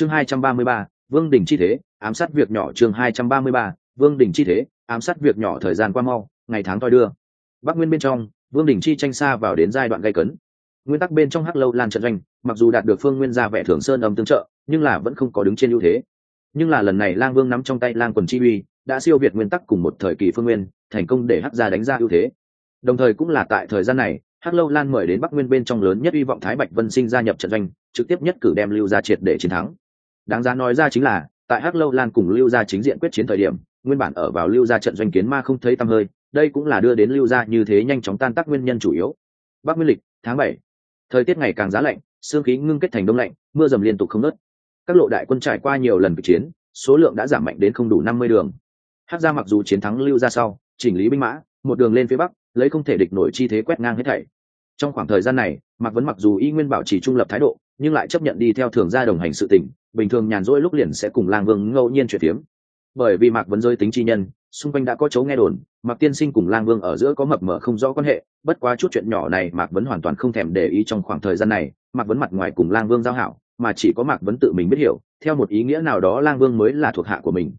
chương hai trăm ba mươi ba, vương đình chi thế, ám sát việc nhỏ chương hai trăm ba mươi ba, vương đình chi thế, ám sát việc nhỏ thời gian qua mau, ngày tháng toi đưa. Bắc nguyên bên trong, vương đình chi tranh xa vào đến giai đoạn gây cấn. Nguyên tắc bên trong hắc lâu lan trận doanh, mặc dù đạt được phương nguyên gia vẻ thường sơn âm tương trợ, nhưng là vẫn không có đứng trên ưu thế. Nhưng là lần này lang vương nắm trong tay lang quần chi uy, đã siêu việt nguyên tắc cùng một thời kỳ phương nguyên, thành công để hắc gia đánh ra ưu thế. Đồng thời cũng là tại thời gian này, hắc lâu lan mời đến bắc nguyên bên trong lớn nhất hy vọng thái bạch vân sinh gia nhập trận doanh, trực tiếp nhất cử đem lưu gia triệt để chiến thắng đáng giá nói ra chính là, tại hắc lâu lan cùng lưu gia chính diện quyết chiến thời điểm, nguyên bản ở vào lưu gia trận doanh kiến ma không thấy tăm hơi, đây cũng là đưa đến lưu gia như thế nhanh chóng tan tác nguyên nhân chủ yếu. Bắc nguyên lịch, tháng bảy. Thời tiết ngày càng giá lạnh xương khí ngưng kết thành đông lạnh, mưa dầm liên tục không nớt các lộ đại quân trải qua nhiều lần kịch chiến, số lượng đã giảm mạnh đến không đủ năm mươi đường. Hắc gia mặc dù chiến thắng lưu Gia sau, chỉnh lý binh mã, một đường lên phía bắc, lấy không thể địch nổi chi thế quét ngang hết thảy. Trong khoảng thời gian này, mạc vấn mặc dù y nguyên bảo trì trung lập thái độ, nhưng lại chấp nhận đi theo thường gia đồng hành sự tình bình thường nhàn rỗi lúc liền sẽ cùng lang vương ngẫu nhiên chuyện tiếm bởi vì mạc vấn rơi tính chi nhân, xung quanh đã có chấu nghe đồn, mạc tiên sinh cùng lang vương ở giữa có mập mờ không rõ quan hệ, bất quá chút chuyện nhỏ này mạc vấn hoàn toàn không thèm để ý trong khoảng thời gian này, mạc vấn mặt ngoài cùng lang vương giao hảo, mà chỉ có mạc vấn tự mình biết hiểu, theo một ý nghĩa nào đó lang vương mới là thuộc hạ của mình.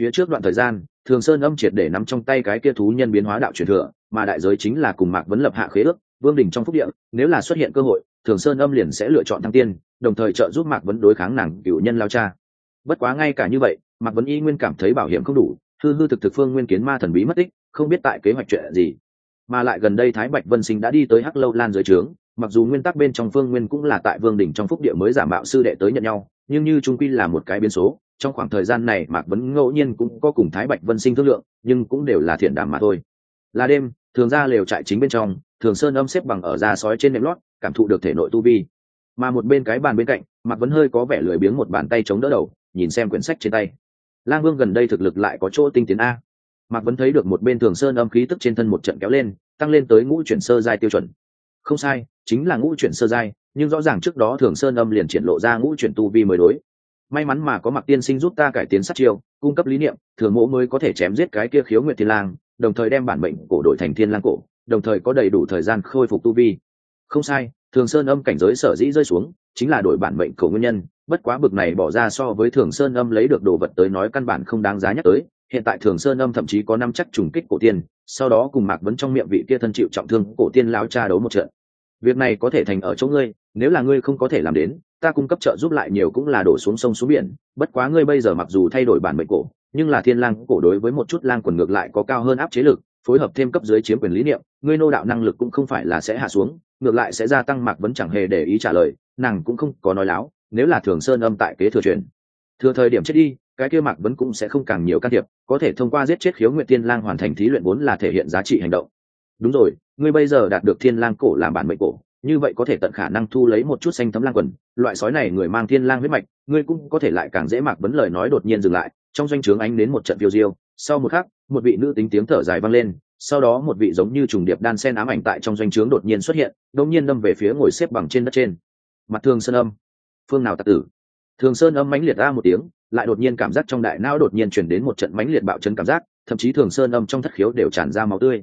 Phía trước đoạn thời gian, thường sơn âm triệt để nắm trong tay cái kia thú nhân biến hóa đạo truyền thừa, mà đại giới chính là cùng mạc vấn lập hạ khế ước, vương đình trong phúc địa, nếu là xuất hiện cơ hội thường sơn âm liền sẽ lựa chọn thăng tiên, đồng thời trợ giúp mạc vấn đối kháng nàng cựu nhân lao cha. Bất quá ngay cả như vậy, mạc vấn y nguyên cảm thấy bảo hiểm không đủ, hư hư thực thực phương nguyên kiến ma thần bí mất tích, không biết tại kế hoạch chuyện gì. Mà lại gần đây thái bạch vân sinh đã đi tới hắc lâu lan dưới trướng, mặc dù nguyên tắc bên trong phương nguyên cũng là tại vương đỉnh trong phúc địa mới giả mạo sư đệ tới nhận nhau, nhưng như trung quy là một cái biến số, trong khoảng thời gian này mạc vấn ngẫu nhiên cũng có cùng thái bạch vân sinh thương lượng, nhưng cũng đều là thiện đảm mà thôi. Là đêm, thường ra lều trại chính bên trong, thường sơn âm xếp bằng ở da sói trên nệm lót cảm thụ được thể nội tu vi. Mà một bên cái bàn bên cạnh, mạc vấn hơi có vẻ lười biếng một bàn tay chống đỡ đầu, nhìn xem quyển sách trên tay. Lang vương gần đây thực lực lại có chỗ tinh tiến a. Mạc vấn thấy được một bên thường sơn âm khí tức trên thân một trận kéo lên, tăng lên tới ngũ chuyển sơ giai tiêu chuẩn. Không sai, chính là ngũ chuyển sơ giai, nhưng rõ ràng trước đó thường sơn âm liền triển lộ ra ngũ chuyển tu vi mới đối. May mắn mà có mặc tiên sinh giúp ta cải tiến sát chiêu, cung cấp lý niệm, thường mỗ mới có thể chém giết cái kia khiếu Nguyệt thiên lang, đồng thời đem bản mệnh cổ đội thành thiên lang cổ, đồng thời có đầy đủ thời gian khôi phục tu vi không sai, thường sơn âm cảnh giới sở dĩ rơi xuống, chính là đổi bản mệnh cổ nguyên nhân, bất quá bực này bỏ ra so với thường sơn âm lấy được đồ vật tới nói căn bản không đáng giá nhắc tới, hiện tại thường sơn âm thậm chí có năm chắc trùng kích cổ tiên, sau đó cùng mạc vấn trong miệng vị kia thân chịu trọng thương cổ tiên lao cha đấu một trận. Việc này có thể thành ở chỗ ngươi, nếu là ngươi không có thể làm đến, ta cung cấp trợ giúp lại nhiều cũng là đổ xuống sông xuống biển, bất quá ngươi bây giờ mặc dù thay đổi bản mệnh cổ, nhưng là thiên lang cổ đối với một chút lang quần ngược lại có cao hơn áp chế lực, phối hợp thêm cấp dưới chiếm quyền lý niệm, ngươi nô đạo năng lực cũng không phải là sẽ hạ xuống ngược lại sẽ gia tăng mạc vấn chẳng hề để ý trả lời, nàng cũng không có nói láo, nếu là thường sơn âm tại kế thừa truyền. Thừa thời điểm chết đi, cái kia mạc vấn cũng sẽ không càng nhiều can thiệp, có thể thông qua giết chết khiếu nguyện tiên lang hoàn thành thí luyện vốn là thể hiện giá trị hành động. Đúng rồi, ngươi bây giờ đạt được thiên lang cổ làm bản mệnh cổ, như vậy có thể tận khả năng thu lấy một chút xanh thấm lang quần, loại sói này người mang thiên lang huyết mạch, ngươi cũng có thể lại càng dễ mạc vấn lời nói đột nhiên dừng lại, trong doanh trướng ánh đến một trận phiêu diêu. Sau một khắc, một vị nữ tính tiếng thở dài vang lên sau đó một vị giống như trùng điệp đan sen ám ảnh tại trong doanh trướng đột nhiên xuất hiện, đột nhiên đâm về phía ngồi xếp bằng trên đất trên. Mặt thường sơn âm. Phương nào tạc tử? Thường sơn âm mãnh liệt ra một tiếng, lại đột nhiên cảm giác trong đại não đột nhiên chuyển đến một trận mãnh liệt bạo chấn cảm giác, thậm chí thường sơn âm trong thất khiếu đều tràn ra máu tươi.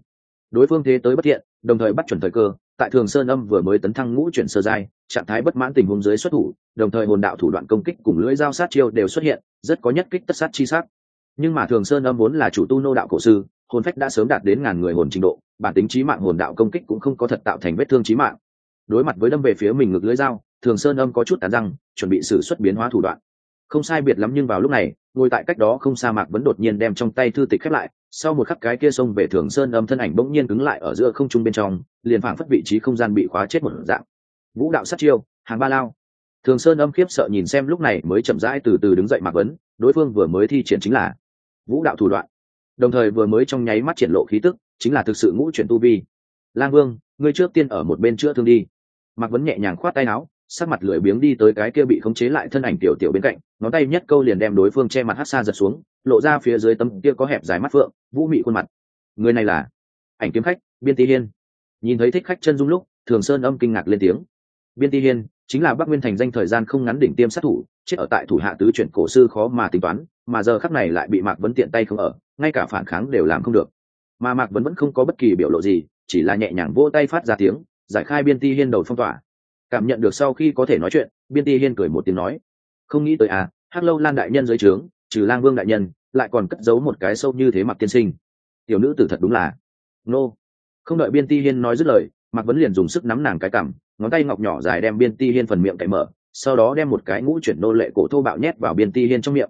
Đối phương thế tới bất thiện, đồng thời bắt chuẩn thời cơ, tại thường sơn âm vừa mới tấn thăng ngũ chuyển sơ giai, trạng thái bất mãn tình huống dưới xuất thủ, đồng thời hồn đạo thủ đoạn công kích cùng lưỡi dao sát chiêu đều xuất hiện, rất có nhất kích tất sát chi sát nhưng mà thường sơn âm vốn là chủ tu nô đạo cổ sư hồn phách đã sớm đạt đến ngàn người hồn trình độ, bản tính trí mạng hồn đạo công kích cũng không có thật tạo thành vết thương trí mạng. Đối mặt với đâm về phía mình ngực lưỡi dao, thường sơn âm có chút tàn răng, chuẩn bị xử xuất biến hóa thủ đoạn. Không sai biệt lắm nhưng vào lúc này, ngồi tại cách đó không sa mạc vẫn đột nhiên đem trong tay thư tịch khép lại, sau một khắc cái kia xông về thường sơn âm thân ảnh bỗng nhiên cứng lại ở giữa không trung bên trong, liền phảng phất vị trí không gian bị khóa chết một dạng. Vũ đạo sát chiêu, hàng ba lao. Thường sơn âm khiếp sợ nhìn xem lúc này mới chậm rãi từ từ đứng dậy mạc vấn, đối phương vừa mới thi triển chính là vũ đạo thủ đoạn đồng thời vừa mới trong nháy mắt triển lộ khí tức, chính là thực sự ngũ chuyển tu vi. Lang vương, ngươi trước tiên ở một bên chữa thương đi. Mạc vấn nhẹ nhàng khoát tay áo, sắc mặt lười biếng đi tới cái kia bị khống chế lại thân ảnh tiểu tiểu bên cạnh, ngón tay nhất câu liền đem đối phương che mặt hát xa giật xuống, lộ ra phía dưới tấm kia có hẹp dài mắt phượng, vũ mị khuôn mặt. Người này là ảnh kiếm khách, biên ti hiên. Nhìn thấy thích khách chân dung lúc, thường sơn âm kinh ngạc lên tiếng. Biên ti hiên chính là bắc nguyên thành danh thời gian không ngắn đỉnh tiêm sát thủ, chết ở tại thủ hạ tứ chuyển cổ sư khó mà tính toán, mà giờ khắc này lại bị mạc vấn tiện tay không ở, ngay cả phản kháng đều làm không được. Mà mạc vấn vẫn không có bất kỳ biểu lộ gì, chỉ là nhẹ nhàng vỗ tay phát ra tiếng, giải khai biên ti hiên đầu phong tỏa. Cảm nhận được sau khi có thể nói chuyện, biên ti hiên cười một tiếng nói, không nghĩ tới à hát lâu lan đại nhân dưới trướng, trừ lang vương đại nhân, lại còn cất giấu một cái sâu như thế mặc tiên sinh. Tiểu nữ tử thật đúng là, nô. Không đợi biên ti hiên nói dứt lời, mạc vấn liền dùng sức nắm nàng cái cảm ngón tay ngọc nhỏ dài đem biên ti hiên phần miệng cậy mở, sau đó đem một cái ngũ chuyển nô lệ cổ thô bạo nhét vào biên ti hiên trong miệng.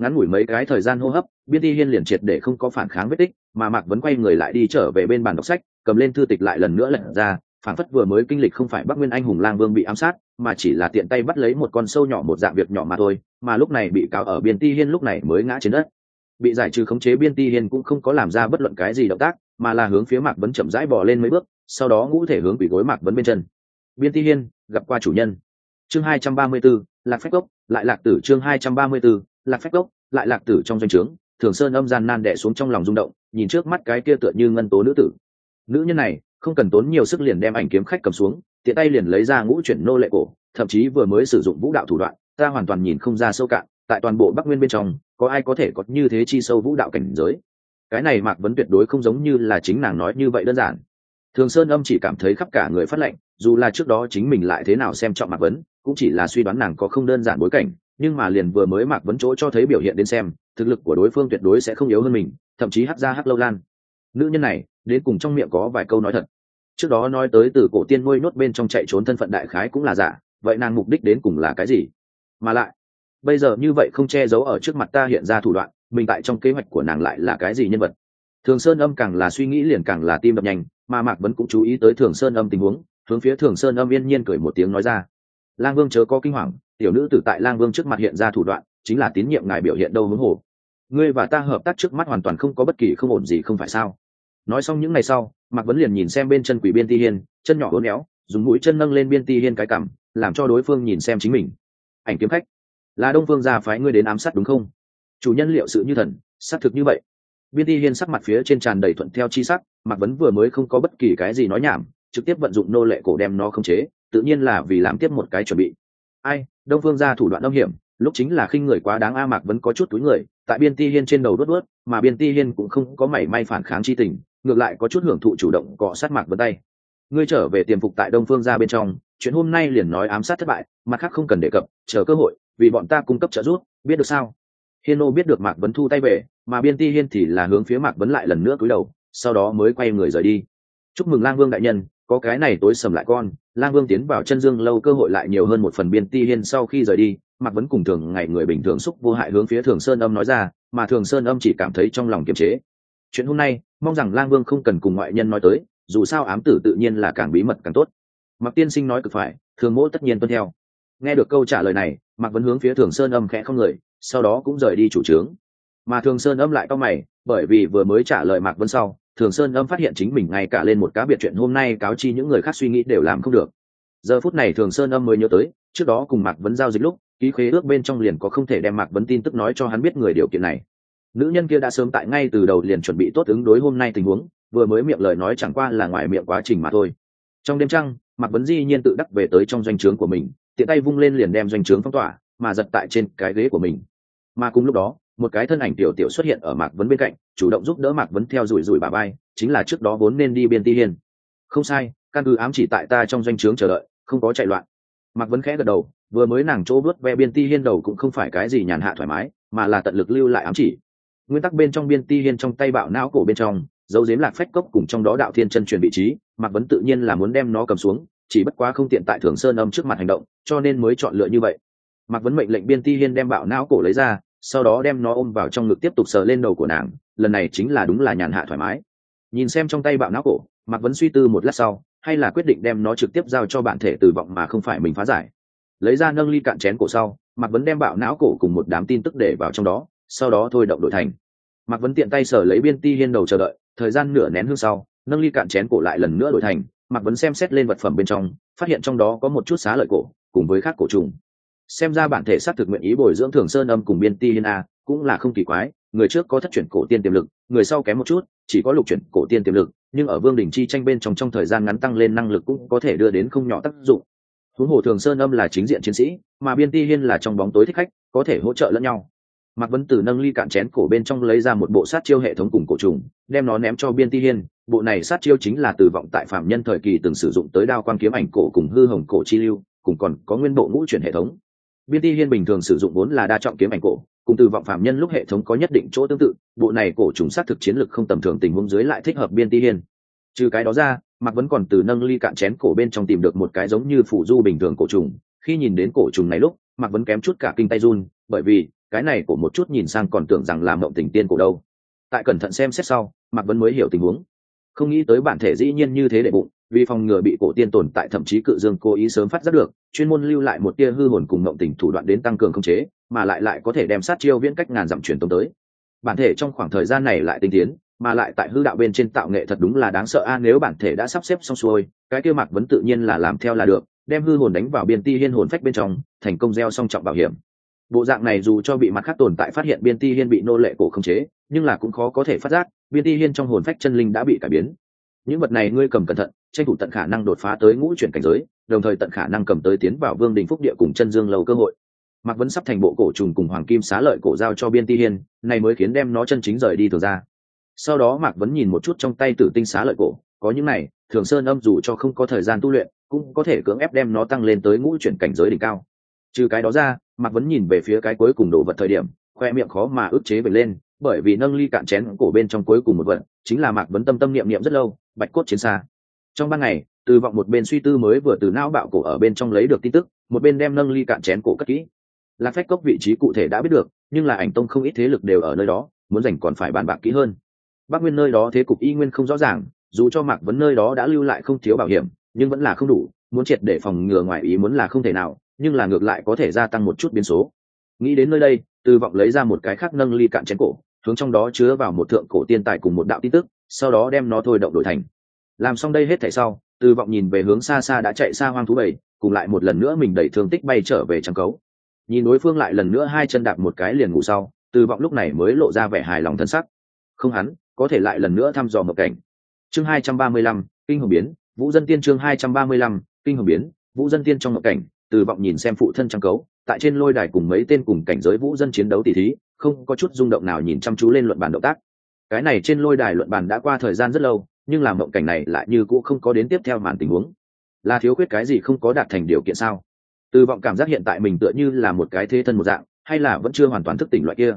Ngắn ngủi mấy cái thời gian hô hấp, biên ti hiên liền triệt để không có phản kháng vết tích, mà mạc vẫn quay người lại đi trở về bên bàn đọc sách, cầm lên thư tịch lại lần nữa lật ra, phản phất vừa mới kinh lịch không phải bắc nguyên anh hùng lang vương bị ám sát, mà chỉ là tiện tay bắt lấy một con sâu nhỏ một dạng việc nhỏ mà thôi, mà lúc này bị cáo ở biên ti hiên lúc này mới ngã trên đất. Bị giải trừ khống chế biên ti hiên cũng không có làm ra bất luận cái gì động tác, mà là hướng phía mạc vấn chậm rãi bỏ lên mấy bước, sau đó ngũ thể hướng quỷ gối mạc vấn bên chân biên ti hiên gặp qua chủ nhân. Chương hai trăm ba mươi 234, lạc phách gốc lại lạc tử chương hai trăm ba mươi 234, lạc phách gốc lại lạc tử trong doanh trướng. Thường sơn âm gian nan đẻ xuống trong lòng rung động nhìn trước mắt cái kia tựa như ngân tố nữ tử. Nữ nhân này không cần tốn nhiều sức liền đem ảnh kiếm khách cầm xuống tiện tay liền lấy ra ngũ chuyển nô lệ cổ thậm chí vừa mới sử dụng vũ đạo thủ đoạn ta hoàn toàn nhìn không ra sâu cạn tại toàn bộ bắc nguyên bên trong có ai có thể có như thế chi sâu vũ đạo cảnh giới? Cái này mạc vấn tuyệt đối không giống như là chính nàng nói như vậy đơn giản thường sơn âm chỉ cảm thấy khắp cả người phát lệnh dù là trước đó chính mình lại thế nào xem trọng mạc vấn, cũng chỉ là suy đoán nàng có không đơn giản bối cảnh, nhưng mà liền vừa mới mạc vấn chỗ cho thấy biểu hiện đến xem, thực lực của đối phương tuyệt đối sẽ không yếu hơn mình, thậm chí hắc ra hắc lâu lan. Nữ nhân này, đến cùng trong miệng có vài câu nói thật. Trước đó nói tới từ cổ tiên nuôi nốt bên trong chạy trốn thân phận đại khái cũng là giả, vậy nàng mục đích đến cùng là cái gì? Mà lại, bây giờ như vậy không che giấu ở trước mặt ta hiện ra thủ đoạn, mình tại trong kế hoạch của nàng lại là cái gì nhân vật? Thường sơn âm càng là suy nghĩ liền càng là tim đập nhanh, mà mạc vẫn cũng chú ý tới thường sơn âm tình huống, hướng phía thường sơn âm yên nhiên cười một tiếng nói ra. Lang vương chớ có kinh hoàng, tiểu nữ tử tại lang vương trước mặt hiện ra thủ đoạn, chính là tín nhiệm ngài biểu hiện đâu hướng hồ. Ngươi và ta hợp tác trước mắt hoàn toàn không có bất kỳ không ổn gì không phải sao? Nói xong những ngày sau, mạc vấn liền nhìn xem bên chân quỷ biên ti hiên, chân nhỏ hố néo dùng mũi chân nâng lên biên ti hiên cái cảm làm cho đối phương nhìn xem chính mình. Ảnh kiếm khách, là đông phương gia phái ngươi đến ám sát đúng không? Chủ nhân liệu sự như thần, xác thực như vậy biên ti hiên sắc mặt phía trên tràn đầy thuận theo chi sắc mạc vấn vừa mới không có bất kỳ cái gì nói nhảm, trực tiếp vận dụng nô lệ cổ đem nó khống chế, tự nhiên là vì làm tiếp một cái chuẩn bị. Ai, đông phương gia thủ đoạn âm hiểm, lúc chính là khinh người quá đáng a mạc vẫn có chút túi người, tại biên ti hiên trên đầu đốt đuốt mà biên ti hiên cũng không có mảy may phản kháng chi tình, ngược lại có chút hưởng thụ chủ động cọ sát mạc vấn tay. Ngươi trở về tiềm phục tại đông phương gia bên trong, chuyện hôm nay liền nói ám sát thất bại, mặt khác không cần đề cập, chờ cơ hội, vì bọn ta cung cấp trợ giúp, biết được sao? Hiên ô biết được mạc vấn thu tay về, mà biên ti hiên thì là hướng phía mạc vấn lại lần nữa cúi đầu, sau đó mới quay người rời đi. Chúc mừng lang vương đại nhân, có cái này tối sầm lại con. Lang vương tiến vào chân dương lâu cơ hội lại nhiều hơn một phần biên ti hiên sau khi rời đi. Mạc vấn cùng thường ngày người bình thường xúc vô hại hướng phía thường sơn âm nói ra, mà thường sơn âm chỉ cảm thấy trong lòng kiềm chế. Chuyện hôm nay, mong rằng lang vương không cần cùng ngoại nhân nói tới, dù sao ám tử tự nhiên là càng bí mật càng tốt. Mặc tiên sinh nói cực phải, thường mỗ tất nhiên tuân theo. Nghe được câu trả lời này mạc vấn hướng phía thường sơn âm khẽ không người, sau đó cũng rời đi chủ trướng. Mà thường sơn âm lại cao mày, bởi vì vừa mới trả lời mạc vấn sau, thường sơn âm phát hiện chính mình ngay cả lên một cá biệt chuyện hôm nay cáo chi những người khác suy nghĩ đều làm không được. Giờ phút này thường sơn âm mới nhớ tới, trước đó cùng mạc vấn giao dịch lúc, ký khế ước bên trong liền có không thể đem mạc vấn tin tức nói cho hắn biết người điều kiện này. Nữ nhân kia đã sớm tại ngay từ đầu liền chuẩn bị tốt ứng đối hôm nay tình huống, vừa mới miệng lời nói chẳng qua là ngoài miệng quá trình mà thôi. Trong đêm trăng, mạc vấn di nhiên tự đắc về tới trong doanh trướng của mình tiện tay vung lên liền đem doanh trướng phong tỏa, mà giật tại trên cái ghế của mình. Mà cùng lúc đó, một cái thân ảnh tiểu tiểu xuất hiện ở mạc vấn bên cạnh, chủ động giúp đỡ mạc vấn theo rủi rủi bà bay chính là trước đó vốn nên đi biên ti hiên. Không sai, căn cứ ám chỉ tại ta trong doanh trướng chờ đợi, không có chạy loạn. Mạc vấn khẽ gật đầu, vừa mới nàng chỗ vớt ve biên ti hiên đầu cũng không phải cái gì nhàn hạ thoải mái, mà là tận lực lưu lại ám chỉ. Nguyên tắc bên trong biên ti hiên trong tay bạo não cổ bên trong, dấu dếm lạc phách cốc cùng trong đó đạo thiên chân truyền vị trí, mạc vấn tự nhiên là muốn đem nó cầm xuống chỉ bất quá không tiện tại thường sơn âm trước mặt hành động, cho nên mới chọn lựa như vậy. Mạc vấn mệnh lệnh biên ti hiên đem bạo não cổ lấy ra, sau đó đem nó ôm vào trong ngực tiếp tục sờ lên đầu của nàng, lần này chính là đúng là nhàn hạ thoải mái. Nhìn xem trong tay bạo não cổ, mạc vấn suy tư một lát sau, hay là quyết định đem nó trực tiếp giao cho bản thể tử vọng mà không phải mình phá giải. Lấy ra nâng ly cạn chén cổ sau, mạc vấn đem bạo não cổ cùng một đám tin tức để vào trong đó, sau đó thôi động đổi thành. Mạc vấn tiện tay sở lấy biên ti hiên đầu chờ đợi, thời gian nửa nén hương sau, nâng ly cạn chén cổ lại lần nữa đổi thành mạc vấn xem xét lên vật phẩm bên trong, phát hiện trong đó có một chút xá lợi cổ, cùng với khác cổ trùng. Xem ra bản thể xác thực nguyện ý bồi dưỡng thường sơn âm cùng biên ti hiên a, cũng là không kỳ quái, người trước có thất chuyển cổ tiên tiềm lực, người sau kém một chút, chỉ có lục chuyển cổ tiên tiềm lực, nhưng ở vương đỉnh chi tranh bên trong trong thời gian ngắn tăng lên năng lực cũng có thể đưa đến không nhỏ tác dụng. Huống hồ thường sơn âm là chính diện chiến sĩ, mà biên ti hiên là trong bóng tối thích khách, có thể hỗ trợ lẫn nhau mạc vấn tử nâng ly cạn chén cổ bên trong lấy ra một bộ sát chiêu hệ thống cùng cổ trùng, đem nó ném cho biên ti hiên. Bộ này sát chiêu chính là từ vọng tại phạm nhân thời kỳ từng sử dụng tới đao quan kiếm ảnh cổ cùng hư hồng cổ chi lưu, cùng còn có nguyên bộ ngũ chuyển hệ thống. Biên ti hiên bình thường sử dụng vốn là đa trọng kiếm ảnh cổ, cùng từ vọng phạm nhân lúc hệ thống có nhất định chỗ tương tự, bộ này cổ trùng xác thực chiến lực không tầm thường tình huống dưới lại thích hợp biên ti hiên. Trừ cái đó ra, mạc vẫn còn từ nâng ly cạn chén cổ bên trong tìm được một cái giống như phủ du bình thường cổ trùng. Khi nhìn đến cổ trùng này lúc, mạc vẫn kém chút cả kinh tay run, bởi vì cái này của một chút nhìn sang còn tưởng rằng là mộng tình tiên cổ đâu. Tại cẩn thận xem xét sau, mạc vẫn mới hiểu tình huống. Không nghĩ tới bản thể dĩ nhiên như thế để bụng, vì phòng ngừa bị cổ tiên tồn tại thậm chí cự dương cố ý sớm phát giác được, chuyên môn lưu lại một tia hư hồn cùng mộng tình thủ đoạn đến tăng cường không chế, mà lại lại có thể đem sát chiêu viễn cách ngàn dặm truyền tống tới. Bản thể trong khoảng thời gian này lại tinh tiến, mà lại tại hư đạo bên trên tạo nghệ thật đúng là đáng sợ a, nếu bản thể đã sắp xếp xong xuôi, cái kia mạc vẫn tự nhiên là làm theo là được, đem hư hồn đánh vào biên ti hiên hồn phách bên trong, thành công gieo song trọng bảo hiểm bộ dạng này dù cho bị mặt khác tồn tại phát hiện biên ti hiên bị nô lệ cổ khống chế, nhưng là cũng khó có thể phát giác, biên ti hiên trong hồn phách chân linh đã bị cải biến. Những vật này ngươi cầm cẩn thận, tranh thủ tận khả năng đột phá tới ngũ chuyển cảnh giới, đồng thời tận khả năng cầm tới tiến vào vương đình phúc địa cùng chân dương lâu cơ hội. Mạc vẫn sắp thành bộ cổ trùng cùng hoàng kim xá lợi cổ giao cho biên ti hiên, này mới khiến đem nó chân chính rời đi thường ra. Sau đó mạc vẫn nhìn một chút trong tay tử tinh xá lợi cổ, có những này, thường sơn âm dù cho không có thời gian tu luyện, cũng có thể cưỡng ép đem nó tăng lên tới ngũ chuyển cảnh giới đỉnh cao. Trừ cái đó ra mạc vẫn nhìn về phía cái cuối cùng đồ vật thời điểm, khoe miệng khó mà ức chế về lên, bởi vì nâng ly cạn chén cổ bên trong cuối cùng một vật, chính là mạc vấn tâm tâm niệm niệm rất lâu, bạch cốt chiến xa. Trong ban ngày, từ vọng một bên suy tư mới vừa từ não bạo cổ ở bên trong lấy được tin tức, một bên đem nâng ly cạn chén cổ cất kỹ. Lạc phách cốc vị trí cụ thể đã biết được, nhưng là ảnh tông không ít thế lực đều ở nơi đó, muốn giành còn phải bàn bạc kỹ hơn. Bắc nguyên nơi đó thế cục y nguyên không rõ ràng, dù cho mạc vấn nơi đó đã lưu lại không thiếu bảo hiểm, nhưng vẫn là không đủ, muốn triệt để phòng ngừa ngoài ý muốn là không thể nào nhưng là ngược lại có thể gia tăng một chút biến số. Nghĩ đến nơi đây, từ vọng lấy ra một cái khác nâng ly cạn chén cổ, hướng trong đó chứa vào một thượng cổ tiên tài cùng một đạo tin tức, sau đó đem nó thôi động đổi thành. Làm xong đây hết thảy sau, từ vọng nhìn về hướng xa xa đã chạy xa hoang thú bầy cùng lại một lần nữa mình đẩy thương tích bay trở về trăng cấu. Nhìn đối phương lại lần nữa hai chân đạp một cái liền ngủ sau, từ vọng lúc này mới lộ ra vẻ hài lòng thân sắc. Không hắn, có thể lại lần nữa thăm dò một cảnh. Chương hai trăm ba mươi lăm, kinh hồng biến, vũ dân tiên chương hai trăm ba mươi lăm, kinh hồng biến, vũ dân tiên trong một cảnh từ vọng nhìn xem phụ thân trang cấu, tại trên lôi đài cùng mấy tên cùng cảnh giới vũ dân chiến đấu tỷ thí, không có chút rung động nào nhìn chăm chú lên luận bàn động tác. Cái này trên lôi đài luận bàn đã qua thời gian rất lâu, nhưng làm mộng cảnh này lại như cũ không có đến tiếp theo màn tình huống. Là thiếu khuyết cái gì không có đạt thành điều kiện sao? Từ vọng cảm giác hiện tại mình tựa như là một cái thế thân một dạng, hay là vẫn chưa hoàn toàn thức tỉnh loại kia.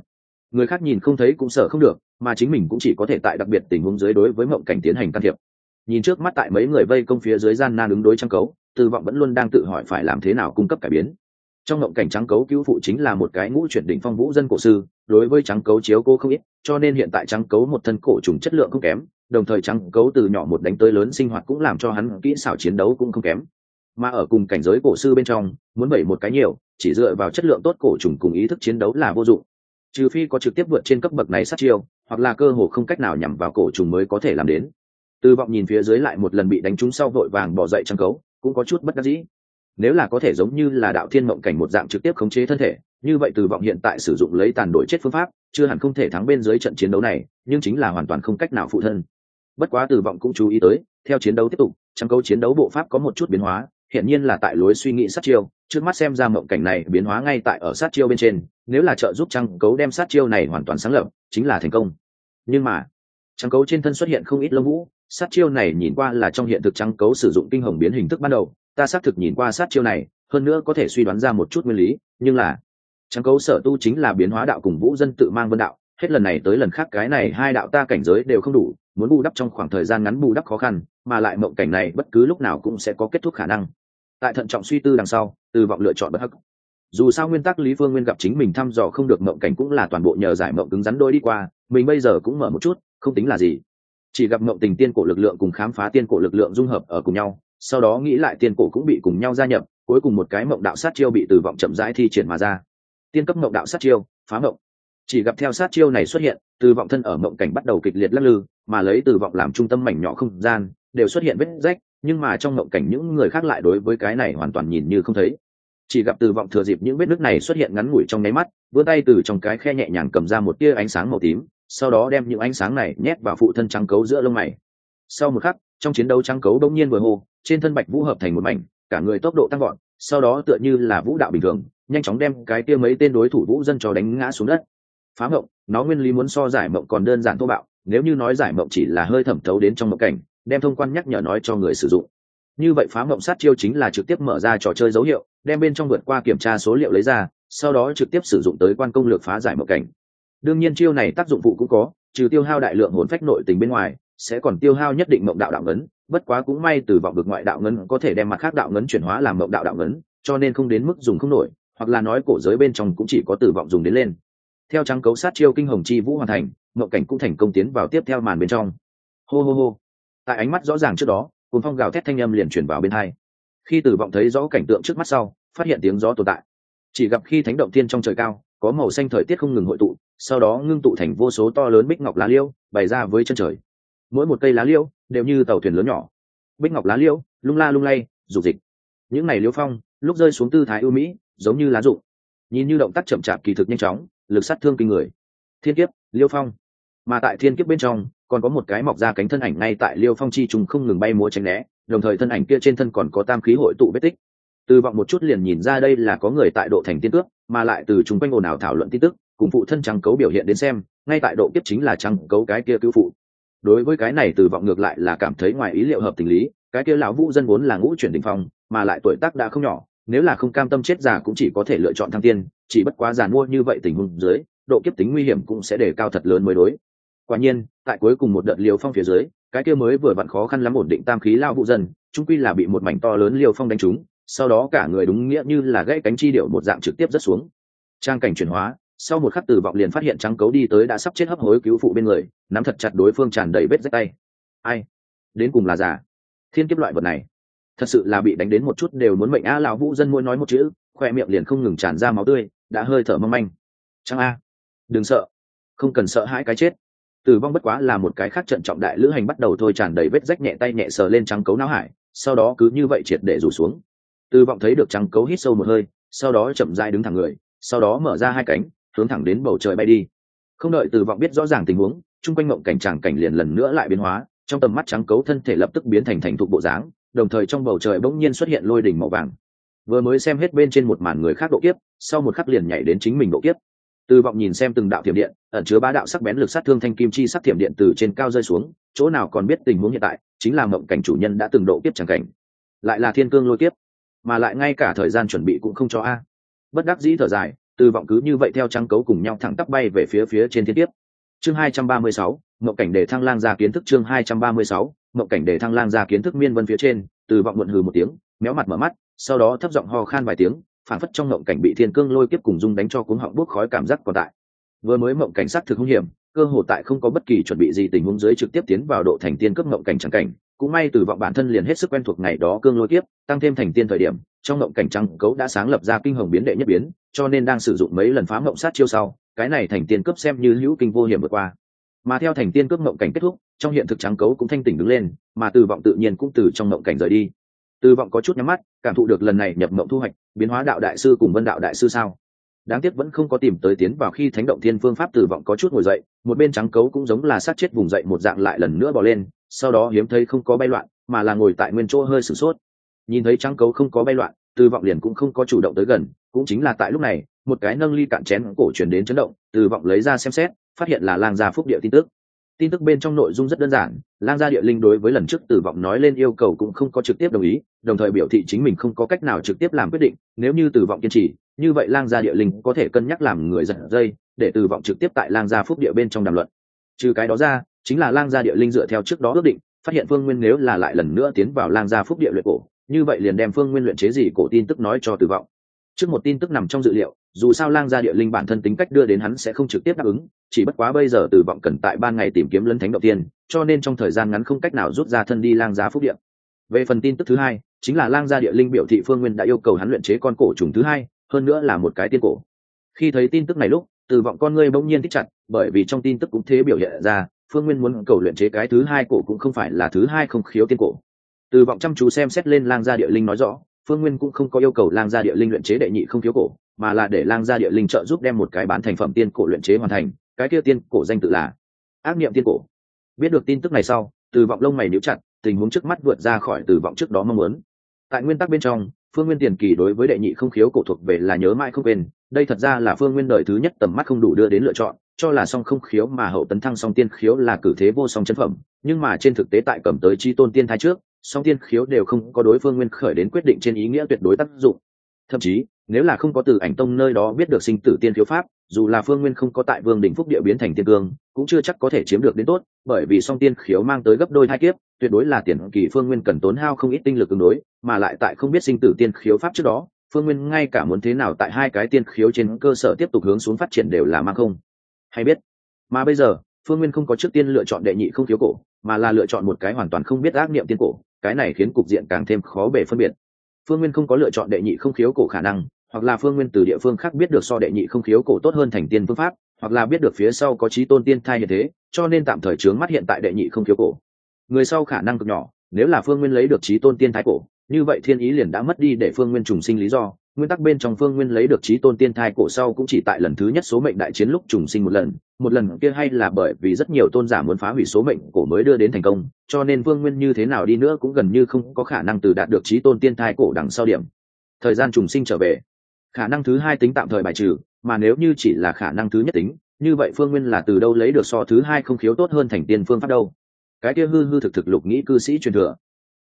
Người khác nhìn không thấy cũng sợ không được, mà chính mình cũng chỉ có thể tại đặc biệt tình huống dưới đối với mộng cảnh tiến hành can thiệp. Nhìn trước mắt tại mấy người vây công phía dưới gian nan ứng đối trang cấu từ vọng vẫn luôn đang tự hỏi phải làm thế nào cung cấp cải biến. Trong ngộng cảnh trắng cấu cứu phụ chính là một cái ngũ chuyển đỉnh phong vũ dân cổ sư, đối với trắng cấu chiếu cô không ít, cho nên hiện tại trắng cấu một thân cổ trùng chất lượng không kém, đồng thời trắng cấu từ nhỏ một đánh tới lớn sinh hoạt cũng làm cho hắn kỹ xảo chiến đấu cũng không kém. Mà ở cùng cảnh giới cổ sư bên trong, muốn bảy một cái nhiều, chỉ dựa vào chất lượng tốt cổ trùng cùng ý thức chiến đấu là vô dụng. Trừ phi có trực tiếp vượt trên cấp bậc này sát chiêu, hoặc là cơ hồ không cách nào nhằm vào cổ trùng mới có thể làm đến. Từ vọng nhìn phía dưới lại một lần bị đánh trúng sau vội vàng bỏ dậy trắng cấu cũng có chút bất đắc dĩ. Nếu là có thể giống như là đạo thiên mộng cảnh một dạng trực tiếp khống chế thân thể, như vậy từ vọng hiện tại sử dụng lấy tàn đổi chết phương pháp, chưa hẳn không thể thắng bên dưới trận chiến đấu này, nhưng chính là hoàn toàn không cách nào phụ thân. Bất quá từ vọng cũng chú ý tới, theo chiến đấu tiếp tục, trong câu chiến đấu bộ pháp có một chút biến hóa hiện nhiên là tại lối suy nghĩ sát chiêu, trước mắt xem ra mộng cảnh này biến hóa ngay tại ở sát chiêu bên trên, nếu là trợ giúp trăng cấu đem sát chiêu này hoàn toàn sáng lập, chính là thành công. Nhưng mà, trăng cấu trên thân xuất hiện không ít lông vũ sát chiêu này nhìn qua là trong hiện thực trắng cấu sử dụng kinh hồng biến hình thức ban đầu, ta xác thực nhìn qua sát chiêu này, hơn nữa có thể suy đoán ra một chút nguyên lý, nhưng là trắng cấu sở tu chính là biến hóa đạo cùng vũ dân tự mang vân đạo, hết lần này tới lần khác cái này hai đạo ta cảnh giới đều không đủ, muốn bù đắp trong khoảng thời gian ngắn bù đắp khó khăn, mà lại mộng cảnh này bất cứ lúc nào cũng sẽ có kết thúc khả năng. Tại thận trọng suy tư đằng sau, từ vọng lựa chọn bất hắc. Dù sao nguyên tắc lý phương nguyên gặp chính mình thăm dò không được mộng cảnh cũng là toàn bộ nhờ giải mộng cứng rắn đôi đi qua, mình bây giờ cũng mở một chút, không tính là gì chỉ gặp mộng tình tiên cổ lực lượng cùng khám phá tiên cổ lực lượng dung hợp ở cùng nhau, sau đó nghĩ lại tiên cổ cũng bị cùng nhau gia nhập, cuối cùng một cái mộng đạo sát chiêu bị từ vọng chậm rãi thi triển mà ra. Tiên cấp mộng đạo sát chiêu, phá mộng. Chỉ gặp theo sát chiêu này xuất hiện từ vọng thân ở mộng cảnh bắt đầu kịch liệt lắc lư, mà lấy từ vọng làm trung tâm mảnh nhỏ không gian, đều xuất hiện vết rách, nhưng mà trong mộng cảnh những người khác lại đối với cái này hoàn toàn nhìn như không thấy. Chỉ gặp từ vọng thừa dịp những vết nước này xuất hiện ngắn ngủi trong nháy mắt, vươn tay từ trong cái khe nhẹ nhàng cầm ra một tia ánh sáng màu tím sau đó đem những ánh sáng này nhét vào phụ thân trắng cấu giữa lông mày. Sau một khắc, trong chiến đấu trắng cấu đông nhiên vừa hô, trên thân bạch vũ hợp thành một mảnh, cả người tốc độ tăng gọn sau đó tựa như là vũ đạo bình thường, nhanh chóng đem cái kia mấy tên đối thủ vũ dân cho đánh ngã xuống đất. Phá mộng, nó nguyên lý muốn so giải mộng còn đơn giản thô bạo, nếu như nói giải mộng chỉ là hơi thẩm thấu đến trong mộng cảnh, đem thông quan nhắc nhở nói cho người sử dụng. Như vậy phá mộng sát chiêu chính là trực tiếp mở ra trò chơi dấu hiệu, đem bên trong vượt qua kiểm tra số liệu lấy ra, sau đó trực tiếp sử dụng tới quan công lược phá giải mộng cảnh đương nhiên chiêu này tác dụng phụ cũng có, trừ tiêu hao đại lượng hồn phách nội tình bên ngoài, sẽ còn tiêu hao nhất định mộng đạo đạo ngấn. Bất quá cũng may từ vọng được ngoại đạo ngấn có thể đem mặt khác đạo ngấn chuyển hóa làm mộng đạo đạo ngấn, cho nên không đến mức dùng không nổi, hoặc là nói cổ giới bên trong cũng chỉ có tử vọng dùng đến lên. Theo trắng cấu sát chiêu kinh hồng chi vũ hoàn thành, mộng cảnh cũng thành công tiến vào tiếp theo màn bên trong. Hô hô hô. Tại ánh mắt rõ ràng trước đó cuốn phong gào thét thanh âm liền chuyển vào bên hai. Khi tử vọng thấy rõ cảnh tượng trước mắt sau, phát hiện tiếng gió tồn tại. Chỉ gặp khi thánh động thiên trong trời cao, có màu xanh thời tiết không ngừng hội tụ sau đó ngưng tụ thành vô số to lớn bích ngọc lá liêu bày ra với chân trời. Mỗi một cây lá liêu đều như tàu thuyền lớn nhỏ. Bích ngọc lá liêu lung la lung lay rục dịch. Những này liêu phong lúc rơi xuống tư thái ưu mỹ giống như lá rụng. Nhìn như động tác chậm chạp kỳ thực nhanh chóng lực sát thương kinh người. Thiên kiếp liêu phong. Mà tại thiên kiếp bên trong còn có một cái mọc ra cánh thân ảnh ngay tại liêu phong chi trùng không ngừng bay múa tránh né đồng thời thân ảnh kia trên thân còn có tam khí hội tụ vết tích. Từ vọng một chút liền nhìn ra đây là có người tại độ thành tiên tước, mà lại từ chúng quanh ồn ào thảo luận tin tức cùng phụ thân trắng cấu biểu hiện đến xem, ngay tại độ kiếp chính là trắng cấu cái kia cứu phụ. Đối với cái này từ vọng ngược lại là cảm thấy ngoài ý liệu hợp tình lý, cái kia lão vũ dân vốn là ngũ chuyển đình phong, mà lại tuổi tác đã không nhỏ, nếu là không cam tâm chết già cũng chỉ có thể lựa chọn thăng tiên, chỉ bất quá già mua như vậy tình huống dưới, độ kiếp tính nguy hiểm cũng sẽ đề cao thật lớn mới đối. Quả nhiên, tại cuối cùng một đợt liều phong phía dưới, cái kia mới vừa vặn khó khăn lắm ổn định tam khí lao vụ dân trung quy là bị một mảnh to lớn liều phong đánh trúng, sau đó cả người đúng nghĩa như là gãy cánh chi điệu một dạng trực tiếp rất xuống. Trang cảnh chuyển hóa sau một khắc tử vọng liền phát hiện trắng cấu đi tới đã sắp chết hấp hối cứu phụ bên người, nắm thật chặt đối phương tràn đầy vết rách tay. Ai? Đến cùng là giả thiên kiếp loại vật này. Thật sự là bị đánh đến một chút đều muốn mệnh a lão vũ dân mỗi nói một chữ, khoe miệng liền không ngừng tràn ra máu tươi, đã hơi thở mong manh. Trắng a. Đừng sợ. Không cần sợ hãi cái chết. Tử vong bất quá là một cái khác trận trọng đại lữ hành bắt đầu thôi tràn đầy vết rách nhẹ tay nhẹ sờ lên trắng cấu não hải, sau đó cứ như vậy triệt để rủ xuống. Tử vọng thấy được trắng cấu hít sâu một hơi, sau đó chậm dai đứng thẳng người, sau đó mở ra hai cánh hướng thẳng đến bầu trời bay đi. Không đợi Từ vọng biết rõ ràng tình huống, chung quanh mộng cảnh tràng cảnh liền lần nữa lại biến hóa, trong tầm mắt trắng cấu thân thể lập tức biến thành thành thục bộ dáng, đồng thời trong bầu trời bỗng nhiên xuất hiện lôi đỉnh màu vàng. Vừa mới xem hết bên trên một màn người khác độ kiếp, sau một khắc liền nhảy đến chính mình độ kiếp. Từ vọng nhìn xem từng đạo thiểm điện, ẩn chứa bá đạo sắc bén lực sát thương thanh kim chi sắc thiểm điện từ trên cao rơi xuống, chỗ nào còn biết tình huống hiện tại, chính là mộng cảnh chủ nhân đã từng độ kiếp tràng cảnh. Lại là thiên cương lôi kiếp, mà lại ngay cả thời gian chuẩn bị cũng không cho a. Bất đắc dĩ thở dài từ vọng cứ như vậy theo trăng cấu cùng nhau thẳng tắp bay về phía phía trên thiên tiếp. Chương hai trăm ba mươi sáu, mộng cảnh để thăng lang ra kiến thức chương hai trăm ba mươi sáu, mộng cảnh để thăng lang ra kiến thức miên vân phía trên từ vọng muộn hừ một tiếng, méo mặt mở mắt, sau đó thấp giọng ho khan vài tiếng phản phất trong mộng cảnh bị thiên cương lôi kiếp cùng dung đánh cho cuống họng bốc khói cảm giác còn tại. Vừa mới mộng cảnh sát thực hung hiểm, cơ hồ tại không có bất kỳ chuẩn bị gì tình huống dưới trực tiếp tiến vào độ thành tiên cấp mộng cảnh trắng cảnh, cũng may từ vọng bản thân liền hết sức quen thuộc ngày đó cương lôi kiếp, tăng thêm thành tiên thời điểm trong ngộng cảnh trắng cấu đã sáng lập ra kinh hồng biến đệ nhất biến, cho nên đang sử dụng mấy lần phá mộng sát chiêu sau, cái này thành tiên cướp xem như hữu kinh vô hiểm vượt qua. Mà theo thành tiên cướp ngộng cảnh kết thúc, trong hiện thực trắng cấu cũng thanh tỉnh đứng lên, mà từ vọng tự nhiên cũng từ trong ngộng cảnh rời đi. Từ vọng có chút nhắm mắt, cảm thụ được lần này nhập ngộng thu hoạch, biến hóa đạo đại sư cùng vân đạo đại sư sao? Đáng tiếc vẫn không có tìm tới tiến vào khi thánh động thiên phương pháp từ vọng có chút ngồi dậy, một bên trắng cấu cũng giống là sát chết vùng dậy một dạng lại lần nữa bỏ lên, sau đó hiếm thấy không có bay loạn, mà là ngồi tại nguyên chỗ hơi sửng sốt nhìn thấy trắng cấu không có bay loạn, từ vọng liền cũng không có chủ động tới gần, cũng chính là tại lúc này, một cái nâng ly cạn chén cổ truyền đến chấn động, từ vọng lấy ra xem xét, phát hiện là lang gia phúc địa tin tức. Tin tức bên trong nội dung rất đơn giản, lang gia địa linh đối với lần trước tử vọng nói lên yêu cầu cũng không có trực tiếp đồng ý, đồng thời biểu thị chính mình không có cách nào trực tiếp làm quyết định, nếu như tử vọng kiên trì, như vậy lang gia địa linh có thể cân nhắc làm người giật dây, để tử vọng trực tiếp tại lang gia phúc địa bên trong đàm luận. Trừ cái đó ra, chính là lang gia địa linh dựa theo trước đó ước định, phát hiện phương nguyên nếu là lại lần nữa tiến vào lang gia phúc địa luyện cổ như vậy liền đem phương nguyên luyện chế gì cổ tin tức nói cho tử vọng. Trước một tin tức nằm trong dự liệu, dù sao lang gia địa linh bản thân tính cách đưa đến hắn sẽ không trực tiếp đáp ứng, chỉ bất quá bây giờ tử vọng cần tại ban ngày tìm kiếm lân thánh đầu tiên, cho nên trong thời gian ngắn không cách nào rút ra thân đi lang gia phúc điện về phần tin tức thứ hai, chính là lang gia địa linh biểu thị phương nguyên đã yêu cầu hắn luyện chế con cổ trùng thứ hai, hơn nữa là một cái tiên cổ. Khi thấy tin tức này lúc tử vọng con ngươi bỗng nhiên thích chặt, bởi vì trong tin tức cũng thế biểu hiện ra, phương nguyên muốn cầu luyện chế cái thứ hai cổ cũng không phải là thứ hai không khiếu tiên cổ. Từ vọng chăm chú xem xét lên lang gia địa linh nói rõ, phương nguyên cũng không có yêu cầu lang gia địa linh luyện chế đệ nhị không thiếu cổ, mà là để lang gia địa linh trợ giúp đem một cái bán thành phẩm tiên cổ luyện chế hoàn thành, cái kia tiên cổ danh tự là ác niệm tiên cổ. Biết được tin tức này sau, từ vọng lông mày níu chặt, tình huống trước mắt vượt ra khỏi từ vọng trước đó mong muốn. Tại nguyên tắc bên trong, phương nguyên tiền kỳ đối với đệ nhị không khiếu cổ thuộc về là nhớ mãi không quên, đây thật ra là phương nguyên đời thứ nhất tầm mắt không đủ đưa đến lựa chọn, cho là song không khiếu mà hậu tấn thăng song tiên khiếu là cử thế vô song chân phẩm, nhưng mà trên thực tế tại cầm tới chi tôn tiên thai trước song tiên khiếu đều không có đối phương nguyên khởi đến quyết định trên ý nghĩa tuyệt đối tác dụng. Thậm chí, nếu là không có từ ảnh tông nơi đó biết được sinh tử tiên khiếu pháp, dù là phương nguyên không có tại vương đỉnh phúc địa biến thành tiên cương, cũng chưa chắc có thể chiếm được đến tốt, bởi vì song tiên khiếu mang tới gấp đôi hai kiếp, tuyệt đối là tiền kỳ phương nguyên cần tốn hao không ít tinh lực tương đối, mà lại tại không biết sinh tử tiên khiếu pháp trước đó, phương nguyên ngay cả muốn thế nào tại hai cái tiên khiếu trên cơ sở tiếp tục hướng xuống phát triển đều là mang không. Hay biết? Mà bây giờ, phương nguyên không có trước tiên lựa chọn đệ nhị không khiếu cổ, mà là lựa chọn một cái hoàn toàn không biết ác niệm tiên cổ cái này khiến cục diện càng thêm khó bể phân biệt. Phương nguyên không có lựa chọn đệ nhị không khiếu cổ khả năng, hoặc là phương nguyên từ địa phương khác biết được so đệ nhị không khiếu cổ tốt hơn thành tiên phương pháp, hoặc là biết được phía sau có trí tôn tiên thai như thế, cho nên tạm thời trướng mắt hiện tại đệ nhị không khiếu cổ. Người sau khả năng cực nhỏ, nếu là phương nguyên lấy được trí tôn tiên thái cổ, như vậy thiên ý liền đã mất đi để phương nguyên trùng sinh lý do nguyên tắc bên trong phương nguyên lấy được trí tôn tiên thai cổ sau cũng chỉ tại lần thứ nhất số mệnh đại chiến lúc trùng sinh một lần một lần kia hay là bởi vì rất nhiều tôn giả muốn phá hủy số mệnh cổ mới đưa đến thành công, cho nên phương nguyên như thế nào đi nữa cũng gần như không có khả năng từ đạt được trí tôn tiên thai cổ đằng sau điểm. Thời gian trùng sinh trở về, khả năng thứ hai tính tạm thời bài trừ, mà nếu như chỉ là khả năng thứ nhất tính, như vậy phương nguyên là từ đâu lấy được so thứ hai không khiếu tốt hơn thành tiên phương pháp đâu? Cái kia hư hư thực thực lục nghĩ cư sĩ truyền thừa.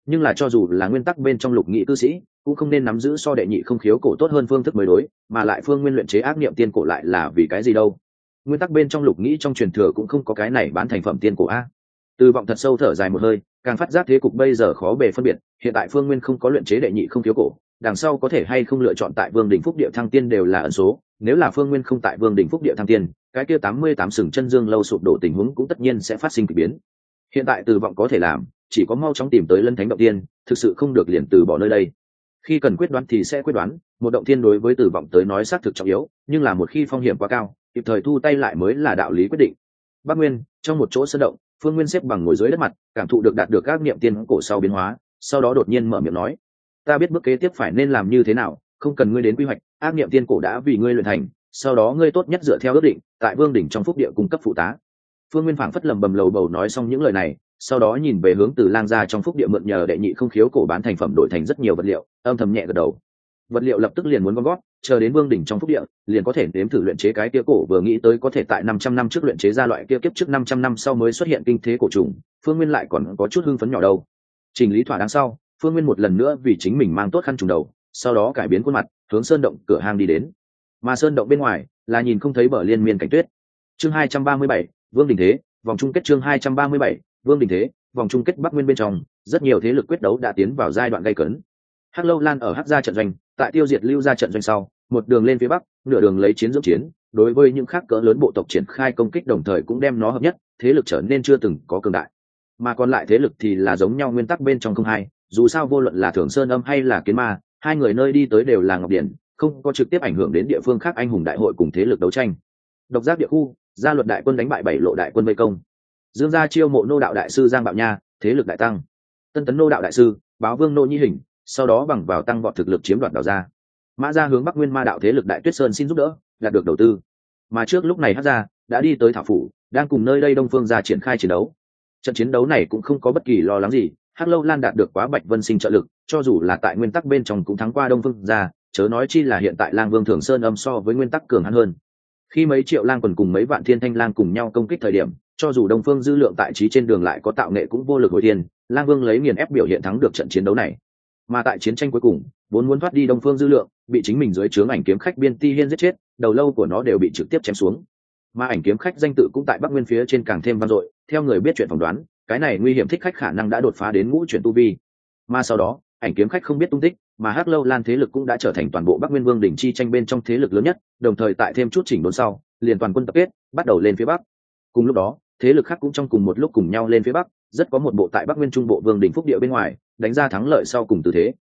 Nhưng là cho dù là nguyên tắc bên trong lục nghị cư sĩ cũng không nên nắm giữ so đệ nhị không khiếu cổ tốt hơn phương thức mới đối, mà lại phương nguyên luyện chế ác niệm tiên cổ lại là vì cái gì đâu? Nguyên tắc bên trong lục nghĩ trong truyền thừa cũng không có cái này bán thành phẩm tiên cổ a. Từ vọng thật sâu thở dài một hơi, càng phát giác thế cục bây giờ khó bề phân biệt, hiện tại phương nguyên không có luyện chế đệ nhị không khiếu cổ, đằng sau có thể hay không lựa chọn tại vương đình phúc địa thăng tiên đều là ẩn số, nếu là phương nguyên không tại vương đình phúc địa thăng tiên, cái kia tám mươi tám sừng chân dương lâu sụp đổ tình huống cũng tất nhiên sẽ phát sinh k ỳ biến. Hiện tại từ vọng có thể làm, chỉ có mau chóng tìm tới lân thánh động tiên, thực sự không được liền từ bỏ nơi đây khi cần quyết đoán thì sẽ quyết đoán, một động thiên đối với tử vọng tới nói xác thực trọng yếu, nhưng là một khi phong hiểm quá cao, kịp thời thu tay lại mới là đạo lý quyết định. Bắc nguyên, trong một chỗ sân động, phương nguyên xếp bằng ngồi dưới đất mặt, cảm thụ được đạt được các niệm tiên cổ sau biến hóa, sau đó đột nhiên mở miệng nói, ta biết bước kế tiếp phải nên làm như thế nào, không cần ngươi đến quy hoạch, ác niệm tiên cổ đã vì ngươi luyện thành, sau đó ngươi tốt nhất dựa theo ước định, tại vương đỉnh trong phúc địa cung cấp phụ tá. Phương nguyên phảng phất lầm bầm lầu bầu nói xong những lời này sau đó nhìn về hướng từ lang gia trong phúc địa mượn nhờ đệ nhị không khiếu cổ bán thành phẩm đổi thành rất nhiều vật liệu, âm thầm nhẹ gật đầu. Vật liệu lập tức liền muốn gom gót chờ đến vương đỉnh trong phúc địa, liền có thể nếm thử luyện chế cái kia cổ, vừa nghĩ tới có thể tại năm trăm năm trước luyện chế ra loại kia kiếp trước năm trăm năm sau mới xuất hiện kinh thế cổ trùng, phương nguyên lại còn có chút hưng phấn nhỏ đâu. Trình lý thỏa đáng sau, phương nguyên một lần nữa vì chính mình mang tốt khăn trùng đầu, sau đó cải biến khuôn mặt, hướng sơn động cửa hang đi đến. Mà sơn động bên ngoài là nhìn không thấy bờ liên miên cảnh tuyết. Chương hai trăm ba mươi bảy, vương đình thế, vòng chung kết chương hai trăm ba mươi bảy vương đình thế, vòng chung kết bắc nguyên bên trong, rất nhiều thế lực quyết đấu đã tiến vào giai đoạn gây cấn. Hắc lâu lan ở hắc gia trận doanh, tại tiêu diệt lưu ra trận doanh sau, một đường lên phía bắc, nửa đường lấy chiến dưỡng chiến, đối với những khác cỡ lớn bộ tộc triển khai công kích đồng thời cũng đem nó hợp nhất, thế lực trở nên chưa từng có cường đại. Mà còn lại thế lực thì là giống nhau nguyên tắc bên trong không hai, dù sao vô luận là thường sơn âm hay là kiến ma, hai người nơi đi tới đều là ngọc điển, không có trực tiếp ảnh hưởng đến địa phương khác anh hùng đại hội cùng thế lực đấu tranh. Độc giác địa khu, gia luật đại quân đánh bại bảy lộ đại quân vây công dương gia chiêu mộ nô đạo đại sư giang bạo nha, thế lực đại tăng. Tân tấn nô đạo đại sư, báo vương nô nhi hình, sau đó bằng vào tăng vọt thực lực chiếm đoạt đào gia. Mã gia hướng bắc nguyên ma đạo thế lực đại tuyết sơn xin giúp đỡ, đạt được đầu tư. Mà trước lúc này hát gia đã đi tới thảo phủ, đang cùng nơi đây đông phương ra triển khai chiến đấu. Trận chiến đấu này cũng không có bất kỳ lo lắng gì, hắc lâu lan đạt được quá bạch vân sinh trợ lực, cho dù là tại nguyên tắc bên trong cũng thắng qua đông phương ra chớ nói chi là hiện tại lang vương thường sơn âm so với nguyên tắc cường hắn hơn. Khi mấy triệu lang quần cùng mấy vạn thiên thanh lang cùng nhau công kích thời điểm cho dù đông phương dư lượng tại trí trên đường lại có tạo nghệ cũng vô lực hồi thiên, lang vương lấy nghiền ép biểu hiện thắng được trận chiến đấu này. Mà tại chiến tranh cuối cùng, vốn muốn thoát đi đông phương dư lượng, bị chính mình dưới trướng ảnh kiếm khách biên ti hiên giết chết, đầu lâu của nó đều bị trực tiếp chém xuống. Mà ảnh kiếm khách danh tự cũng tại bắc nguyên phía trên càng thêm vang dội, theo người biết chuyện phỏng đoán, cái này nguy hiểm thích khách khả năng đã đột phá đến ngũ chuyển tu vi. Mà sau đó, ảnh kiếm khách không biết tung tích, mà hắc lâu lan thế lực cũng đã trở thành toàn bộ bắc nguyên vương đỉnh chi tranh bên trong thế lực lớn nhất, đồng thời tại thêm chút chỉnh đốn sau, liền toàn quân tập kết, bắt đầu lên phía bắc. Cùng lúc đó thế lực khác cũng trong cùng một lúc cùng nhau lên phía bắc, rất có một bộ tại bắc nguyên trung bộ vương Đình phúc địa bên ngoài, đánh ra thắng lợi sau cùng tư thế.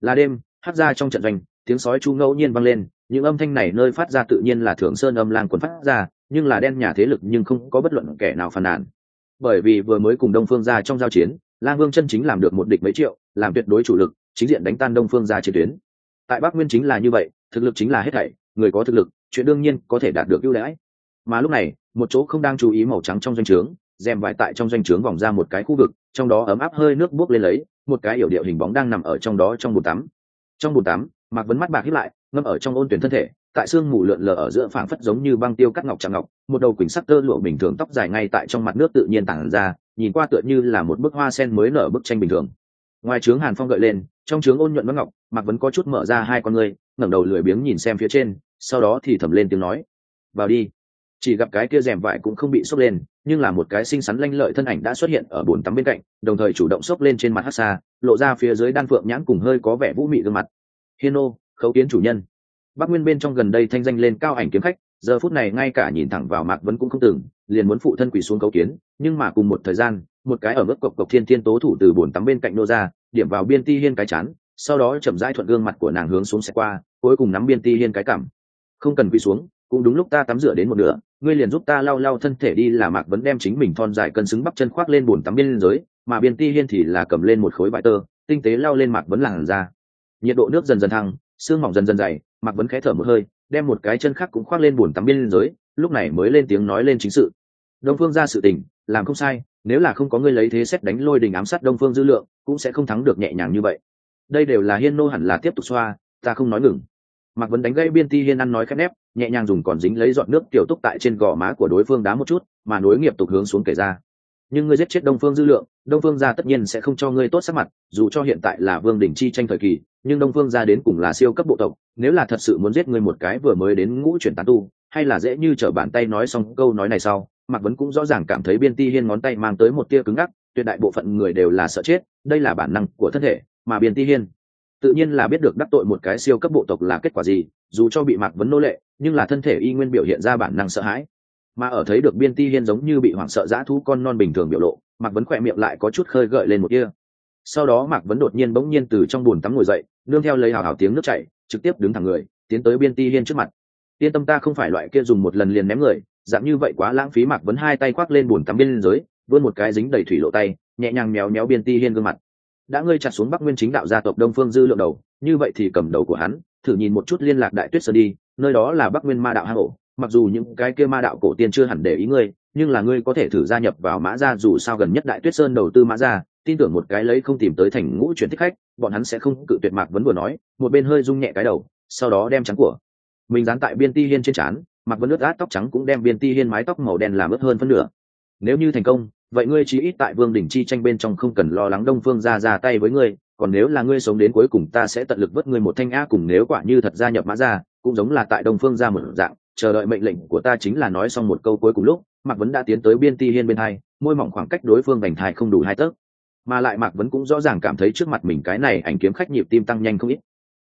Là đêm, hát ra trong trận doanh, tiếng sói chu ngẫu nhiên vang lên, những âm thanh này nơi phát ra tự nhiên là thượng sơn âm lang quần phát ra, nhưng là đen nhà thế lực nhưng không có bất luận kẻ nào phàn nàn. Bởi vì vừa mới cùng đông phương ra trong giao chiến, lang vương chân chính làm được một địch mấy triệu, làm tuyệt đối chủ lực, chính diện đánh tan đông phương ra chiến tuyến. Tại bắc nguyên chính là như vậy, thực lực chính là hết thảy, người có thực lực, chuyện đương nhiên có thể đạt được ưu đãi mà lúc này, một chỗ không đang chú ý màu trắng trong doanh trướng, rèm vải tại trong doanh trướng vòng ra một cái khu vực, trong đó ấm áp hơi nước buốc lên lấy, một cái yểu điệu hình bóng đang nằm ở trong đó trong bồn tắm. Trong bồn tắm, mạc vấn mắt bạc hít lại, ngâm ở trong ôn tuyển thân thể, tại xương mù lượn lờ ở giữa phảng phất giống như băng tiêu cắt ngọc chạm ngọc, một đầu quỳnh sắc tơ lụa bình thường tóc dài ngay tại trong mặt nước tự nhiên tản ra, nhìn qua tựa như là một bức hoa sen mới nở bức tranh bình thường. Ngoài trướng hàn phong gợi lên, trong trướng ôn nhuận vẫn ngọc, mạc vẫn có chút mở ra hai con ngươi, ngẩng đầu lười biếng nhìn xem phía trên, sau đó thì thầm lên tiếng nói, vào đi chỉ gặp cái kia rèm vải cũng không bị xốc lên, nhưng là một cái xinh xắn lanh lợi thân ảnh đã xuất hiện ở bồn tắm bên cạnh, đồng thời chủ động xốc lên trên mặt hát xa, lộ ra phía dưới đan phượng nhãn cùng hơi có vẻ vũ mị gương mặt. Hiên ô khấu kiến chủ nhân. Bắc nguyên bên trong gần đây thanh danh lên cao ảnh kiếm khách, giờ phút này ngay cả nhìn thẳng vào mạc vẫn cũng không từng liền muốn phụ thân quỳ xuống cấu kiến, nhưng mà cùng một thời gian, một cái ở mức cộc cộc thiên thiên tố thủ từ bồn tắm bên cạnh nô ra, điểm vào biên ti hiên cái chán, sau đó chậm rãi thuận gương mặt của nàng hướng xuống xe qua, cuối cùng nắm biên ti hiên cái cảm. Không cần quỳ xuống cũng đúng lúc ta tắm rửa đến một nửa, ngươi liền giúp ta lau lau thân thể đi là mạc vẫn đem chính mình thon dài cân xứng bắp chân khoác lên bồn tắm biên giới mà biên ti hiên thì là cầm lên một khối vải tơ, tinh tế lau lên mạc vẫn làn ra nhiệt độ nước dần dần thăng, xương mỏng dần dần dày, mạc vẫn khẽ thở một hơi, đem một cái chân khác cũng khoác lên bồn tắm biên giới lúc này mới lên tiếng nói lên chính sự. Đông phương ra sự tình, làm không sai, nếu là không có ngươi lấy thế xét đánh lôi đình ám sát đông phương dữ lượng, cũng sẽ không thắng được nhẹ nhàng như vậy. Đây đều là hiên nô hẳn là tiếp tục xoa, ta không nói ngừng mạc vấn đánh gây biên ti hiên ăn nói khép nép, nhẹ nhàng dùng còn dính lấy dọn nước tiểu túc tại trên gò má của đối phương đá một chút, mà nối nghiệp tục hướng xuống kể ra. Nhưng ngươi giết chết đông phương dư lượng, đông phương gia tất nhiên sẽ không cho ngươi tốt sắc mặt, dù cho hiện tại là vương đình chi tranh thời kỳ, nhưng đông phương gia đến cùng là siêu cấp bộ tộc, nếu là thật sự muốn giết ngươi một cái vừa mới đến ngũ chuyển tán tu, hay là dễ như trở bàn tay nói xong câu nói này sau, mạc vấn cũng rõ ràng cảm thấy biên ti hiên ngón tay mang tới một tia cứng ngắc, tuyệt đại bộ phận người đều là sợ chết, đây là bản năng của thân thể, mà biên ti hiên tự nhiên là biết được đắc tội một cái siêu cấp bộ tộc là kết quả gì, dù cho bị mạc vấn nô lệ, nhưng là thân thể y nguyên biểu hiện ra bản năng sợ hãi. Mà ở thấy được biên ti hiên giống như bị hoảng sợ dã thú con non bình thường biểu lộ, mạc vấn khỏe miệng lại có chút khơi gợi lên một kia sau đó mạc vấn đột nhiên bỗng nhiên từ trong bùn tắm ngồi dậy, nương theo lấy hào hào tiếng nước chảy, trực tiếp đứng thẳng người, tiến tới biên ti hiên trước mặt. Yên tâm ta không phải loại kia dùng một lần liền ném người, dạng như vậy quá lãng phí. Mạc vấn hai tay khoác lên bùn tắm biên giới vươn một cái dính đầy thủy lộ tay, nhẹ nhàng méo méo biên ti hiên gương mặt đã ngươi chặt xuống bắc nguyên chính đạo gia tộc đông phương dư lượng đầu, như vậy thì cầm đầu của hắn, thử nhìn một chút liên lạc đại tuyết sơn đi, nơi đó là bắc nguyên ma đạo hang ổ. Mặc dù những cái kia ma đạo cổ tiên chưa hẳn để ý ngươi, nhưng là ngươi có thể thử gia nhập vào mã gia dù sao gần nhất đại tuyết sơn đầu tư mã gia, tin tưởng một cái lấy không tìm tới thành ngũ chuyển thích khách, bọn hắn sẽ không cự tuyệt mạc vấn vừa nói, một bên hơi rung nhẹ cái đầu, sau đó đem trắng của mình dán tại biên ti hiên trên trán, mạc vấn ướt át tóc trắng cũng đem biên ti hiên mái tóc màu đen làm ướt hơn phân nửa. Nếu như thành công vậy ngươi chí ít tại vương đỉnh chi tranh bên trong không cần lo lắng đông phương ra ra tay với ngươi, còn nếu là ngươi sống đến cuối cùng ta sẽ tận lực vớt ngươi một thanh a cùng nếu quả như thật gia nhập mã ra cũng giống là tại đông phương ra một dạng, chờ đợi mệnh lệnh của ta chính là nói xong một câu cuối cùng lúc, mạc vấn đã tiến tới biên ti hiên bên hai, môi mỏng khoảng cách đối phương đành thai không đủ hai tấc. Mà lại mạc vấn cũng rõ ràng cảm thấy trước mặt mình cái này ảnh kiếm khách nhịp tim tăng nhanh không ít.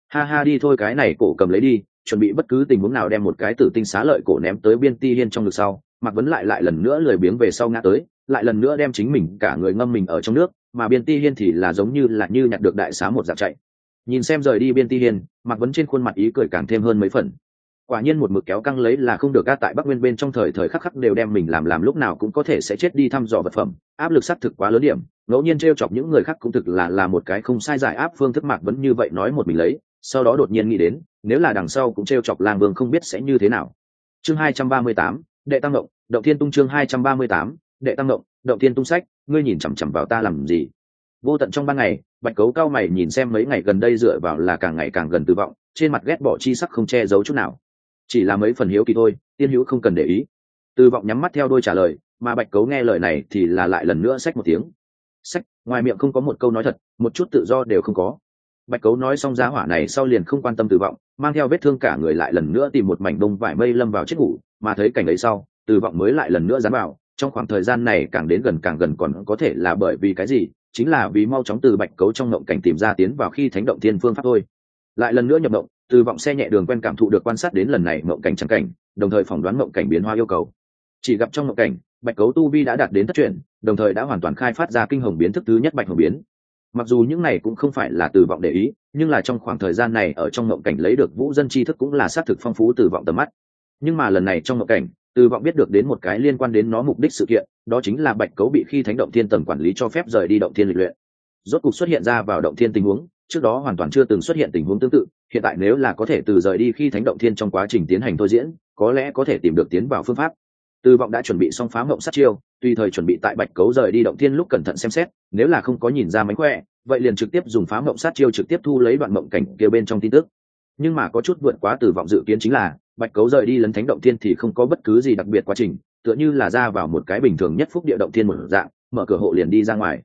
Ha ha đi thôi cái này cổ cầm lấy đi, chuẩn bị bất cứ tình huống nào đem một cái tử tinh xá lợi cổ ném tới biên ti hiên trong ngực sau mạc vấn lại lại lần nữa lười biếng về sau ngã tới, lại lần nữa đem chính mình cả người ngâm mình ở trong nước, mà biên ti hiên thì là giống như là như nhặt được đại xá một dạng chạy. Nhìn xem rời đi biên ti hiên, mạc vấn trên khuôn mặt ý cười càng thêm hơn mấy phần. Quả nhiên một mực kéo căng lấy là không được ga tại bắc nguyên bên trong thời thời khắc khắc đều đem mình làm làm lúc nào cũng có thể sẽ chết đi thăm dò vật phẩm, áp lực xác thực quá lớn điểm, ngẫu nhiên t r e o chọc những người khác cũng thực là là một cái không sai giải áp phương thức mạc vẫn như vậy nói một mình lấy, sau đó đột nhiên nghĩ đến, nếu là đằng sau cũng t r e o chọc lang vương không biết sẽ như thế nào. Chương hai trăm ba mươi tám, đệ tăng động động thiên tung chương hai trăm ba mươi tám, đệ tăng động động thiên tung sách, ngươi nhìn chằm chằm vào ta làm gì? Vô tận trong ban ngày, bạch cấu cao mày nhìn xem mấy ngày gần đây dựa vào là càng ngày càng gần Tử vọng, trên mặt ghét bỏ chi sắc không che giấu chút nào. Chỉ là mấy phần hiếu kỳ thôi, tiên hữu không cần để ý. Tử vọng nhắm mắt theo đôi trả lời, mà bạch cấu nghe lời này thì là lại lần nữa sách một tiếng. Sách ngoài miệng không có một câu nói thật, một chút tự do đều không có. Bạch cấu nói xong giá hỏa này sau liền không quan tâm tử vọng, mang theo vết thương cả người lại lần nữa tìm một mảnh đông vải mây lâm vào chết ngủ, mà thấy cảnh ấy sau tử vọng mới lại lần nữa dán vào, trong khoảng thời gian này càng đến gần càng gần còn có thể là bởi vì cái gì? Chính là vì mau chóng từ bạch cấu trong ngộng cảnh tìm ra tiến vào khi thánh động thiên phương pháp thôi. Lại lần nữa nhập động từ vọng xe nhẹ đường quen cảm thụ được quan sát đến lần này ngộng cảnh trắng cảnh, đồng thời phỏng đoán ngộng cảnh biến hoa yêu cầu. Chỉ gặp trong ngộng cảnh, bạch cấu tu vi đã đạt đến thất truyền đồng thời đã hoàn toàn khai phát ra kinh hồng biến thức thứ nhất bạch hồng biến. Mặc dù những này cũng không phải là từ vọng để ý, nhưng là trong khoảng thời gian này ở trong ngộng cảnh lấy được vũ dân tri thức cũng là xác thực phong phú từ vọng tầm mắt. Nhưng mà lần này trong ngộng cảnh từ vọng biết được đến một cái liên quan đến nó mục đích sự kiện, đó chính là bạch cấu bị khi thánh động thiên tầng quản lý cho phép rời đi động thiên lịch luyện. Rốt cục xuất hiện ra vào động thiên tình huống, trước đó hoàn toàn chưa từng xuất hiện tình huống tương tự, hiện tại nếu là có thể từ rời đi khi thánh động thiên trong quá trình tiến hành thôi diễn, có lẽ có thể tìm được tiến vào phương pháp. Từ vọng đã chuẩn bị xong phá mộng sát chiêu, tùy thời chuẩn bị tại bạch cấu rời đi động thiên lúc cẩn thận xem xét, nếu là không có nhìn ra mánh khỏe, vậy liền trực tiếp dùng phá mộng sát chiêu trực tiếp thu lấy đoạn mộng cảnh kia bên trong tin tức. Nhưng mà có chút vượt quá từ vọng dự kiến chính là bạch cấu rời đi lấn thánh động thiên thì không có bất cứ gì đặc biệt quá trình, tựa như là ra vào một cái bình thường nhất phúc địa động thiên một dạng, mở cửa hộ liền đi ra ngoài.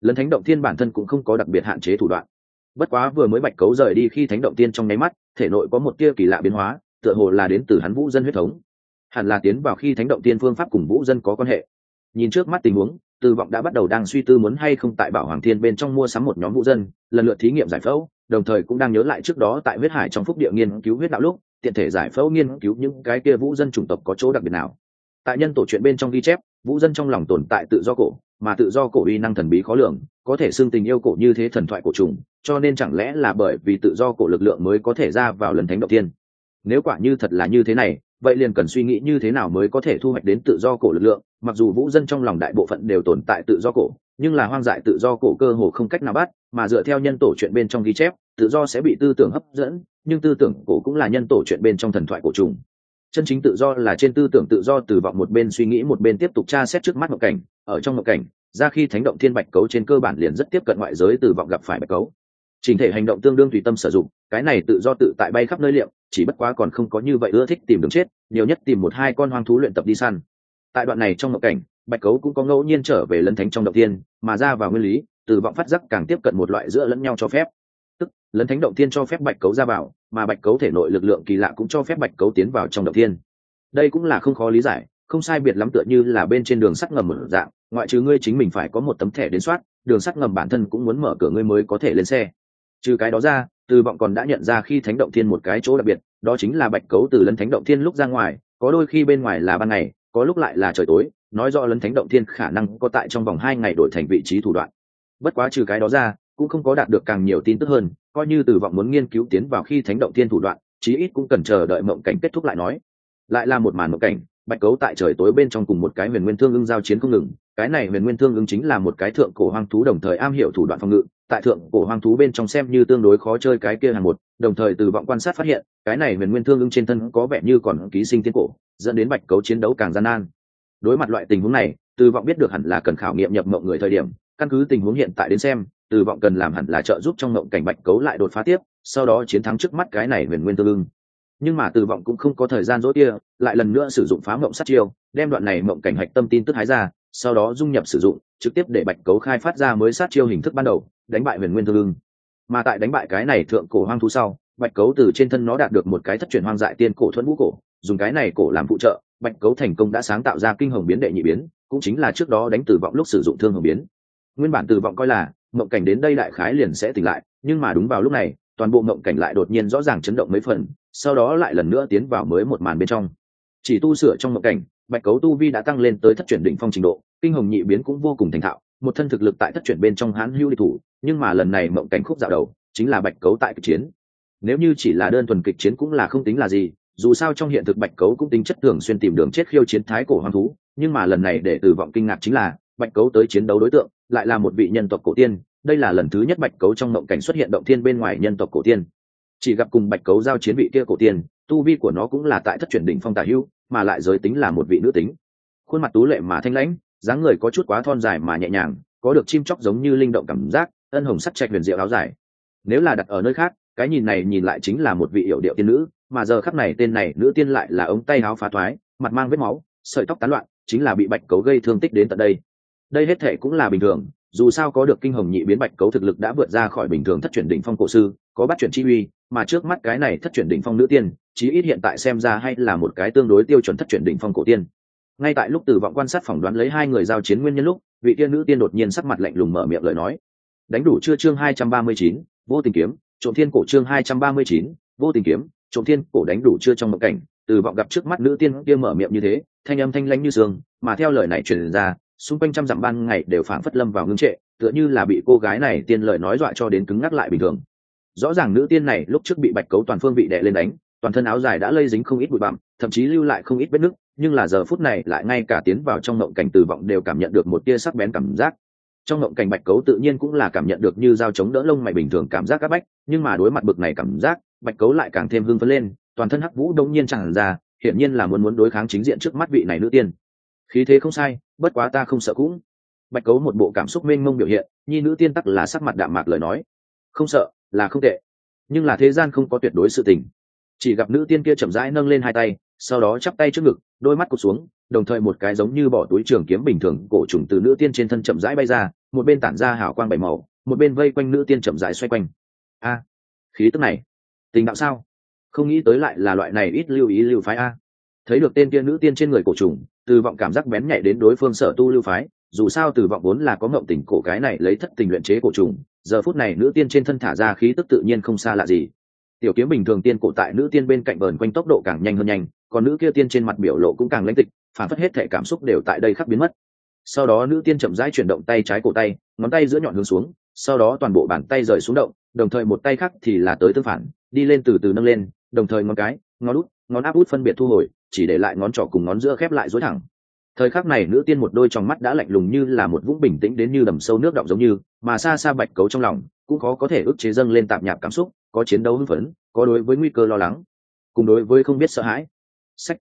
Lấn thánh động Thiên bản thân cũng không có đặc biệt hạn chế thủ đoạn. Bất quá vừa mới bạch cấu rời đi khi thánh động tiên trong nháy mắt, thể nội có một tia kỳ lạ biến hóa, tựa hồ là đến từ hắn vũ dân huyết thống. Hẳn là tiến vào khi thánh động tiên phương pháp cùng vũ dân có quan hệ. Nhìn trước mắt tình huống từ vọng đã bắt đầu đang suy tư muốn hay không tại bảo hoàng thiên bên trong mua sắm một nhóm vũ dân, lần lượt thí nghiệm giải phẫu, đồng thời cũng đang nhớ lại trước đó tại huyết hải trong phúc địa nghiên cứu huyết đạo lúc tiện thể giải phẫu nghiên cứu những cái kia vũ dân chủng tộc có chỗ đặc biệt nào. Tại nhân tổ chuyện bên trong ghi chép, vũ dân trong lòng tồn tại tự do cổ, mà tự do cổ uy năng thần bí khó lường, có thể xưng tình yêu cổ như thế thần thoại cổ trùng, cho nên chẳng lẽ là bởi vì tự do cổ lực lượng mới có thể ra vào lần thánh động tiên nếu quả như thật là như thế này, vậy liền cần suy nghĩ như thế nào mới có thể thu hoạch đến tự do cổ lực lượng, mặc dù vũ dân trong lòng đại bộ phận đều tồn tại tự do cổ, nhưng là hoang dại tự do cổ cơ hồ không cách nào bắt, mà dựa theo nhân tổ chuyện bên trong ghi chép tự do sẽ bị tư tưởng hấp dẫn, nhưng tư tưởng cổ cũng là nhân tổ chuyện bên trong thần thoại cổ trùng. Chân chính tự do là trên tư tưởng tự do từ vọng một bên suy nghĩ một bên tiếp tục tra xét trước mắt ngộ cảnh, ở trong ngộ cảnh, ra khi thánh động thiên bạch cấu trên cơ bản liền rất tiếp cận ngoại giới từ vọng gặp phải bạch cấu. Trình thể hành động tương đương tùy tâm sử dụng, cái này tự do tự tại bay khắp nơi liệu, chỉ bất quá còn không có như vậy ưa thích tìm đường chết, nhiều nhất tìm một hai con hoang thú luyện tập đi săn. Tại đoạn này trong ngộ cảnh, bạch cấu cũng có ngẫu nhiên trở về lân thánh trong động tiên mà ra vào nguyên lý, từ vọng phát giác càng tiếp cận một loại giữa lẫn nhau cho phép lấn thánh động tiên cho phép bạch cấu ra vào, mà bạch cấu thể nội lực lượng kỳ lạ cũng cho phép bạch cấu tiến vào trong động tiên đây cũng là không khó lý giải, không sai biệt lắm tựa như là bên trên đường sắt ngầm mở dạng, ngoại trừ ngươi chính mình phải có một tấm thẻ đến soát, đường sắt ngầm bản thân cũng muốn mở cửa ngươi mới có thể lên xe. Trừ cái đó ra, từ vọng còn đã nhận ra khi thánh động thiên một cái chỗ đặc biệt, đó chính là bạch cấu từ lân thánh động thiên lúc ra ngoài, có đôi khi bên ngoài là ban ngày, có lúc lại là trời tối, nói rõ lân thánh động thiên khả năng có tại trong vòng hai ngày đổi thành vị trí thủ đoạn. Bất quá trừ cái đó ra cũng không có đạt được càng nhiều tin tức hơn, coi như từ vọng muốn nghiên cứu tiến vào khi thánh động thiên thủ đoạn, chí ít cũng cần chờ đợi mộng cảnh kết thúc lại nói. Lại là một màn mộng cảnh, bạch cấu tại trời tối bên trong cùng một cái huyền nguyên thương ưng giao chiến không ngừng, cái này huyền nguyên thương ưng chính là một cái thượng cổ hoang thú đồng thời am hiểu thủ đoạn phòng ngự, tại thượng cổ hoang thú bên trong xem như tương đối khó chơi cái kia hàng một, đồng thời từ vọng quan sát phát hiện, cái này huyền nguyên thương ưng trên thân có vẻ như còn ký sinh tiến cổ, dẫn đến bạch cấu chiến đấu càng gian nan. Đối mặt loại tình huống này, từ vọng biết được hẳn là cần khảo nghiệm nhập mộng người thời điểm, căn cứ tình huống hiện tại đến xem từ vọng cần làm hẳn là trợ giúp trong mộng cảnh bạch cấu lại đột phá tiếp, sau đó chiến thắng trước mắt cái này huyền nguyên tương ưng. Nhưng mà từ vọng cũng không có thời gian dối kia, lại lần nữa sử dụng phá mộng sát chiêu, đem đoạn này mộng cảnh hạch tâm tin tức hái ra, sau đó dung nhập sử dụng, trực tiếp để bạch cấu khai phát ra mới sát chiêu hình thức ban đầu, đánh bại huyền nguyên thương ưng. Mà tại đánh bại cái này thượng cổ hoang thú sau, bạch cấu từ trên thân nó đạt được một cái thất truyền hoang dại tiên cổ thuẫn vũ cổ, dùng cái này cổ làm phụ trợ, bạch cấu thành công đã sáng tạo ra kinh hồng biến đệ nhị biến, cũng chính là trước đó đánh từ vọng lúc sử dụng thương hồng biến. Nguyên bản từ vọng coi là mộng cảnh đến đây đại khái liền sẽ tỉnh lại, nhưng mà đúng vào lúc này, toàn bộ mộng cảnh lại đột nhiên rõ ràng chấn động mấy phần, sau đó lại lần nữa tiến vào mới một màn bên trong. Chỉ tu sửa trong mộng cảnh, bạch cấu tu vi đã tăng lên tới thất chuyển đỉnh phong trình độ, kinh hồng nhị biến cũng vô cùng thành thạo, một thân thực lực tại thất chuyển bên trong hãn hưu địch thủ, nhưng mà lần này mộng cảnh khúc dạo đầu, chính là bạch cấu tại kịch chiến. Nếu như chỉ là đơn thuần kịch chiến cũng là không tính là gì, dù sao trong hiện thực bạch cấu cũng tính chất thường xuyên tìm đường chết khiêu chiến thái cổ hoang thú, nhưng mà lần này để từ vọng kinh ngạc chính là, bạch cấu tới chiến đấu đối tượng lại là một vị nhân tộc cổ tiên, đây là lần thứ nhất bạch cấu trong mộng cảnh xuất hiện động thiên bên ngoài nhân tộc cổ tiên. Chỉ gặp cùng bạch cấu giao chiến vị kia cổ tiên, tu vi của nó cũng là tại thất truyền đỉnh phong tả hưu mà lại giới tính là một vị nữ tính. Khuôn mặt tú lệ mà thanh lãnh, dáng người có chút quá thon dài mà nhẹ nhàng, có được chim chóc giống như linh động cảm giác, ân hồng sắc trạch huyền diệu áo dài. Nếu là đặt ở nơi khác, cái nhìn này nhìn lại chính là một vị hiệu điệu tiên nữ, mà giờ khắc này tên này nữ tiên lại là ống tay áo phá thoái, mặt mang vết máu, sợi tóc tán loạn, chính là bị bạch cấu gây thương tích đến tận đây đây hết thể cũng là bình thường, dù sao có được kinh hồng nhị biến bạch cấu thực lực đã vượt ra khỏi bình thường thất truyền đỉnh phong cổ sư, có bắt chuyển chi uy, mà trước mắt cái này thất truyền đỉnh phong nữ tiên, chí ít hiện tại xem ra hay là một cái tương đối tiêu chuẩn thất truyền đỉnh phong cổ tiên. Ngay tại lúc tử vọng quan sát phỏng đoán lấy hai người giao chiến nguyên nhân lúc, vị tiên nữ tiên đột nhiên sắc mặt lạnh lùng mở miệng lời nói. Đánh đủ chưa chương hai trăm ba mươi chín, vô tình kiếm, trộm thiên cổ chương hai trăm ba mươi chín, vô tình kiếm, trộm thiên cổ đánh đủ chưa trong mộng cảnh. Tử vọng gặp trước mắt nữ tiên kia mở miệng như thế, thanh âm thanh lãnh như sương, mà theo lời này truyền ra xung quanh trăm dặm ban ngày đều phảng phất lâm vào ngưng trệ, tựa như là bị cô gái này tiên lời nói dọa cho đến cứng ngắc lại bình thường. Rõ ràng nữ tiên này lúc trước bị bạch cấu toàn phương vị đè lên đánh, toàn thân áo dài đã lây dính không ít bụi bặm, thậm chí lưu lại không ít vết nứt, nhưng là giờ phút này lại ngay cả tiến vào trong ngộng cảnh từ vọng đều cảm nhận được một tia sắc bén cảm giác. Trong ngộng cảnh bạch cấu tự nhiên cũng là cảm nhận được như dao chống đỡ lông mày bình thường cảm giác các bách, nhưng mà đối mặt bực này cảm giác, bạch cấu lại càng thêm hưng phấn lên, toàn thân hắc vũ đông nhiên chẳng ra, hiển nhiên là muốn muốn đối kháng chính diện trước mắt vị này nữ tiên. Khí thế không sai bất quá ta không sợ cũng. Bạch cấu một bộ cảm xúc mênh mông biểu hiện, nhi nữ tiên tắc là sắc mặt đạm mạc lời nói. Không sợ, là không tệ. Nhưng là thế gian không có tuyệt đối sự tình. Chỉ gặp nữ tiên kia chậm rãi nâng lên hai tay, sau đó chắp tay trước ngực, đôi mắt cụt xuống, đồng thời một cái giống như bỏ túi trường kiếm bình thường cổ trùng từ nữ tiên trên thân chậm rãi bay ra, một bên tản ra hào quang bảy màu, một bên vây quanh nữ tiên chậm rãi xoay quanh. A, khí tức này, tình đạo sao? Không nghĩ tới lại là loại này ít lưu ý lưu phái a. Thấy được tên kia nữ tiên trên người cổ trùng từ vọng cảm giác bén nhạy đến đối phương sở tu lưu phái, dù sao từ vọng vốn là có ngộng tình cổ cái này lấy thất tình luyện chế cổ trùng, giờ phút này nữ tiên trên thân thả ra khí tức tự nhiên không xa lạ gì. Tiểu kiếm bình thường tiên cổ tại nữ tiên bên cạnh bờn quanh tốc độ càng nhanh hơn nhanh, còn nữ kia tiên trên mặt biểu lộ cũng càng lãnh tịch, phản phất hết thể cảm xúc đều tại đây khắc biến mất. Sau đó nữ tiên chậm rãi chuyển động tay trái cổ tay, ngón tay giữa nhọn hướng xuống, sau đó toàn bộ bàn tay rời xuống động, đồng thời một tay khác thì là tới tương phản, đi lên từ từ nâng lên, đồng thời ngón cái, ngón út ngón áp út phân biệt thu hồi, chỉ để lại ngón trỏ cùng ngón giữa khép lại dối thẳng. Thời khắc này nữ tiên một đôi trong mắt đã lạnh lùng như là một vũng bình tĩnh đến như đầm sâu nước động giống như, mà xa xa bạch cấu trong lòng, cũng khó có thể ức chế dâng lên tạp nhạp cảm xúc, có chiến đấu hưng phấn, có đối với nguy cơ lo lắng, cùng đối với không biết sợ hãi. Sách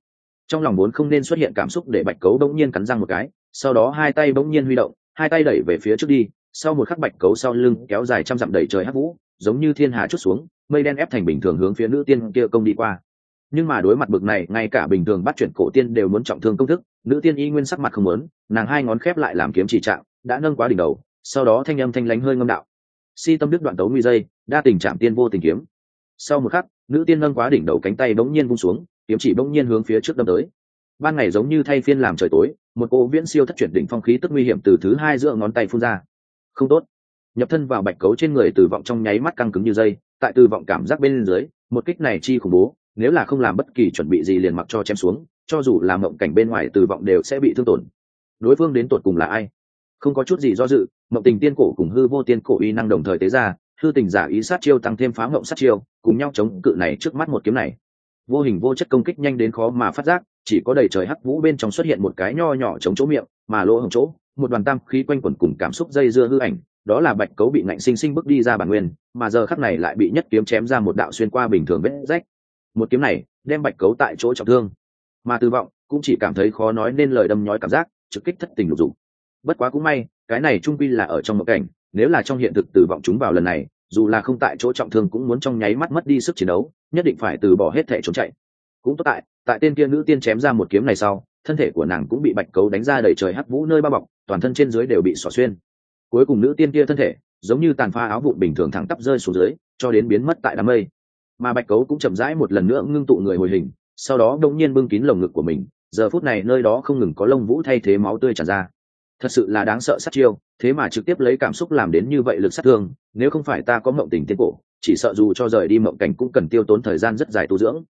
trong lòng vốn không nên xuất hiện cảm xúc để bạch cấu bỗng nhiên cắn răng một cái, sau đó hai tay bỗng nhiên huy động, hai tay đẩy về phía trước đi, sau một khắc bạch cấu sau lưng kéo dài trăm dặm đầy trời hát vũ, giống như thiên hà chút xuống, mây đen ép thành bình thường hướng phía nữ tiên kia công đi qua nhưng mà đối mặt bực này, ngay cả bình thường bắt chuyển cổ tiên đều muốn trọng thương công thức, nữ tiên y nguyên sắc mặt không muốn, nàng hai ngón khép lại làm kiếm chỉ trạng, đã nâng quá đỉnh đầu, sau đó thanh âm thanh lánh hơi ngâm đạo. Si tâm đức đoạn tấu nguy dây, đa tình trạng tiên vô tình kiếm. Sau một khắc, nữ tiên nâng quá đỉnh đầu cánh tay bỗng nhiên vung xuống, kiếm chỉ bỗng nhiên hướng phía trước đâm tới. Ban ngày giống như thay phiên làm trời tối, một cô viễn siêu thất chuyển đỉnh phong khí tức nguy hiểm từ thứ hai giữa ngón tay phun ra. Không tốt. Nhập thân vào bạch cấu trên người từ vọng trong nháy mắt căng cứng như dây, tại từ vọng cảm giác bên dưới, một kích này chi khủng bố nếu là không làm bất kỳ chuẩn bị gì liền mặc cho chém xuống, cho dù làm mộng cảnh bên ngoài từ vọng đều sẽ bị thương tổn. Đối phương đến tột cùng là ai? Không có chút gì do dự, mộng tình tiên cổ cùng hư vô tiên cổ uy năng đồng thời tế ra, hư tình giả ý sát chiêu tăng thêm phá mộng sát chiêu, cùng nhau chống cự này trước mắt một kiếm này. Vô hình vô chất công kích nhanh đến khó mà phát giác, chỉ có đầy trời hắc vũ bên trong xuất hiện một cái nho nhỏ chống chỗ miệng, mà lỗ hồng chỗ, một đoàn tam khí quanh quẩn cùng cảm xúc dây dưa hư ảnh, đó là bạch cấu bị ngạnh sinh sinh bước đi ra bản nguyên, mà giờ khắc này lại bị nhất kiếm chém ra một đạo xuyên qua bình thường vết rách một kiếm này đem bạch cấu tại chỗ trọng thương. Mà tư vọng cũng chỉ cảm thấy khó nói nên lời đâm nhói cảm giác, trực kích thất tình lục dụng bất quá cũng may, cái này trung quy là ở trong một cảnh, nếu là trong hiện thực tử vọng chúng vào lần này, dù là không tại chỗ trọng thương cũng muốn trong nháy mắt mất đi sức chiến đấu, nhất định phải từ bỏ hết thể trốn chạy. Cũng tốt tại tại tên kia nữ tiên chém ra một kiếm này sau, thân thể của nàng cũng bị bạch cấu đánh ra đầy trời hắc vũ nơi bao bọc, toàn thân trên dưới đều bị xỏ xuyên. Cuối cùng nữ tiên kia thân thể giống như tàn pha áo vụn bình thường thẳng tắp rơi xuống dưới, cho đến biến mất tại đám mây mà bạch cấu cũng chậm rãi một lần nữa ngưng tụ người hồi hình, sau đó đông nhiên bưng kín lồng ngực của mình, giờ phút này nơi đó không ngừng có lông vũ thay thế máu tươi tràn ra. Thật sự là đáng sợ sát chiêu, thế mà trực tiếp lấy cảm xúc làm đến như vậy lực sát thương, nếu không phải ta có mộng tình tiên cổ, chỉ sợ dù cho rời đi mộng cảnh cũng cần tiêu tốn thời gian rất dài tu dưỡng.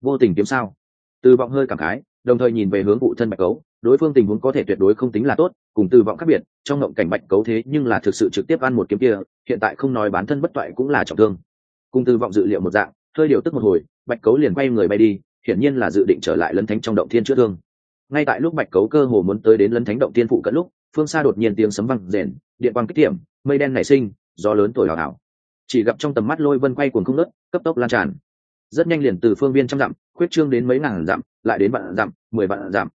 Vô tình kiếm sao? Từ vọng hơi cảm khái, đồng thời nhìn về hướng vụ thân bạch cấu, đối phương tình huống có thể tuyệt đối không tính là tốt, cùng từ vọng khác biệt, trong mộng cảnh bạch cấu thế nhưng là thực sự trực tiếp ăn một kiếm kia, hiện tại không nói bán thân bất toại cũng là trọng thương cùng từ vọng dự liệu một dạng, hơi điều tức một hồi, bạch cấu liền quay người bay đi, hiển nhiên là dự định trở lại lấn thánh trong động thiên chữa thương. Ngay tại lúc bạch cấu cơ hồ muốn tới đến lấn thánh động thiên phụ cận lúc, phương xa đột nhiên tiếng sấm văng rền, điện quang kích tiệm mây đen nảy sinh, gió lớn thổi hào hào. Chỉ gặp trong tầm mắt lôi vân quay cuồng không nớt cấp tốc lan tràn. Rất nhanh liền từ phương viên trăm dặm, khuyết trương đến mấy ngàn dặm, lại đến vạn dặm, mười vạn dặm.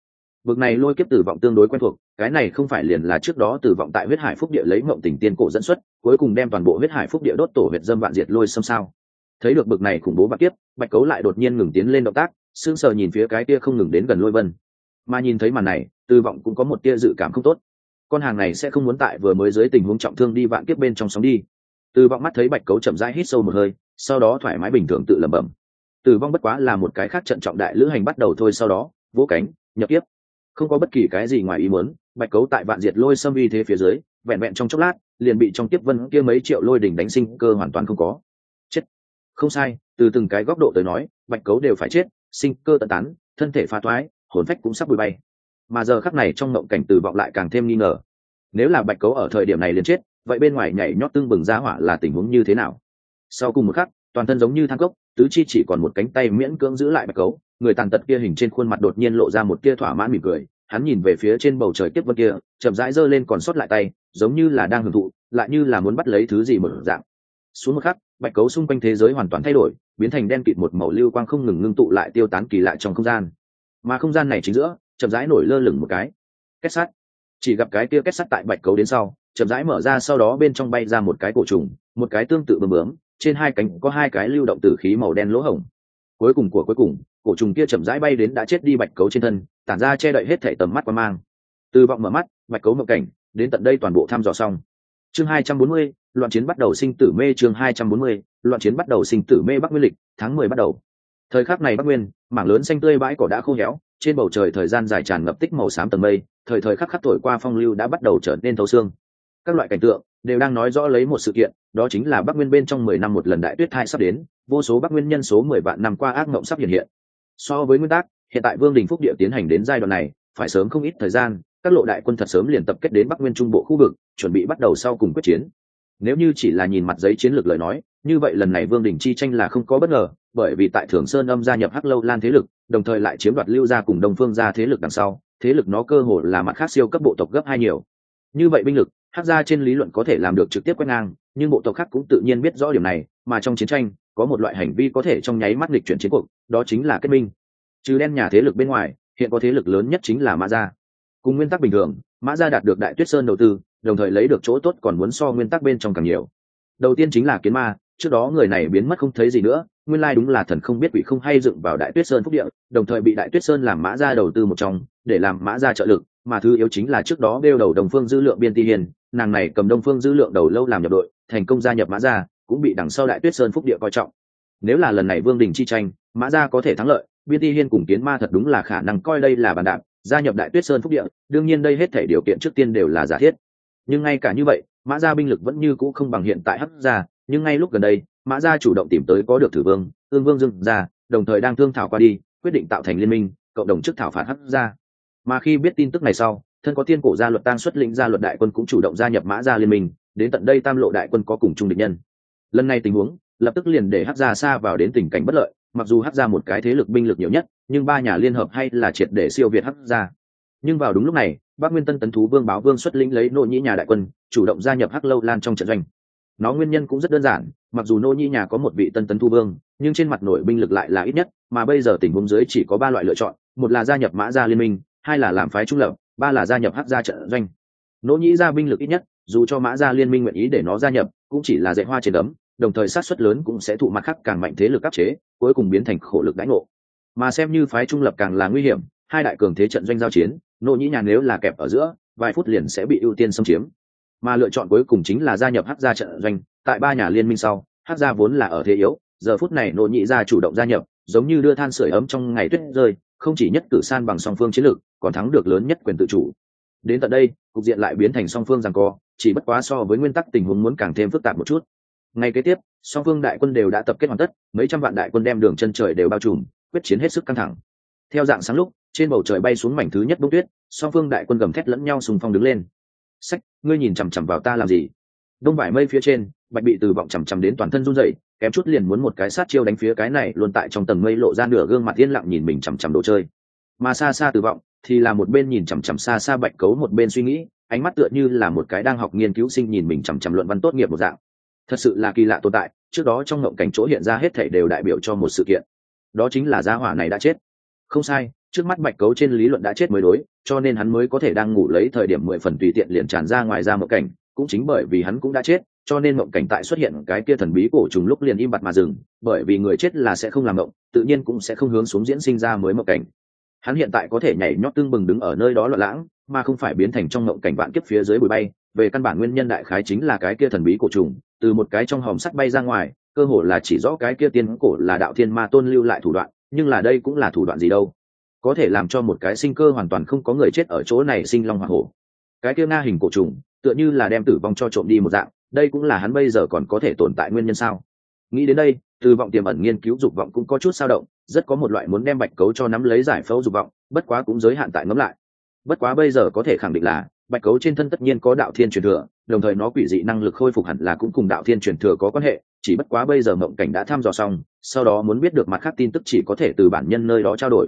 Vực này lôi kiếp tử vọng tương đối quen thuộc cái này không phải liền là trước đó từ vọng tại huyết hải phúc địa lấy mộng tình tiên cổ dẫn xuất, cuối cùng đem toàn bộ huyết hải phúc địa đốt tổ huyệt dâm vạn diệt lôi xâm sao. Thấy được bực này khủng bố vạn tiếp bạch cấu lại đột nhiên ngừng tiến lên động tác, sững sờ nhìn phía cái tia không ngừng đến gần lôi vân. Mà nhìn thấy màn này từ vọng cũng có một tia dự cảm không tốt. Con hàng này sẽ không muốn tại vừa mới dưới tình huống trọng thương đi vạn kiếp bên trong sóng đi. Từ vọng mắt thấy bạch cấu chậm rãi hít sâu một hơi, sau đó thoải mái bình thường tự lẩm bẩm. Tử vong bất quá là một cái khác trận trọng đại lữ hành bắt đầu thôi, sau đó, vỗ cánh, nhập tiếp không có bất kỳ cái gì ngoài ý muốn bạch cấu tại vạn diệt lôi xâm vi thế phía dưới, vẹn vẹn trong chốc lát, liền bị trong tiếp vân kia mấy triệu lôi đỉnh đánh sinh, cơ hoàn toàn không có. Chết. Không sai, từ từng cái góc độ tới nói bạch cấu đều phải chết, sinh, cơ tận tán, thân thể phá thoái, hồn phách cũng sắp bụi bay. Mà giờ khắc này trong ngộng cảnh từ vọng lại càng thêm nghi ngờ. Nếu là bạch cấu ở thời điểm này liền chết, vậy bên ngoài nhảy nhót tương bừng ra hỏa là tình huống như thế nào? Sau cùng một khắc, toàn thân giống như thang cốc, tứ chi chỉ còn một cánh tay miễn cưỡng giữ lại bạch cấu, người tàn tật kia hình trên khuôn mặt đột nhiên lộ ra một kia thỏa mãn mỉm cười hắn nhìn về phía trên bầu trời tiếp vân kia, chậm rãi giơ lên còn sót lại tay, giống như là đang hưởng thụ, lại như là muốn bắt lấy thứ gì một dạng. Xuống một khắc, bạch cấu xung quanh thế giới hoàn toàn thay đổi, biến thành đen kịt một màu lưu quang không ngừng ngưng tụ lại tiêu tán kỳ lạ trong không gian. Mà không gian này chính giữa, chậm rãi nổi lơ lửng một cái. Kết sắt. Chỉ gặp cái kia kết sắt tại bạch cấu đến sau, chậm rãi mở ra sau đó bên trong bay ra một cái cổ trùng, một cái tương tự bướm bướm, trên hai cánh có hai cái lưu động tử khí màu đen lỗ hổng cuối cùng của cuối cùng, cổ trùng kia chậm rãi bay đến đã chết đi bạch cấu trên thân, tản ra che đậy hết thể tầm mắt qua mang. Từ vọng mở mắt, bạch cấu mộng cảnh, đến tận đây toàn bộ thăm dò xong. Chương hai trăm bốn mươi, loạn chiến bắt đầu sinh tử mê chương hai trăm bốn mươi, loạn chiến bắt đầu sinh tử mê bắc nguyên lịch, tháng mười bắt đầu. Thời khắc này bắc nguyên, mảng lớn xanh tươi bãi cỏ đã khô héo, trên bầu trời thời gian dài tràn ngập tích màu xám tầng mây, thời thời khắc khắc thổi qua phong lưu đã bắt đầu trở nên thấu xương. Các loại cảnh tượng đều đang nói rõ lấy một sự kiện đó chính là bắc nguyên bên trong mười năm một lần đại tuyết thai sắp đến, vô số bắc nguyên nhân số mười vạn năm qua ác mộng sắp hiện hiện. So với nguyên tắc, hiện tại vương đình phúc địa tiến hành đến giai đoạn này, phải sớm không ít thời gian, các lộ đại quân thật sớm liền tập kết đến bắc nguyên trung bộ khu vực, chuẩn bị bắt đầu sau cùng quyết chiến. Nếu như chỉ là nhìn mặt giấy chiến lược lời nói, như vậy lần này vương đình chi tranh là không có bất ngờ, bởi vì tại thường sơn âm gia nhập hắc lâu lan thế lực, đồng thời lại chiếm đoạt lưu gia cùng đồng phương gia thế lực đằng sau, thế lực nó cơ hồ là mặt khác siêu cấp bộ tộc gấp hai nhiều. Như vậy binh lực hát gia trên lý luận có thể làm được trực tiếp quét ngang, nhưng bộ tộc khác cũng tự nhiên biết rõ điểm này, mà trong chiến tranh, có một loại hành vi có thể trong nháy mắt lịch chuyển chiến cuộc, đó chính là kết minh. Trừ đen nhà thế lực bên ngoài, hiện có thế lực lớn nhất chính là mã gia. Cùng nguyên tắc bình thường, mã gia đạt được đại tuyết sơn đầu tư, đồng thời lấy được chỗ tốt còn muốn so nguyên tắc bên trong càng nhiều. Đầu tiên chính là kiến ma, trước đó người này biến mất không thấy gì nữa nguyên lai đúng là thần không biết quỷ không hay dựng vào đại tuyết sơn phúc địa, đồng thời bị đại tuyết sơn làm mã gia đầu tư một trong, để làm mã gia trợ lực, mà thứ yếu chính là trước đó đeo đầu đồng phương dư lượng biên ti hiền, nàng này cầm đông phương dư lượng đầu lâu làm nhập đội, thành công gia nhập mã gia, cũng bị đằng sau đại tuyết sơn phúc địa coi trọng. Nếu là lần này vương đình chi tranh, mã gia có thể thắng lợi, biên ti hiên cùng kiến ma thật đúng là khả năng coi đây là bàn đạp, gia nhập đại tuyết sơn phúc địa, đương nhiên đây hết thể điều kiện trước tiên đều là giả thiết. Nhưng ngay cả như vậy, mã gia binh lực vẫn như cũ không bằng hiện tại hắc gia, nhưng ngay lúc gần đây mã gia chủ động tìm tới có được thử vương ương vương dưng ra, đồng thời đang thương thảo qua đi quyết định tạo thành liên minh cộng đồng chức thảo phạt hắc gia mà khi biết tin tức này sau thân có tiên cổ gia luật tăng xuất lĩnh gia luật đại quân cũng chủ động gia nhập mã gia liên minh đến tận đây tam lộ đại quân có cùng chung địch nhân. Lần này tình huống lập tức liền để hắc gia xa vào đến tình cảnh bất lợi mặc dù hắc gia một cái thế lực binh lực nhiều nhất nhưng ba nhà liên hợp hay là triệt để siêu việt hắc gia. Nhưng vào đúng lúc này bắc nguyên tân tấn thú vương báo vương xuất lĩnh lấy nội nhĩ nhà đại quân chủ động gia nhập hắc lâu lan trong trận doanh. Nó nguyên nhân cũng rất đơn giản mặc dù nô nhi nhà có một vị tân tấn thu vương, nhưng trên mặt nội binh lực lại là ít nhất, mà bây giờ tình huống dưới chỉ có ba loại lựa chọn, một là gia nhập mã gia liên minh, hai là làm phái trung lập, ba là gia nhập hắc gia trận doanh. Nỗ nhĩ gia binh lực ít nhất, dù cho mã gia liên minh nguyện ý để nó gia nhập, cũng chỉ là dạy hoa trên đấm, đồng thời sát xuất lớn cũng sẽ thụ mặt khắc càng mạnh thế lực áp chế, cuối cùng biến thành khổ lực đánh ngộ. Mà xem như phái trung lập càng là nguy hiểm, hai đại cường thế trận doanh giao chiến nỗ nhĩ nhà nếu là kẹp ở giữa, vài phút liền sẽ bị ưu tiên xâm chiếm. Mà lựa chọn cuối cùng chính là gia nhập hắc gia trận doanh tại ba nhà liên minh sau, Hát Ra vốn là ở thế yếu, giờ phút này nỗ nhị gia chủ động gia nhập, giống như đưa than sửa ấm trong ngày tuyết rơi, không chỉ nhất cử san bằng song phương chiến lược, còn thắng được lớn nhất quyền tự chủ. Đến tận đây, cục diện lại biến thành song phương rằng co, chỉ bất quá so với nguyên tắc tình huống muốn càng thêm phức tạp một chút. Ngay kế tiếp, song phương đại quân đều đã tập kết hoàn tất, mấy trăm vạn đại quân đem đường chân trời đều bao trùm, quyết chiến hết sức căng thẳng. Theo dạng sáng lúc, trên bầu trời bay xuống mảnh thứ nhất bông tuyết, song phương đại quân gầm thét lẫn nhau sùng phong đứng lên. Sách, ngươi nhìn chằm chằm vào ta làm gì? Đông vải mây phía trên bạch bị từ vọng chằm chằm đến toàn thân run rẩy, kém chút liền muốn một cái sát chiêu đánh phía cái này, luôn tại trong tầng mây lộ ra nửa gương mặt yên lặng nhìn mình chằm chằm đồ chơi. Mà xa xa từ vọng thì là một bên nhìn chằm chằm xa xa bạch cấu, một bên suy nghĩ, ánh mắt tựa như là một cái đang học nghiên cứu sinh nhìn mình chằm chằm luận văn tốt nghiệp một dạng. Thật sự là kỳ lạ tồn tại, trước đó trong ngộng cảnh chỗ hiện ra hết thảy đều đại biểu cho một sự kiện. Đó chính là gia hỏa này đã chết. Không sai, trước mắt bạch cấu trên lý luận đã chết mới đối, cho nên hắn mới có thể đang ngủ lấy thời điểm mười phần tùy tiện liền tràn ra ngoài ra một cảnh, cũng chính bởi vì hắn cũng đã chết cho nên mộng cảnh tại xuất hiện cái kia thần bí cổ trùng lúc liền im bặt mà dừng, bởi vì người chết là sẽ không làm mộng, tự nhiên cũng sẽ không hướng xuống diễn sinh ra mới mộng cảnh. Hắn hiện tại có thể nhảy nhót tương bừng đứng ở nơi đó loạn lãng, mà không phải biến thành trong mộng cảnh vạn kiếp phía dưới bụi bay, về căn bản nguyên nhân đại khái chính là cái kia thần bí cổ trùng, từ một cái trong hòm sắt bay ra ngoài, cơ hồ là chỉ rõ cái kia tiên cổ là đạo thiên ma tôn lưu lại thủ đoạn, nhưng là đây cũng là thủ đoạn gì đâu. Có thể làm cho một cái sinh cơ hoàn toàn không có người chết ở chỗ này sinh long hoa hổ. Cái kia nga hình cổ trùng, tựa như là đem tử vong cho trộm đi một dạng đây cũng là hắn bây giờ còn có thể tồn tại nguyên nhân sao? Nghĩ đến đây, từ vọng tiềm ẩn nghiên cứu dục vọng cũng có chút sao động, rất có một loại muốn đem bạch cấu cho nắm lấy giải phẫu dục vọng, bất quá cũng giới hạn tại ngấm lại. Bất quá bây giờ có thể khẳng định là, bạch cấu trên thân tất nhiên có đạo thiên truyền thừa, đồng thời nó quỷ dị năng lực khôi phục hẳn là cũng cùng đạo thiên truyền thừa có quan hệ, chỉ bất quá bây giờ mộng cảnh đã thăm dò xong, sau đó muốn biết được mặt khác tin tức chỉ có thể từ bản nhân nơi đó trao đổi.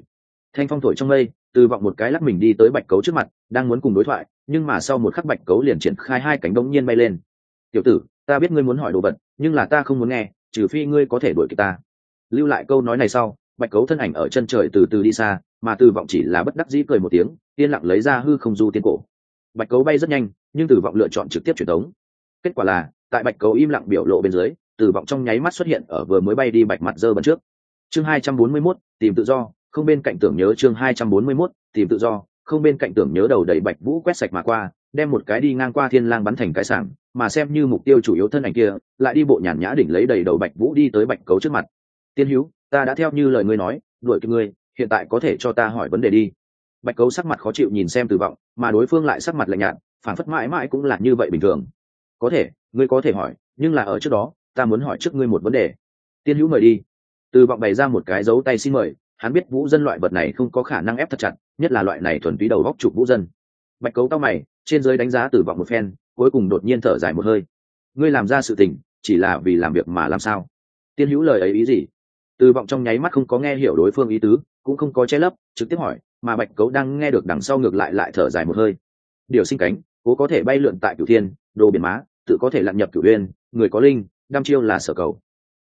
Thanh phong thổi trong mây, từ vọng một cái lắc mình đi tới bạch cấu trước mặt, đang muốn cùng đối thoại, nhưng mà sau một khắc bạch cấu liền triển khai hai cánh đông nhiên bay lên tiểu tử ta biết ngươi muốn hỏi đồ vật nhưng là ta không muốn nghe trừ phi ngươi có thể đuổi kịp ta. Lưu lại câu nói này sau bạch cấu thân ảnh ở chân trời từ từ đi xa mà từ vọng chỉ là bất đắc dĩ cười một tiếng yên lặng lấy ra hư không du tiên cổ. Bạch cấu bay rất nhanh nhưng từ vọng lựa chọn trực tiếp truyền thống kết quả là tại bạch cấu im lặng biểu lộ bên dưới từ vọng trong nháy mắt xuất hiện ở vừa mới bay đi bạch mặt dơ bẩn trước. Chương hai trăm bốn mươi 241, tìm tự do không bên cạnh tưởng nhớ chương hai trăm bốn mươi 241, tìm tự do không bên cạnh tưởng nhớ đầu đầy bạch vũ quét sạch mà qua đem một cái đi ngang qua thiên lang bắn thành cái sảng, mà xem như mục tiêu chủ yếu thân ảnh kia, lại đi bộ nhàn nhã đỉnh lấy đầy đầu bạch vũ đi tới bạch cấu trước mặt. Tiên hữu, ta đã theo như lời ngươi nói, đuổi kịp ngươi, hiện tại có thể cho ta hỏi vấn đề đi. Bạch cấu sắc mặt khó chịu nhìn xem từ vọng, mà đối phương lại sắc mặt lạnh nhạt, phản phất mãi mãi cũng là như vậy bình thường. Có thể, ngươi có thể hỏi, nhưng là ở trước đó, ta muốn hỏi trước ngươi một vấn đề. Tiên hữu mời đi. Từ vọng bày ra một cái dấu tay xin mời, hắn biết vũ dân loại vật này không có khả năng ép thật chặt, nhất là loại này thuần túy đầu góc chụp vũ dân. Bạch cấu tao mày trên giới đánh giá tử vọng một phen, cuối cùng đột nhiên thở dài một hơi. Ngươi làm ra sự tình, chỉ là vì làm việc mà làm sao? Tiên hữu lời ấy ý gì? Từ vọng trong nháy mắt không có nghe hiểu đối phương ý tứ, cũng không có che lấp, trực tiếp hỏi, mà bạch cấu đang nghe được đằng sau ngược lại lại thở dài một hơi. Điều sinh cánh, cố có thể bay lượn tại cửu thiên, đồ biển má, tự có thể lặn nhập cửu uyên, người có linh, đăm chiêu là sở cầu.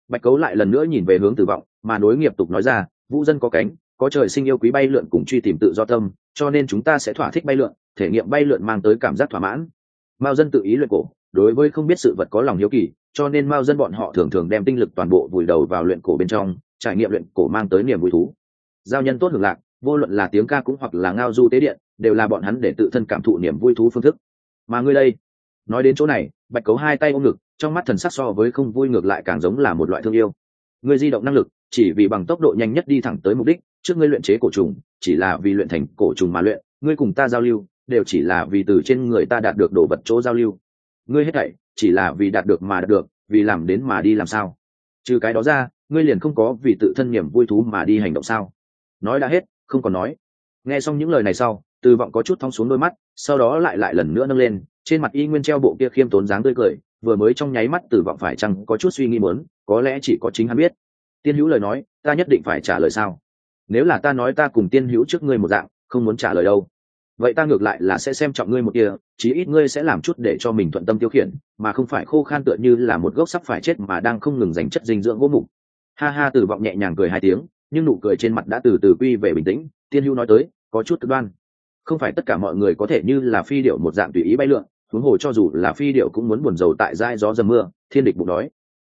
Bạch cấu lại lần nữa nhìn về hướng tử vọng mà nối nghiệp tục nói ra, vũ dân có cánh có trời sinh yêu quý bay lượn cùng truy tìm tự do tâm, cho nên chúng ta sẽ thỏa thích bay lượn, thể nghiệm bay lượn mang tới cảm giác thỏa mãn. Mao dân tự ý luyện cổ, đối với không biết sự vật có lòng hiếu kỳ, cho nên mao dân bọn họ thường thường đem tinh lực toàn bộ vùi đầu vào luyện cổ bên trong, trải nghiệm luyện cổ mang tới niềm vui thú. Giao nhân tốt hưởng lạc, vô luận là tiếng ca cũng hoặc là ngao du tế điện, đều là bọn hắn để tự thân cảm thụ niềm vui thú phương thức. Mà ngươi đây, nói đến chỗ này, bạch cấu hai tay ôm ngực, trong mắt thần sắc so với không vui ngược lại càng giống là một loại thương yêu. Ngươi di động năng lực, chỉ vì bằng tốc độ nhanh nhất đi thẳng tới mục đích trước ngươi luyện chế cổ trùng, chỉ là vì luyện thành cổ trùng mà luyện, ngươi cùng ta giao lưu, đều chỉ là vì từ trên người ta đạt được đồ vật chỗ giao lưu. Ngươi hết thảy, chỉ là vì đạt được mà đạt được, vì làm đến mà đi làm sao? Trừ cái đó ra, ngươi liền không có vì tự thân niềm vui thú mà đi hành động sao? Nói đã hết, không còn nói. Nghe xong những lời này sau, từ vọng có chút thong xuống đôi mắt, sau đó lại lại lần nữa nâng lên, trên mặt y nguyên treo bộ kia khiêm tốn dáng tươi cười, vừa mới trong nháy mắt từ vọng phải chăng có chút suy nghĩ muốn, có lẽ chỉ có chính hắn biết. Tiên hữu lời nói, ta nhất định phải trả lời sao? Nếu là ta nói ta cùng tiên hữu trước ngươi một dạng, không muốn trả lời đâu. Vậy ta ngược lại là sẽ xem trọng ngươi một kia, chí ít ngươi sẽ làm chút để cho mình thuận tâm tiêu khiển, mà không phải khô khan tựa như là một gốc sắp phải chết mà đang không ngừng dành chất dinh dưỡng gỗ mục. Ha ha từ vọng nhẹ nhàng cười hai tiếng, nhưng nụ cười trên mặt đã từ từ quy về bình tĩnh, tiên hữu nói tới, có chút cực đoan. Không phải tất cả mọi người có thể như là phi điệu một dạng tùy ý bay lượn, huống hồ cho dù là phi điệu cũng muốn buồn rầu tại dai gió dầm mưa, thiên địch bụng đói.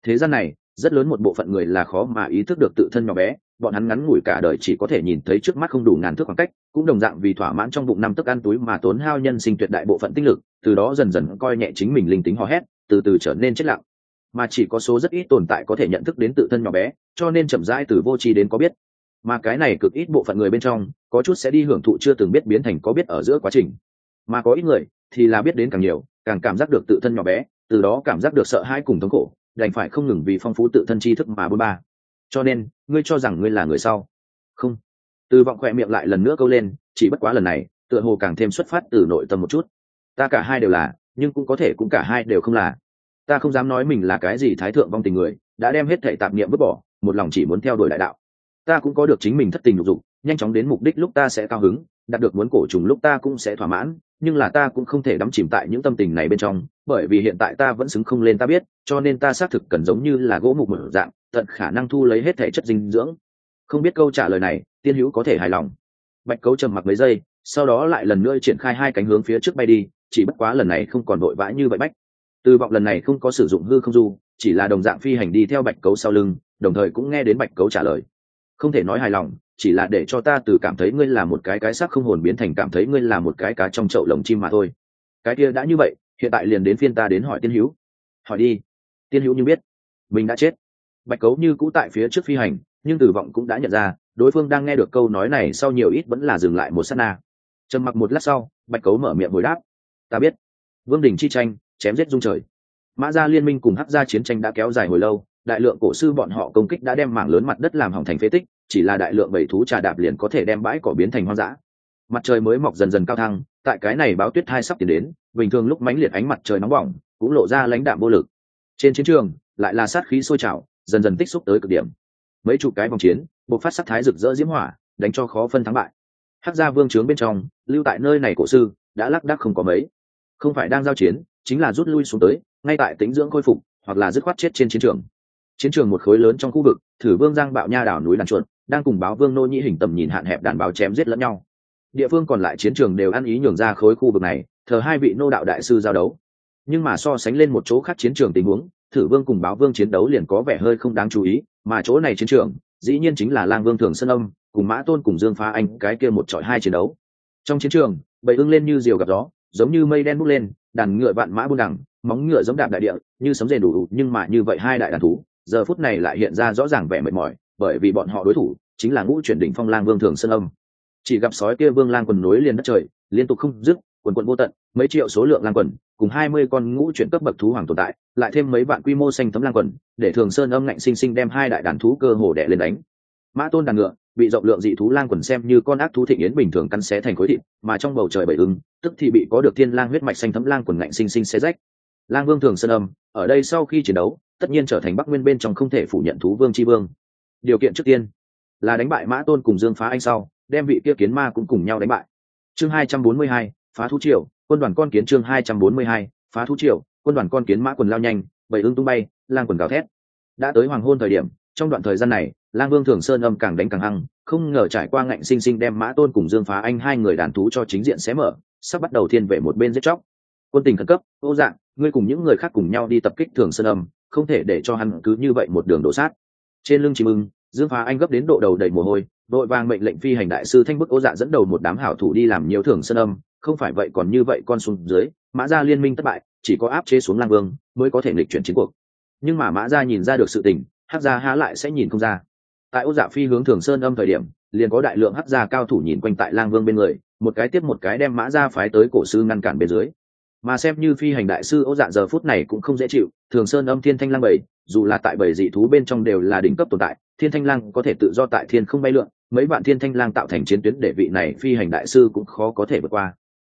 Thế gian này rất lớn một bộ phận người là khó mà ý thức được tự thân nhỏ bé, bọn hắn ngắn ngủi cả đời chỉ có thể nhìn thấy trước mắt không đủ ngàn thước khoảng cách, cũng đồng dạng vì thỏa mãn trong bụng năm tức ăn túi mà tốn hao nhân sinh tuyệt đại bộ phận tinh lực, từ đó dần dần coi nhẹ chính mình linh tính hò hét, từ từ trở nên chết lặng. Mà chỉ có số rất ít tồn tại có thể nhận thức đến tự thân nhỏ bé, cho nên chậm rãi từ vô tri đến có biết. Mà cái này cực ít bộ phận người bên trong, có chút sẽ đi hưởng thụ chưa từng biết biến thành có biết ở giữa quá trình. Mà có ít người thì là biết đến càng nhiều, càng cảm giác được tự thân nhỏ bé, từ đó cảm giác được sợ hãi cùng thống khổ đành phải không ngừng vì phong phú tự thân tri thức mà bôn ba. Cho nên, ngươi cho rằng ngươi là người sau? Không. Từ vọng khỏe miệng lại lần nữa câu lên, chỉ bất quá lần này, tựa hồ càng thêm xuất phát từ nội tâm một chút. Ta cả hai đều là, nhưng cũng có thể cũng cả hai đều không là. Ta không dám nói mình là cái gì thái thượng vong tình người, đã đem hết thể tạp niệm vứt bỏ, một lòng chỉ muốn theo đuổi đại đạo. Ta cũng có được chính mình thất tình lục dục, nhanh chóng đến mục đích lúc ta sẽ cao hứng, đạt được muốn cổ trùng lúc ta cũng sẽ thỏa mãn nhưng là ta cũng không thể đắm chìm tại những tâm tình này bên trong, bởi vì hiện tại ta vẫn xứng không lên ta biết, cho nên ta xác thực cần giống như là gỗ mục mở dạng, tận khả năng thu lấy hết thể chất dinh dưỡng. Không biết câu trả lời này, tiên hữu có thể hài lòng. Bạch cấu trầm mặc mấy giây, sau đó lại lần nữa triển khai hai cánh hướng phía trước bay đi, chỉ bất quá lần này không còn vội vã như vậy bách. Từ vọng lần này không có sử dụng hư không du, chỉ là đồng dạng phi hành đi theo bạch cấu sau lưng, đồng thời cũng nghe đến bạch cấu trả lời. Không thể nói hài lòng chỉ là để cho ta từ cảm thấy ngươi là một cái cái xác không hồn biến thành cảm thấy ngươi là một cái cá trong chậu lồng chim mà thôi. Cái kia đã như vậy, hiện tại liền đến phiên ta đến hỏi tiên hữu. Hỏi đi. Tiên hữu như biết, mình đã chết. Bạch cấu như cũ tại phía trước phi hành, nhưng tử vọng cũng đã nhận ra, đối phương đang nghe được câu nói này sau nhiều ít vẫn là dừng lại một s á t na. Trầm mặc một lát sau, bạch cấu mở miệng hồi đáp. Ta biết. Vương đình chi tranh, chém giết dung trời. Mã gia liên minh cùng hắc gia chiến tranh đã kéo dài hồi lâu, đại lượng cổ sư bọn họ công kích đã đem mảng lớn mặt đất làm hỏng thành phế tích chỉ là đại lượng bầy thú trà đạp liền có thể đem bãi cỏ biến thành hoang dã. Mặt trời mới mọc dần dần cao thăng, tại cái này báo tuyết thai sắp tiến đến, bình thường lúc mánh liệt ánh mặt trời nóng bỏng, cũng lộ ra lãnh đạm vô lực. Trên chiến trường, lại là sát khí sôi trào, dần dần tích xúc tới cực điểm. Mấy chục cái vòng chiến buộc phát sắc thái rực rỡ diễm hỏa, đánh cho khó phân thắng bại. Hắc gia vương trướng bên trong, lưu tại nơi này cổ sư, đã lắc đắc không có mấy. Không phải đang giao chiến, chính là rút lui xuống tới, ngay tại tính dưỡng khôi phục, hoặc là dứt khoát chết trên chiến trường. Chiến trường một khối lớn trong khu vực, thử vương giang bạo nha đảo núi đàn chuột đang cùng báo vương nô nhĩ hình tầm nhìn hạn hẹp đàn báo chém giết lẫn nhau. Địa phương còn lại chiến trường đều ăn ý nhường ra khối khu vực này, thờ hai vị nô đạo đại sư giao đấu. Nhưng mà so sánh lên một chỗ khác chiến trường tình huống, thử vương cùng báo vương chiến đấu liền có vẻ hơi không đáng chú ý, mà chỗ này chiến trường, dĩ nhiên chính là lang vương thường sơn âm, cùng mã tôn cùng dương phá anh, cái kia một trọi hai chiến đấu. Trong chiến trường, bầy ưng lên như diều gặp gió, giống như mây đen bút lên, đàn ngựa vạn mã buôn đẳng móng ngựa giống đạp đại địa, như sấm rền đủ đủ nhưng mà như vậy hai đại đàn thú, giờ phút này lại hiện ra rõ ràng vẻ mệt mỏi bởi vì bọn họ đối thủ chính là ngũ chuyển đỉnh phong lang vương thường sơn âm. Chỉ gặp sói kia vương lang quần nối liền đất trời, liên tục không dứt, quần quần vô tận, mấy triệu số lượng lang quần, cùng hai mươi con ngũ chuyển cấp bậc thú hoàng tồn tại, lại thêm mấy vạn quy mô xanh thấm lang quần, để thường sơn âm ngạnh sinh sinh đem hai đại đàn thú cơ hồ đẻ lên đánh. Mã tôn đàn ngựa, bị rộng lượng dị thú lang quần xem như con ác thú thịnh yến bình thường căn xé thành khối thịt, mà trong bầu trời bảy ứng tức thì bị có được thiên lang huyết mạch xanh thấm lang quần ngạnh sinh sinh xé rách. Lang vương thường sơn âm, ở đây sau khi chiến đấu, tất nhiên trở thành bắc nguyên bên trong không thể phủ nhận thú vương chi vương điều kiện trước tiên là đánh bại mã tôn cùng dương phá anh sau, đem vị kia kiến ma cũng cùng nhau đánh bại. Chương hai trăm bốn mươi hai, phá thú triều, quân đoàn con kiến chương hai trăm bốn mươi hai, phá thú triều, quân đoàn con kiến mã quần lao nhanh, bảy ưng tung bay, lang quần gào thét. Đã tới hoàng hôn thời điểm, trong đoạn thời gian này, lang vương thường sơn âm càng đánh càng hăng, không ngờ trải qua ngạnh sinh sinh đem mã tôn cùng dương phá anh hai người đàn thú cho chính diện xé mở, sắp bắt đầu thiên vệ một bên giết chóc. Quân tình khẩn cấp, ô dạng, ngươi cùng những người khác cùng nhau đi tập kích thường sơn âm, không thể để cho hắn cứ như vậy một đường đổ sát trên lưng chim ưng dương phá anh gấp đến độ đầu đầy mồ hôi, đội vàng mệnh lệnh phi hành đại sư thanh bức ô dạ dẫn đầu một đám hảo thủ đi làm nhiều thưởng sơn âm, không phải vậy còn như vậy con xuống dưới, mã gia liên minh thất bại, chỉ có áp chế xuống lang vương mới có thể nghịch chuyển chiến cuộc. Nhưng mà mã gia nhìn ra được sự tình, hắc gia há lại sẽ nhìn không ra. Tại ô dạ phi hướng thường sơn âm thời điểm, liền có đại lượng hắc gia cao thủ nhìn quanh tại lang vương bên người, một cái tiếp một cái đem mã gia phái tới cổ sư ngăn cản bên dưới mà xem như phi hành đại sư ô dạ giờ phút này cũng không dễ chịu, thường sơn âm thiên thanh lang bảy, dù là tại bảy dị thú bên trong đều là đỉnh cấp tồn tại, thiên thanh lang có thể tự do tại thiên không bay lượn, mấy bạn thiên thanh lang tạo thành chiến tuyến để vị này phi hành đại sư cũng khó có thể vượt qua.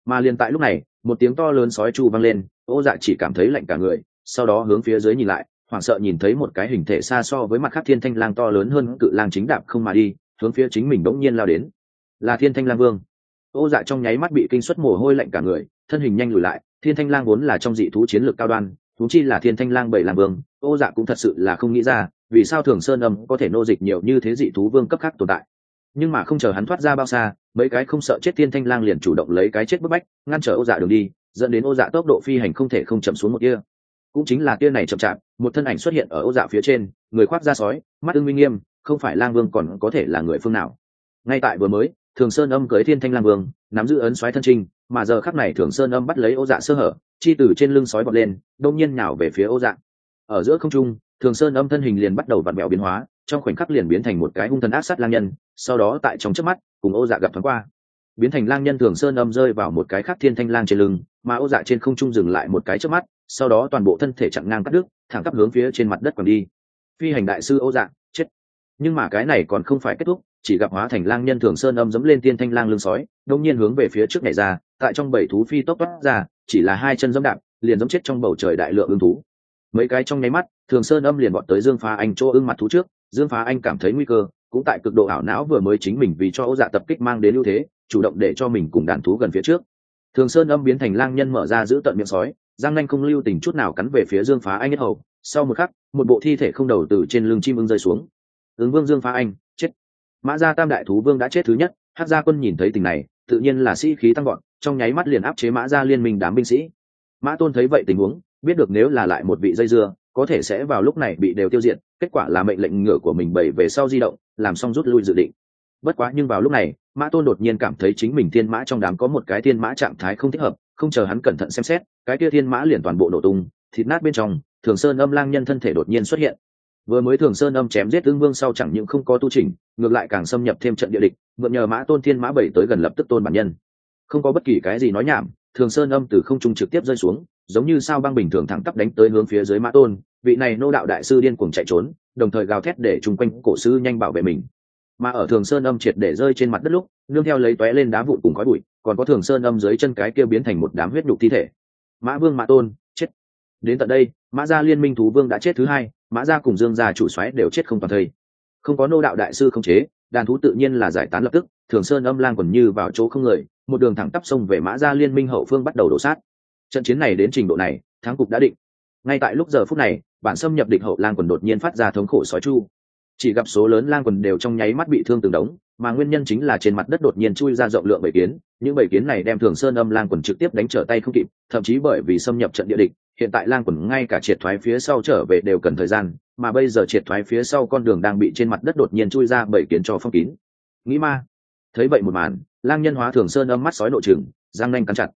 Mà liền tại lúc này, một tiếng to lớn sói chu vang lên ô dạ chỉ cảm thấy lạnh cả người, sau đó hướng phía dưới nhìn lại, hoảng sợ nhìn thấy một cái hình thể xa so với mặt khác thiên thanh lang to lớn hơn cự lang chính đạp không mà đi, hướng phía chính mình bỗng nhiên lao đến. Là thiên thanh lang vương. Ô dạ trong nháy mắt bị kinh xuất mồ hôi lạnh cả người, thân hình nhanh lùi lại thiên thanh lang vốn là trong dị thú chiến lược cao đoan thú chi là thiên thanh lang bảy làm vương, ô dạ cũng thật sự là không nghĩ ra, vì sao thường sơn âm có thể nô dịch nhiều như thế dị thú vương cấp khác tồn tại. Nhưng mà không chờ hắn thoát ra bao xa, mấy cái không sợ chết thiên thanh lang liền chủ động lấy cái chết bức bách, ngăn trở ô dạ đường đi, dẫn đến ô dạ tốc độ phi hành không thể không chậm xuống một kia cũng chính là tia này chậm chạp, một thân ảnh xuất hiện ở ô dạ phía trên, người khoác da sói, mắt ưng minh nghiêm, không phải lang vương còn có thể là người phương nào. Ngay tại vừa mới thường sơn âm cưới thiên thanh lang vương, nắm giữ ấn xoáy thân trinh, mà giờ khắc này thường sơn âm bắt lấy ô dạ sơ hở, chi từ trên lưng sói bọt lên, đông nhiên nhào về phía ô dạ. Ở giữa không trung, thường sơn âm thân hình liền bắt đầu vặn vẹo biến hóa, trong khoảnh khắc liền biến thành một cái hung thần ác sát lang nhân, sau đó tại trong trước mắt, cùng ô dạ gặp thoáng qua. Biến thành lang nhân thường sơn âm rơi vào một cái khác thiên thanh lang trên lưng, mà ô dạ trên không trung dừng lại một cái trước mắt, sau đó toàn bộ thân thể chặn ngang cắt đứt, thẳng tắp hướng phía trên mặt đất còn đi. Phi hành đại sư ô dạ chết. Nhưng mà cái này còn không phải kết thúc chỉ gặp hóa thành lang nhân thường sơn âm dẫm lên tiên thanh lang lưng sói đông nhiên hướng về phía trước này ra, tại trong bảy thú phi tốc toát ra, chỉ là hai chân dẫm đạp, liền dẫm chết trong bầu trời đại lượng ưng thú. Mấy cái trong nháy mắt, thường sơn âm liền bọn tới dương phá anh chỗ ưng mặt thú trước, dương phá anh cảm thấy nguy cơ, cũng tại cực độ ảo não vừa mới chính mình vì cho ô dạ tập kích mang đến ưu thế, chủ động để cho mình cùng đàn thú gần phía trước. Thường sơn âm biến thành lang nhân mở ra giữ tận miệng sói, giang nanh không lưu tình chút nào cắn về phía dương phá anh nhất hầu. Sau một khắc, một bộ thi thể không đầu từ trên lưng chim ưng rơi xuống. Ứng vương dương phá anh mã gia tam đại thú vương đã chết thứ nhất hát gia quân nhìn thấy tình này, tự nhiên là sĩ khí tăng gọn trong nháy mắt liền áp chế mã gia liên minh đám binh sĩ. Mã tôn thấy vậy tình huống, biết được nếu là lại một vị dây dưa, có thể sẽ vào lúc này bị đều tiêu diệt, kết quả là mệnh lệnh ngựa của mình bày về sau di động, làm xong rút lui dự định. Bất quá nhưng vào lúc này, mã tôn đột nhiên cảm thấy chính mình thiên mã trong đám có một cái thiên mã trạng thái không thích hợp, không chờ hắn cẩn thận xem xét, cái kia thiên mã liền toàn bộ nổ tung, thịt nát bên trong, thường sơn âm lang nhân thân thể đột nhiên xuất hiện vừa mới thường sơn âm chém giết ương vương sau chẳng những không có tu trình ngược lại càng xâm nhập thêm trận địa địch, mượn nhờ mã tôn thiên mã bảy tới gần lập tức tôn bản nhân. Không có bất kỳ cái gì nói nhảm, thường sơn âm từ không trung trực tiếp rơi xuống, giống như sao băng bình thường thẳng tắp đánh tới hướng phía dưới mã tôn, vị này nô đạo đại sư điên cuồng chạy trốn, đồng thời gào thét để chung quanh cổ sư nhanh bảo vệ mình. Mà ở thường sơn âm triệt để rơi trên mặt đất lúc, nương theo lấy tóe lên đá vụn cùng khói bụi, còn có thường sơn âm dưới chân cái kia biến thành một đám huyết nhục thi thể. Mã vương, mã tôn, chết. Đến tận đây, mã gia liên minh thú vương đã chết thứ hai mã gia cùng dương gia chủ xoáy đều chết không toàn thây. Không có nô đạo đại sư không chế, đàn thú tự nhiên là giải tán lập tức, thường sơn âm lang quần như vào chỗ không người, một đường thẳng tắp sông về mã gia liên minh hậu phương bắt đầu đổ sát. Trận chiến này đến trình độ này, thắng cục đã định. Ngay tại lúc giờ phút này, bản xâm nhập địch hậu lang quần đột nhiên phát ra thống khổ sói chu chỉ gặp số lớn lang quần đều trong nháy mắt bị thương từng đống, mà nguyên nhân chính là trên mặt đất đột nhiên chui ra rộng lượng bảy kiến, những bảy kiến này đem thường sơn âm lang quần trực tiếp đánh trở tay không kịp, thậm chí bởi vì xâm nhập trận địa địch, hiện tại lang quần ngay cả triệt thoái phía sau trở về đều cần thời gian, mà bây giờ triệt thoái phía sau con đường đang bị trên mặt đất đột nhiên chui ra bảy kiến cho phong kín. Nghĩ ma. Thấy vậy một màn, lang nhân hóa thường sơn âm mắt sói nội trừng giang nanh cắn chặt.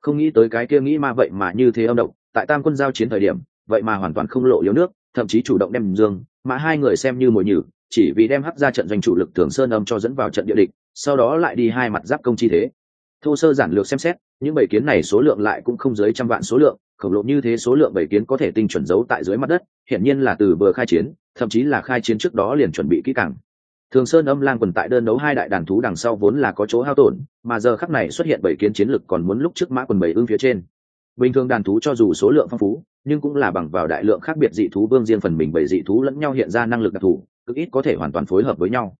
Không nghĩ tới cái kia nghĩ ma vậy mà như thế âm độc tại tam quân giao chiến thời điểm, vậy mà hoàn toàn không lộ yếu nước thậm chí chủ động đem dương, mà hai người xem như mồi nhử, chỉ vì đem hắc ra trận doanh chủ lực thường sơn âm cho dẫn vào trận địa địch, sau đó lại đi hai mặt giáp công chi thế. Thô sơ giản lược xem xét, những bảy kiến này số lượng lại cũng không dưới trăm vạn số lượng, khổng lồ như thế số lượng bảy kiến có thể tinh chuẩn giấu tại dưới mặt đất, hiển nhiên là từ vừa khai chiến, thậm chí là khai chiến trước đó liền chuẩn bị kỹ càng. Thường sơn âm lang quần tại đơn đấu hai đại đàn thú đằng sau vốn là có chỗ hao tổn, mà giờ khắc này xuất hiện bảy kiến chiến lực còn muốn lúc trước mã quần bảy ương phía trên bình thường đàn thú cho dù số lượng phong phú, nhưng cũng là bằng vào đại lượng khác biệt dị thú vương riêng phần mình bởi dị thú lẫn nhau hiện ra năng lực đặc thù, cực ít có thể hoàn toàn phối hợp với nhau.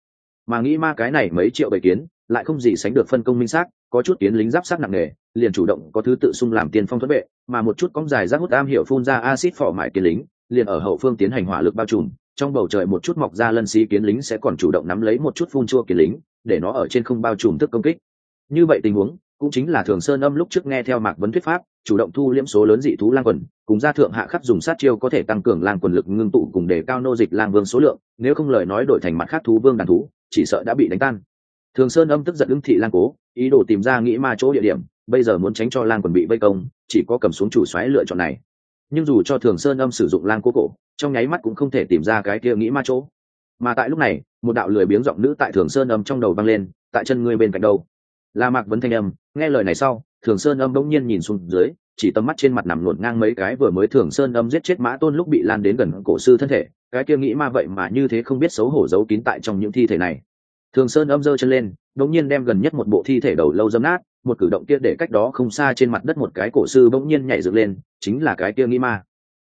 Mà nghĩ ma cái này mấy triệu bầy kiến, lại không gì sánh được phân công minh xác, có chút kiến lính giáp sát nặng nề, liền chủ động có thứ tự xung làm tiền phong thuẫn vệ, mà một chút cóng dài rác hút am hiểu phun ra acid phỏ mại kiến lính, liền ở hậu phương tiến hành hỏa lực bao trùm, trong bầu trời một chút mọc ra lân xí kiến lính sẽ còn chủ động nắm lấy một chút phun chua kiến lính, để nó ở trên không bao trùm thức công kích. Như vậy tình huống, cũng chính là thường sơn âm lúc trước nghe theo mạc vấn thuyết pháp chủ động thu liễm số lớn dị thú lang quần, cùng gia thượng hạ khắp dùng sát chiêu có thể tăng cường lang quần lực ngưng tụ cùng đề cao nô dịch lang vương số lượng, nếu không lời nói đổi thành mặt khác thú vương đàn thú, chỉ sợ đã bị đánh tan. Thường sơn âm tức giận ứng thị lang cố, ý đồ tìm ra nghĩ ma chỗ địa điểm, bây giờ muốn tránh cho lang quần bị vây công, chỉ có cầm xuống chủ xoáy lựa chọn này. Nhưng dù cho thường sơn âm sử dụng lang cố cổ, trong nháy mắt cũng không thể tìm ra cái kia nghĩ ma chỗ. Mà tại lúc này, một đạo lười biếng giọng nữ tại thường sơn âm trong đầu vang lên, tại chân ngươi bên cạnh đâu? Là mạc vấn thanh âm, nghe lời này sau thường sơn âm bỗng nhiên nhìn xuống dưới, chỉ tầm mắt trên mặt nằm ngổn ngang mấy cái vừa mới thường sơn âm giết chết mã tôn lúc bị lan đến gần cổ sư thân thể, cái kia nghĩ ma vậy mà như thế không biết xấu hổ giấu kín tại trong những thi thể này. Thường sơn âm giơ chân lên, bỗng nhiên đem gần nhất một bộ thi thể đầu lâu dấm nát, một cử động kia để cách đó không xa trên mặt đất một cái cổ sư bỗng nhiên nhảy dựng lên, chính là cái kia nghĩ ma.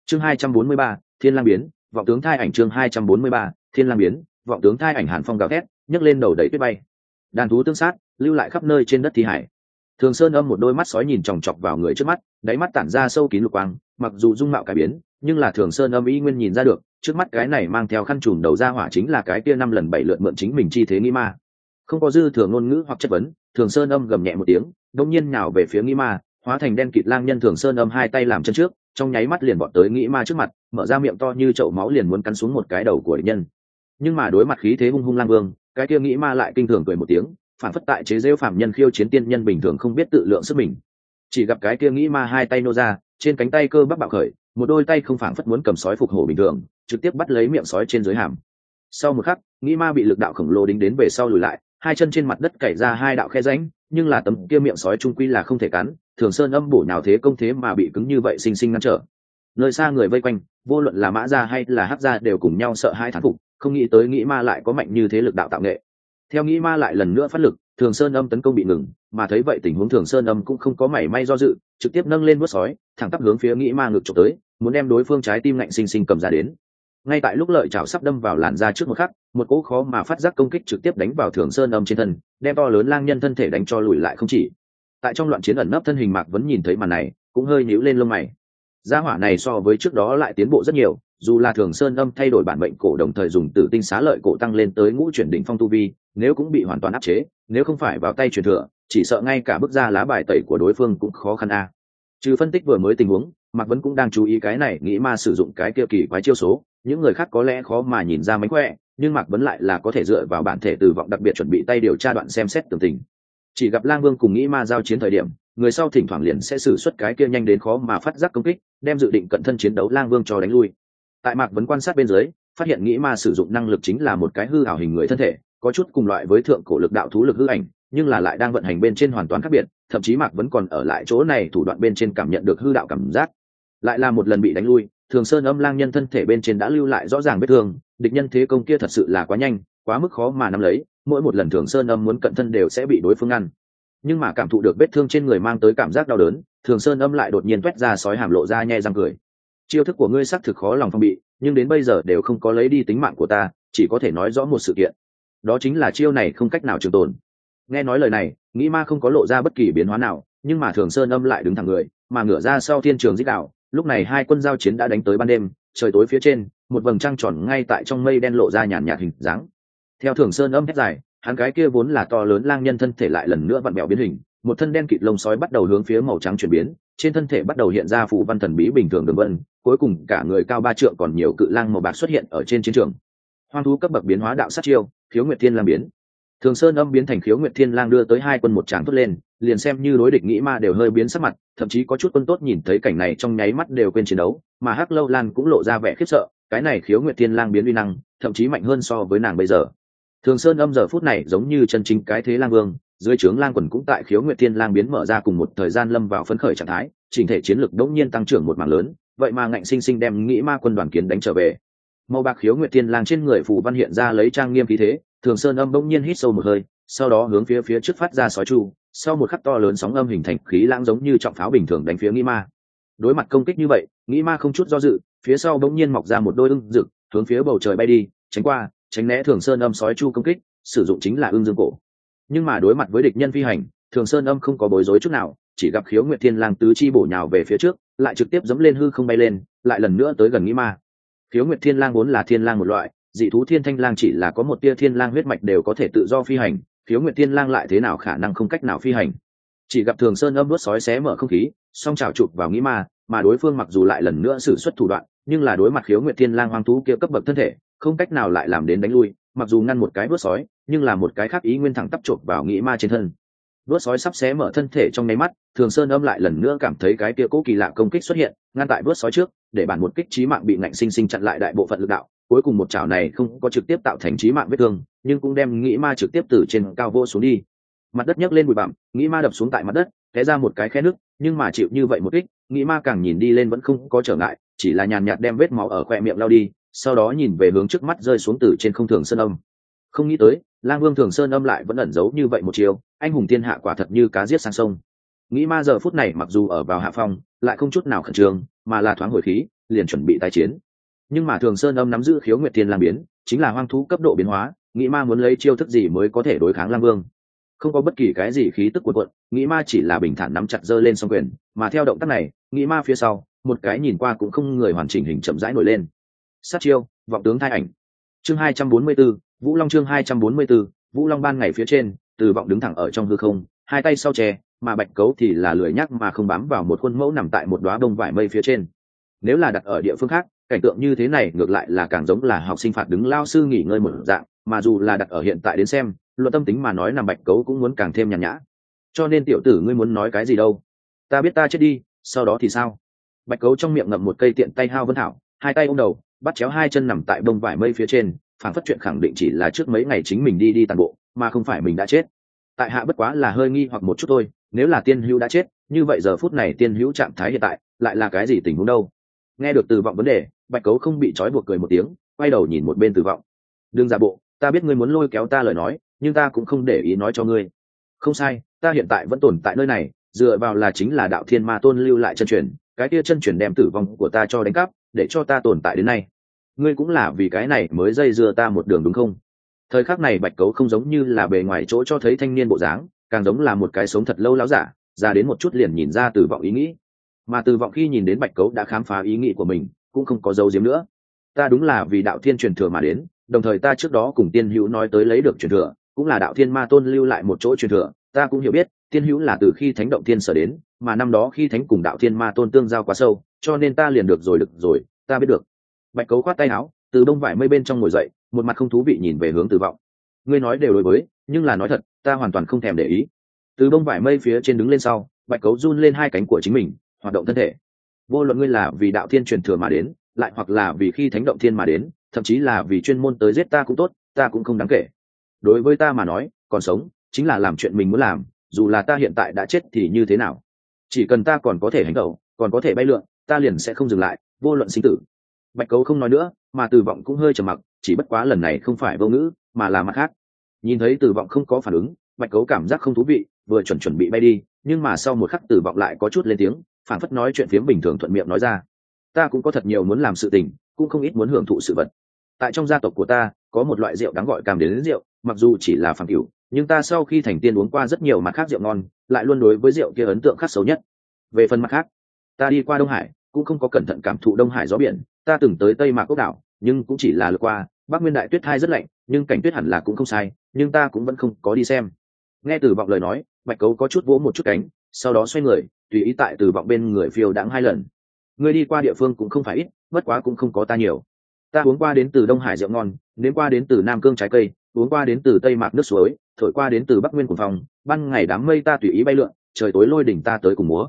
Chương hai trăm bốn mươi ba, thiên lang biến, vọng tướng thai ảnh chương hai trăm bốn mươi ba, thiên lang biến, vọng tướng thai ảnh hàn phong gào thét, nhấc lên đầu đẩy tuyết bay. Đàn thú tương sát, lưu lại khắp nơi trên đất thi hải thường sơn âm một đôi mắt sói nhìn chòng chọc vào người trước mắt, đáy mắt tản ra sâu kín lục quang, mặc dù dung mạo cải biến, nhưng là thường sơn âm ý nguyên nhìn ra được, trước mắt cái này mang theo khăn trùm đầu ra hỏa chính là cái kia năm lần bảy lượt mượn chính mình chi thế nghĩ ma. Không có dư thường ngôn ngữ hoặc chất vấn, thường sơn âm gầm nhẹ một tiếng, đông nhiên nào về phía nghĩ ma, hóa thành đen kịt lang nhân thường sơn âm hai tay làm chân trước, trong nháy mắt liền bọn tới nghĩ ma trước mặt, mở ra miệng to như chậu máu liền muốn cắn xuống một cái đầu của địch nhân. Nhưng mà đối mặt khí thế hung hung lang vương, cái kia nghĩ ma lại kinh thường cười một tiếng phản phất tại chế rêu phạm nhân khiêu chiến tiên nhân bình thường không biết tự lượng sức mình. Chỉ gặp cái kia nghĩ ma hai tay nô ra, trên cánh tay cơ bắp bạo khởi, một đôi tay không phản phất muốn cầm sói phục hổ bình thường, trực tiếp bắt lấy miệng sói trên dưới hàm. Sau một khắc, nghĩ ma bị lực đạo khổng lồ đính đến về sau lùi lại, hai chân trên mặt đất cày ra hai đạo khe ránh nhưng là tấm kia miệng sói trung quy là không thể cắn, thường sơn âm bổ nào thế công thế mà bị cứng như vậy xinh xinh ngăn trở. Nơi xa người vây quanh, vô luận là mã gia hay là hắc gia đều cùng nhau sợ hai thán phục, không nghĩ tới nghĩ ma lại có mạnh như thế lực đạo tạo nghệ theo nghĩ ma lại lần nữa phát lực, thường sơn âm tấn công bị ngừng, mà thấy vậy tình huống thường sơn âm cũng không có mảy may do dự, trực tiếp nâng lên vớt sói, thẳng tắp hướng phía nghĩ ma ngực trộm tới, muốn đem đối phương trái tim lạnh xinh xinh cầm ra đến. Ngay tại lúc lợi chảo sắp đâm vào làn da trước một khắc, một cỗ khó mà phát giác công kích trực tiếp đánh vào thường sơn âm trên thân, đem to lớn lang nhân thân thể đánh cho lùi lại không chỉ. Tại trong loạn chiến ẩn nấp thân hình mạc vẫn nhìn thấy màn này, cũng hơi nhíu lên lông mày gia hỏa này so với trước đó lại tiến bộ rất nhiều, dù là thường sơn âm thay đổi bản mệnh cổ đồng thời dùng tử tinh xá lợi cổ tăng lên tới ngũ chuyển đỉnh phong tu vi, nếu cũng bị hoàn toàn áp chế, nếu không phải vào tay truyền thừa, chỉ sợ ngay cả bức ra lá bài tẩy của đối phương cũng khó khăn a. Trừ phân tích vừa mới tình huống, mạc vấn cũng đang chú ý cái này, nghĩ ma sử dụng cái kia kỳ quái chiêu số, những người khác có lẽ khó mà nhìn ra mánh khỏe, nhưng mạc vấn lại là có thể dựa vào bản thể từ vọng đặc biệt chuẩn bị tay điều tra đoạn xem xét tường tình. Chỉ gặp lang vương cùng nghĩ ma giao chiến thời điểm người sau thỉnh thoảng liền sẽ xử suất cái kia nhanh đến khó mà phát giác công kích, đem dự định cận thân chiến đấu lang vương cho đánh lui. Tại mạc vấn quan sát bên dưới, phát hiện nghĩ ma sử dụng năng lực chính là một cái hư ảo hình người thân thể, có chút cùng loại với thượng cổ lực đạo thú lực hư ảnh, nhưng là lại đang vận hành bên trên hoàn toàn khác biệt, thậm chí mạc vẫn còn ở lại chỗ này thủ đoạn bên trên cảm nhận được hư đạo cảm giác. Lại là một lần bị đánh lui, thường sơn âm lang nhân thân thể bên trên đã lưu lại rõ ràng vết thương, địch nhân thế công kia thật sự là quá nhanh, quá mức khó mà nắm lấy, mỗi một lần thường sơn âm muốn cận thân đều sẽ bị đối phương ngăn nhưng mà cảm thụ được vết thương trên người mang tới cảm giác đau đớn, thường sơn âm lại đột nhiên t ra sói hàm lộ ra nhẹ răng cười. Chiêu thức của ngươi xác thực khó lòng phong bị, nhưng đến bây giờ đều không có lấy đi tính mạng của ta, chỉ có thể nói rõ một sự kiện. Đó chính là chiêu này không cách nào trường tồn. Nghe nói lời này, nghĩ ma không có lộ ra bất kỳ biến hóa nào, nhưng mà thường sơn âm lại đứng thẳng người, mà ngửa ra sau thiên trường dích đạo, lúc này hai quân giao chiến đã đánh tới ban đêm, trời tối phía trên, một vầng trăng tròn ngay tại trong mây đen lộ ra nhàn nhạt hình dáng. Theo thường sơn âm hét dài hắn cái kia vốn là to lớn lang nhân thân thể lại lần nữa vặn bẹo biến hình, một thân đen kịt lông sói bắt đầu hướng phía màu trắng chuyển biến, trên thân thể bắt đầu hiện ra phù văn thần bí bình thường đường vân, cuối cùng cả người cao ba trượng còn nhiều cự lang màu bạc xuất hiện ở trên chiến trường. Hoang thú cấp bậc biến hóa đạo sát chiêu, khiếu nguyệt thiên lang biến. Thường sơn âm biến thành khiếu nguyệt thiên lang đưa tới hai quân một tràng thốt lên, liền xem như đối địch nghĩ ma đều hơi biến sắc mặt, thậm chí có chút quân tốt nhìn thấy cảnh này trong nháy mắt đều quên chiến đấu, mà hắc lâu lan cũng lộ ra vẻ khiếp sợ, cái này khiếu nguyệt thiên lang biến uy năng, thậm chí mạnh hơn so với nàng bây giờ thường sơn âm giờ phút này giống như chân chính cái thế lang vương, dưới trướng lang quần cũng tại khiếu nguyệt thiên lang biến mở ra cùng một thời gian lâm vào phấn khởi trạng thái, chỉnh thể chiến lược đống nhiên tăng trưởng một mảng lớn, vậy mà ngạnh sinh sinh đem nghĩ ma quân đoàn kiến đánh trở về. Màu bạc khiếu nguyệt thiên lang trên người phù văn hiện ra lấy trang nghiêm khí thế, thường sơn âm đống nhiên hít sâu một hơi, sau đó hướng phía phía trước phát ra sói chu, sau một khắc to lớn sóng âm hình thành khí lãng giống như trọng pháo bình thường đánh phía nghĩ ma. Đối mặt công kích như vậy nghĩ ma không chút do dự, phía sau bỗng nhiên mọc ra một đôi ưng rực hướng phía bầu trời bay đi, tránh qua tránh né thường sơn âm sói chu công kích, sử dụng chính là ương dương cổ. Nhưng mà đối mặt với địch nhân phi hành, thường sơn âm không có bối rối chút nào, chỉ gặp khiếu nguyệt thiên lang tứ chi bổ nhào về phía trước, lại trực tiếp dẫm lên hư không bay lên, lại lần nữa tới gần nghĩ ma. Khiếu nguyệt thiên lang vốn là thiên lang một loại, dị thú thiên thanh lang chỉ là có một tia thiên lang huyết mạch đều có thể tự do phi hành, khiếu nguyệt thiên lang lại thế nào khả năng không cách nào phi hành. Chỉ gặp thường sơn âm đuốt sói xé mở không khí, song trào chụp vào nghĩ ma, mà đối phương mặc dù lại lần nữa sử xuất thủ đoạn, nhưng là đối mặt khiếu nguyệt thiên lang hoang thú kia cấp bậc thân thể không cách nào lại làm đến đánh lui, mặc dù ngăn một cái vớt sói, nhưng là một cái khác ý nguyên thẳng tắp chộp vào nghĩ ma trên thân. Vớt sói sắp xé mở thân thể trong nháy mắt, thường sơn âm lại lần nữa cảm thấy cái kia cố kỳ lạ công kích xuất hiện, ngăn tại vớt sói trước, để bản một kích trí mạng bị ngạnh sinh sinh chặn lại đại bộ phận lực đạo, cuối cùng một chảo này không có trực tiếp tạo thành trí mạng vết thương, nhưng cũng đem nghĩ ma trực tiếp từ trên cao vô xuống đi. Mặt đất nhấc lên bụi bặm, nghĩ ma đập xuống tại mặt đất, té ra một cái khe nước, nhưng mà chịu như vậy một kích, nghĩ ma càng nhìn đi lên vẫn không có trở ngại, chỉ là nhàn nhạt đem vết máu ở khoe miệng lao đi sau đó nhìn về hướng trước mắt rơi xuống từ trên không thường sơn âm. Không nghĩ tới, lang vương thường sơn âm lại vẫn ẩn giấu như vậy một chiều, anh hùng thiên hạ quả thật như cá giết sang sông. Nghĩ ma giờ phút này mặc dù ở vào hạ phong, lại không chút nào khẩn trương, mà là thoáng hồi khí, liền chuẩn bị tái chiến. Nhưng mà thường sơn âm nắm giữ khiếu nguyệt thiên lang biến, chính là hoang thú cấp độ biến hóa, nghĩ ma muốn lấy chiêu thức gì mới có thể đối kháng lang vương? Không có bất kỳ cái gì khí tức cuộn cuộn, nghĩ ma chỉ là bình thản nắm chặt giơ lên song quyền, mà theo động tác này, nghĩ ma phía sau, một cái nhìn qua cũng không người hoàn chỉnh hình chậm rãi nổi lên sát chiêu vọng tướng thai ảnh. Chương hai trăm bốn mươi 244, vũ long chương hai trăm bốn mươi 244, vũ long ban ngày phía trên từ vọng đứng thẳng ở trong hư không hai tay sau tre mà bạch cấu thì là lười nhắc mà không bám vào một khuôn mẫu nằm tại một đoá đông vải mây phía trên. Nếu là đặt ở địa phương khác cảnh tượng như thế này ngược lại là càng giống là học sinh phạt đứng lao sư nghỉ ngơi một dạng mà dù là đặt ở hiện tại đến xem luận tâm tính mà nói nằm bạch cấu cũng muốn càng thêm nhàn nhã. Cho nên tiểu tử ngươi muốn nói cái gì đâu? Ta biết ta chết đi sau đó thì sao? Bạch cấu trong miệng ngậm một cây tiện tay hao vân thảo hai tay ô m đầu bắt chéo hai chân nằm tại bông vải mây phía trên phản phất chuyện khẳng định chỉ là trước mấy ngày chính mình đi đi tàn bộ, mà không phải mình đã chết. Tại hạ bất quá là hơi nghi hoặc một chút thôi, nếu là tiên hữu đã chết, như vậy giờ phút này tiên hữu trạng thái hiện tại, lại là cái gì tình huống đâu? Nghe được từ vọng vấn đề, bạch cấu không bị trói buộc cười một tiếng, quay đầu nhìn một bên từ vọng. Đừng giả bộ, ta biết ngươi muốn lôi kéo ta lời nói, nhưng ta cũng không để ý nói cho ngươi. Không sai, ta hiện tại vẫn tồn tại nơi này, dựa vào là chính là đạo thiên ma tôn lưu lại chân truyền, cái kia chân truyền đem tử vong của ta cho đánh cắp, để cho ta tồn tại đến nay ngươi cũng là vì cái này mới dây dưa ta một đường đúng không? Thời khắc này bạch cấu không giống như là bề ngoài chỗ cho thấy thanh niên bộ dáng, càng giống là một cái sống thật lâu láo giả, ra đến một chút liền nhìn ra từ vọng ý nghĩ. Mà từ vọng khi nhìn đến bạch cấu đã khám phá ý nghĩ của mình, cũng không có dấu diếm nữa. Ta đúng là vì đạo thiên truyền thừa mà đến, đồng thời ta trước đó cùng tiên hữu nói tới lấy được truyền thừa, cũng là đạo thiên ma tôn lưu lại một chỗ truyền thừa, ta cũng hiểu biết, tiên hữu là từ khi thánh động thiên sở đến, mà năm đó khi thánh cùng đạo thiên ma tôn tương giao quá sâu, cho nên ta liền được rồi được rồi, ta biết được bạch cấu khoát tay áo, từ đông vải mây bên trong ngồi dậy, một mặt không thú vị nhìn về hướng từ vọng. Ngươi nói đều đối với, nhưng là nói thật, ta hoàn toàn không thèm để ý. Từ đông vải mây phía trên đứng lên sau, bạch cấu run lên hai cánh của chính mình, hoạt động thân thể. Vô luận ngươi là vì đạo thiên truyền thừa mà đến, lại hoặc là vì khi thánh động thiên mà đến, thậm chí là vì chuyên môn tới giết ta cũng tốt, ta cũng không đáng kể. Đối với ta mà nói, còn sống, chính là làm chuyện mình muốn làm, dù là ta hiện tại đã chết thì như thế nào? Chỉ cần ta còn có thể hành động, còn có thể bay lượn, ta liền sẽ không dừng lại, vô luận sinh tử bạch cấu không nói nữa mà từ vọng cũng hơi trầm mặc chỉ bất quá lần này không phải vô ngữ mà là mặt khác. Nhìn thấy từ vọng không có phản ứng bạch cấu cảm giác không thú vị vừa chuẩn chuẩn bị bay đi nhưng mà sau một khắc từ vọng lại có chút lên tiếng phản phất nói chuyện phiếm bình thường thuận miệng nói ra. Ta cũng có thật nhiều muốn làm sự tình cũng không ít muốn hưởng thụ sự vật. Tại trong gia tộc của ta có một loại rượu đáng gọi cảm đến, đến rượu mặc dù chỉ là phản cửu nhưng ta sau khi thành tiên uống qua rất nhiều mặt khác rượu ngon lại luôn đối với rượu kia ấn tượng khắc xấu nhất. Về phần mặt khác ta đi qua đông hải cũng không có cẩn thận cảm thụ đông hải gió biển ta từng tới tây mạc quốc đảo, nhưng cũng chỉ là lượt qua, bắc nguyên đại tuyết thai rất lạnh, nhưng cảnh tuyết hẳn là cũng không sai, nhưng ta cũng vẫn không có đi xem. Nghe từ vọng lời nói, bạch cấu có chút vỗ một chút cánh, sau đó xoay người, tùy ý tại từ vọng bên người phiêu đãng hai lần. Người đi qua địa phương cũng không phải ít, bất quá cũng không có ta nhiều. Ta uống qua đến từ đông hải rượu ngon đến qua đến từ nam cương trái cây, uống qua đến từ tây mạc nước suối, thổi qua đến từ bắc nguyên cùng phòng, ban ngày đám mây ta tùy ý bay lượn, trời tối lôi đỉnh ta tới cùng múa.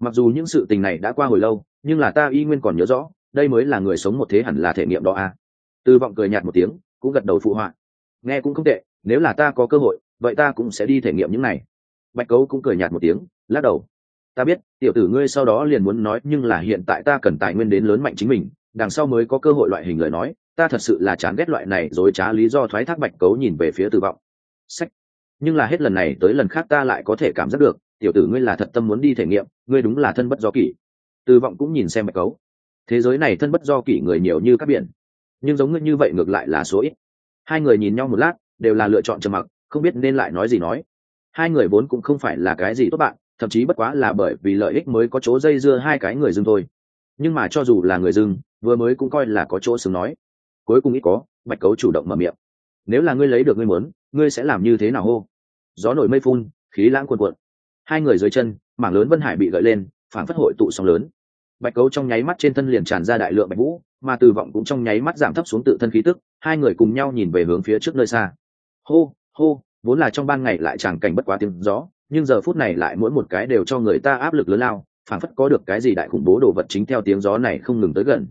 Mặc dù những sự tình này đã qua hồi lâu, nhưng là ta y nguyên còn nhớ rõ đây mới là người sống một thế hẳn là thể nghiệm đó a à. tư vọng cười nhạt một tiếng, cũng gật đầu phụ họa. Nghe cũng không tệ, nếu là ta có cơ hội, vậy ta cũng sẽ đi thể nghiệm những này. Bạch cấu cũng cười nhạt một tiếng, lắc đầu. Ta biết, tiểu tử ngươi sau đó liền muốn nói, nhưng là hiện tại ta cần tài nguyên đến lớn mạnh chính mình, đằng sau mới có cơ hội loại hình lời nói, ta thật sự là chán ghét loại này dối trá lý do thoái thác bạch cấu nhìn về phía tử vọng. Sách. Nhưng là hết lần này tới lần khác ta lại có thể cảm giác được, tiểu tử ngươi là thật tâm muốn đi thể nghiệm, ngươi đúng là thân bất do kỷ. Tử vọng cũng nhìn xem bạch cấu thế giới này thân bất do kỷ người nhiều như các biển. Nhưng giống ngươi như vậy ngược lại là số ít. Hai người nhìn nhau một lát, đều là lựa chọn trầm mặc, không biết nên lại nói gì nói. Hai người vốn cũng không phải là cái gì tốt bạn, thậm chí bất quá là bởi vì lợi ích mới có chỗ dây dưa hai cái người dưng thôi. Nhưng mà cho dù là người dưng, vừa mới cũng coi là có chỗ xứng nói. Cuối cùng ít có, bạch cấu chủ động mở miệng. Nếu là ngươi lấy được ngươi muốn, ngươi sẽ làm như thế nào hô? Gió nổi mây phun, khí lãng cuồn cuộn. Hai người dưới chân, mảng lớn vân hải bị gợi lên phản phất hội tụ sóng lớn bạch cấu trong nháy mắt trên thân liền tràn ra đại lượng bạch vũ, mà từ vọng cũng trong nháy mắt giảm thấp xuống tự thân khí tức, hai người cùng nhau nhìn về hướng phía trước nơi xa. Hô hô, vốn là trong ban ngày lại chẳng cảnh bất quá tiếng gió, nhưng giờ phút này lại mỗi một cái đều cho người ta áp lực lớn lao phản phất có được cái gì đại khủng bố đồ vật chính theo tiếng gió này không ngừng tới gần.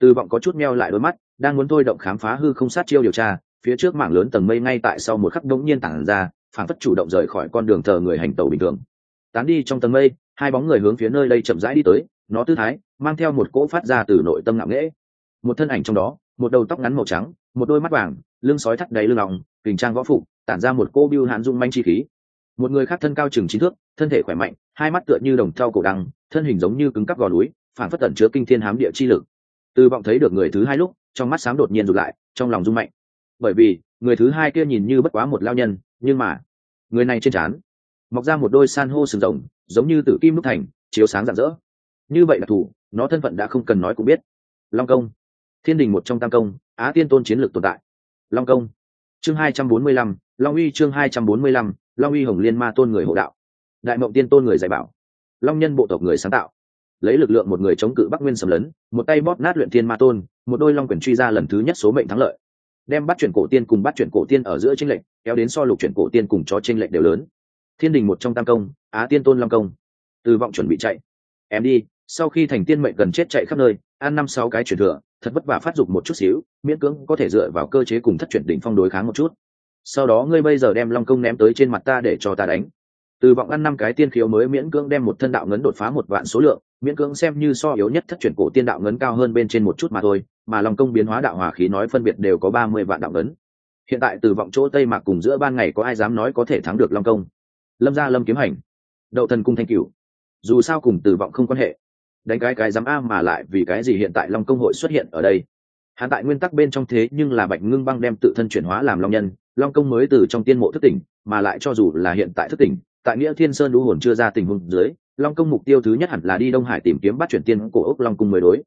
Từ vọng có chút meo lại đôi mắt, đang muốn thôi động khám phá hư không sát chiêu điều tra, phía trước mảng lớn tầng mây ngay tại sau một khắc đống nhiên tản ra phản phất chủ động rời khỏi con đường thờ người hành tàu bình thường. Tán đi trong tầng mây, hai bóng người hướng phía nơi đây chậm rãi đi tới nó tư thái, mang theo một cỗ phát ra từ nội tâm ngạo nghễ. Một thân ảnh trong đó, một đầu tóc ngắn màu trắng, một đôi mắt vàng, lưng sói thắt đáy lưng lòng kình trang võ phục, tản ra một cô biêu hạn dung manh chi khí. Một người khác thân cao chừng chín thước, thân thể khỏe mạnh, hai mắt tựa như đồng thau cổ đăng, thân hình giống như cứng cắp gò núi phản phất tẩn chứa kinh thiên hám địa chi lực. Từ vọng thấy được người thứ hai lúc, trong mắt sáng đột nhiên rụt lại, trong lòng rung mạnh. Bởi vì, người thứ hai kia nhìn như bất quá một lao nhân, nhưng mà, người này trên trán, mọc ra một đôi san hô sừng rồng, giống như tử kim đúc thành, chiếu sáng rạng rỡ như vậy là thủ, nó thân phận đã không cần nói cũng biết. Long công. Thiên đình một trong tam công, á tiên tôn chiến lược tồn tại. Long công. Chương hai trăm bốn mươi lăm, long uy chương hai trăm bốn mươi lăm, long uy hồng liên ma tôn người hộ đạo. Đại mộng tiên tôn người dạy bảo. Long nhân bộ tộc người sáng tạo. Lấy lực lượng một người chống cự bắc nguyên sầm lấn, một tay bóp nát luyện thiên ma tôn, một đôi long quyền truy ra lần thứ nhất số mệnh thắng lợi. Đem bắt chuyển cổ tiên cùng bắt chuyển cổ tiên ở giữa tranh lệch, kéo đến so lục chuyển cổ tiên cùng cho tranh lệch đều lớn. Thiên đình một trong tam công, á tiên tôn long công. Từ vọng chuẩn bị chạy. Em đi sau khi thành tiên mệnh gần chết chạy khắp nơi, ăn năm sáu cái chuyển thừa, thật vất vả phát dục một chút xíu, miễn cưỡng có thể dựa vào cơ chế cùng thất chuyển đỉnh phong đối kháng một chút. Sau đó ngươi bây giờ đem long công ném tới trên mặt ta để cho ta đánh. Từ vọng ăn năm cái tiên khiếu mới miễn cưỡng đem một thân đạo ngấn đột phá một vạn số lượng, miễn cưỡng xem như so yếu nhất thất chuyển cổ tiên đạo ngấn cao hơn bên trên một chút mà thôi, mà long công biến hóa đạo hòa khí nói phân biệt đều có ba mươi vạn đạo ngấn. Hiện tại từ vọng chỗ tây mạc cùng giữa ban ngày có ai dám nói có thể thắng được long công? Lâm gia lâm kiếm hành. Đậu thần cung thanh cửu. Dù sao cùng từ vọng không quan hệ đánh cái cái dám a mà lại vì cái gì hiện tại long công hội xuất hiện ở đây? Hắn tại nguyên tắc bên trong thế nhưng là bạch ngưng băng đem tự thân chuyển hóa làm long nhân, long công mới từ trong tiên mộ thất tỉnh, mà lại cho dù là hiện tại thất tỉnh, tại nghĩa thiên sơn đũ hồn chưa ra tình huống dưới, long công mục tiêu thứ nhất hẳn là đi đông hải tìm kiếm bắt chuyển tiên cổ ốc long cung mới đối.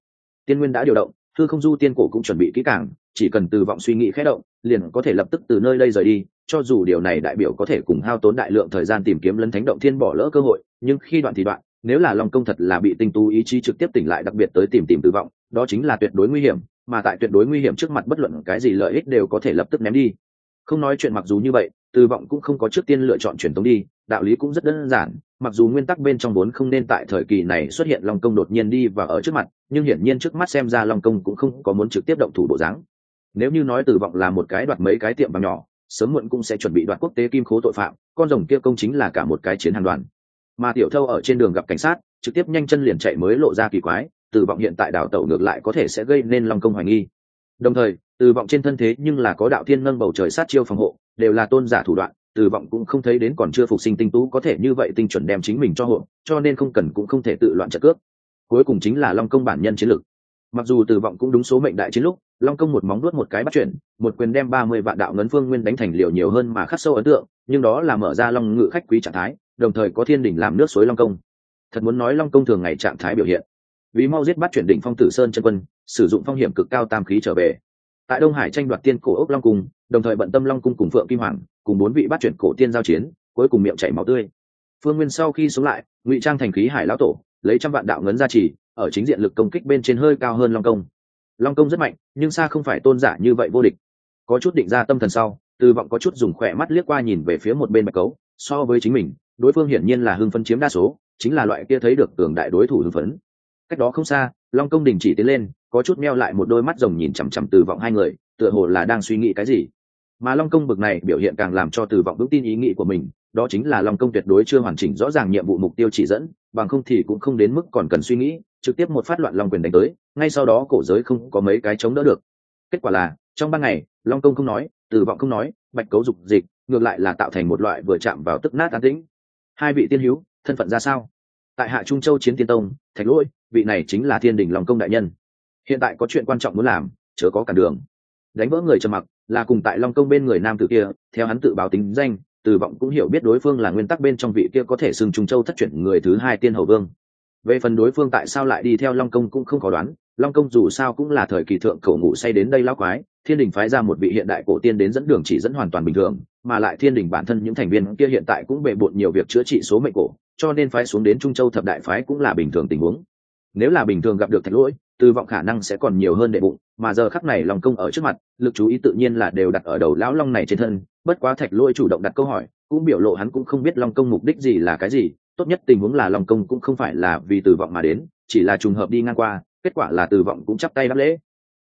Tiên nguyên đã điều động, thư không du tiên cổ cũng chuẩn bị kỹ càng, chỉ cần từ vọng suy nghĩ khẽ động, liền có thể lập tức từ nơi đây rời đi, cho dù điều này đại biểu có thể cùng hao tốn đại lượng thời gian tìm kiếm lấn thánh động thiên bỏ lỡ cơ hội, nhưng khi đoạn thì đoạn nếu là long công thật là bị tinh tú ý chí trực tiếp tỉnh lại đặc biệt tới tìm tìm tử vọng đó chính là tuyệt đối nguy hiểm, mà tại tuyệt đối nguy hiểm trước mặt bất luận cái gì lợi ích đều có thể lập tức ném đi. Không nói chuyện mặc dù như vậy, tử vọng cũng không có trước tiên lựa chọn truyền tống đi, đạo lý cũng rất đơn giản, mặc dù nguyên tắc bên trong vốn không nên tại thời kỳ này xuất hiện long công đột nhiên đi và ở trước mặt, nhưng hiển nhiên trước mắt xem ra long công cũng không có muốn trực tiếp động thủ bộ dáng. Nếu như nói tử vọng là một cái đoạt mấy cái tiệm bằng nhỏ, sớm muộn cũng sẽ chuẩn bị đoạt quốc tế kim khố tội phạm, con rồng kia công chính là cả một cái chiến hàng đoàn mà tiểu thâu ở trên đường gặp cảnh sát, trực tiếp nhanh chân liền chạy mới lộ ra kỳ quái, từ vọng hiện tại đảo tẩu ngược lại có thể sẽ gây nên long công hoài nghi. Đồng thời, từ vọng trên thân thế nhưng là có đạo thiên nâng bầu trời sát chiêu phòng hộ, đều là tôn giả thủ đoạn, từ vọng cũng không thấy đến còn chưa phục sinh tinh tú có thể như vậy tinh chuẩn đem chính mình cho hộ, cho nên không cần cũng không thể tự loạn trận cướp. Cuối cùng chính là long công bản nhân chiến lược mặc dù từ vọng cũng đúng số mệnh đại chiến lúc, long công một móng nuốt một cái bắt chuyển, một quyền đem ba mươi vạn đạo ngấn phương nguyên đánh thành liều nhiều hơn mà khắc sâu ấn tượng, nhưng đó là mở ra long ngự khách quý trạng thái đồng thời có thiên đỉnh làm nước suối long công. Thật muốn nói long công thường ngày trạng thái biểu hiện. Vì mau giết bắt chuyển đỉnh phong tử sơn chân quân, sử dụng phong hiểm cực cao tam khí trở về. Tại đông hải tranh đoạt tiên cổ ốc long cung, đồng thời bận tâm long cung cùng phượng kim hoàng, cùng bốn vị bắt chuyển cổ tiên giao chiến, cuối cùng miệng chảy máu tươi. Phương nguyên sau khi sống lại, ngụy trang thành khí hải lão tổ, lấy trăm vạn đạo ngấn ra chỉ ở chính diện lực công kích bên trên hơi cao hơn long công. Long công rất mạnh, nhưng xa không phải tôn giả như vậy vô địch. Có chút định ra tâm thần sau, từ vọng có chút dùng khỏe mắt liếc qua nhìn về phía một bên bạch cấu, so với chính mình đối phương hiển nhiên là hưng phấn chiếm đa số, chính là loại kia thấy được tưởng đại đối thủ hưng phấn. Cách đó không xa, long công đình chỉ tiến lên, có chút meo lại một đôi mắt rồng nhìn chằm chằm từ vọng hai người, tựa hồ là đang suy nghĩ cái gì. Mà long công bực này biểu hiện càng làm cho từ vọng vững tin ý nghĩ của mình, đó chính là long công tuyệt đối chưa hoàn chỉnh rõ ràng nhiệm vụ mục tiêu chỉ dẫn, bằng không thì cũng không đến mức còn cần suy nghĩ, trực tiếp một phát loạn long quyền đánh tới, ngay sau đó cổ giới không có mấy cái chống đỡ được. Kết quả là, trong ba ngày, long công không nói, từ vọng không nói, bạch cấu dục dịch, ngược lại là tạo thành một loại vừa chạm vào tức nát an tĩnh hai vị tiên hữu, thân phận ra sao? Tại hạ trung châu chiến tiên tông, thạch lỗi, vị này chính là thiên đình long công đại nhân. Hiện tại có chuyện quan trọng muốn làm, chớ có cản đường. Đánh vỡ người trầm mặc, là cùng tại long công bên người nam tử kia, theo hắn tự báo tính danh, từ vọng cũng hiểu biết đối phương là nguyên tắc bên trong vị kia có thể xưng trung châu thất chuyển người thứ hai tiên hầu vương. Về phần đối phương tại sao lại đi theo long công cũng không khó đoán, long công dù sao cũng là thời kỳ thượng cổ ngủ say đến đây lao quái thiên đình phái ra một vị hiện đại cổ tiên đến dẫn đường chỉ dẫn hoàn toàn bình thường, mà lại thiên đình bản thân những thành viên kia hiện tại cũng bề bộn nhiều việc chữa trị số mệnh cổ, cho nên phái xuống đến trung châu thập đại phái cũng là bình thường tình huống. Nếu là bình thường gặp được thạch lỗi, tư vọng khả năng sẽ còn nhiều hơn đệ bụng, mà giờ khắc này lòng công ở trước mặt, lực chú ý tự nhiên là đều đặt ở đầu lão long này trên thân, bất quá thạch lỗi chủ động đặt câu hỏi, cũng biểu lộ hắn cũng không biết long công mục đích gì là cái gì, tốt nhất tình huống là long công cũng không phải là vì từ vọng mà đến, chỉ là trùng hợp đi ngang qua, kết quả là từ vọng cũng chắp tay đáp lễ.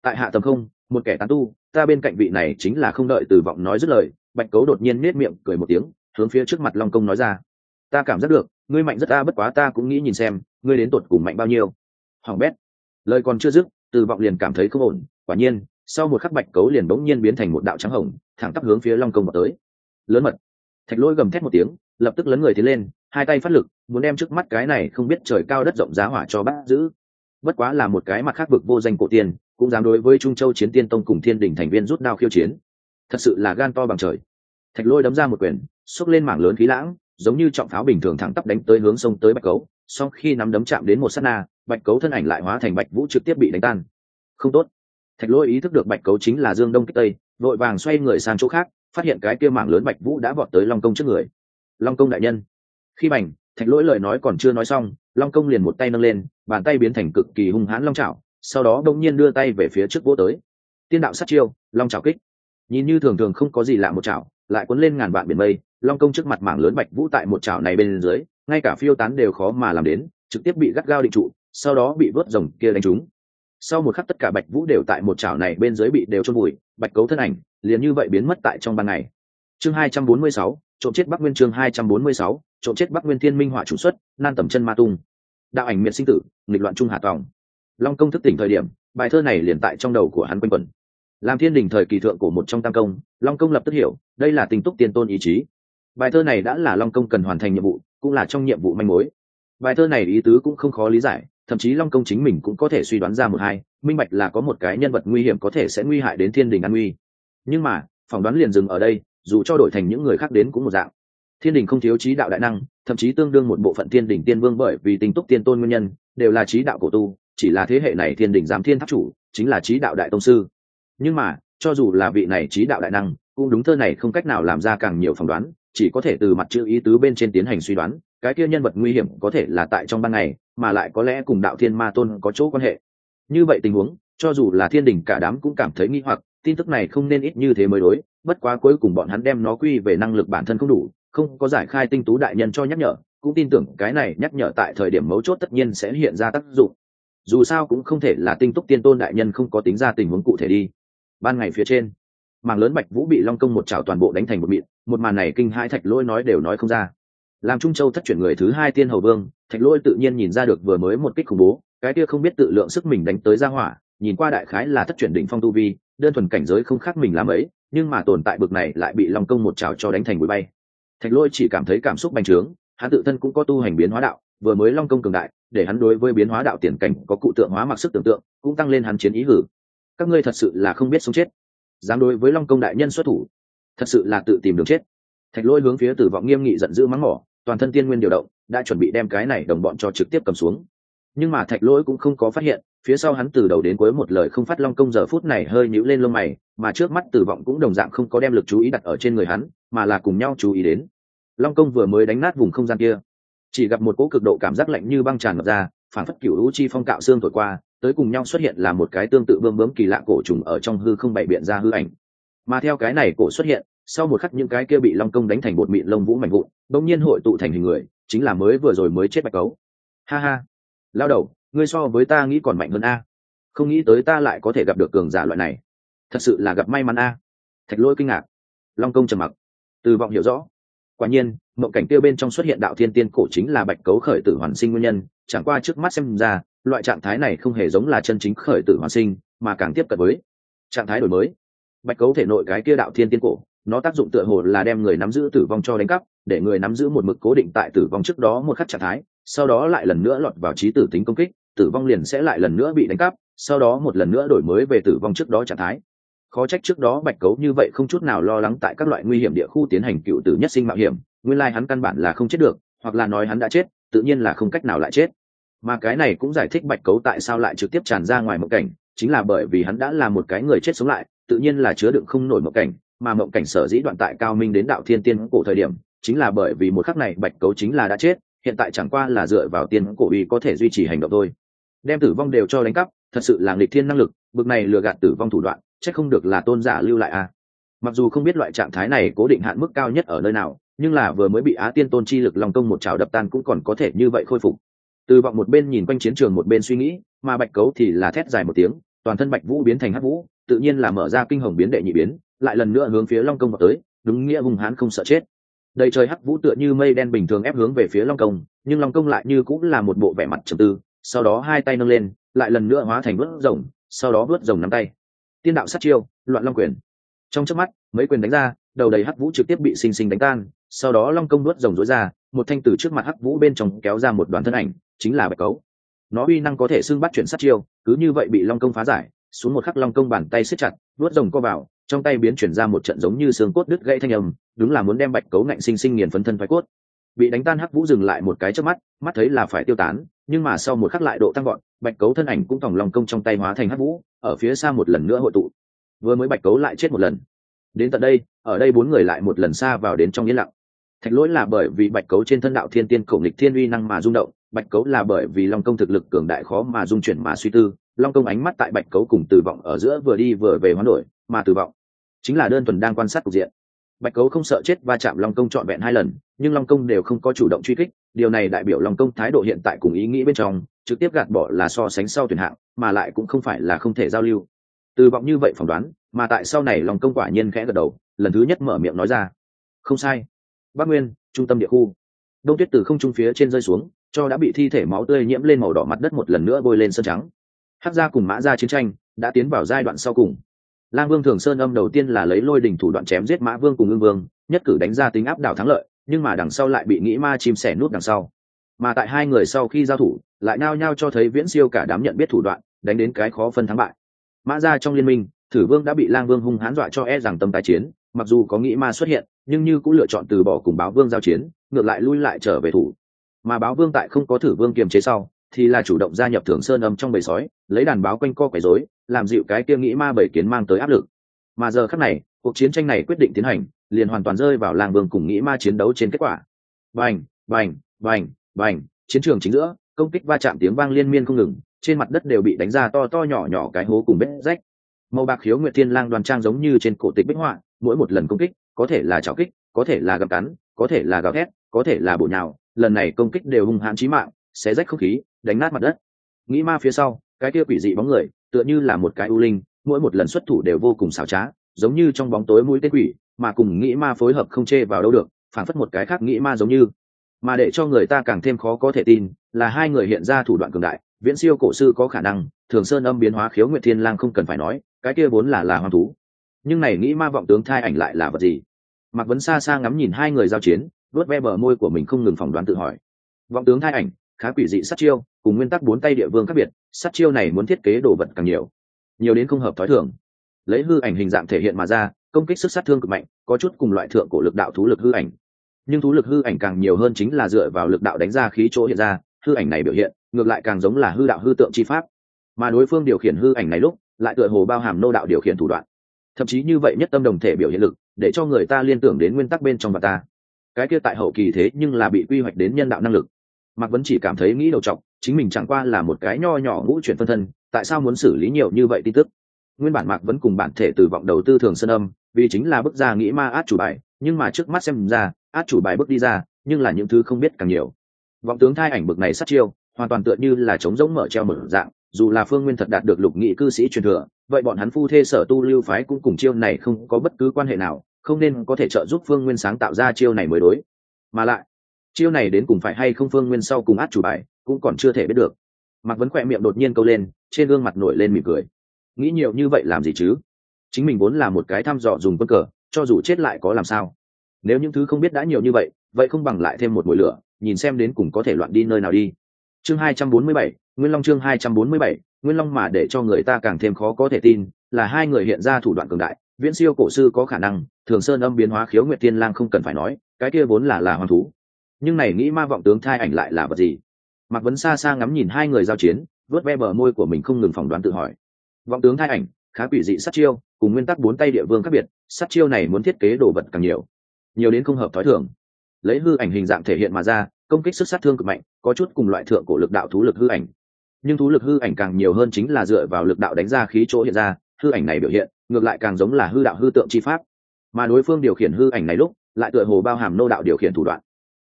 Tại hạ tầm không một kẻ tán tu, ta bên cạnh vị này chính là không đợi từ vọng nói dứt lời, bạch cấu đột nhiên nết miệng, cười một tiếng, hướng phía trước mặt long công nói ra. Ta cảm giác được, ngươi mạnh rất ta, bất quá ta cũng nghĩ nhìn xem, ngươi đến tột cùng mạnh bao nhiêu. Hoàng bét, lời còn chưa dứt, từ vọng liền cảm thấy không ổn, quả nhiên, sau một khắc bạch cấu liền bỗng nhiên biến thành một đạo trắng hồng, thẳng tắp hướng phía long công vào tới. Lớn mật, thạch lỗi gầm thét một tiếng, lập tức lấn người tiến lên, hai tay phát lực, muốn đem trước mắt cái này không biết trời cao đất rộng giá hỏa cho bắt giữ. Bất quá là một cái mặt khác vực vô danh cổ tiên cũng dám đối với trung châu chiến tiên tông cùng thiên đình thành viên rút đao khiêu chiến. Thật sự là gan to bằng trời. Thạch lôi đấm ra một quyền, xốc lên mảng lớn khí lãng, giống như trọng pháo bình thường thẳng tắp đánh tới hướng sông tới bạch cấu. Sau khi nắm đấm chạm đến một s á t na, bạch cấu thân ảnh lại hóa thành bạch vũ trực tiếp bị đánh tan. Không tốt. Thạch lôi ý thức được bạch cấu chính là dương đông kích tây, vội vàng xoay người sang chỗ khác, phát hiện cái kia mảng lớn bạch vũ đã vọt tới long công trước người. Long công đại nhân. Khi bành, thạch lỗi lời nói còn chưa nói xong, long công liền một tay nâng lên, bàn tay biến thành cực kỳ hung hãn long trào sau đó đông nhiên đưa tay về phía trước vỗ tới. Tiên đạo sát chiêu, long trào kích. Nhìn như thường thường không có gì lạ một chảo lại cuốn lên ngàn vạn biển mây, long công trước mặt mảng lớn bạch vũ tại một chảo này bên dưới, ngay cả phiêu tán đều khó mà làm đến, trực tiếp bị gắt gao định trụ, sau đó bị vớt rồng kia đánh trúng. Sau một khắc tất cả bạch vũ đều tại một chảo này bên dưới bị đều trôn bụi bạch cấu thân ảnh liền như vậy biến mất tại trong ban ngày. Chương hai trăm bốn mươi sáu, trộm chết bắc nguyên chương hai trăm bốn mươi sáu, trộm chết bắc nguyên thiên minh họa chủ xuất, nan tầm chân ma tung. Đạo ảnh miệt sinh tử, nghịch loạn trung hạ tòng long công thức tỉnh thời điểm, bài thơ này liền tại trong đầu của hắn quanh quẩn. Làm thiên đình thời kỳ thượng của một trong tam công, long công lập tức hiểu, đây là tình túc tiên tôn ý chí. Bài thơ này đã là long công cần hoàn thành nhiệm vụ, cũng là trong nhiệm vụ manh mối. Bài thơ này ý tứ cũng không khó lý giải, thậm chí long công chính mình cũng có thể suy đoán ra một hai, minh bạch là có một cái nhân vật nguy hiểm có thể sẽ nguy hại đến thiên đình an nguy. Nhưng mà, phỏng đoán liền dừng ở đây, dù cho đổi thành những người khác đến cũng một dạng. Thiên đình không thiếu trí đạo đại năng, thậm chí tương đương một bộ phận thiên đình tiên vương bởi vì tình túc tiên tôn nguyên nhân, đều là trí đạo cổ tu chỉ là thế hệ này thiên đình giám thiên tháp chủ, chính là trí đạo đại tông sư. Nhưng mà, cho dù là vị này trí đạo đại năng, cũng đúng thơ này không cách nào làm ra càng nhiều phỏng đoán, chỉ có thể từ mặt chữ ý tứ bên trên tiến hành suy đoán, cái kia nhân vật nguy hiểm có thể là tại trong ban ngày, mà lại có lẽ cùng đạo thiên ma tôn có chỗ quan hệ. Như vậy tình huống, cho dù là thiên đình cả đám cũng cảm thấy nghi hoặc, tin tức này không nên ít như thế mới đối, bất quá cuối cùng bọn hắn đem nó quy về năng lực bản thân không đủ, không có giải khai tinh tú đại nhân cho nhắc nhở, cũng tin tưởng cái này nhắc nhở tại thời điểm mấu chốt tất nhiên sẽ hiện ra tác dụng dù sao cũng không thể là tinh túc tiên tôn đại nhân không có tính ra tình huống cụ thể đi. Ban ngày phía trên, mảng lớn bạch vũ bị long công một chảo toàn bộ đánh thành một mịn, một màn này kinh hai thạch lỗi nói đều nói không ra. Làm trung châu thất chuyển người thứ hai tiên hầu vương, thạch lỗi tự nhiên nhìn ra được vừa mới một kích khủng bố, cái kia không biết tự lượng sức mình đánh tới ra hỏa, nhìn qua đại khái là thất chuyển đỉnh phong tu vi, đơn thuần cảnh giới không khác mình làm ấy, nhưng mà tồn tại bực này lại bị long công một chảo cho đánh thành bụi bay. Thạch lỗi chỉ cảm thấy cảm xúc bành trướng, hắn tự thân cũng có tu hành biến hóa đạo vừa mới long công cường đại, để hắn đối với biến hóa đạo tiền cảnh có cụ tượng hóa mặc sức tưởng tượng, cũng tăng lên hắn chiến ý hử. Các ngươi thật sự là không biết sống chết. Dám đối với long công đại nhân xuất thủ, thật sự là tự tìm đường chết. Thạch lôi hướng phía tử vọng nghiêm nghị giận dữ mắng mỏ, toàn thân tiên nguyên điều động, đã chuẩn bị đem cái này đồng bọn cho trực tiếp cầm xuống. Nhưng mà thạch lỗi cũng không có phát hiện, phía sau hắn từ đầu đến cuối một lời không phát long công giờ phút này hơi nhíu lên lông mày, mà trước mắt tử vọng cũng đồng dạng không có đem lực chú ý đặt ở trên người hắn, mà là cùng nhau chú ý đến. Long công vừa mới đánh nát vùng không gian kia chỉ gặp một cỗ cực độ cảm giác lạnh như băng tràn ngập ra phản phất cựu u chi phong cạo xương thổi qua, tới cùng nhau xuất hiện là một cái tương tự bơm bướm kỳ lạ cổ trùng ở trong hư không bày biện ra hư ảnh. Mà theo cái này cổ xuất hiện, sau một khắc những cái kia bị long công đánh thành bột mịn lông vũ mạnh vụn, bỗng nhiên hội tụ thành hình người, chính là mới vừa rồi mới chết bạch cấu. Ha ha. Lao đầu, ngươi so với ta nghĩ còn mạnh hơn a. Không nghĩ tới ta lại có thể gặp được cường giả loại này. Thật sự là gặp may mắn a. Thạch lỗi kinh ngạc. Long công trầm mặc. Từ vọng hiểu rõ quả nhiên, mộng cảnh tiêu bên trong xuất hiện đạo thiên tiên cổ chính là bạch cấu khởi tử hoàn sinh nguyên nhân, chẳng qua trước mắt xem ra, loại trạng thái này không hề giống là chân chính khởi tử hoàn sinh, mà càng tiếp cận với trạng thái đổi mới. Bạch cấu thể nội cái kia đạo thiên tiên cổ, nó tác dụng tựa hồ là đem người nắm giữ tử vong cho đánh cắp, để người nắm giữ một mực cố định tại tử vong trước đó một khắc trạng thái, sau đó lại lần nữa lọt vào trí tử tính công kích, tử vong liền sẽ lại lần nữa bị đánh cắp, sau đó một lần nữa đổi mới về tử vong trước đó trạng thái khó trách trước đó bạch cấu như vậy không chút nào lo lắng tại các loại nguy hiểm địa khu tiến hành cựu tử nhất sinh mạo hiểm, nguyên lai hắn căn bản là không chết được, hoặc là nói hắn đã chết, tự nhiên là không cách nào lại chết. Mà cái này cũng giải thích bạch cấu tại sao lại trực tiếp tràn ra ngoài mộng cảnh, chính là bởi vì hắn đã là một cái người chết sống lại, tự nhiên là chứa đựng không nổi mộng cảnh, mà mộng cảnh sở dĩ đoạn tại cao minh đến đạo thiên tiên cổ thời điểm, chính là bởi vì một khắc này bạch cấu chính là đã chết, hiện tại chẳng qua là dựa vào tiên cổ uy có thể duy trì hành động thôi. Đem tử vong đều cho đánh cắp, thật sự là nghịch thiên năng lực, bực này lừa gạt tử vong thủ đoạn chắc không được là tôn giả lưu lại à. Mặc dù không biết loại trạng thái này cố định hạn mức cao nhất ở nơi nào, nhưng là vừa mới bị á tiên tôn chi lực lòng công một trào đập tan cũng còn có thể như vậy khôi phục. Từ vọng một bên nhìn quanh chiến trường một bên suy nghĩ, mà bạch cấu thì là thét dài một tiếng, toàn thân bạch vũ biến thành hắc vũ, tự nhiên là mở ra kinh hồng biến đệ nhị biến, lại lần nữa hướng phía long công vào tới, đúng nghĩa hung hãn không sợ chết. Đầy trời hắc vũ tựa như mây đen bình thường ép hướng về phía long công, nhưng long công lại như cũng là một bộ vẻ mặt trầm tư, sau đó hai tay nâng lên, lại lần nữa hóa thành vớt rồng, sau đó vớt rồng nắm tay tiên đạo sát chiêu, loạn long quyền. Trong chớp mắt, mấy quyền đánh ra, đầu đầy hắc vũ trực tiếp bị xinh xinh đánh tan, sau đó long công nuốt rồng rối ra, một thanh từ trước mặt hắc vũ bên trong kéo ra một đoàn thân ảnh, chính là bạch cấu. Nó uy năng có thể xưng bắt chuyển sát chiêu, cứ như vậy bị long công phá giải, xuống một khắc long công bàn tay siết chặt nuốt rồng co vào, trong tay biến chuyển ra một trận giống như xương cốt đứt gãy thanh âm, đúng là muốn đem bạch cấu ngạnh sinh sinh nghiền phấn thân phái cốt bị đánh tan hắc vũ dừng lại một cái trước mắt mắt thấy là phải tiêu tán, nhưng mà sau một khắc lại độ tăng gọn bạch cấu thân ảnh cũng thòng lòng công trong tay hóa thành hắc vũ, ở phía xa một lần nữa hội tụ. Vừa mới bạch cấu lại chết một lần. Đến tận đây, ở đây bốn người lại một lần xa vào đến trong yên lặng. Thạch lỗi là bởi vì bạch cấu trên thân đạo thiên tiên cổ lịch thiên uy năng mà rung động, bạch cấu là bởi vì long công thực lực cường đại khó mà dung chuyển mà suy tư, long công ánh mắt tại bạch cấu cùng tử vọng ở giữa vừa đi vừa về hoán đổi, mà tử vọng chính là đơn thuần đang quan sát cục diện bạch cấu không sợ chết va chạm long công trọn vẹn hai lần, nhưng long công đều không có chủ động truy kích, điều này đại biểu long công thái độ hiện tại cùng ý nghĩ bên trong, trực tiếp gạt bỏ là so sánh sau tuyển hạng, mà lại cũng không phải là không thể giao lưu. Từ vọng như vậy phỏng đoán, mà tại sau này long công quả nhiên khẽ gật đầu, lần thứ nhất mở miệng nói ra. Không sai. Bắc nguyên, trung tâm địa khu. Đông tuyết từ không trung phía trên rơi xuống, cho đã bị thi thể máu tươi nhiễm lên màu đỏ mặt đất một lần nữa bôi lên sân trắng. Hắc gia cùng mã gia chiến tranh đã tiến vào giai đoạn sau cùng lang vương thường sơn âm đầu tiên là lấy lôi đỉnh thủ đoạn chém giết mã vương cùng ưng vương, nhất cử đánh ra tính áp đảo thắng lợi, nhưng mà đằng sau lại bị nghĩ ma chim sẻ nút đằng sau. Mà tại hai người sau khi giao thủ, lại nao nhao cho thấy viễn siêu cả đám nhận biết thủ đoạn, đánh đến cái khó phân thắng bại. Mã ra trong liên minh, thử vương đã bị lang vương hung hãn dọa cho e rằng tâm tái chiến, mặc dù có nghĩ ma xuất hiện, nhưng như cũng lựa chọn từ bỏ cùng báo vương giao chiến, ngược lại lui lại trở về thủ. Mà báo vương tại không có thử vương kiềm chế sau, thì là chủ động gia nhập thường sơn âm trong bầy sói, lấy đàn báo quanh co quấy rối làm dịu cái kia nghĩ ma bảy kiến mang tới áp lực. Mà giờ khắc này, cuộc chiến tranh này quyết định tiến hành, liền hoàn toàn rơi vào làng vương cùng nghĩ ma chiến đấu trên kết quả. Bành bành bành bành, chiến trường chính giữa, công kích va chạm tiếng vang liên miên không ngừng, trên mặt đất đều bị đánh ra to to nhỏ nhỏ cái hố cùng vết rách. Màu bạc khiếu nguyệt thiên lang đoàn trang giống như trên cổ tịch bích họa, mỗi một lần công kích, có thể là chảo kích, có thể là gầm cắn, có thể là gào thét, có thể là bổ nhào, lần này công kích đều hung hãn chí mạng, xé rách không khí, đánh nát mặt đất. Nghĩ ma phía sau, cái kia quỷ dị bóng người tựa như là một cái u linh, mỗi một lần xuất thủ đều vô cùng xảo trá, giống như trong bóng tối mũi tên quỷ, mà cùng nghĩ ma phối hợp không chê vào đâu được phản phất một cái khác nghĩ ma giống như. Mà để cho người ta càng thêm khó có thể tin, là hai người hiện ra thủ đoạn cường đại, viễn siêu cổ sư có khả năng, thường sơn âm biến hóa khiếu nguyệt thiên lang không cần phải nói, cái kia vốn là là hoang thú. Nhưng này nghĩ ma vọng tướng thai ảnh lại là vật gì? Mạc vấn xa xa ngắm nhìn hai người giao chiến vớt ve bờ môi của mình không ngừng phỏng đoán tự hỏi. Vọng tướng thai ảnh khá quỷ dị sát chiêu, cùng nguyên tắc bốn tay địa vương khác biệt, sát chiêu này muốn thiết kế đồ vật càng nhiều nhiều đến không hợp thói thường. Lấy hư ảnh hình dạng thể hiện mà ra, công kích sức sát thương cực mạnh, có chút cùng loại thượng cổ lực đạo thú lực hư ảnh. Nhưng thú lực hư ảnh càng nhiều hơn chính là dựa vào lực đạo đánh ra khí chỗ hiện ra, hư ảnh này biểu hiện, ngược lại càng giống là hư đạo hư tượng chi pháp. Mà đối phương điều khiển hư ảnh này lúc, lại tựa hồ bao hàm nô đạo điều khiển thủ đoạn. Thậm chí như vậy nhất tâm đồng thể biểu hiện lực, để cho người ta liên tưởng đến nguyên tắc bên trong và ta. Cái kia tại hậu kỳ thế nhưng là bị quy hoạch đến nhân đạo năng lực mạc vẫn chỉ cảm thấy nghĩ đầu trọng chính mình chẳng qua là một cái nho nhỏ ngũ chuyển phân thân, tại sao muốn xử lý nhiều như vậy tin tức? Nguyên bản mạc vẫn cùng bản thể từ vọng đầu tư thường sơn âm, vì chính là bức ra nghĩ ma át chủ bài, nhưng mà trước mắt xem ra, át chủ bài bước đi ra, nhưng là những thứ không biết càng nhiều. Vọng tướng thai ảnh bực này sát chiêu, hoàn toàn tựa như là trống rỗng mở treo mở dạng, dù là phương nguyên thật đạt được lục nghị cư sĩ truyền thừa, vậy bọn hắn phu thê sở tu lưu phái cũng cùng chiêu này không có bất cứ quan hệ nào, không nên có thể trợ giúp phương nguyên sáng tạo ra chiêu này mới đối. Mà lại chiêu này đến cùng phải hay không phương nguyên sau cùng át chủ bài, cũng còn chưa thể biết được. Mạc vấn khỏe miệng đột nhiên câu lên, trên gương mặt nổi lên mỉm cười. Nghĩ nhiều như vậy làm gì chứ? Chính mình vốn là một cái thăm dò dùng quân cờ, cho dù chết lại có làm sao? Nếu những thứ không biết đã nhiều như vậy vậy không bằng lại thêm một mùi lửa, nhìn xem đến cùng có thể loạn đi nơi nào đi. Chương hai trăm bốn mươi bảy, nguyên long chương hai trăm bốn mươi bảy, nguyên long mà để cho người ta càng thêm khó có thể tin, là hai người hiện ra thủ đoạn cường đại, viễn siêu cổ sư có khả năng, thường sơn âm biến hóa khiếu nguyệt tiên lang không cần phải nói, cái kia vốn là là hoàng thú nhưng này nghĩ ma vọng tướng thai ảnh lại là vật gì? Mạc vấn xa xa ngắm nhìn hai người giao chiến, vớt ve bờ môi của mình không ngừng phỏng đoán tự hỏi. Vọng tướng thai ảnh, khá quỷ dị sát chiêu, cùng nguyên tắc bốn tay địa vương khác biệt, sát chiêu này muốn thiết kế đồ vật càng nhiều nhiều đến không hợp thói thường. Lấy hư ảnh hình dạng thể hiện mà ra, công kích sức sát thương cực mạnh, có chút cùng loại thượng cổ lực đạo thú lực hư ảnh. Nhưng thú lực hư ảnh càng nhiều hơn chính là dựa vào lực đạo đánh ra khí chỗ hiện ra, hư ảnh này biểu hiện, ngược lại càng giống là hư đạo hư tượng chi pháp. Mà đối phương điều khiển hư ảnh này lúc, lại tựa hồ bao hàm nô đạo điều khiển thủ đoạn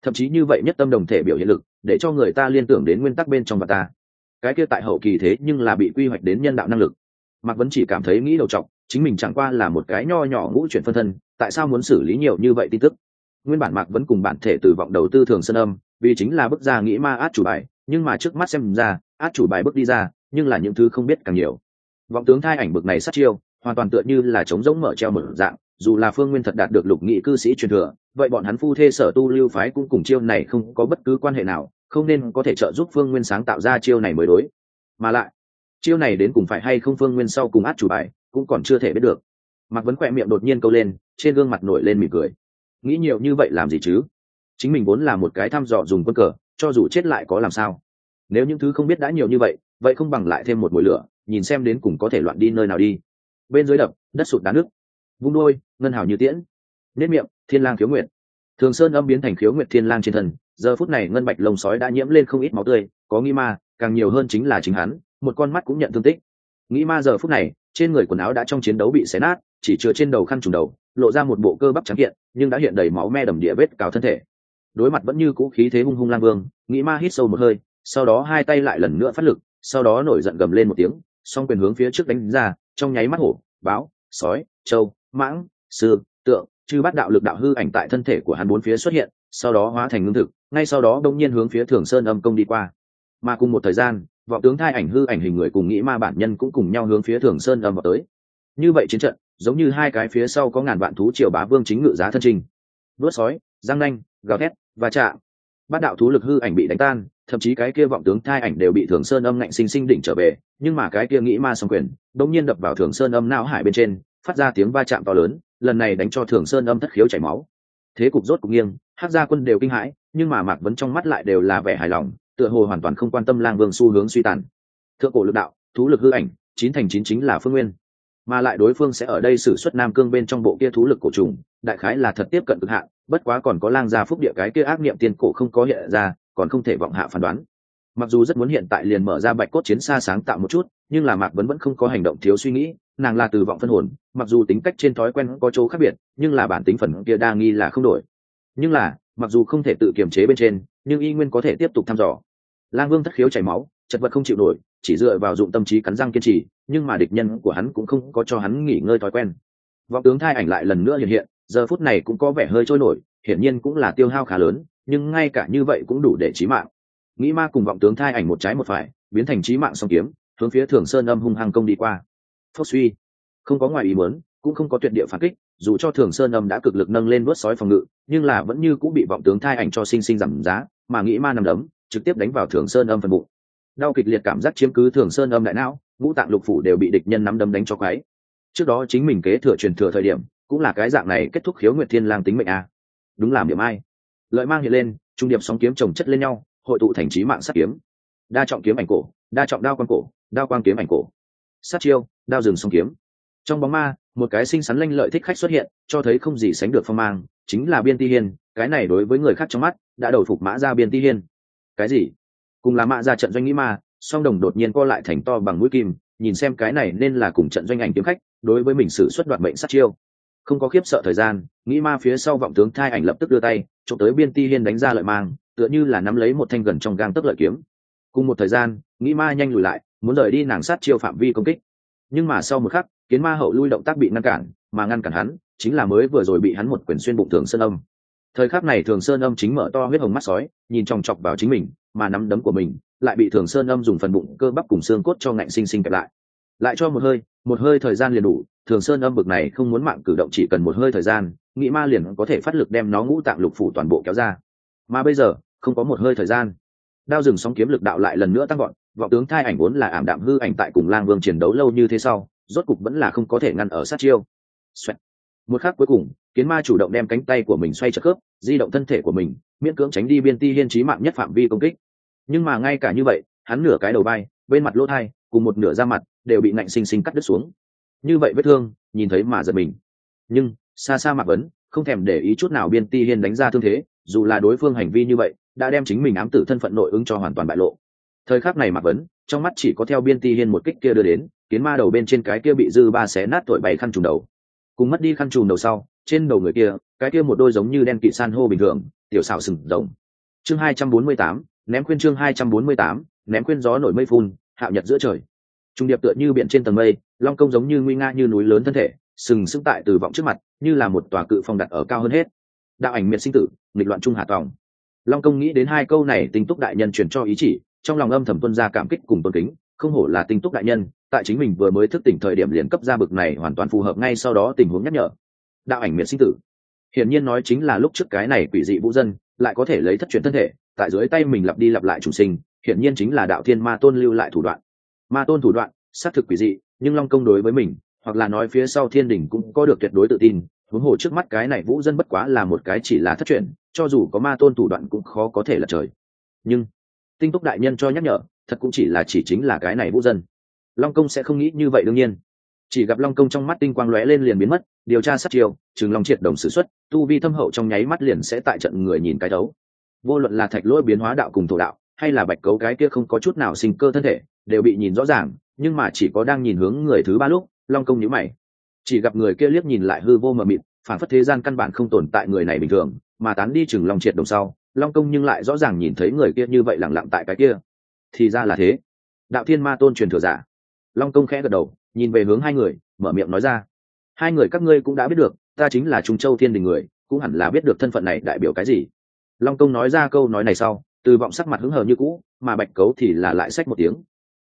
thậm chí như vậy nhất tâm đồng thể biểu hiện lực, để cho người ta liên tưởng đến nguyên tắc bên trong và ta. Cái kia tại hậu kỳ thế nhưng là bị quy hoạch đến nhân đạo năng lực. Mạc vẫn chỉ cảm thấy nghĩ đầu trọng chính mình chẳng qua là một cái nho nhỏ ngũ chuyển phân thân, tại sao muốn xử lý nhiều như vậy tin tức? Nguyên bản mạc vẫn cùng bản thể từ vọng đầu tư thường sân âm, vì chính là bước ra nghĩ ma át chủ bài, nhưng mà trước mắt xem ra, át chủ bài bước đi ra, nhưng là những thứ không biết càng nhiều. Vọng tướng thai ảnh bực này sát chiêu, hoàn toàn tựa như là trống rỗng mở treo mở dạng, dù là phương nguyên thật đạt được lục nghị cư sĩ truyền thừa vậy bọn hắn phu thê sở tu lưu phái cũng cùng chiêu này không có bất cứ quan hệ nào, không nên có thể trợ giúp phương nguyên sáng tạo ra chiêu này mới đối. Mà lại, chiêu này đến cùng phải hay không phương nguyên sau cùng át chủ bài, cũng còn chưa thể biết được. Mạc vấn khỏe miệng đột nhiên câu lên, trên gương mặt nổi lên mỉm cười. Nghĩ nhiều như vậy làm gì chứ? Chính mình vốn là một cái thăm dò dùng quân cờ, cho dù chết lại có làm sao? Nếu những thứ không biết đã nhiều như vậy vậy không bằng lại thêm một mùi lửa, nhìn xem đến cùng có thể loạn đi nơi nào đi. Bên dưới đập, đất sụt đá nước vung đôi ngân hào như tiễn nếp miệng, thiên lang khiếu nguyệt. Thường sơn âm biến thành khiếu nguyệt thiên lang trên thân, giờ phút này ngân bạch lông sói đã nhiễm lên không ít máu tươi, có nghi ma, càng nhiều hơn chính là chính hắn, một con mắt cũng nhận thương tích. Nghĩ ma giờ phút này, trên người quần áo đã trong chiến đấu bị xé nát, chỉ chứa trên đầu khăn trùng đầu, lộ ra một bộ cơ bắp trắng kiện, nhưng đã hiện đầy máu me đầm địa vết cào thân thể. Đối mặt vẫn như cũ khí thế hung hung lang vương nghĩ ma hít sâu một hơi, sau đó hai tay lại lần nữa phát lực, sau đó nổi giận gầm lên một tiếng, song quyền hướng phía trước đánh ra, trong nháy mắt hổ báo sói, trâu, mãng, sư, tượng chư bắt đạo lực đạo hư ảnh tại thân thể của hắn bốn phía xuất hiện, sau đó hóa thành ngưng thực, ngay sau đó đông nhiên hướng phía thường sơn âm công đi qua. Mà cùng một thời gian, vọng tướng thai ảnh hư ảnh hình người cùng nghĩ ma bản nhân cũng cùng nhau hướng phía thường sơn âm vào tới. Như vậy chiến trận, giống như hai cái phía sau có ngàn vạn thú triều bá vương chính ngự giá thân trình. Đuốt sói, giang nanh, gào thét và chạm. Bát đạo thú lực hư ảnh bị đánh tan, thậm chí cái kia vọng tướng thai ảnh đều bị thường sơn âm ngạnh sinh sinh đỉnh trở về, nhưng mà cái kia nghĩ ma song quyền đống nhiên đập vào thường sơn âm não hải bên trên, phát ra tiếng va chạm to lớn lần này đánh cho thường sơn âm thất khiếu chảy máu. Thế cục rốt cục nghiêng hát gia quân đều kinh hãi, nhưng mà mạc vấn trong mắt lại đều là vẻ hài lòng, tựa hồ hoàn toàn không quan tâm lang vương xu hướng suy tàn. Thượng cổ lực đạo, thú lực hư ảnh, chín thành chín chính là phương nguyên. Mà lại đối phương sẽ ở đây xử suất nam cương bên trong bộ kia thú lực cổ trùng, đại khái là thật tiếp cận cực hạn, bất quá còn có lang gia phúc địa cái kia ác niệm tiên cổ không có hiện ra, còn không thể vọng hạ phán đoán. Mặc dù rất muốn hiện tại liền mở ra bạch cốt chiến xa sáng tạo một chút, nhưng là mạc vẫn vẫn không có hành động thiếu suy nghĩ nàng là từ vọng phân hồn, mặc dù tính cách trên thói quen có chỗ khác biệt, nhưng là bản tính phần kia đa nghi là không đổi. Nhưng là, mặc dù không thể tự kiềm chế bên trên, nhưng y nguyên có thể tiếp tục thăm dò. Lang vương thất khiếu chảy máu, chật vật không chịu nổi, chỉ dựa vào dụng tâm trí cắn răng kiên trì, nhưng mà địch nhân của hắn cũng không có cho hắn nghỉ ngơi thói quen. Vọng tướng thai ảnh lại lần nữa hiện hiện, giờ phút này cũng có vẻ hơi trôi nổi, hiển nhiên cũng là tiêu hao khá lớn, nhưng ngay cả như vậy cũng đủ để trí mạng. Nghĩ ma cùng vọng tướng thai ảnh một trái một phải, biến thành trí mạng song kiếm, hướng phía thường sơn âm hung hăng công đi qua phốc suy. Không có ngoài ý muốn, cũng không có tuyệt địa phản kích, dù cho thường sơn âm đã cực lực nâng lên vớt sói phòng ngự, nhưng là vẫn như cũng bị vọng tướng thai ảnh cho sinh sinh giảm giá, mà nghĩ ma nằm đấm, trực tiếp đánh vào thường sơn âm phần bụng. Đau kịch liệt cảm giác chiếm cứ thường sơn âm đại não, ngũ tạng lục phủ đều bị địch nhân nắm đấm đánh cho quái trước đó chính mình kế thừa truyền thừa thời điểm, cũng là cái dạng này kết thúc khiếu nguyệt thiên lang tính mệnh a. À. đúng làm điểm ai. Lợi mang hiện lên, trung điệp sóng kiếm chồng chất lên nhau, hội tụ thành trí mạng sát kiếm. Đa trọng kiếm ảnh cổ, đa trọng đao quang cổ, đao quang kiếm ảnh cổ sát chiêu, đao rừng song kiếm. Trong bóng ma, một cái xinh xắn lanh lợi thích khách xuất hiện, cho thấy không gì sánh được phong mang, chính là biên ti hiên, cái này đối với người khác trong mắt, đã đầu phục mã ra biên ti hiên. Cái gì? Cùng là mã ra trận doanh nghĩ ma, song đồng đột nhiên co lại thành to bằng mũi kim, nhìn xem cái này nên là cùng trận doanh ảnh kiếm khách, đối với mình sự xuất đoạt mệnh sát chiêu. Không có khiếp sợ thời gian, nghĩ ma phía sau vọng tướng thai ảnh lập tức đưa tay, trộm tới biên ti hiên đánh ra lợi mang, tựa như là nắm lấy một thanh gần trong gang tấc lợi kiếm. Cùng một thời gian, nghĩ ma nhanh lùi lại muốn rời đi nàng sát chiêu phạm vi công kích. Nhưng mà sau một khắc, kiến ma hậu lui động tác bị ngăn cản, mà ngăn cản hắn chính là mới vừa rồi bị hắn một quyền xuyên bụng thường sơn âm. Thời khắc này thường sơn âm chính mở to huyết hồng mắt sói, nhìn chòng chọc vào chính mình, mà nắm đấm của mình lại bị thường sơn âm dùng phần bụng cơ bắp cùng xương cốt cho ngạnh sinh sinh kẹp lại. Lại cho một hơi một hơi thời gian liền đủ, thường sơn âm bực này không muốn mạng cử động chỉ cần một hơi thời gian nghĩ ma liền có thể phát lực đem nó ngũ tạng lục phủ toàn bộ kéo ra. Mà bây giờ, không có một hơi thời gian. Đao rừng sóng kiếm lực đạo lại lần nữa tăng gọn vọng tướng thai ảnh vốn là ảm đạm hư ảnh tại cùng lang vương chiến đấu lâu như thế sau, rốt cục vẫn là không có thể ngăn ở sát chiêu. Xoẹt. một khắc cuối cùng, kiến ma chủ động đem cánh tay của mình xoay trợ khớp, di động thân thể của mình, miễn cưỡng tránh đi biên ti hiên trí mạng nhất phạm vi công kích. Nhưng mà ngay cả như vậy, hắn nửa cái đầu bay bên mặt lỗ thai, cùng một nửa da mặt, đều bị nạnh sinh sinh cắt đứt xuống. Như vậy vết thương, nhìn thấy mà giật mình. Nhưng, xa xa mạc vấn không thèm để ý chút nào biên ti hiên đánh ra thương thế, dù là đối phương hành vi như vậy, đã đem chính mình ám tử thân phận nội ứng cho hoàn toàn bại lộ thời khắc này mạc vấn, trong mắt chỉ có theo biên ti hiên một kích kia đưa đến, kiến ma đầu bên trên cái kia bị dư ba xé nát tội bày khăn trùng đầu. Cùng mất đi khăn trùng đầu sau, trên đầu người kia, cái kia một đôi giống như đen kỵ san hô bình thường, tiểu xào sừng rồng. Chương hai trăm bốn mươi tám, ném khuyên chương hai trăm bốn mươi tám, ném khuyên gió nổi mây phun, hạo nhật giữa trời. Trung điệp tựa như biển trên tầng mây, long công giống như nguy nga như núi lớn thân thể, sừng sững tại từ vọng trước mặt, như là một tòa cự phong đặt ở cao hơn hết. Đạo ảnh miệt sinh tử, nghịch loạn trung hạ tòng. Long công nghĩ đến hai câu này tính túc đại nhân truyền cho ý chỉ trong lòng âm thầm tuân ra cảm kích cùng tôn kính, không hổ là tinh túc đại nhân, tại chính mình vừa mới thức tỉnh thời điểm liền cấp ra bực này hoàn toàn phù hợp ngay sau đó tình huống nhắc nhở. Đạo ảnh miệt sinh tử. Hiển nhiên nói chính là lúc trước cái này quỷ dị vũ dân, lại có thể lấy thất truyền thân thể, tại dưới tay mình lặp đi lặp lại chủ sinh, hiển nhiên chính là đạo thiên ma tôn lưu lại thủ đoạn. Ma tôn thủ đoạn, xác thực quỷ dị, nhưng long công đối với mình, hoặc là nói phía sau thiên đình cũng có được tuyệt đối tự tin, huống hồ trước mắt cái này vũ dân bất quá là một cái chỉ là thất truyền, cho dù có ma tôn thủ đoạn cũng khó có thể là trời. Nhưng tinh túc đại nhân cho nhắc nhở, thật cũng chỉ là chỉ chính là cái này vũ dân. Long công sẽ không nghĩ như vậy đương nhiên. Chỉ gặp long công trong mắt tinh quang lóe lên liền biến mất, điều tra sát chiều chừng long triệt đồng sử xuất, tu vi thâm hậu trong nháy mắt liền sẽ tại trận người nhìn cái đấu. Vô luận là thạch lỗi biến hóa đạo cùng thổ đạo, hay là bạch cấu cái kia không có chút nào sinh cơ thân thể, đều bị nhìn rõ ràng, nhưng mà chỉ có đang nhìn hướng người thứ ba lúc, long công nhíu mày. Chỉ gặp người kia liếc nhìn lại hư vô mờ mịt, phản phất thế gian căn bản không tồn tại người này bình thường, mà tán đi chừng long triệt đồng sau long công nhưng lại rõ ràng nhìn thấy người kia như vậy lẳng lặng tại cái kia. Thì ra là thế. Đạo thiên ma tôn truyền thừa giả. Long công khẽ gật đầu, nhìn về hướng hai người, mở miệng nói ra. Hai người các ngươi cũng đã biết được, ta chính là trung châu thiên đình người, cũng hẳn là biết được thân phận này đại biểu cái gì. Long công nói ra câu nói này sau, từ vọng sắc mặt hứng hờ như cũ, mà bạch cấu thì là lại sách một tiếng.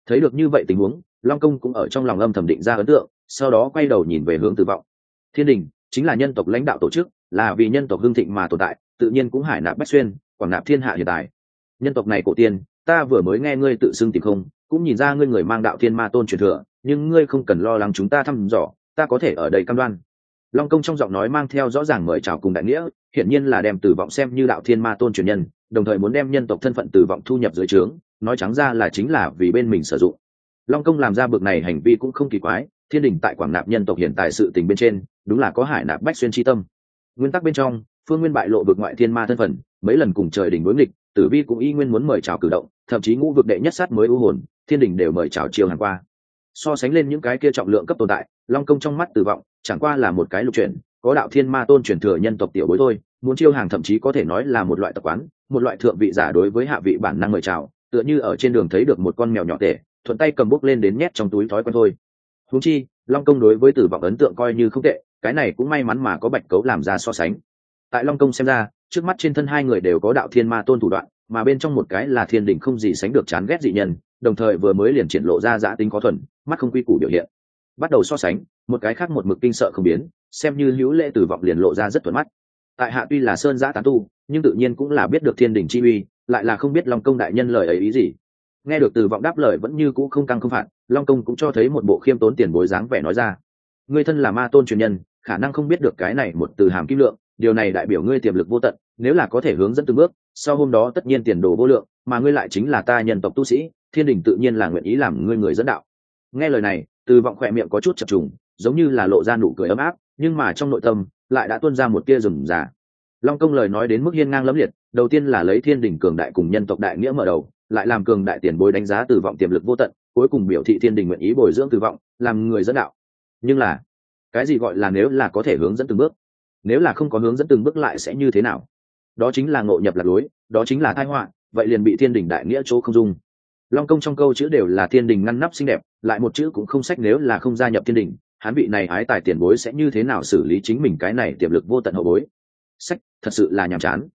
Thấy được như vậy tình huống, long công cũng ở trong lòng âm thẩm định ra ấn tượng, sau đó quay đầu nhìn về hướng từ vọng. Thiên đình chính là nhân tộc lãnh đạo tổ chức là vì nhân tộc hưng thịnh mà tồn tại, tự nhiên cũng hải nạp bách xuyên, quảng nạp thiên hạ hiện tại. Nhân tộc này cổ tiên, ta vừa mới nghe ngươi tự xưng tìm không, cũng nhìn ra ngươi người mang đạo thiên ma tôn truyền thừa, nhưng ngươi không cần lo lắng chúng ta thăm dò, ta có thể ở đây cam đoan. Long công trong giọng nói mang theo rõ ràng mời chào cùng đại nghĩa, hiển nhiên là đem từ vọng xem như đạo thiên ma tôn truyền nhân, đồng thời muốn đem nhân tộc thân phận từ vọng thu nhập dưới trướng, nói trắng ra là chính là vì bên mình sử dụng. Long công làm ra bực này hành vi cũng không kỳ quái, thiên đình tại quảng nạp nhân tộc hiện tại sự tình bên trên, đúng là có hải nạp bách xuyên tri tâm nguyên tắc bên trong, phương nguyên bại lộ vực ngoại thiên ma thân phận, mấy lần cùng trời đỉnh đối nghịch, tử vi cũng y nguyên muốn mời chào cử động, thậm chí ngũ vực đệ nhất sát mới ưu hồn, thiên đình đều mời chào chiều hàng qua. So sánh lên những cái kia trọng lượng cấp tồn tại, long công trong mắt tử vọng, chẳng qua là một cái lục chuyển, có đạo thiên ma tôn truyền thừa nhân tộc tiểu bối thôi, muốn chiêu hàng thậm chí có thể nói là một loại tập quán, một loại thượng vị giả đối với hạ vị bản năng mời chào, tựa như ở trên đường thấy được một con mèo nhỏ tể thuận tay cầm bút lên đến nhét trong túi thói quen thôi. Húng chi, long công đối với tử vọng ấn tượng coi như không tệ cái này cũng may mắn mà có bạch cấu làm ra so sánh. Tại long công xem ra, trước mắt trên thân hai người đều có đạo thiên ma tôn thủ đoạn, mà bên trong một cái là thiên đình không gì sánh được chán ghét dị nhân, đồng thời vừa mới liền triển lộ ra giã tính có thuần, mắt không quy củ biểu hiện. Bắt đầu so sánh, một cái khác một mực kinh sợ không biến, xem như hữu lệ tử vọng liền lộ ra rất thuận mắt. Tại hạ tuy là sơn giã tán tu, nhưng tự nhiên cũng là biết được thiên đình chi uy, lại là không biết long công đại nhân lời ấy ý gì. Nghe được từ vọng đáp lời vẫn như cũ không căng không phạt, long công cũng cho thấy một bộ khiêm tốn tiền bối dáng vẻ nói ra. Ngươi thân là ma tôn truyền nhân, khả năng không biết được cái này một từ hàm kim lượng, điều này đại biểu ngươi tiềm lực vô tận, nếu là có thể hướng dẫn từng bước, sau hôm đó tất nhiên tiền đồ vô lượng, mà ngươi lại chính là ta nhân tộc tu sĩ, thiên đình tự nhiên là nguyện ý làm ngươi người dẫn đạo. Nghe lời này, từ vọng khỏe miệng có chút chập trùng, giống như là lộ ra nụ cười ấm áp, nhưng mà trong nội tâm, lại đã tuôn ra một tia rừng già. Long công lời nói đến mức hiên ngang lẫm liệt, đầu tiên là lấy thiên đình cường đại cùng nhân tộc đại nghĩa mở đầu, lại làm cường đại tiền bối đánh giá từ vọng tiềm lực vô tận, cuối cùng biểu thị thiên đình nguyện ý bồi dưỡng từ vọng, làm người dẫn đạo nhưng là, cái gì gọi là nếu là có thể hướng dẫn từng bước? Nếu là không có hướng dẫn từng bước lại sẽ như thế nào? Đó chính là ngộ nhập lạc lối, đó chính là thai họa, vậy liền bị thiên đình đại nghĩa chỗ không dung. Long công trong câu chữ đều là thiên đình ngăn nắp xinh đẹp, lại một chữ cũng không sách nếu là không gia nhập thiên đình, hắn vị này ái tài tiền bối sẽ như thế nào xử lý chính mình cái này tiềm lực vô tận hậu bối? Sách, thật sự là nhàm chán.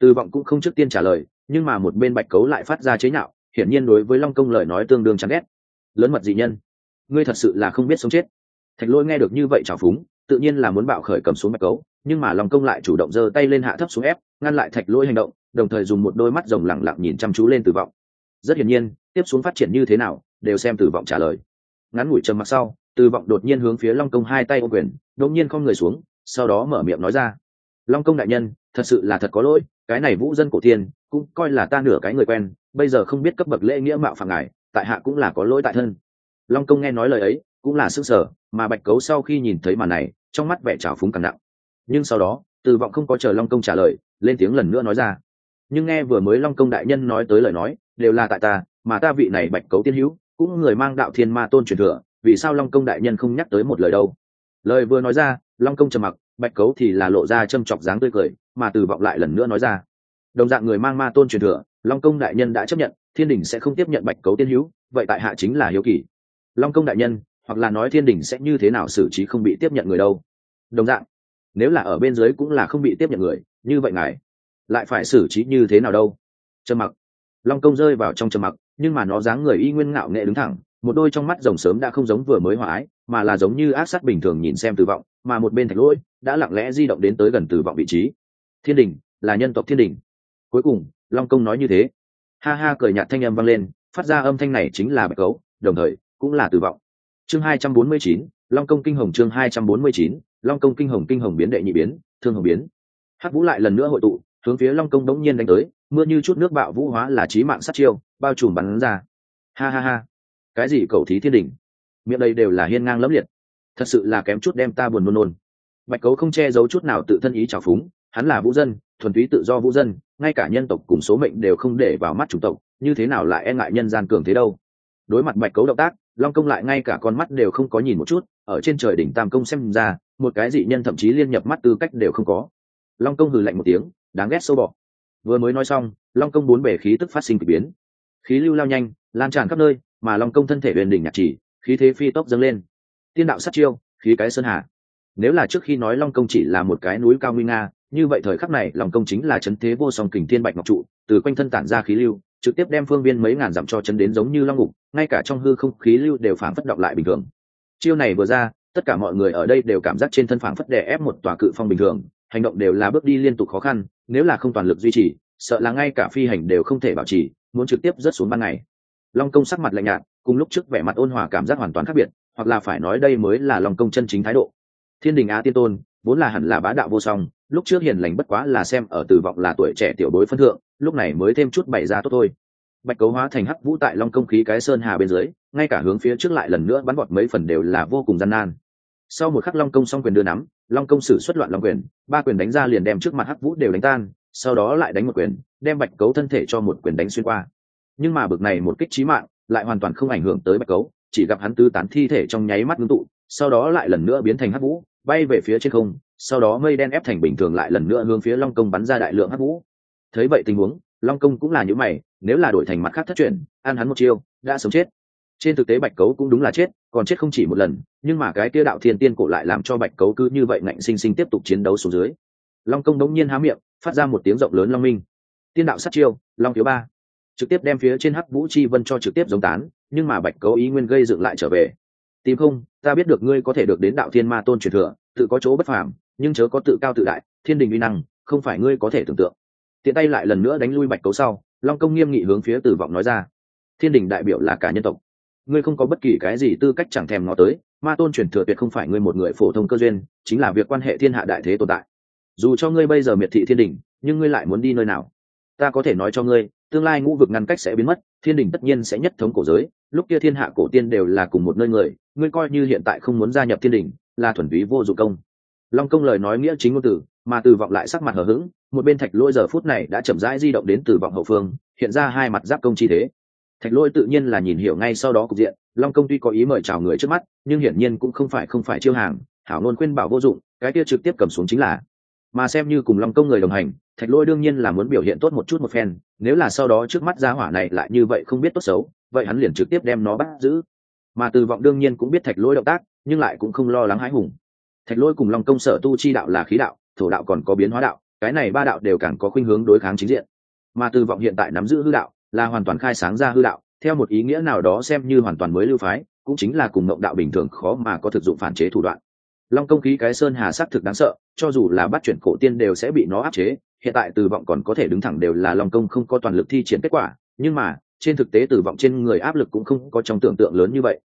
Từ vọng cũng không trước tiên trả lời, nhưng mà một bên bạch cấu lại phát ra chế nhạo, hiển nhiên đối với long công lời nói tương đương chán ghét. Lớn mật dị nhân, ngươi thật sự là không biết sống chết thạch lôi nghe được như vậy trào phúng, tự nhiên là muốn bạo khởi cầm xuống bạch cấu, nhưng mà long công lại chủ động giơ tay lên hạ thấp xuống ép, ngăn lại thạch lôi hành động, đồng thời dùng một đôi mắt rồng lẳng lặng nhìn chăm chú lên Tử vọng. Rất hiển nhiên, tiếp xuống phát triển như thế nào, đều xem Tử vọng trả lời. Ngắn ngủi trầm mặc sau, Tử vọng đột nhiên hướng phía long công hai tay ô quyền, đột nhiên không người xuống, sau đó mở miệng nói ra. Long công đại nhân, thật sự là thật có lỗi, cái này vũ dân cổ tiên cũng coi là ta nửa cái người quen, bây giờ không biết cấp bậc lễ nghĩa mạo phạm ngài, tại hạ cũng là có lỗi tại thân. Long công nghe nói lời ấy cũng là sức sở, mà bạch cấu sau khi nhìn thấy màn này, trong mắt vẻ trào phúng càng nặng. Nhưng sau đó, từ vọng không có chờ long công trả lời, lên tiếng lần nữa nói ra. Nhưng nghe vừa mới long công đại nhân nói tới lời nói, đều là tại ta, mà ta vị này bạch cấu tiên hữu, cũng người mang đạo thiên ma tôn truyền thừa, vì sao long công đại nhân không nhắc tới một lời đâu? Lời vừa nói ra, long công trầm mặc, bạch cấu thì là lộ ra châm chọc dáng tươi cười, mà từ vọng lại lần nữa nói ra. Đồng dạng người mang ma tôn truyền thừa, long công đại nhân đã chấp nhận, thiên đình sẽ không tiếp nhận bạch cấu tiên hữu, vậy tại hạ chính là hiếu kỳ. Long công đại nhân hoặc là nói thiên đình sẽ như thế nào xử trí không bị tiếp nhận người đâu. Đồng dạng, nếu là ở bên dưới cũng là không bị tiếp nhận người, như vậy ngài lại phải xử trí như thế nào đâu? Trầm mặc. Long công rơi vào trong trầm mặc, nhưng mà nó dáng người y nguyên ngạo nghệ đứng thẳng, một đôi trong mắt rồng sớm đã không giống vừa mới hòa ái, mà là giống như ác sát bình thường nhìn xem tử vọng, mà một bên thạch lỗi đã lặng lẽ di động đến tới gần tử vọng vị trí. Thiên đình, là nhân tộc thiên đình. Cuối cùng, long công nói như thế. Ha ha cười nhạt thanh âm vang lên, phát ra âm thanh này chính là bạch cấu đồng thời cũng là tử vọng chương hai trăm bốn mươi chín, long công kinh hồng chương hai trăm bốn mươi chín, long công kinh hồng kinh hồng biến đệ nhị biến, thương hồng biến. Hắc vũ lại lần nữa hội tụ, hướng phía long công đống nhiên đánh tới, mưa như chút nước bạo vũ hóa là trí mạng sát chiêu, bao trùm bắn ra. Ha ha ha. Cái gì cầu thí thiên đình miệng đây đều là hiên ngang lẫm liệt. Thật sự là kém chút đem ta buồn nôn nôn. Bạch cấu không che giấu chút nào tự thân ý trào phúng, hắn là vũ dân, thuần túy tự do vũ dân, ngay cả nhân tộc cùng số mệnh đều không để vào mắt chủng tộc, như thế nào lại e ngại nhân gian cường thế đâu? Đối mặt bạch cấu động tác long công lại ngay cả con mắt đều không có nhìn một chút, ở trên trời đỉnh tam công xem ra, một cái dị nhân thậm chí liên nhập mắt tư cách đều không có. Long công hừ lạnh một tiếng, đáng ghét sâu bọ. Vừa mới nói xong, long công bốn bể khí tức phát sinh k ỳ biến. Khí lưu lao nhanh, lan tràn khắp nơi, mà long công thân thể huyền đỉnh nhạc chỉ, khí thế phi tốc dâng lên. Tiên đạo sát chiêu, khí cái sơn hà. Nếu là trước khi nói long công chỉ là một cái núi cao nguy nga, như vậy thời khắc này long công chính là chấn thế vô song kình thiên bạch ngọc trụ, từ quanh thân tản ra khí lưu trực tiếp đem phương viên mấy ngàn dặm cho chấn đến giống như long ngục, ngay cả trong hư không khí lưu đều phản phất động lại bình thường. Chiêu này vừa ra, tất cả mọi người ở đây đều cảm giác trên thân phản phất đè ép một tòa cự phong bình thường, hành động đều là bước đi liên tục khó khăn, nếu là không toàn lực duy trì, sợ là ngay cả phi hành đều không thể bảo trì, muốn trực tiếp rớt xuống ban ngày. Long công sắc mặt lạnh nhạt, cùng lúc trước vẻ mặt ôn hòa cảm giác hoàn toàn khác biệt, hoặc là phải nói đây mới là long công chân chính thái độ. Thiên đình á tiên tôn, vốn là hẳn là bá đạo vô song, lúc trước hiền lành bất quá là xem ở tử vọng là tuổi trẻ tiểu bối phân thượng lúc này mới thêm chút bày ra tốt thôi. Bạch cấu hóa thành hắc vũ tại long công khí cái sơn hà bên dưới, ngay cả hướng phía trước lại lần nữa bắn bọt mấy phần đều là vô cùng gian nan. Sau một khắc long công xong quyền đưa nắm, long công sử xuất loạn long quyền, ba quyền đánh ra liền đem trước mặt hắc vũ đều đánh tan, sau đó lại đánh một quyền, đem bạch cấu thân thể cho một quyền đánh xuyên qua. Nhưng mà bực này một kích trí mạng, lại hoàn toàn không ảnh hưởng tới bạch cấu, chỉ gặp hắn tứ tán thi thể trong nháy mắt ngưng tụ, sau đó lại lần nữa biến thành hắc vũ, bay về phía trên không, sau đó mây đen ép thành bình thường lại lần nữa hướng phía long công bắn ra đại lượng hắc vũ thấy vậy tình huống, long công cũng là những mày, nếu là đổi thành mặt khác thất truyền ăn hắn một chiêu, đã sống chết. Trên thực tế bạch cấu cũng đúng là chết, còn chết không chỉ một lần, nhưng mà cái tiêu đạo thiên tiên cổ lại làm cho bạch cấu cứ như vậy ngạnh sinh sinh tiếp tục chiến đấu xuống dưới. Long công đống nhiên há miệng, phát ra một tiếng rộng lớn long minh. Tiên đạo sát chiêu, long thiếu ba. Trực tiếp đem phía trên hắc vũ chi vân cho trực tiếp giống tán, nhưng mà bạch cấu ý nguyên gây dựng lại trở về. Tìm không, ta biết được ngươi có thể được đến đạo thiên ma tôn truyền thừa, tự có chỗ bất phàm, nhưng chớ có tự cao tự đại, thiên đình uy năng, không phải ngươi có thể tưởng tượng tiện tay lại lần nữa đánh lui bạch cấu sau, long công nghiêm nghị hướng phía tử vọng nói ra, thiên đình đại biểu là cả nhân tộc, ngươi không có bất kỳ cái gì tư cách chẳng thèm nó tới, ma tôn truyền thừa tuyệt không phải ngươi một người phổ thông cơ duyên, chính là việc quan hệ thiên hạ đại thế tồn tại. Dù cho ngươi bây giờ miệt thị thiên đình, nhưng ngươi lại muốn đi nơi nào? Ta có thể nói cho ngươi, tương lai ngũ vực ngăn cách sẽ biến mất, thiên đình tất nhiên sẽ nhất thống cổ giới, lúc kia thiên hạ cổ tiên đều là cùng một nơi người, ngươi coi như hiện tại không muốn gia nhập thiên đình, là thuần túy vô dụng công. Long công lời nói nghĩa chính ngôn từ mà từ vọng lại sắc mặt hờ hững, một bên thạch lôi giờ phút này đã chậm rãi di động đến từ vọng hậu phương, hiện ra hai mặt giáp công chi thế. Thạch lôi tự nhiên là nhìn hiểu ngay sau đó cục diện, long công tuy có ý mời chào người trước mắt, nhưng hiển nhiên cũng không phải không phải chiêu hàng, hảo nôn khuyên bảo vô dụng, cái kia trực tiếp cầm xuống chính là. Mà xem như cùng long công người đồng hành, thạch lôi đương nhiên là muốn biểu hiện tốt một chút một phen, nếu là sau đó trước mắt gia hỏa này lại như vậy không biết tốt xấu, vậy hắn liền trực tiếp đem nó bắt giữ. Mà từ vọng đương nhiên cũng biết thạch lôi động tác, nhưng lại cũng không lo lắng hãi hùng. Thạch lôi cùng long công sở tu chi đạo là khí đạo thổ đạo còn có biến hóa đạo, cái này ba đạo đều càng có khuynh hướng đối kháng chính diện. Mà từ vọng hiện tại nắm giữ hư đạo, là hoàn toàn khai sáng ra hư đạo, theo một ý nghĩa nào đó xem như hoàn toàn mới lưu phái, cũng chính là cùng mộng đạo bình thường khó mà có thực dụng phản chế thủ đoạn. Long công khí cái sơn hà sắc thực đáng sợ, cho dù là bắt chuyển cổ tiên đều sẽ bị nó áp chế, hiện tại từ vọng còn có thể đứng thẳng đều là long công không có toàn lực thi triển kết quả, nhưng mà, trên thực tế từ vọng trên người áp lực cũng không có trong tưởng tượng lớn như vậy.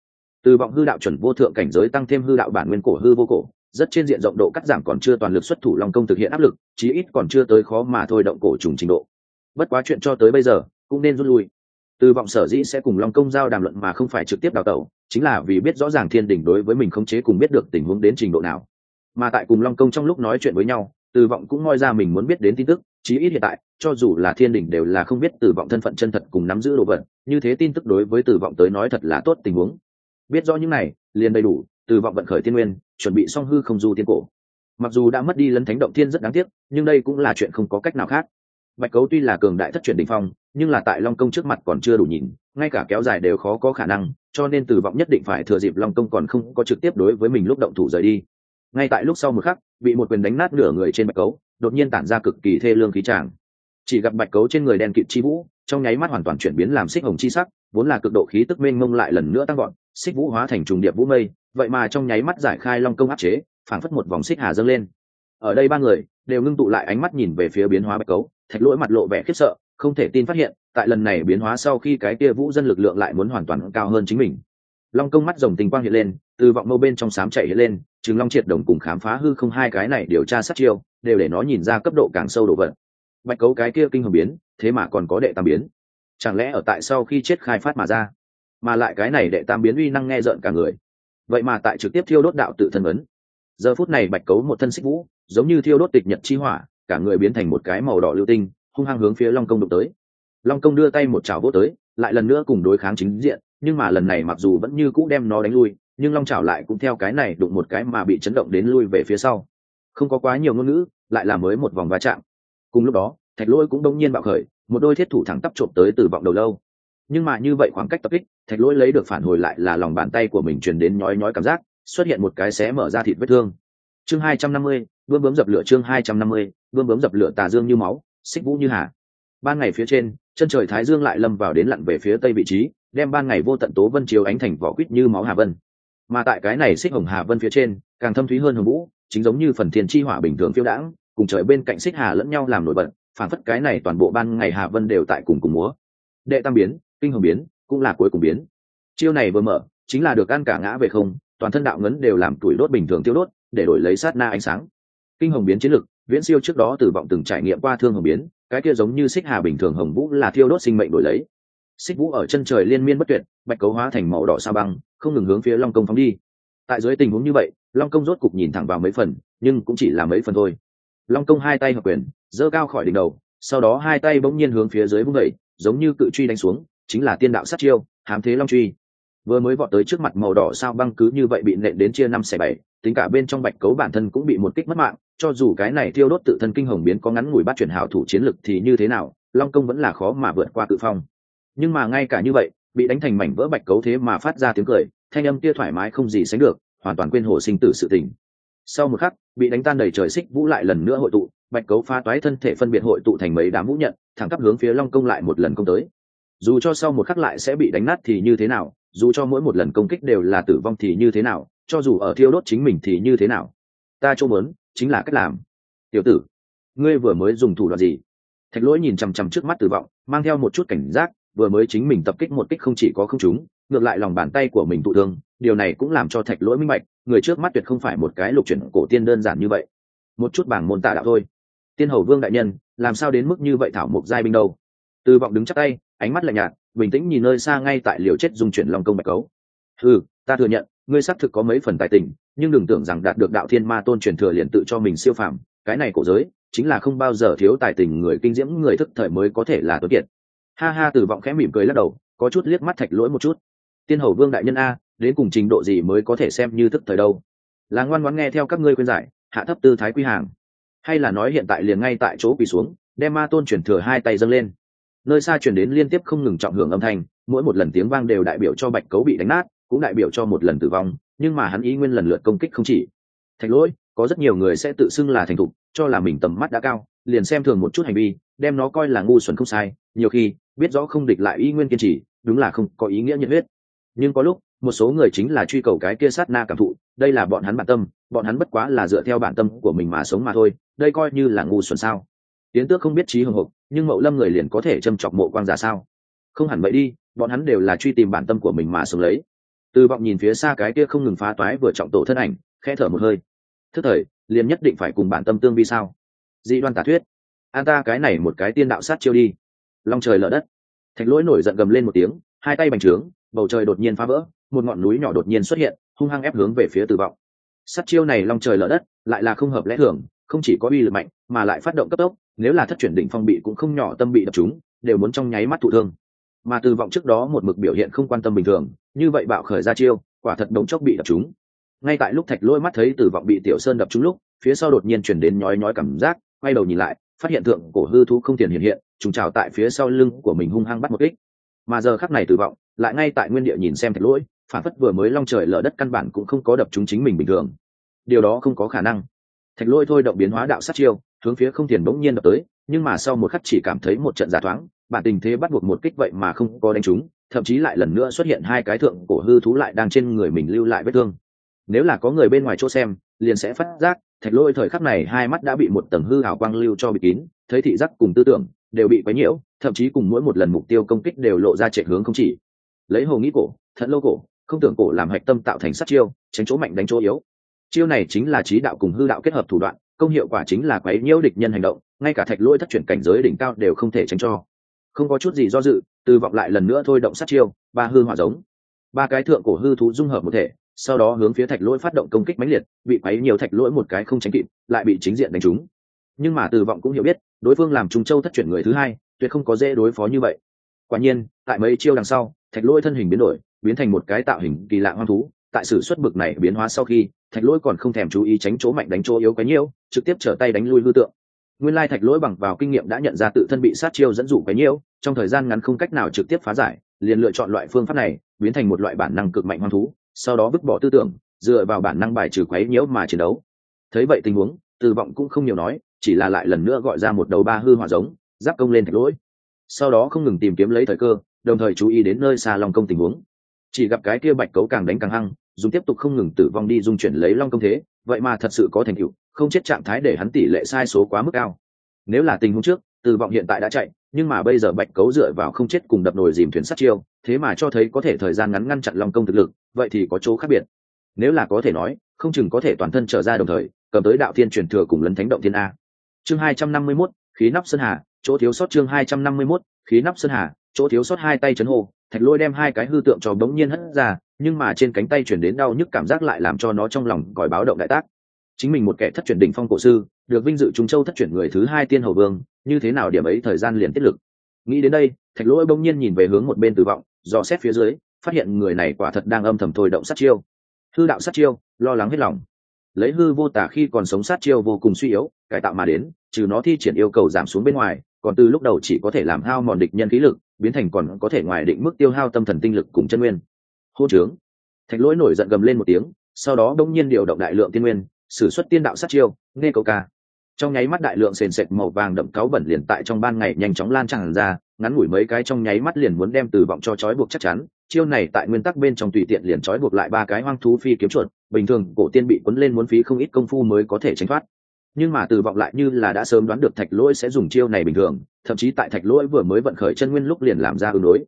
Từ vọng hư đạo chuẩn vô thượng cảnh giới tăng thêm hư đạo bản nguyên cổ hư vô cổ rất trên diện rộng độ cắt giảm còn chưa toàn lực xuất thủ long công thực hiện áp lực, chí ít còn chưa tới khó mà thôi động cổ trùng trình độ. Bất quá chuyện cho tới bây giờ, cũng nên rút lui. Từ vọng sở dĩ sẽ cùng long công giao đàm luận mà không phải trực tiếp đào tẩu, chính là vì biết rõ ràng thiên đình đối với mình không chế cùng biết được tình huống đến trình độ nào. Mà tại cùng long công trong lúc nói chuyện với nhau, từ vọng cũng moi ra mình muốn biết đến tin tức, chí ít hiện tại, cho dù là thiên đình đều là không biết từ vọng thân phận chân thật cùng nắm giữ đồ vật, như thế tin tức đối với từ vọng tới nói thật là tốt tình huống. Biết rõ những này, liền đầy đủ từ vọng vận khởi thiên nguyên, chuẩn bị song hư không du tiên cổ. Mặc dù đã mất đi lấn thánh động thiên rất đáng tiếc, nhưng đây cũng là chuyện không có cách nào khác. Bạch cấu tuy là cường đại thất truyền đình phong, nhưng là tại long công trước mặt còn chưa đủ nhìn, ngay cả kéo dài đều khó có khả năng, cho nên từ vọng nhất định phải thừa dịp long công còn không có trực tiếp đối với mình lúc động thủ rời đi. Ngay tại lúc sau một khắc, bị một quyền đánh nát nửa người trên bạch cấu, đột nhiên tản ra cực kỳ thê lương khí tràng. Chỉ gặp bạch cấu trên người đen kịt chi vũ, trong nháy mắt hoàn toàn chuyển biến làm xích hồng chi sắc, vốn là cực độ khí tức mênh mông lại lần nữa tăng gọn xích vũ hóa thành trùng điệp vũ mây vậy mà trong nháy mắt giải khai long công áp chế, phảng phất một vòng xích hà dâng lên. Ở đây ba người đều ngưng tụ lại ánh mắt nhìn về phía biến hóa bạch cấu, thạch lỗi mặt lộ vẻ khiếp sợ, không thể tin phát hiện, tại lần này biến hóa sau khi cái kia vũ dân lực lượng lại muốn hoàn toàn cao hơn chính mình. Long công mắt rồng tình quang hiện lên, từ vọng mâu bên trong sám chạy hiện lên chừng long triệt đồng cùng khám phá hư không hai cái này điều tra sát chiêu, đều để nó nhìn ra cấp độ càng sâu độ vật. Bạch cấu cái kia kinh hồng biến, thế mà còn có đệ tam biến. Chẳng lẽ ở tại sau khi chết khai phát mà ra? Mà lại cái này đệ tam biến uy năng nghe rợn cả người vậy mà tại trực tiếp thiêu đốt đạo tự thân ấn. Giờ phút này bạch cấu một thân xích vũ, giống như thiêu đốt tịch nhật chi hỏa, cả người biến thành một cái màu đỏ lưu tinh, hung hăng hướng phía long công đụng tới. Long công đưa tay một chảo vỗ tới, lại lần nữa cùng đối kháng chính diện, nhưng mà lần này mặc dù vẫn như cũ đem nó đánh lui, nhưng long chảo lại cũng theo cái này đụng một cái mà bị chấn động đến lui về phía sau. Không có quá nhiều ngôn ngữ, lại là mới một vòng va chạm. Cùng lúc đó, thạch lôi cũng đông nhiên bạo khởi, một đôi thiết thủ thẳng tắp trộm tới từ vọng đầu lâu nhưng mà như vậy khoảng cách tập kích, thạch lỗi lấy được phản hồi lại là lòng bàn tay của mình truyền đến nhói nhói cảm giác, xuất hiện một cái xé mở ra thịt vết thương. Chương hai trăm năm mươi, bươm bướm dập lửa chương hai trăm năm mươi, bươm bướm dập lửa tà dương như máu, xích vũ như hà. Ban ngày phía trên, chân trời thái dương lại lâm vào đến lặn về phía tây vị trí, đem ban ngày vô tận tố vân chiếu ánh thành vỏ quýt như máu hà vân. Mà tại cái này xích hồng hà vân phía trên, càng thâm thúy hơn hồng vũ, chính giống như phần thiên chi hỏa bình thường phiêu đãng, cùng trời bên cạnh xích hà lẫn nhau làm nổi bật phản phất cái này toàn bộ ban ngày hà vân đều tại cùng cùng múa. Đệ tam biến kinh hồng biến, cũng là cuối cùng biến. Chiêu này vừa mở, chính là được ăn cả ngã về không, toàn thân đạo ngấn đều làm tuổi đốt bình thường tiêu đốt, để đổi lấy sát na ánh sáng. Kinh hồng biến chiến lực, viễn siêu trước đó từ vọng từng trải nghiệm qua thương hồng biến, cái kia giống như xích hà bình thường hồng vũ là thiêu đốt sinh mệnh đổi lấy. Xích vũ ở chân trời liên miên bất tuyệt, bạch cấu hóa thành màu đỏ sa băng, không ngừng hướng phía long công phóng đi. Tại dưới tình huống như vậy, long công rốt cục nhìn thẳng vào mấy phần, nhưng cũng chỉ là mấy phần thôi. Long công hai tay hợp quyền, giơ cao khỏi đỉnh đầu, sau đó hai tay bỗng nhiên hướng phía dưới vung vẩy giống như cự truy đánh xuống chính là tiên đạo sát chiêu, hám thế long truy. Vừa mới vọt tới trước mặt màu đỏ sao băng cứ như vậy bị nện đến chia năm xẻ bảy, tính cả bên trong bạch cấu bản thân cũng bị một kích mất mạng, cho dù cái này thiêu đốt tự thân kinh hồng biến có ngắn ngủi bắt chuyển hảo thủ chiến lực thì như thế nào, long công vẫn là khó mà vượt qua tự phong. Nhưng mà ngay cả như vậy, bị đánh thành mảnh vỡ bạch cấu thế mà phát ra tiếng cười, thanh âm kia thoải mái không gì sánh được, hoàn toàn quên hồ sinh tử sự tình. Sau một khắc, bị đánh tan đầy trời xích vũ lại lần nữa hội tụ, bạch cấu pha toái thân thể phân biệt hội tụ thành mấy đám vũ nhận, thẳng tắp hướng phía long công lại một lần công tới dù cho sau một khắc lại sẽ bị đánh nát thì như thế nào dù cho mỗi một lần công kích đều là tử vong thì như thế nào cho dù ở thiêu đốt chính mình thì như thế nào. Ta chỗ muốn chính là cách làm. Tiểu tử ngươi vừa mới dùng thủ đoạn gì? Thạch lỗi nhìn chằm chằm trước mắt tử vọng mang theo một chút cảnh giác vừa mới chính mình tập kích một kích không chỉ có không chúng, ngược lại lòng bàn tay của mình tụ thương điều này cũng làm cho thạch lỗi minh bạch người trước mắt tuyệt không phải một cái lục chuyển cổ tiên đơn giản như vậy. Một chút bảng môn tạ đạo thôi. Tiên hầu vương đại nhân làm sao đến mức như vậy thảo mộc giai binh đâu? Từ vọng đứng chắc tay, ánh mắt lạnh nhạt, bình tĩnh nhìn nơi xa ngay tại liều chết dùng chuyển lòng công bạch cấu. Ừ ta thừa nhận, ngươi xác thực có mấy phần tài tình, nhưng đừng tưởng rằng đạt được đạo thiên ma tôn truyền thừa liền tự cho mình siêu phàm, cái này cổ giới, chính là không bao giờ thiếu tài tình người kinh diễm, người thức thời mới có thể là tối kiệt. Ha ha từ vọng khẽ mỉm cười lắc đầu, có chút liếc mắt thạch lỗi một chút. Tiên hầu vương đại nhân a, đến cùng trình độ gì mới có thể xem như thức thời đâu? Là ngoan ngoãn nghe theo các ngươi khuyên giải, hạ thấp tư thái quy hàng. Hay là nói hiện tại liền ngay tại chỗ quỳ xuống, đem ma tôn chuyển thừa hai tay dâng lên nơi xa chuyển đến liên tiếp không ngừng trọng hưởng âm thanh, mỗi một lần tiếng vang đều đại biểu cho bạch cấu bị đánh nát, cũng đại biểu cho một lần tử vong, nhưng mà hắn ý nguyên lần lượt công kích không chỉ. Thạch lỗi, có rất nhiều người sẽ tự xưng là thành thục, cho là mình tầm mắt đã cao, liền xem thường một chút hành vi, đem nó coi là ngu xuẩn không sai, nhiều khi, biết rõ không địch lại ý nguyên kiên trì, đúng là không có ý nghĩa nhiệt huyết. Nhưng có lúc, một số người chính là truy cầu cái kia sát na cảm thụ, đây là bọn hắn bản tâm, bọn hắn bất quá là dựa theo bản tâm của mình mà sống mà thôi, đây coi như là ngu xuẩn sao. Tiến tước không biết trí hưng hục nhưng mậu lâm người liền có thể châm chọc mộ quang giả sao? Không hẳn vậy đi, bọn hắn đều là truy tìm bản tâm của mình mà sống lấy. Từ vọng nhìn phía xa cái kia không ngừng phá toái vừa trọng tổ thân ảnh, khẽ thở một hơi. Thức thời, liền nhất định phải cùng bản tâm tương vi sao? Dị đoan tả thuyết. An ta cái này một cái tiên đạo sát chiêu đi. Long trời lở đất. Thạch lỗi nổi giận gầm lên một tiếng, hai tay bành trướng, bầu trời đột nhiên phá vỡ, một ngọn núi nhỏ đột nhiên xuất hiện, hung hăng ép hướng về phía tử vọng. Sát chiêu này long trời lở đất, lại là không hợp lẽ thường, không chỉ có uy lực mạnh, mà lại phát động cấp tốc nếu là thất chuyển đỉnh phong bị cũng không nhỏ tâm bị đập chúng, đều muốn trong nháy mắt thụ thương. Mà từ vọng trước đó một mực biểu hiện không quan tâm bình thường, như vậy bạo khởi ra chiêu, quả thật đống chốc bị đập chúng. Ngay tại lúc thạch lôi mắt thấy từ vọng bị tiểu sơn đập trúng lúc, phía sau đột nhiên chuyển đến nhói nhói cảm giác, quay đầu nhìn lại, phát hiện thượng cổ hư thú không tiền hiện hiện, trùng trào tại phía sau lưng của mình hung hăng bắt một kích. Mà giờ khắc này tử vọng, lại ngay tại nguyên địa nhìn xem thạch lỗi phản phất vừa mới long trời lở đất căn bản cũng không có đập chúng chính mình bình thường. Điều đó không có khả năng. Thạch lỗi thôi động biến hóa đạo sát chiêu hướng phía không tiền bỗng nhiên đập tới nhưng mà sau một khắc chỉ cảm thấy một trận giả thoáng bản tình thế bắt buộc một kích vậy mà không có đánh trúng, thậm chí lại lần nữa xuất hiện hai cái thượng cổ hư thú lại đang trên người mình lưu lại vết thương. Nếu là có người bên ngoài chỗ xem liền sẽ phát giác thạch lôi thời khắc này hai mắt đã bị một tầng hư hào quang lưu cho bị kín thấy thị giác cùng tư tưởng đều bị quấy nhiễu thậm chí cùng mỗi một lần mục tiêu công kích đều lộ ra trệ hướng không chỉ. Lấy hồ nghĩ cổ thận lô cổ không tưởng cổ làm hạch tâm tạo thành sát chiêu tránh chỗ mạnh đánh chỗ yếu. Chiêu này chính là trí đạo cùng hư đạo kết hợp thủ đoạn công hiệu quả chính là quấy nhiễu địch nhân hành động, ngay cả thạch lôi thất chuyển cảnh giới đỉnh cao đều không thể tránh cho. Không có chút gì do dự, từ vọng lại lần nữa thôi động sát chiêu, ba hư hỏa giống. Ba cái thượng cổ hư thú dung hợp một thể, sau đó hướng phía thạch lỗi phát động công kích mãnh liệt, bị quấy nhiều thạch lỗi một cái không tránh kịp, lại bị chính diện đánh trúng. Nhưng mà từ vọng cũng hiểu biết, đối phương làm trung châu thất chuyển người thứ hai, tuyệt không có dễ đối phó như vậy. Quả nhiên, tại mấy chiêu đằng sau, thạch lỗi thân hình biến đổi, biến thành một cái tạo hình kỳ lạ hoang thú tại sự xuất bực này biến hóa sau khi thạch lỗi còn không thèm chú ý tránh chỗ mạnh đánh chỗ yếu cái nhiều, trực tiếp trở tay đánh lui hư tượng. Nguyên lai thạch lỗi bằng vào kinh nghiệm đã nhận ra tự thân bị sát chiêu dẫn dụ cái nhiều, trong thời gian ngắn không cách nào trực tiếp phá giải liền lựa chọn loại phương pháp này biến thành một loại bản năng cực mạnh hoang thú sau đó vứt bỏ tư tưởng dựa vào bản năng bài trừ quấy nhiễu mà chiến đấu. Thấy vậy tình huống từ vọng cũng không nhiều nói chỉ là lại lần nữa gọi ra một đầu ba hư hỏa giống giáp công lên thạch lỗi. Sau đó không ngừng tìm kiếm lấy thời cơ đồng thời chú ý đến nơi xa long công tình huống. Chỉ gặp cái kia bạch cấu càng đánh càng hăng dùng tiếp tục không ngừng tử vong đi dung chuyển lấy long công thế vậy mà thật sự có thành tựu không chết trạng thái để hắn tỷ lệ sai số quá mức cao. Nếu là tình huống trước từ vọng hiện tại đã chạy nhưng mà bây giờ bạch cấu dựa vào không chết cùng đập nồi dìm thuyền sắt chiêu thế mà cho thấy có thể thời gian ngắn ngăn chặn long công thực lực vậy thì có chỗ khác biệt. Nếu là có thể nói không chừng có thể toàn thân trở ra đồng thời cầm tới đạo thiên truyền thừa cùng lấn thánh động thiên a. Chương hai trăm năm mươi 251, khí nắp sơn hà chỗ thiếu sót chương hai trăm năm mươi 251, khí nắp sơn hà chỗ thiếu sót hai tay chấn hồ thạch lôi đem hai cái hư tượng cho bỗng nhiên hất ra nhưng mà trên cánh tay chuyển đến đau nhức cảm giác lại làm cho nó trong lòng còi báo động đại tác. Chính mình một kẻ thất truyền đỉnh phong cổ sư, được vinh dự trung châu thất truyền người thứ hai tiên hầu vương, như thế nào điểm ấy thời gian liền tiết lực. Nghĩ đến đây, thạch lỗi bỗng nhiên nhìn về hướng một bên tử vọng, dò xét phía dưới, phát hiện người này quả thật đang âm thầm thôi động sát chiêu. Hư đạo sát chiêu, lo lắng hết lòng. Lấy hư vô tả khi còn sống sát chiêu vô cùng suy yếu, cải tạo mà đến, trừ nó thi triển yêu cầu giảm xuống bên ngoài, còn từ lúc đầu chỉ có thể làm hao mòn địch nhân khí lực, biến thành còn có thể ngoài định mức tiêu hao tâm thần tinh lực cùng chân nguyên hô trướng. Thạch lỗi nổi giận gầm lên một tiếng, sau đó đông nhiên điều động đại lượng tiên nguyên, sử xuất tiên đạo sát chiêu, nghe câu ca. Trong nháy mắt đại lượng sền sệt màu vàng đậm cáu bẩn liền tại trong ban ngày nhanh chóng lan tràn ra, ngắn ngủi mấy cái trong nháy mắt liền muốn đem từ vọng cho trói buộc chắc chắn. Chiêu này tại nguyên tắc bên trong tùy tiện liền trói buộc lại ba cái hoang thú phi kiếm chuột, bình thường cổ tiên bị quấn lên muốn phí không ít công phu mới có thể tránh thoát. Nhưng mà từ vọng lại như là đã sớm đoán được thạch lỗi sẽ dùng chiêu này bình thường, thậm chí tại thạch lỗi vừa mới vận khởi chân nguyên lúc liền làm ra ứng đối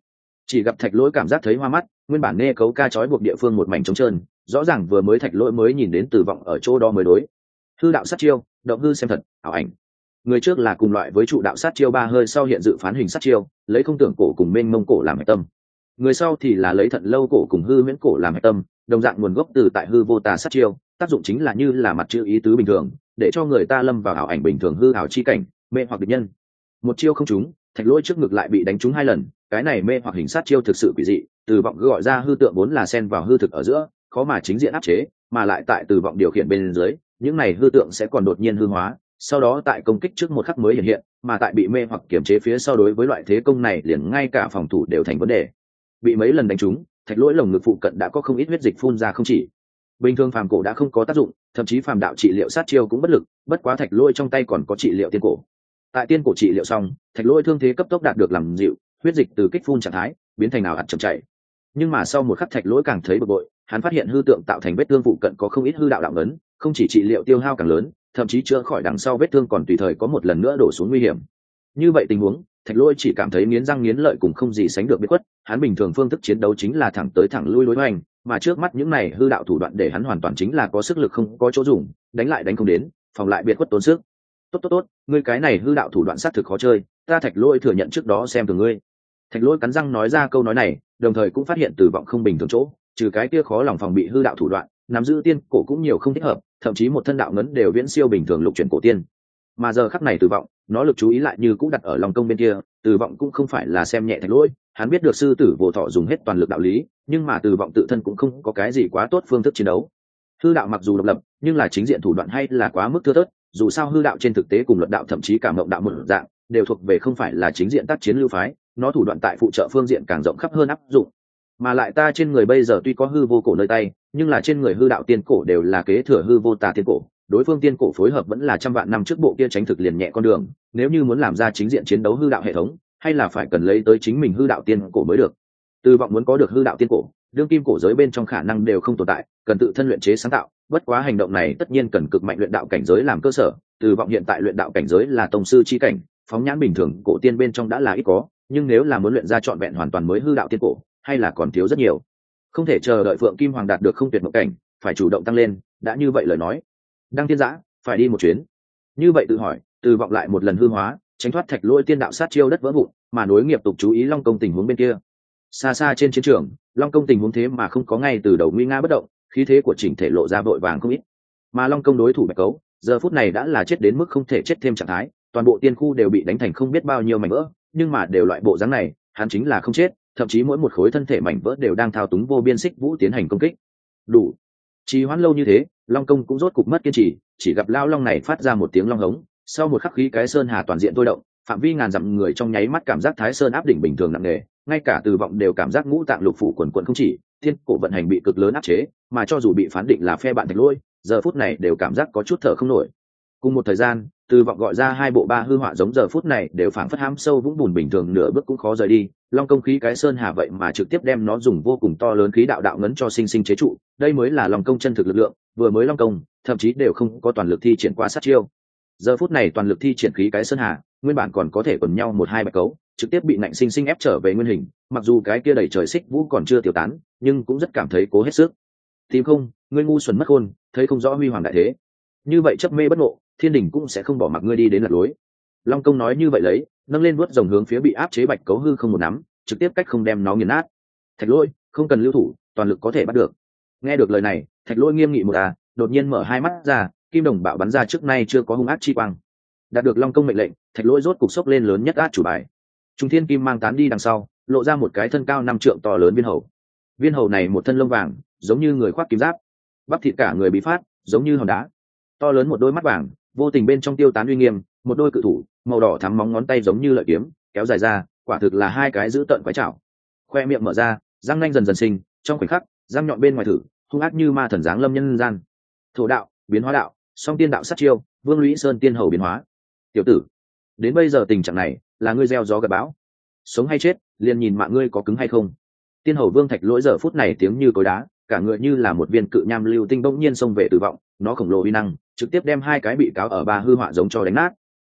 chỉ gặp thạch lỗi cảm giác thấy hoa mắt, nguyên bản nghe cấu ca trói buộc địa phương một mảnh trống trơn, rõ ràng vừa mới thạch lỗi mới nhìn đến từ vọng ở chỗ đó mới đối. Hư đạo sát chiêu, động hư xem thật, ảo ảnh. Người trước là cùng loại với trụ đạo sát chiêu ba hơi sau hiện dự phán hình sát chiêu, lấy không tưởng cổ cùng mênh mông cổ làm hạch tâm. Người sau thì là lấy thận lâu cổ cùng hư miễn cổ làm hạch tâm, đồng dạng nguồn gốc từ tại hư vô tà sát chiêu, tác dụng chính là như là mặt chữ ý tứ bình thường, để cho người ta lâm vào ảo ảnh bình thường hư ảo chi cảnh, mê hoặc địch nhân. Một chiêu không trúng, thạch lỗi trước ngực lại bị đánh trúng hai lần cái này mê hoặc hình sát chiêu thực sự quỷ dị, từ vọng gọi ra hư tượng vốn là sen vào hư thực ở giữa, khó mà chính diện áp chế, mà lại tại từ vọng điều khiển bên dưới, những này hư tượng sẽ còn đột nhiên hư hóa, sau đó tại công kích trước một khắc mới hiện hiện, mà tại bị mê hoặc kiểm chế phía sau đối với loại thế công này liền ngay cả phòng thủ đều thành vấn đề. Bị mấy lần đánh trúng, thạch lỗi lồng ngực phụ cận đã có không ít huyết dịch phun ra không chỉ. Bình thường phàm cổ đã không có tác dụng, thậm chí phàm đạo trị liệu sát chiêu cũng bất lực, bất quá thạch lỗi trong tay còn có trị liệu tiên cổ. Tại tiên cổ trị liệu xong, thạch lỗi thương thế cấp tốc đạt được làm dịu huyết dịch từ kích phun trạng thái biến thành nào hạt chậm chảy. Nhưng mà sau một khắc thạch lỗi càng thấy bực bội, hắn phát hiện hư tượng tạo thành vết thương phụ cận có không ít hư đạo đạo lớn không chỉ trị liệu tiêu hao càng lớn, thậm chí chữa khỏi đằng sau vết thương còn tùy thời có một lần nữa đổ xuống nguy hiểm. Như vậy tình huống, thạch lôi chỉ cảm thấy nghiến răng nghiến lợi cùng không gì sánh được biết quất hắn bình thường phương thức chiến đấu chính là thẳng tới thẳng lui lối hoành, mà trước mắt những này hư đạo thủ đoạn để hắn hoàn toàn chính là có sức lực không có chỗ dùng, đánh lại đánh không đến, phòng lại biệt quất tốn sức. Tốt tốt tốt, ngươi cái này hư đạo thủ đoạn sát thực khó chơi, ta thạch lôi thừa nhận trước đó xem từ ngươi thạch Lỗi cắn răng nói ra câu nói này, đồng thời cũng phát hiện tử vọng không bình thường chỗ, trừ cái kia khó lòng phòng bị hư đạo thủ đoạn, nắm giữ tiên cổ cũng nhiều không thích hợp, thậm chí một thân đạo ngấn đều viễn siêu bình thường lục chuyển cổ tiên. Mà giờ khắc này tử vọng, nó lực chú ý lại như cũng đặt ở lòng công bên kia, tử vọng cũng không phải là xem nhẹ thạch lỗi, hắn biết được sư tử vô thọ dùng hết toàn lực đạo lý, nhưng mà tử vọng tự thân cũng không có cái gì quá tốt phương thức chiến đấu. Hư đạo mặc dù độc lập, nhưng là chính diện thủ đoạn hay là quá mức thưa thớt, dù sao hư đạo trên thực tế cùng luận đạo thậm chí cả mộng đạo một dạng, đều thuộc về không phải là chính diện tác chiến lưu phái nó thủ đoạn tại phụ trợ phương diện càng rộng khắp hơn áp dụng. Mà lại ta trên người bây giờ tuy có hư vô cổ nơi tay, nhưng là trên người hư đạo tiên cổ đều là kế thừa hư vô tà tiên cổ. Đối phương tiên cổ phối hợp vẫn là trăm vạn năm trước bộ kia tránh thực liền nhẹ con đường, nếu như muốn làm ra chính diện chiến đấu hư đạo hệ thống, hay là phải cần lấy tới chính mình hư đạo tiên cổ mới được. Từ vọng muốn có được hư đạo tiên cổ, đương kim cổ giới bên trong khả năng đều không tồn tại, cần tự thân luyện chế sáng tạo, bất quá hành động này tất nhiên cần cực mạnh luyện đạo cảnh giới làm cơ sở. Từ vọng hiện tại luyện đạo cảnh giới là tông sư chi cảnh, phóng nhãn bình thường, cổ tiên bên trong đã là ít có nhưng nếu là muốn luyện ra trọn vẹn hoàn toàn mới hư đạo tiên cổ, hay là còn thiếu rất nhiều. Không thể chờ đợi phượng kim hoàng đạt được không tuyệt mộng cảnh, phải chủ động tăng lên, đã như vậy lời nói. Đăng tiên giã, phải đi một chuyến. Như vậy tự hỏi, từ vọng lại một lần hư hóa, tránh thoát thạch lôi tiên đạo sát chiêu đất vỡ vụn, mà nối nghiệp tục chú ý long công tình huống bên kia. Xa xa trên chiến trường, long công tình huống thế mà không có ngay từ đầu nguy nga bất động, khí thế của chỉnh thể lộ ra vội vàng không ít. Mà long công đối thủ bạch cấu, giờ phút này đã là chết đến mức không thể chết thêm trạng thái, toàn bộ tiên khu đều bị đánh thành không biết bao nhiêu mảnh vỡ nhưng mà đều loại bộ dáng này, hắn chính là không chết, thậm chí mỗi một khối thân thể mảnh vỡ đều đang thao túng vô biên xích vũ tiến hành công kích. Đủ. Trì hoãn lâu như thế, long công cũng rốt cục mất kiên trì, chỉ gặp lao long này phát ra một tiếng long hống, sau một khắc khí cái sơn hà toàn diện thôi động, phạm vi ngàn dặm người trong nháy mắt cảm giác thái sơn áp đỉnh bình thường nặng nề, ngay cả từ vọng đều cảm giác ngũ tạng lục phủ quần quần không chỉ, thiên cổ vận hành bị cực lớn áp chế, mà cho dù bị phán định là phe bạn thạch lôi, giờ phút này đều cảm giác có chút thở không nổi. Cùng một thời gian từ vọng gọi ra hai bộ ba hư họa giống giờ phút này đều phảng phất hám sâu vũng bùn bình thường, nửa bước cũng khó rời đi. Long công khí cái sơn hà vậy mà trực tiếp đem nó dùng vô cùng to lớn khí đạo đạo ngấn cho sinh sinh chế trụ. Đây mới là long công chân thực lực lượng, vừa mới long công, thậm chí đều không có toàn lực thi triển qua sát chiêu. Giờ phút này toàn lực thi triển khí cái sơn hà, nguyên bản còn có thể quần nhau một hai bạch cấu, trực tiếp bị nạnh sinh sinh ép trở về nguyên hình. Mặc dù cái kia đẩy trời xích vũ còn chưa tiêu tán, nhưng cũng rất cảm thấy cố hết sức. Tìm không, ngươi ngu xuẩn mất khôn thấy không rõ huy hoàng đại thế. Như vậy chấp mê bất ngộ thiên đình cũng sẽ không bỏ mặc ngươi đi đến lạc lối. Long công nói như vậy lấy, nâng lên vớt dòng hướng phía bị áp chế bạch cấu hư không một nắm, trực tiếp cách không đem nó nghiền nát. Thạch lôi, không cần lưu thủ, toàn lực có thể bắt được. Nghe được lời này, thạch lôi nghiêm nghị một à đột nhiên mở hai mắt ra, kim đồng bạo bắn ra trước nay chưa có hung ác chi quang. Đạt được long công mệnh lệnh, thạch lôi rốt cục sốc lên lớn nhất át chủ bài. Trung thiên kim mang tán đi đằng sau, lộ ra một cái thân cao năm trượng to lớn viên hầu. Viên hầu này một thân lông vàng, giống như người khoác kim giáp. Bắp thịt cả người bị phát, giống như hòn đá. To lớn một đôi mắt vàng vô tình bên trong tiêu tán uy nghiêm, một đôi cự thủ, màu đỏ thắm móng ngón tay giống như lợi kiếm, kéo dài ra, quả thực là hai cái giữ tợn quái chảo khoe miệng mở ra, răng nanh dần dần sinh, trong khoảnh khắc, răng nhọn bên ngoài thử, hung ác như ma thần dáng lâm nhân gian. Thổ đạo, biến hóa đạo, song tiên đạo sát chiêu, vương lũy sơn tiên hầu biến hóa. Tiểu tử, đến bây giờ tình trạng này, là ngươi gieo gió gặp bão. Sống hay chết, liền nhìn mạng ngươi có cứng hay không. Tiên hầu vương thạch lỗi giờ phút này tiếng như cối đá, cả người như là một viên cự nham lưu tinh bỗng nhiên xông về tử vọng, nó khổng lồ uy năng trực tiếp đem hai cái bị cáo ở ba hư họa giống cho đánh nát.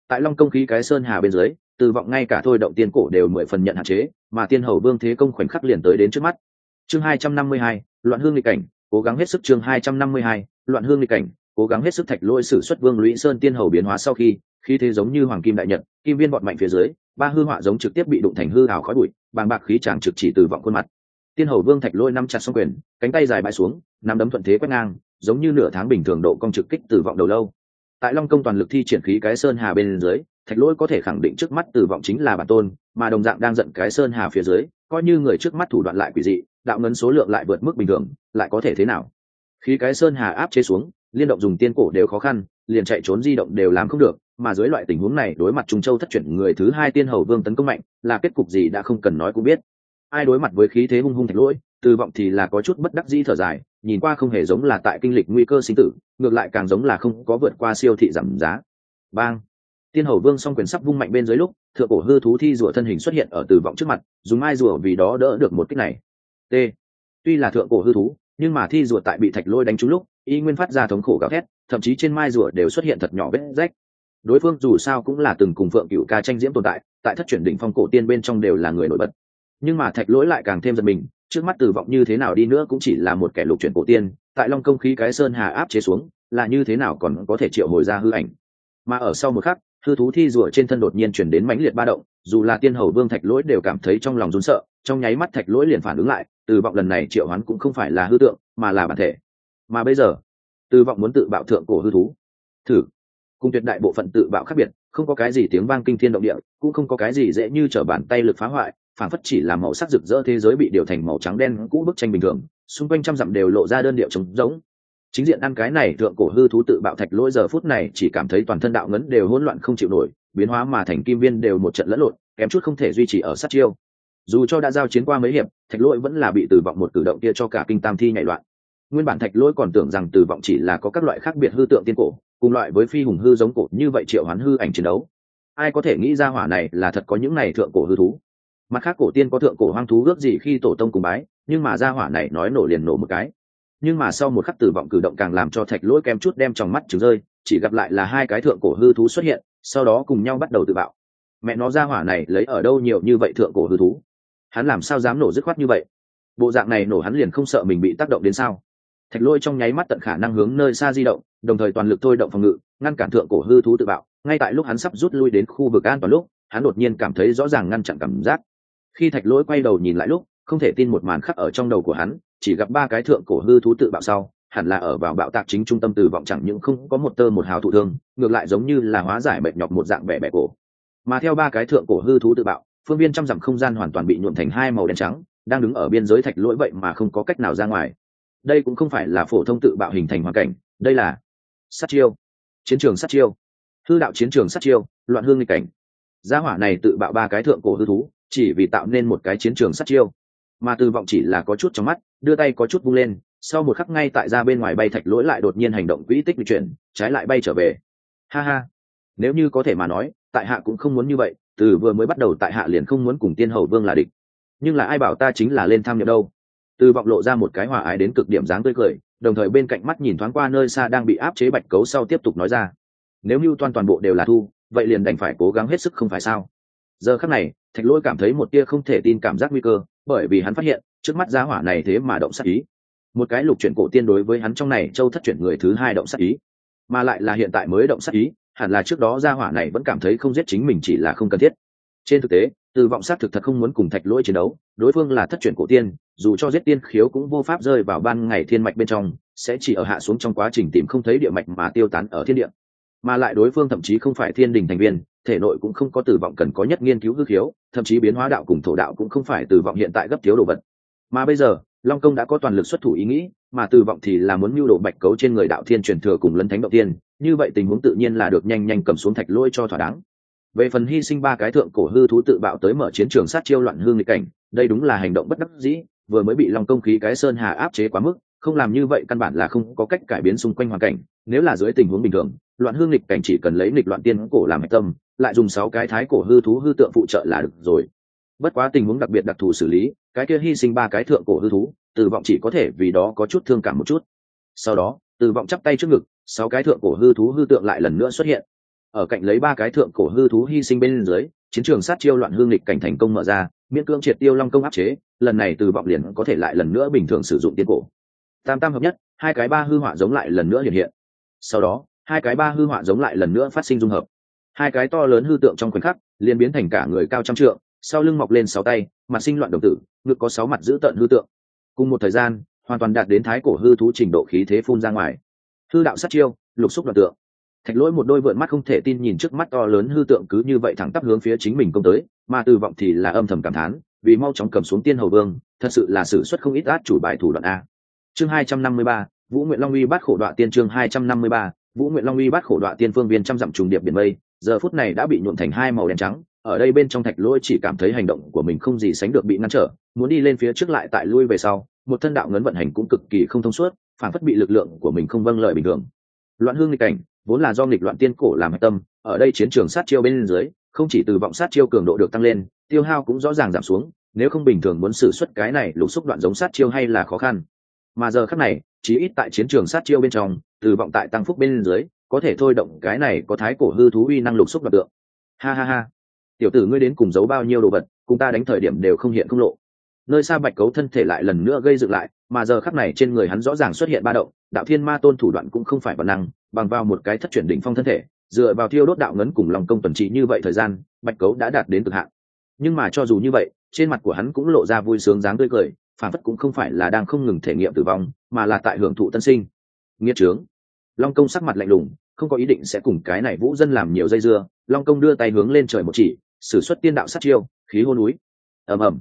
Tại long công khí cái sơn hà bên dưới tử vọng ngay cả thôi động tiên cổ đều mười phần nhận hạn chế, mà tiên hầu vương thế công khoảnh khắc liền tới đến trước mắt. Chương hai trăm năm mươi hai, loạn hương ly cảnh, cố gắng hết sức chương hai trăm năm mươi hai, loạn hương ly cảnh, cố gắng hết sức thạch lôi sử xuất vương lũy sơn tiên hầu biến hóa sau khi khi thế giống như hoàng kim đại nhật, kim viên bọn mạnh phía dưới, ba hư họa giống trực tiếp bị đụng thành hư hào khói bụi, bàng bạc khí chàng trực chỉ từ vọng khuôn mặt. Tiên hầu vương thạch lôi năm chặt xong quyền, cánh tay dài bãi xuống, nắm đấm thuận thế quét ngang giống như nửa tháng bình thường độ công trực kích từ vọng đầu lâu. Tại long công toàn lực thi triển khí cái sơn hà bên dưới, thạch lôi có thể khẳng định trước mắt từ vọng chính là bản tôn, mà đồng dạng đang giận cái sơn hà phía dưới, coi như người trước mắt thủ đoạn lại quỷ dị, đạo ngấn số lượng lại vượt mức bình thường, lại có thể thế nào? Khí cái sơn hà áp chế xuống, liên động dùng tiên cổ đều khó khăn, liền chạy trốn di động đều làm không được, mà dưới loại tình huống này, đối mặt trung châu thất chuyển người thứ hai tiên hầu vương tấn công mạnh, là kết cục gì đã không cần nói cũng biết. Ai đối mặt với khí thế hung hung thạch lỗi? Từ vọng thì là có chút bất đắc dĩ thở dài, nhìn qua không hề giống là tại kinh lịch nguy cơ sinh tử, ngược lại càng giống là không có vượt qua siêu thị giảm giá. Bang! Tiên hầu vương song quyền sắp vung mạnh bên dưới lúc, thượng cổ hư thú thi rùa thân hình xuất hiện ở từ vọng trước mặt, dùng mai rùa vì đó đỡ được một kích này. T! Tuy là thượng cổ hư thú, nhưng mà thi rùa tại bị thạch lôi đánh trúng lúc, y nguyên phát ra thống khổ gào thét, thậm chí trên mai rùa đều xuất hiện thật nhỏ vết rách. Đối phương dù sao cũng là từng cùng phượng cựu ca tranh diễm tồn tại tại thất chuyển đỉnh phong cổ tiên bên trong đều là người nổi bật. Nhưng mà thạch lỗi lại càng thêm giật mình trước mắt tử vọng như thế nào đi nữa cũng chỉ là một kẻ lục chuyển cổ tiên, tại long công khí cái sơn hà áp chế xuống, là như thế nào còn có thể triệu hồi ra hư ảnh. Mà ở sau một khắc, hư thú thi rùa trên thân đột nhiên chuyển đến mãnh liệt ba động, dù là tiên hầu vương thạch lỗi đều cảm thấy trong lòng run sợ, trong nháy mắt thạch lỗi liền phản ứng lại từ vọng lần này triệu hoán cũng không phải là hư tượng, mà là bản thể. Mà bây giờ từ vọng muốn tự bạo thượng cổ hư thú. Thử. Cùng tuyệt đại bộ phận tự bạo khác biệt, không có cái gì tiếng vang kinh thiên động địa, cũng không có cái gì dễ như trở bàn tay lực phá hoại phản phất chỉ là màu sắc rực rỡ thế giới bị điều thành màu trắng đen cũ bức tranh bình thường, xung quanh trăm dặm đều lộ ra đơn điệu trống rỗng. Chính diện ăn cái này thượng cổ hư thú tự bạo thạch lỗi giờ phút này chỉ cảm thấy toàn thân đạo ngấn đều hỗn loạn không chịu nổi, biến hóa mà thành kim viên đều một trận lẫn lộn, kém chút không thể duy trì ở sát chiêu. Dù cho đã giao chiến qua mấy hiệp, thạch lỗi vẫn là bị tử vọng một cử động kia cho cả kinh tam thi nhảy loạn. Nguyên bản thạch lỗi còn tưởng rằng tử vọng chỉ là có các loại khác biệt hư tượng tiên cổ, cùng loại với phi hùng hư giống cổ, như vậy triệu hoán hư ảnh chiến đấu. Ai có thể nghĩ ra hỏa này là thật có những này thượng cổ hư thú? Mặt khác cổ tiên có thượng cổ hoang thú ước gì khi tổ tông cùng bái, nhưng mà ra hỏa này nói nổ liền nổ một cái. Nhưng mà sau một khắc tử vọng cử động càng làm cho thạch lỗi kem chút đem trong mắt trứng rơi, chỉ gặp lại là hai cái thượng cổ hư thú xuất hiện, sau đó cùng nhau bắt đầu tự bạo. Mẹ nó ra hỏa này lấy ở đâu nhiều như vậy thượng cổ hư thú? Hắn làm sao dám nổ dứt khoát như vậy? Bộ dạng này nổ hắn liền không sợ mình bị tác động đến sao? Thạch lôi trong nháy mắt tận khả năng hướng nơi xa di động, đồng thời toàn lực thôi động phòng ngự, ngăn cản thượng cổ hư thú tự bạo. Ngay tại lúc hắn sắp rút lui đến khu vực an toàn lúc, hắn đột nhiên cảm thấy rõ ràng ngăn chặn cảm giác khi thạch lỗi quay đầu nhìn lại lúc, không thể tin một màn khắc ở trong đầu của hắn, chỉ gặp ba cái thượng cổ hư thú tự bạo sau, hẳn là ở vào bạo tạc chính trung tâm từ vọng chẳng những không có một tơ một hào thụ thương, ngược lại giống như là hóa giải mệt nhọc một dạng bẻ bẻ cổ. Mà theo ba cái thượng cổ hư thú tự bạo, phương viên trăm dặm không gian hoàn toàn bị nhuộm thành hai màu đen trắng, đang đứng ở biên giới thạch lỗi vậy mà không có cách nào ra ngoài. Đây cũng không phải là phổ thông tự bạo hình thành hoàn cảnh, đây là sát chiêu. Chiến trường sát chiêu. Hư đạo chiến trường sát chiêu, loạn hương nghịch cảnh. Gia hỏa này tự bạo ba cái thượng cổ hư thú chỉ vì tạo nên một cái chiến trường sát chiêu. Mà từ vọng chỉ là có chút trong mắt, đưa tay có chút vung lên, sau một khắc ngay tại ra bên ngoài bay thạch lỗi lại đột nhiên hành động quỹ tích di chuyển, trái lại bay trở về. Ha ha. Nếu như có thể mà nói, tại hạ cũng không muốn như vậy, từ vừa mới bắt đầu tại hạ liền không muốn cùng tiên hầu vương là địch. Nhưng là ai bảo ta chính là lên tham nhập đâu? Từ vọng lộ ra một cái hòa ái đến cực điểm dáng tươi cười, đồng thời bên cạnh mắt nhìn thoáng qua nơi xa đang bị áp chế bạch cấu sau tiếp tục nói ra. Nếu như toàn toàn bộ đều là thu, vậy liền đành phải cố gắng hết sức không phải sao? Giờ khắc này thạch lỗi cảm thấy một tia không thể tin cảm giác nguy cơ, bởi vì hắn phát hiện, trước mắt giá hỏa này thế mà động sát ý. Một cái lục chuyển cổ tiên đối với hắn trong này, châu thất chuyển người thứ hai động sát ý. Mà lại là hiện tại mới động sát ý, hẳn là trước đó gia hỏa này vẫn cảm thấy không giết chính mình chỉ là không cần thiết. Trên thực tế, từ vọng sát thực thật không muốn cùng thạch lỗi chiến đấu, đối phương là thất chuyển cổ tiên, dù cho giết tiên khiếu cũng vô pháp rơi vào ban ngày thiên mạch bên trong, sẽ chỉ ở hạ xuống trong quá trình tìm không thấy địa mạch mà tiêu tán ở thiên địa mà lại đối phương thậm chí không phải thiên đình thành viên, thể nội cũng không có tử vọng cần có nhất nghiên cứu hư khiếu, thậm chí biến hóa đạo cùng thổ đạo cũng không phải tử vọng hiện tại gấp thiếu đồ vật. Mà bây giờ, long công đã có toàn lực xuất thủ ý nghĩ, mà tử vọng thì là muốn mưu đồ bạch cấu trên người đạo thiên truyền thừa cùng lấn thánh động tiên như vậy tình huống tự nhiên là được nhanh nhanh cầm xuống thạch lôi cho thỏa đáng. Về phần hy sinh ba cái thượng cổ hư thú tự bạo tới mở chiến trường sát chiêu loạn hương nghịch cảnh, đây đúng là hành động bất đắc dĩ, vừa mới bị long công khí cái sơn hà áp chế quá mức, không làm như vậy căn bản là không có cách cải biến xung quanh hoàn cảnh, nếu là dưới tình huống bình thường loạn hương Lịch cảnh chỉ cần lấy lịch loạn tiên cổ làm hạch tâm, lại dùng sáu cái thái cổ hư thú hư tượng phụ trợ là được rồi. Bất quá tình huống đặc biệt đặc thù xử lý, cái kia hy sinh ba cái thượng cổ hư thú từ vọng chỉ có thể vì đó có chút thương cảm một chút. Sau đó từ vọng chắp tay trước ngực, sáu cái thượng cổ hư thú hư tượng lại lần nữa xuất hiện. Ở cạnh lấy ba cái thượng cổ hư thú hy sinh bên dưới, chiến trường sát chiêu loạn hương lịch cảnh thành công mở ra, miễn cưỡng triệt tiêu long công áp chế, lần này từ vọng liền có thể lại lần nữa bình thường sử dụng tiên cổ. Tam tam hợp nhất, hai cái ba hư họa giống lại lần nữa hiện hiện. Sau đó hai cái ba hư họa giống lại lần nữa phát sinh dung hợp. Hai cái to lớn hư tượng trong khoảnh khắc, liền biến thành cả người cao trăm trượng, sau lưng mọc lên sáu tay, mặt sinh loạn đồng tử, ngực có sáu mặt giữ tợn hư tượng. Cùng một thời gian, hoàn toàn đạt đến thái cổ hư thú trình độ khí thế phun ra ngoài. Hư đạo sát chiêu, lục xúc đoạn tượng. Thạch lỗi một đôi vượn mắt không thể tin nhìn trước mắt to lớn hư tượng cứ như vậy thẳng tắp hướng phía chính mình công tới, mà từ vọng thì là âm thầm cảm thán, vì mau chóng cầm xuống tiên hầu vương, thật sự là sự xuất không ít át chủ bài thủ đoạn a. Chương hai trăm năm mươi ba, vũ nguyện long uy bắt khổ đoạn tiên chương hai trăm năm mươi ba vũ nguyện long uy bắt khổ đoạn tiên phương viên trăm dặm trùng điệp biển mây, giờ phút này đã bị nhuộn thành hai màu đen trắng, ở đây bên trong thạch lỗi chỉ cảm thấy hành động của mình không gì sánh được bị ngăn trở, muốn đi lên phía trước lại tại lui về sau, một thân đạo ngấn vận hành cũng cực kỳ không thông suốt, phản phất bị lực lượng của mình không vâng lợi bình thường. Loạn hương nghịch cảnh, vốn là do nghịch loạn tiên cổ làm hạch tâm, ở đây chiến trường sát chiêu bên dưới, không chỉ từ vọng sát chiêu cường độ được tăng lên, tiêu hao cũng rõ ràng giảm xuống, nếu không bình thường muốn xử suất cái này lục xúc đoạn giống sát chiêu hay là khó khăn. Mà giờ khắc này, chí ít tại chiến trường sát chiêu bên trong từ vọng tại tăng phúc bên dưới, có thể thôi động cái này có thái cổ hư thú uy năng lục xúc đoạn tượng. Ha ha ha. Tiểu tử ngươi đến cùng giấu bao nhiêu đồ vật, cùng ta đánh thời điểm đều không hiện không lộ. Nơi xa bạch cấu thân thể lại lần nữa gây dựng lại, mà giờ khắc này trên người hắn rõ ràng xuất hiện ba động, đạo thiên ma tôn thủ đoạn cũng không phải bản năng, bằng vào một cái thất chuyển đỉnh phong thân thể, dựa vào thiêu đốt đạo ngấn cùng lòng công tuần trị như vậy thời gian, bạch cấu đã đạt đến cực hạn. Nhưng mà cho dù như vậy, trên mặt của hắn cũng lộ ra vui sướng dáng tươi cười phản phất cũng không phải là đang không ngừng thể nghiệm tử vong, mà là tại hưởng thụ tân sinh nghĩa trướng. Long công sắc mặt lạnh lùng, không có ý định sẽ cùng cái này vũ dân làm nhiều dây dưa. Long công đưa tay hướng lên trời một chỉ s ử suất tiên đạo sát chiêu, khí hô núi. Ầm ầm.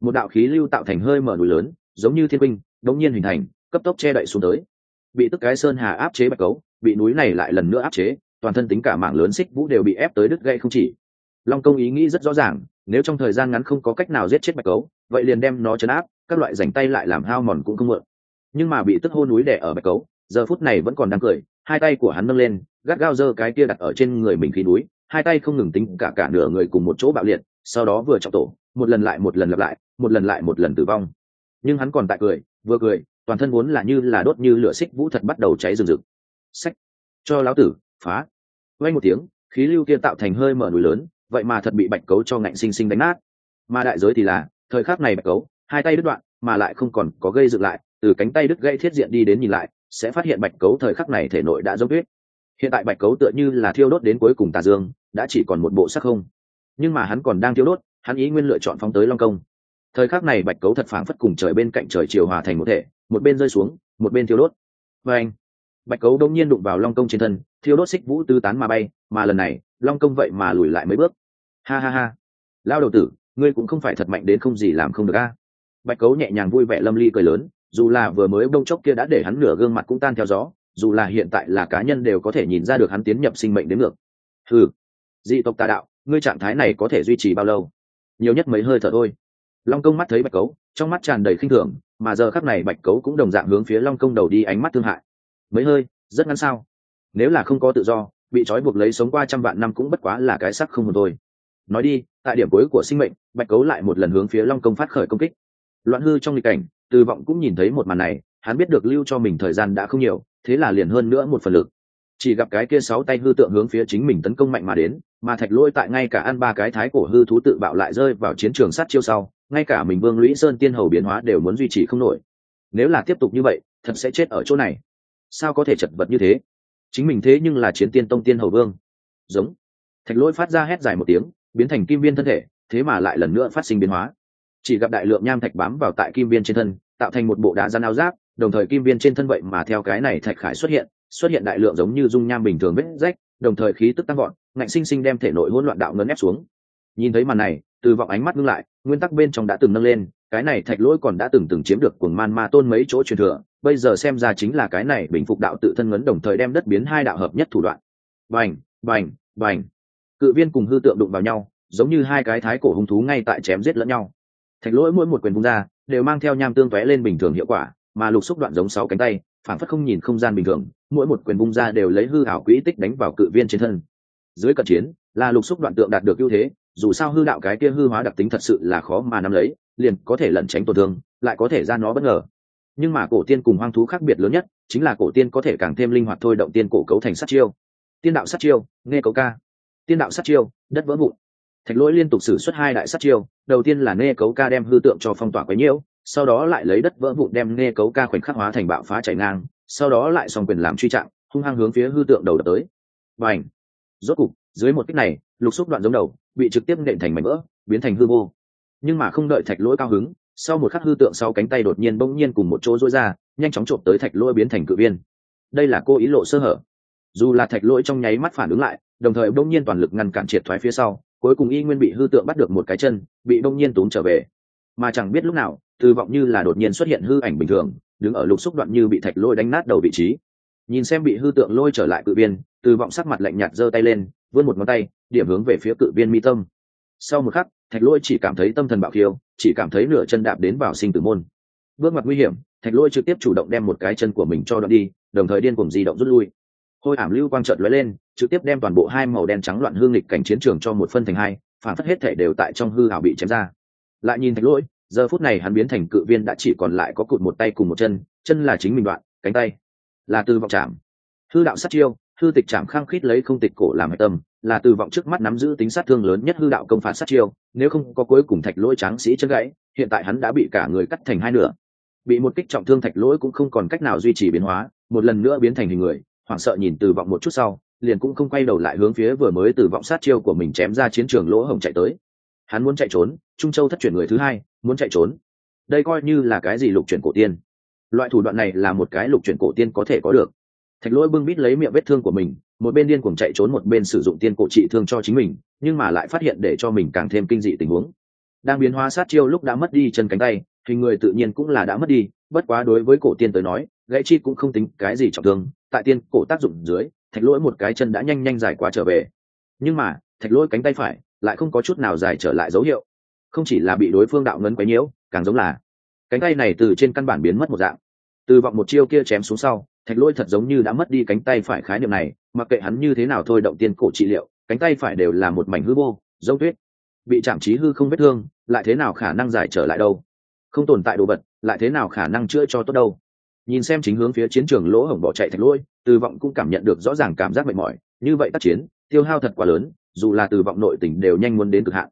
Một đạo khí lưu tạo thành hơi mở núi lớn, giống như thiên binh, đống nhiên hình thành, cấp tốc che đậy xuống tới. Bị tức cái sơn hà áp chế bạch cấu, bị núi này lại lần nữa áp chế, toàn thân tính cả mạng lớn xích vũ đều bị ép tới đứt gãy không chỉ. Long công ý nghĩ rất rõ ràng, nếu trong thời gian ngắn không có cách nào giết chết bạch cấu, vậy liền đem nó chấn áp, các loại rảnh tay lại làm hao mòn cũng không mượn. Nhưng mà bị tức hô núi đẻ ở bạch cấu giờ phút này vẫn còn đang cười, hai tay của hắn nâng lên, gắt gao giơ cái kia đặt ở trên người mình khí núi, hai tay không ngừng tính cả cả nửa người cùng một chỗ bạo liệt, sau đó vừa trọng tổ, một lần lại một lần lặp lại, một lần lại một lần tử vong. Nhưng hắn còn tại cười, vừa cười, toàn thân vốn là như là đốt như lửa xích vũ thật bắt đầu cháy rừng rực. Sách cho lão tử, phá. Quay một tiếng, khí lưu kia tạo thành hơi mở núi lớn, vậy mà thật bị bạch cấu cho ngạnh sinh sinh đánh nát. Mà đại giới thì là, thời khắc này bạch cấu, hai tay đứt đoạn, mà lại không còn có gây dựng lại, từ cánh tay đứt gãy thiết diện đi đến nhìn lại sẽ phát hiện bạch cấu thời khắc này thể nội đã giống tuyết. Hiện tại bạch cấu tựa như là thiêu đốt đến cuối cùng tà dương, đã chỉ còn một bộ sắc không. Nhưng mà hắn còn đang thiêu đốt, hắn ý nguyên lựa chọn phóng tới long công. Thời khắc này bạch cấu thật phảng phất cùng trời bên cạnh trời chiều hòa thành một thể, một bên rơi xuống, một bên thiêu đốt. Và anh, bạch cấu đông nhiên đụng vào long công trên thân, thiêu đốt xích vũ tư tán mà bay, mà lần này, long công vậy mà lùi lại mấy bước. Ha ha ha. Lao đầu tử, ngươi cũng không phải thật mạnh đến không gì làm không được a. Bạch cấu nhẹ nhàng vui vẻ lâm ly cười lớn dù là vừa mới bông chốc kia đã để hắn nửa gương mặt cũng tan theo gió, dù là hiện tại là cá nhân đều có thể nhìn ra được hắn tiến nhập sinh mệnh đến ngược. Ừ dị tộc tà đạo, ngươi trạng thái này có thể duy trì bao lâu? Nhiều nhất mấy hơi thở thôi. Long công mắt thấy bạch cấu, trong mắt tràn đầy khinh thường, mà giờ khắc này bạch cấu cũng đồng dạng hướng phía long công đầu đi ánh mắt thương hại. Mấy hơi, rất ngắn sao? Nếu là không có tự do, bị trói buộc lấy sống qua trăm vạn năm cũng bất quá là cái sắc không một thôi. Nói đi, tại điểm cuối của sinh mệnh, bạch cấu lại một lần hướng phía long công phát khởi công kích loạn hư trong lịch cảnh, từ vọng cũng nhìn thấy một màn này, hắn biết được lưu cho mình thời gian đã không nhiều, thế là liền hơn nữa một phần lực. Chỉ gặp cái kia sáu tay hư tượng hướng phía chính mình tấn công mạnh mà đến, mà thạch lôi tại ngay cả ăn ba cái thái cổ hư thú tự bạo lại rơi vào chiến trường sát chiêu sau, ngay cả mình vương lũy sơn tiên hầu biến hóa đều muốn duy trì không nổi. Nếu là tiếp tục như vậy, thật sẽ chết ở chỗ này. Sao có thể chật vật như thế? Chính mình thế nhưng là chiến tiên tông tiên hầu vương. Giống. Thạch lỗi phát ra hét dài một tiếng, biến thành kim viên thân thể, thế mà lại lần nữa phát sinh biến hóa chỉ gặp đại lượng nham thạch bám vào tại kim viên trên thân, tạo thành một bộ đá gian áo giáp, đồng thời kim viên trên thân vậy mà theo cái này thạch khải xuất hiện xuất hiện đại lượng giống như dung nham bình thường vết rách, đồng thời khí tức tăng gọn ngạnh sinh sinh đem thể nội hỗn loạn đạo ngấn ép xuống. Nhìn thấy màn này, từ vọng ánh mắt ngưng lại, nguyên tắc bên trong đã từng nâng lên, cái này thạch lỗi còn đã từng từng chiếm được cuồng man ma tôn mấy chỗ truyền thừa, bây giờ xem ra chính là cái này bình phục đạo tự thân ngấn đồng thời đem đất biến hai đạo hợp nhất thủ đoạn. Bành bành bành. Cự viên cùng hư tượng đụng vào nhau, giống như hai cái thái cổ hung thú ngay tại chém giết lẫn nhau thạch lỗi mỗi một quyền vung ra, đều mang theo nham tương tóe lên bình thường hiệu quả, mà lục xúc đoạn giống sáu cánh tay phản phất không nhìn không gian bình thường, mỗi một quyền vung ra đều lấy hư ảo quỹ tích đánh vào cự viên trên thân. Dưới cận chiến, là lục xúc đoạn tượng đạt được ưu thế, dù sao hư đạo cái kia hư hóa đặc tính thật sự là khó mà nắm lấy, liền có thể lẩn tránh tổn thương, lại có thể ra nó bất ngờ. Nhưng mà cổ tiên cùng hoang thú khác biệt lớn nhất, chính là cổ tiên có thể càng thêm linh hoạt thôi động tiên cổ cấu thành sát chiêu. Tiên đạo sát chiêu, nghe cấu ca. Tiên đạo sát chiêu, đất vỡ vụn thạch lỗi liên tục xử suất hai đại sát chiêu, đầu tiên là nghe cấu ca đem hư tượng cho phong tỏa quấy nhiễu, sau đó lại lấy đất vỡ vụn đem nghe cấu ca khoảnh khắc hóa thành bạo phá chảy ngang, sau đó lại xong quyền làm truy trạng, hung hăng hướng phía hư tượng đầu đập tới. Và ảnh rốt cục, dưới một kích này, lục xúc đoạn giống đầu, bị trực tiếp nện thành mảnh vỡ, biến thành hư vô. Nhưng mà không đợi thạch lỗi cao hứng, sau một khắc hư tượng sau cánh tay đột nhiên bỗng nhiên cùng một chỗ rối ra, nhanh chóng trộm tới thạch lỗi biến thành cự viên. Đây là cô ý lộ sơ hở. Dù là thạch lỗi trong nháy mắt phản ứng lại, đồng thời bỗng nhiên toàn lực ngăn cản triệt thoái phía sau cuối cùng y nguyên bị hư tượng bắt được một cái chân, bị đông nhiên túm trở về. Mà chẳng biết lúc nào từ vọng như là đột nhiên xuất hiện hư ảnh bình thường, đứng ở lục xúc đoạn như bị thạch lôi đánh nát đầu vị trí. Nhìn xem bị hư tượng lôi trở lại cự viên từ vọng sắc mặt lạnh nhạt giơ tay lên, vươn một ngón tay, điểm hướng về phía cự viên mi tâm. Sau một khắc, thạch lôi chỉ cảm thấy tâm thần bạo khiêu, chỉ cảm thấy nửa chân đạp đến vào sinh tử môn. Bước mặt nguy hiểm, thạch lôi trực tiếp chủ động đem một cái chân của mình cho đoạn đi, đồng thời điên cuồng di động rút lui hôi ảm lưu quang trợt lóe lên, trực tiếp đem toàn bộ hai màu đen trắng loạn hương lịch cảnh chiến trường cho một phân thành hai, phản phất hết thể đều tại trong hư hảo bị chém ra. Lại nhìn thạch lỗi, giờ phút này hắn biến thành cự viên đã chỉ còn lại có cụt một tay cùng một chân chân là chính mình đoạn, cánh tay là từ vọng chạm hư đạo sát chiêu, hư tịch chạm khăng khít lấy không tịch cổ làm hạch tâm, là từ vọng trước mắt nắm giữ tính sát thương lớn nhất hư đạo công phản sát chiêu, nếu không có cuối cùng thạch lỗi tráng sĩ chân gãy, hiện tại hắn đã bị cả người cắt thành hai nửa. Bị một kích trọng thương thạch lỗi cũng không còn cách nào duy trì biến hóa, một lần nữa biến thành hình người hoảng sợ nhìn từ vọng một chút sau, liền cũng không quay đầu lại hướng phía vừa mới từ vọng sát chiêu của mình chém ra chiến trường lỗ hổng chạy tới. Hắn muốn chạy trốn, trung châu thất chuyển người thứ hai, muốn chạy trốn. Đây coi như là cái gì lục chuyển cổ tiên. Loại thủ đoạn này là một cái lục chuyển cổ tiên có thể có được. Thạch lỗi bưng bít lấy miệng vết thương của mình, một bên điên cuồng chạy trốn một bên sử dụng tiên cổ trị thương cho chính mình, nhưng mà lại phát hiện để cho mình càng thêm kinh dị tình huống. Đang biến hóa sát chiêu lúc đã mất đi chân cánh tay hình người tự nhiên cũng là đã mất đi, bất quá đối với cổ tiên tới nói, gãy chi cũng không tính cái gì trọng thương tại tiên cổ tác dụng dưới, thạch lỗi một cái chân đã nhanh nhanh dài quá trở về. Nhưng mà, thạch lỗi cánh tay phải lại không có chút nào dài trở lại dấu hiệu. Không chỉ là bị đối phương đạo ngấn quấy nhiễu, càng giống là cánh tay này từ trên căn bản biến mất một dạng. Từ vọng một chiêu kia chém xuống sau, thạch lỗi thật giống như đã mất đi cánh tay phải khái niệm này, mặc kệ hắn như thế nào thôi động tiên cổ trị liệu, cánh tay phải đều là một mảnh hư vô dấu tuyết. Bị chạm trí hư không vết thương, lại thế nào khả năng giải trở lại đâu? Không tồn tại đồ vật, lại thế nào khả năng chữa cho tốt đâu? Nhìn xem chính hướng phía chiến trường lỗ hổng bỏ chạy thạch lôi, từ vọng cũng cảm nhận được rõ ràng cảm giác mệt mỏi, như vậy tác chiến, tiêu hao thật quá lớn, dù là từ vọng nội tình đều nhanh muốn đến cực hạn.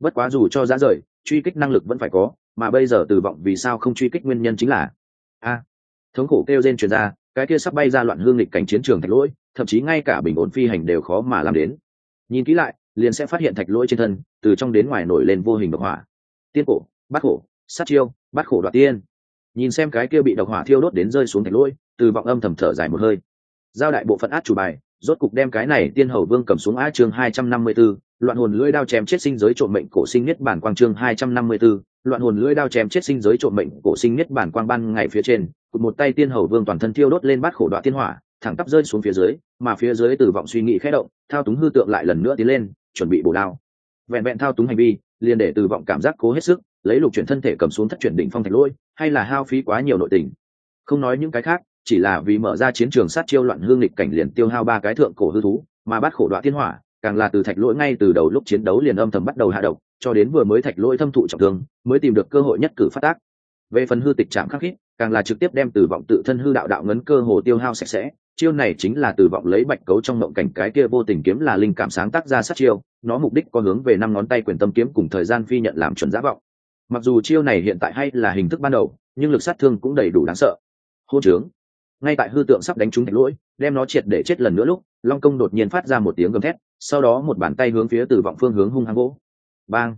Bất quá dù cho giá rời, truy kích năng lực vẫn phải có, mà bây giờ từ vọng vì sao không truy kích nguyên nhân chính là, a, thống khổ kêu trên truyền ra, cái kia sắp bay ra loạn hương lịch cảnh chiến trường thạch lỗi thậm chí ngay cả bình ổn phi hành đều khó mà làm đến. Nhìn kỹ lại, liền sẽ phát hiện thạch lỗi trên thân, từ trong đến ngoài nổi lên vô hình độc hỏa. Tiên cổ bắt khổ sát chiêu bắt khổ đoạt tiên nhìn xem cái kia bị độc hỏa thiêu đốt đến rơi xuống thành lôi từ vọng âm thầm thở dài một hơi giao đại bộ phận át chủ bài rốt cục đem cái này tiên hầu vương cầm xuống á chương hai trăm năm mươi 254, loạn hồn lưỡi đao chém chết sinh giới trộm mệnh cổ sinh nhất bản quang chương hai trăm năm mươi 254, loạn hồn lưỡi đao chém chết sinh giới trộm mệnh cổ sinh nhất bản quang ban ngày phía trên, cụt một tay tiên hầu vương toàn thân thiêu đốt lên bát khổ đoạn tiên hỏa, thẳng tắp rơi xuống phía dưới, mà phía dưới từ vọng suy nghĩ khẽ động, thao túng hư tượng lại lần nữa tiến lên, chuẩn bị bổ đao. Vẹn vẹn thao túng hành vi, liền để từ vọng cảm giác cố hết sức, lấy lục chuyển thân thể cầm xuống thất chuyển đỉnh phong thạch lôi, hay là hao phí quá nhiều nội tình. Không nói những cái khác, chỉ là vì mở ra chiến trường sát chiêu loạn hương lịch cảnh liền tiêu hao ba cái thượng cổ hư thú, mà bắt khổ đoạn tiên hỏa, càng là từ thạch lỗi ngay từ đầu lúc chiến đấu liền âm thầm bắt đầu hạ độc, cho đến vừa mới thạch lỗi thâm thụ trọng thương, mới tìm được cơ hội nhất cử phát tác. Về phần hư tịch trạng khắc khít, càng là trực tiếp đem từ vọng tự thân hư đạo đạo ngấn cơ hồ tiêu hao sạch sẽ. Chiêu này chính là từ vọng lấy bạch cấu trong mộng cảnh cái kia vô tình kiếm là linh cảm sáng tác ra sát chiêu, nó mục đích có hướng về năm ngón tay quyền tâm kiếm cùng thời gian phi nhận làm chuẩn giá vọng. Mặc dù chiêu này hiện tại hay là hình thức ban đầu, nhưng lực sát thương cũng đầy đủ đáng sợ. Hô trướng. Ngay tại hư tượng sắp đánh trúng thạch lỗi đem nó triệt để chết lần nữa lúc long công đột nhiên phát ra một tiếng gầm thét sau đó một bàn tay hướng phía từ vọng phương hướng hung hăng gỗ bang.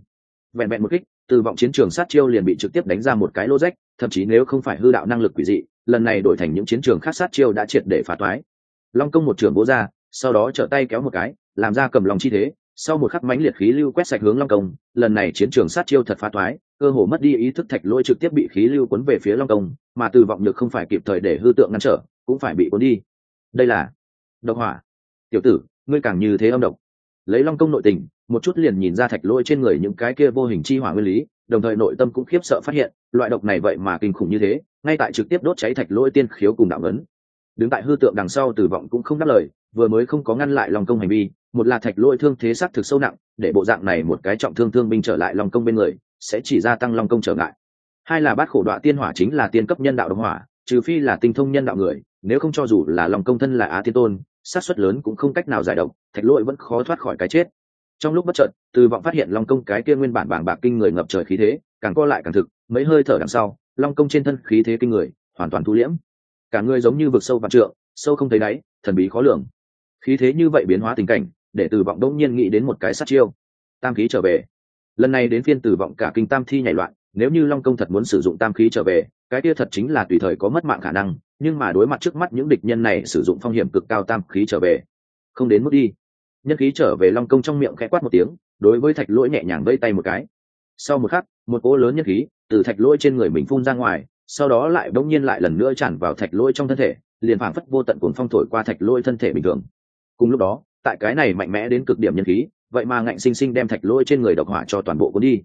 Vẹn vẹn một kích từ vọng chiến trường sát chiêu liền bị trực tiếp đánh ra một cái lô rách thậm chí nếu không phải hư đạo năng lực quỷ dị lần này đổi thành những chiến trường khác sát chiêu đã triệt để phá toái. Long công một trường bố ra sau đó trở tay kéo một cái làm ra cầm lòng chi thế sau một khắc mãnh liệt khí lưu quét sạch hướng long công lần này chiến trường sát chiêu thật phá toái cơ hồ mất đi ý thức thạch lôi trực tiếp bị khí lưu cuốn về phía long công mà từ vọng nhược không phải kịp thời để hư tượng ngăn trở, cũng phải bị cuốn đi. Đây là độc hỏa. Tiểu tử, ngươi càng như thế âm độc. Lấy long công nội tình, một chút liền nhìn ra thạch lôi trên người những cái kia vô hình chi hỏa nguyên lý, đồng thời nội tâm cũng khiếp sợ phát hiện, loại độc này vậy mà kinh khủng như thế, ngay tại trực tiếp đốt cháy thạch lôi tiên khiếu cùng đạo ấn. Đứng tại hư tượng đằng sau từ vọng cũng không đáp lời, vừa mới không có ngăn lại lòng công hành vi, một là thạch lôi thương thế xác thực sâu nặng, để bộ dạng này một cái trọng thương thương binh trở lại lòng công bên người sẽ chỉ gia tăng long công trở ngại. Hai là bát khổ đoạn tiên hỏa chính là tiên cấp nhân đạo đồng hỏa, trừ phi là tinh thông nhân đạo người, nếu không cho dù là lòng công thân là á tiên tôn sát suất lớn cũng không cách nào giải độc, thạch lỗi vẫn khó thoát khỏi cái chết. Trong lúc bất chợt, từ vọng phát hiện long công cái kia nguyên bản bảng bạc kinh người ngập trời khí thế, càng co lại càng thực, mấy hơi thở đằng sau, long công trên thân khí thế kinh người hoàn toàn thu liễm. Cả người giống như vực sâu vạn trượng, sâu không thấy đáy, thần bí khó lường. Khí thế như vậy biến hóa tình cảnh, để từ vọng đống nhiên nghĩ đến một cái sát chiêu. Tam khí trở về lần này đến phiên tử vọng cả kinh tam thi nhảy loạn, nếu như long công thật muốn sử dụng tam khí trở về, cái kia thật chính là tùy thời có mất mạng khả năng, nhưng mà đối mặt trước mắt những địch nhân này sử dụng phong hiểm cực cao tam khí trở về, không đến mức đi. Nhân khí trở về long công trong miệng khẽ quát một tiếng, đối với thạch lỗi nhẹ nhàng vây tay một cái. Sau một khắc, một cỗ lớn nhân khí từ thạch lỗi trên người mình phun ra ngoài, sau đó lại bỗng nhiên lại lần nữa tràn vào thạch lỗi trong thân thể, liền phảng phất vô tận cuồng phong thổi qua thạch lỗi thân thể bình thường. Cùng lúc đó, tại cái này mạnh mẽ đến cực điểm nhân khí vậy mà ngạnh sinh sinh đem thạch lỗi trên người độc hỏa cho toàn bộ cuốn đi.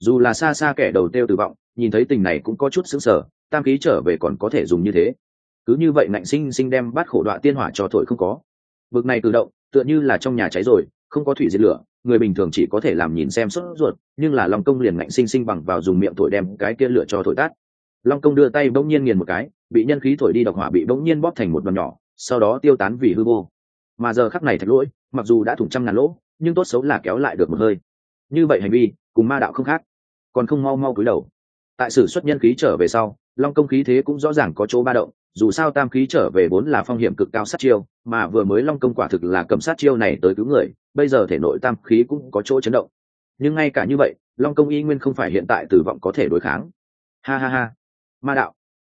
Dù là xa xa kẻ đầu têu tử vọng nhìn thấy tình này cũng có chút sững sờ, tam khí trở về còn có thể dùng như thế. Cứ như vậy ngạnh sinh sinh đem bát khổ đoạn tiên hỏa cho thổi không có. Vực này tự động, tựa như là trong nhà cháy rồi, không có thủy diệt lửa, người bình thường chỉ có thể làm nhìn xem sốt ruột, nhưng là long công liền ngạnh sinh sinh bằng vào dùng miệng thổi đem cái kia lửa cho thổi tát long công đưa tay bỗng nhiên nghiền một cái, bị nhân khí thổi đi độc hỏa bị bỗng nhiên bóp thành một đoàn nhỏ, sau đó tiêu tán vì hư vô. Mà giờ khắc này thật lỗi, mặc dù đã thủng trăm ngàn lỗ nhưng tốt xấu là kéo lại được một hơi. Như vậy hành vi, cùng ma đạo không khác. Còn không mau mau cúi đầu. Tại sử xuất nhân khí trở về sau, long công khí thế cũng rõ ràng có chỗ ba động, dù sao tam khí trở về vốn là phong hiểm cực cao sát chiêu, mà vừa mới long công quả thực là cầm sát chiêu này tới cứu người, bây giờ thể nội tam khí cũng có chỗ chấn động. Nhưng ngay cả như vậy, long công y nguyên không phải hiện tại tử vọng có thể đối kháng. Ha ha ha. Ma đạo.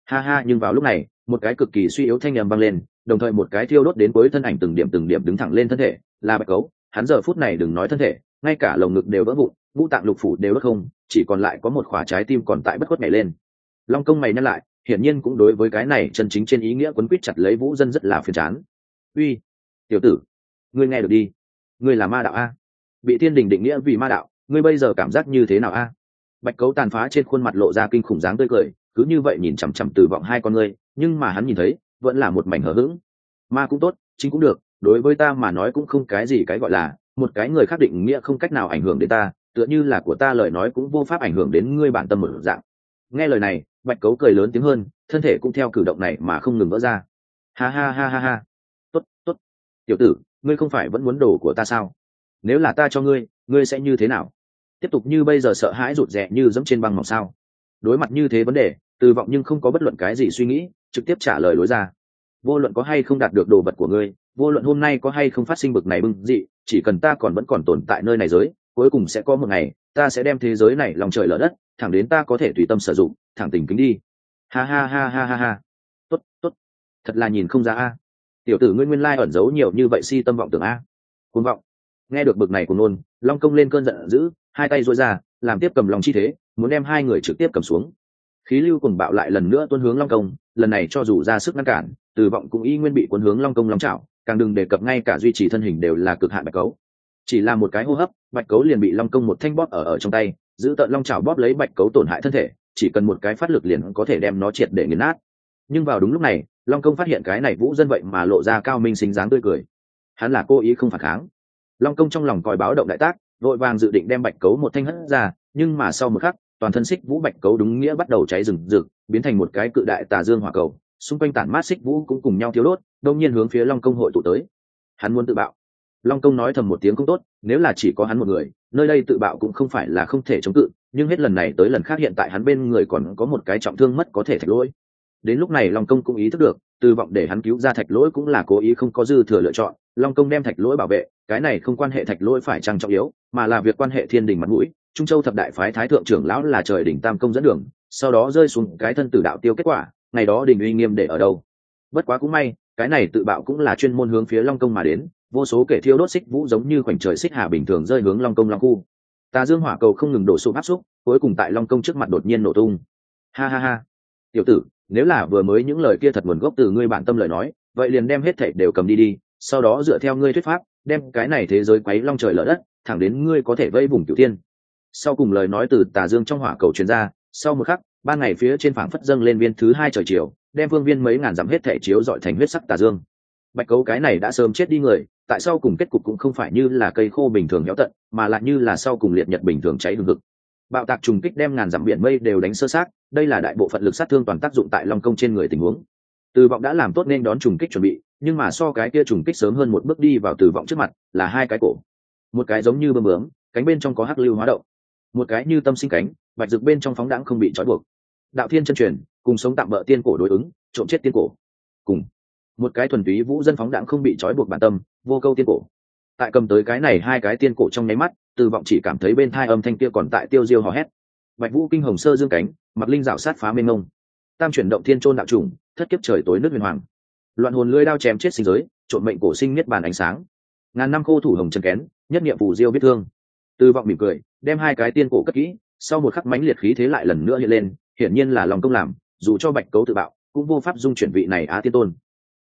Ha ha, nhưng vào lúc này, một cái cực kỳ suy yếu thanh nhầm vang lên, đồng thời một cái thiêu đốt đến cuối thân ảnh từng điểm từng điểm đứng thẳng lên thân thể, là bạch cấu hắn giờ phút này đừng nói thân thể, ngay cả lồng ngực đều vỡ vụn, ngũ tạng lục phủ đều bất không, chỉ còn lại có một khỏa trái tim còn tại bất khuất nhảy lên. Long công mày nhắc lại, hiển nhiên cũng đối với cái này chân chính trên ý nghĩa quấn quýt chặt lấy vũ dân rất là phiền chán. Uy, tiểu tử, ngươi nghe được đi. Ngươi là ma đạo a? Bị thiên đình định nghĩa vì ma đạo, ngươi bây giờ cảm giác như thế nào a? Bạch cấu tàn phá trên khuôn mặt lộ ra kinh khủng dáng tươi cười, cứ như vậy nhìn chằm chằm từ vọng hai con ngươi, nhưng mà hắn nhìn thấy, vẫn là một mảnh hờ hững. Ma cũng tốt, chính cũng được đối với ta mà nói cũng không cái gì cái gọi là, một cái người khác định nghĩa không cách nào ảnh hưởng đến ta, tựa như là của ta lời nói cũng vô pháp ảnh hưởng đến ngươi bản tâm một dạng. Nghe lời này, bạch cấu cười lớn tiếng hơn, thân thể cũng theo cử động này mà không ngừng vỡ ra. Ha ha ha ha ha. Tốt tốt. Tiểu tử, ngươi không phải vẫn muốn đồ của ta sao? Nếu là ta cho ngươi ngươi sẽ như thế nào? Tiếp tục như bây giờ sợ hãi rụt rè như dẫm trên băng mỏng sao? Đối mặt như thế vấn đề, từ vọng nhưng không có bất luận cái gì suy nghĩ, trực tiếp trả lời lối ra. Vô luận có hay không đạt được đồ vật của ngươi vô luận hôm nay có hay không phát sinh bực này bưng dị, chỉ cần ta còn vẫn còn tồn tại nơi này giới, cuối cùng sẽ có một ngày, ta sẽ đem thế giới này lòng trời lở đất, thẳng đến ta có thể tùy tâm sử dụng, thẳng tình kính đi. Ha ha ha ha ha ha. Tốt tốt. Thật là nhìn không ra a. Tiểu tử ngươi nguyên lai ẩn giấu nhiều như vậy si tâm vọng tưởng a. Côn vọng. Nghe được bực này của nôn, long công lên cơn giận dữ, hai tay dối ra, làm tiếp cầm lòng chi thế, muốn đem hai người trực tiếp cầm xuống. Khí lưu cùng bạo lại lần nữa tuân hướng long công, lần này cho dù ra sức ngăn cản, từ vọng cũng y nguyên bị cuốn hướng long công long trào càng đừng đề cập ngay cả duy trì thân hình đều là cực hạn bạch cấu. Chỉ là một cái hô hấp, bạch cấu liền bị long công một thanh bóp ở ở trong tay, giữ tận long trào bóp lấy bạch cấu tổn hại thân thể, chỉ cần một cái phát lực liền có thể đem nó triệt để nghiền nát. Nhưng vào đúng lúc này, long công phát hiện cái này vũ dân vậy mà lộ ra cao minh xính dáng tươi cười. Hắn là cố ý không phản kháng. Long công trong lòng còi báo động đại tác, vội vàng dự định đem bạch cấu một thanh hất ra, nhưng mà sau một khắc, toàn thân xích vũ bạch cấu đúng nghĩa bắt đầu cháy rừng rực, biến thành một cái cự đại tà dương hỏa cầu xung quanh tản mát xích vũ cũng cùng nhau thiếu đốt, đông nhiên hướng phía long công hội tụ tới. Hắn muốn tự bạo. Long công nói thầm một tiếng cũng tốt, nếu là chỉ có hắn một người, nơi đây tự bạo cũng không phải là không thể chống cự, nhưng hết lần này tới lần khác hiện tại hắn bên người còn có một cái trọng thương mất có thể thạch lỗi. Đến lúc này long công cũng ý thức được, từ vọng để hắn cứu ra thạch lỗi cũng là cố ý không có dư thừa lựa chọn. Long công đem thạch lỗi bảo vệ, cái này không quan hệ thạch lỗi phải chăng trọng yếu, mà là việc quan hệ thiên đình mặt mũi. Trung châu thập đại phái thái thượng trưởng lão là trời đỉnh tam công dẫn đường, sau đó rơi xuống cái thân tử đạo tiêu kết quả ngày đó đình uy nghiêm để ở đâu? Bất quá cũng may, cái này tự bạo cũng là chuyên môn hướng phía long công mà đến, vô số kẻ thiêu đốt xích vũ giống như khoảnh trời xích hà bình thường rơi hướng long công long khu. Tà dương hỏa cầu không ngừng đổ sụp áp xúc, cuối cùng tại long công trước mặt đột nhiên nổ tung. Ha ha ha. Tiểu tử, nếu là vừa mới những lời kia thật nguồn gốc từ ngươi bản tâm lời nói, vậy liền đem hết thảy đều cầm đi đi, sau đó dựa theo ngươi thuyết pháp, đem cái này thế giới quấy long trời lở đất, thẳng đến ngươi có thể vây vùng tiểu tiên sau cùng lời nói từ tà dương trong hỏa cầu truyền ra, sau một khắc ban ngày phía trên phảng phất dâng lên viên thứ hai trời chiều, đem vương viên mấy ngàn dặm hết thể chiếu dọi thành huyết sắc tà dương. Bạch cấu cái này đã sớm chết đi người, tại sao cùng kết cục cũng không phải như là cây khô bình thường héo tận, mà lại như là sau cùng liệt nhật bình thường cháy hừng hực. Bạo tạc trùng kích đem ngàn dặm biển mây đều đánh sơ sát đây là đại bộ phận lực sát thương toàn tác dụng tại long công trên người tình huống. Từ vọng đã làm tốt nên đón trùng kích chuẩn bị, nhưng mà so cái kia trùng kích sớm hơn một bước đi vào từ vọng trước mặt, là hai cái cổ. Một cái giống như bơm bướm, cánh bên trong có hắc lưu hóa động. Một cái như tâm sinh cánh, bạch rực bên trong phóng đãng không bị trói buộc đạo thiên chân truyền, cùng sống tạm bỡ tiên cổ đối ứng, trộm chết tiên cổ. Cùng một cái thuần túy vũ dân phóng đãng không bị trói buộc bản tâm, vô câu tiên cổ. Tại cầm tới cái này hai cái tiên cổ trong nháy mắt, từ vọng chỉ cảm thấy bên thai âm thanh kia còn tại tiêu diêu hò hét. Bạch vũ kinh hồng sơ dương cánh, mặc linh rảo sát phá mênh mông. Tam chuyển động thiên trôn đạo trùng, thất kiếp trời tối nước huyền hoàng. Loạn hồn lưỡi đao chém chết sinh giới trộn mệnh cổ sinh miết bàn ánh sáng. Ngàn năm khô thủ hồng trần kén, nhất niệm phù diêu biết thương. Từ vọng mỉm cười, đem hai cái tiên cổ cất kỹ, sau một khắc mãnh liệt khí thế lại lần nữa hiện lên hiển nhiên là lòng công làm, dù cho bạch cấu tự bạo, cũng vô pháp dung chuyển vị này á tiên tôn.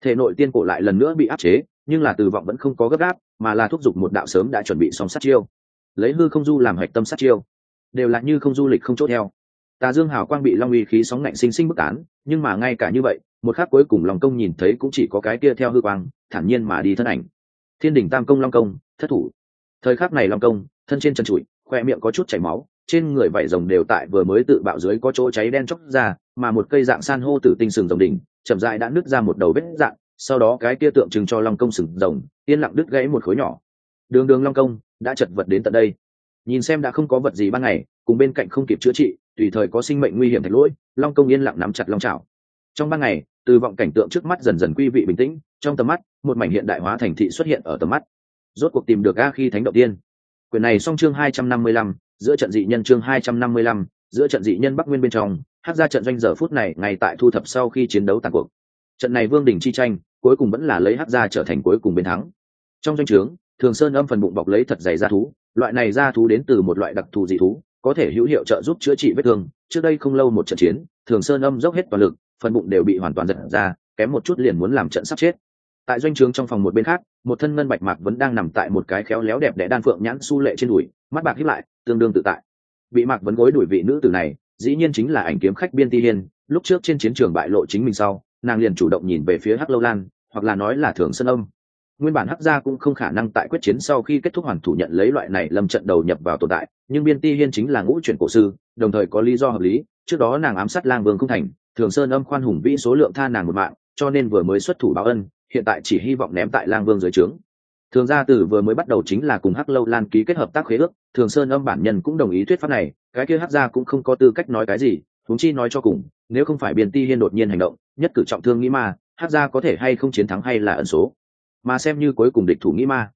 Thể nội tiên cổ lại lần nữa bị áp chế, nhưng là từ vọng vẫn không có gấp gáp, mà là thúc giục một đạo sớm đã chuẩn bị xong sát chiêu. Lấy hư không du làm hạch tâm sát chiêu, đều là như không du lịch không chốt theo. Tà dương hào quang bị long uy khí sóng lạnh sinh sinh bức tán nhưng mà ngay cả như vậy, một khắc cuối cùng lòng công nhìn thấy cũng chỉ có cái kia theo hư quang, thản nhiên mà đi thân ảnh. Thiên đỉnh tam công long công, thất thủ. Thời khắc này long công, thân trên chân trụi, khoe miệng có chút chảy máu trên người vảy rồng đều tại vừa mới tự bạo dưới có chỗ cháy đen chóc ra, mà một cây dạng san hô tử tinh sừng rồng đỉnh, chậm rãi đã nứt ra một đầu vết dạng, sau đó cái kia tượng trưng cho long công sừng rồng, yên lặng đứt gãy một khối nhỏ. Đường đường long công, đã chật vật đến tận đây. Nhìn xem đã không có vật gì ban ngày, cùng bên cạnh không kịp chữa trị, tùy thời có sinh mệnh nguy hiểm thạch lỗi, long công yên lặng nắm chặt long trào trong ban ngày, từ vọng cảnh tượng trước mắt dần dần quy vị bình tĩnh, trong tầm mắt, một mảnh hiện đại hóa thành thị xuất hiện ở tầm mắt. Rốt cuộc tìm được a khi thánh động tiên. Quyền này song chương hai trăm năm mươi lăm giữa trận dị nhân chương hai trăm năm mươi lăm, giữa trận dị nhân bắc nguyên bên trong, hát ra trận doanh giờ phút này ngay tại thu thập sau khi chiến đấu tàn cuộc. Trận này vương đình chi tranh, cuối cùng vẫn là lấy hát ra trở thành cuối cùng bên thắng. Trong doanh trướng, thường sơn âm phần bụng bọc lấy thật dày da thú, loại này da thú đến từ một loại đặc thù dị thú, có thể hữu hiệu trợ giúp chữa trị vết thương. Trước đây không lâu một trận chiến, thường sơn âm dốc hết toàn lực, phần bụng đều bị hoàn toàn giật ra, kém một chút liền muốn làm trận sắp chết. Tại doanh trướng trong phòng một bên khác, một thân ngân bạch mạc vẫn đang nằm tại một cái khéo léo đẹp đẽ đan phượng nhãn su lệ trên đùi, mắt bạc hiếp lại tương đương tự tại. Bị mạc vấn gối đuổi vị nữ tử này, dĩ nhiên chính là ảnh kiếm khách biên ti hiên, lúc trước trên chiến trường bại lộ chính mình sau, nàng liền chủ động nhìn về phía hắc lâu lan, hoặc là nói là thường sơn âm. Nguyên bản hắc gia cũng không khả năng tại quyết chiến sau khi kết thúc hoàn thủ nhận lấy loại này lâm trận đầu nhập vào tồn tại, nhưng biên ti hiên chính là ngũ chuyển cổ sư, đồng thời có lý do hợp lý, trước đó nàng ám sát lang vương không thành thường sơn âm khoan hùng vĩ số lượng tha nàng một mạng, cho nên vừa mới xuất thủ báo ân, hiện tại chỉ hy vọng ném tại lang vương dưới trướng thường gia tử vừa mới bắt đầu chính là cùng hắc lâu lan ký kết hợp tác khế ước, thường sơn âm bản nhân cũng đồng ý thuyết pháp này, cái kia hắc gia cũng không có tư cách nói cái gì thúng chi nói cho cùng, nếu không phải biên ti hiên đột nhiên hành động, nhất cử trọng thương nghĩ ma, hắc gia có thể hay không chiến thắng hay là ẩn số. Mà xem như cuối cùng địch thủ nghĩ ma.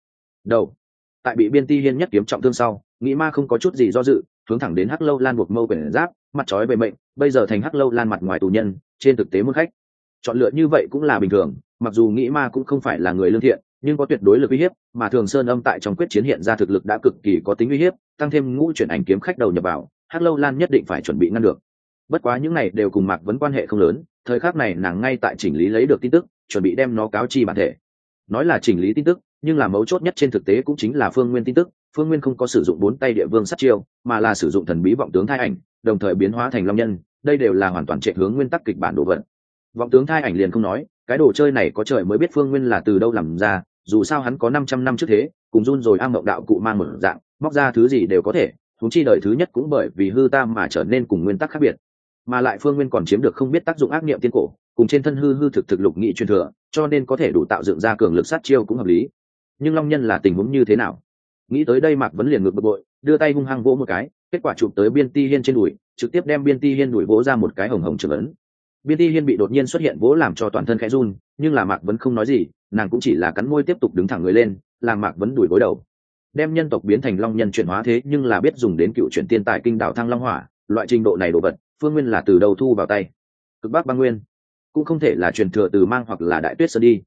Đầu. Tại bị biên ti hiên nhất kiếm trọng thương sau nghĩ ma không có chút gì do dự, hướng thẳng đến hắc lâu lan buộc mâu quyển giáp, mặt trói về mệnh, bây giờ thành hắc lâu lan mặt ngoài tù nhân, trên thực tế muốn khách. Chọn lựa như vậy cũng là bình thường, mặc dù nghĩ ma cũng không phải là người lương thiện nhưng có tuyệt đối lực uy hiếp, mà thường sơn âm tại trong quyết chiến hiện ra thực lực đã cực kỳ có tính uy hiếp, tăng thêm ngũ chuyển ảnh kiếm khách đầu nhập vào, hắc lâu lan nhất định phải chuẩn bị ngăn được. Bất quá những này đều cùng mạc vấn quan hệ không lớn, thời khắc này nàng ngay tại chỉnh lý lấy được tin tức, chuẩn bị đem nó cáo chi bản thể. Nói là chỉnh lý tin tức, nhưng là mấu chốt nhất trên thực tế cũng chính là phương nguyên tin tức, phương nguyên không có sử dụng bốn tay địa vương sát chiêu, mà là sử dụng thần bí vọng tướng thai ảnh, đồng thời biến hóa thành long nhân, đây đều là hoàn toàn trệ hướng nguyên tắc kịch bản đồ vật. Vọng tướng thai ảnh liền không nói, cái đồ chơi này có trời mới biết phương nguyên là từ đâu làm ra dù sao hắn có năm trăm năm trước thế, cùng run rồi am mộng đạo cụ mang một dạng, móc ra thứ gì đều có thể thúng chi đời thứ nhất cũng bởi vì hư tam mà trở nên cùng nguyên tắc khác biệt. Mà lại phương nguyên còn chiếm được không biết tác dụng ác niệm tiên cổ, cùng trên thân hư hư thực thực lục nghị truyền thừa, cho nên có thể đủ tạo dựng ra cường lực sát chiêu cũng hợp lý. Nhưng long nhân là tình huống như thế nào? Nghĩ tới đây mạc vẫn liền ngược bực bội, đưa tay hung hăng vỗ một cái, kết quả chụp tới biên ti hiên trên đùi, trực tiếp đem biên ti hiên đùi vỗ ra một cái hồng hồng trưởng ấn. Biên ti hiên bị đột nhiên xuất hiện vỗ làm cho toàn thân khẽ run, nhưng là mạc vẫn không nói gì nàng cũng chỉ là cắn môi tiếp tục đứng thẳng người lên, làm mạc vẫn đuổi gối đầu. Đem nhân tộc biến thành long nhân chuyển hóa thế, nhưng là biết dùng đến cựu chuyển tiên tài kinh đảo thăng long hỏa, loại trình độ này đồ vật, phương nguyên là từ đầu thu vào tay. Cực bắc băng nguyên, cũng không thể là truyền thừa từ mang hoặc là đại tuyết sơn đi.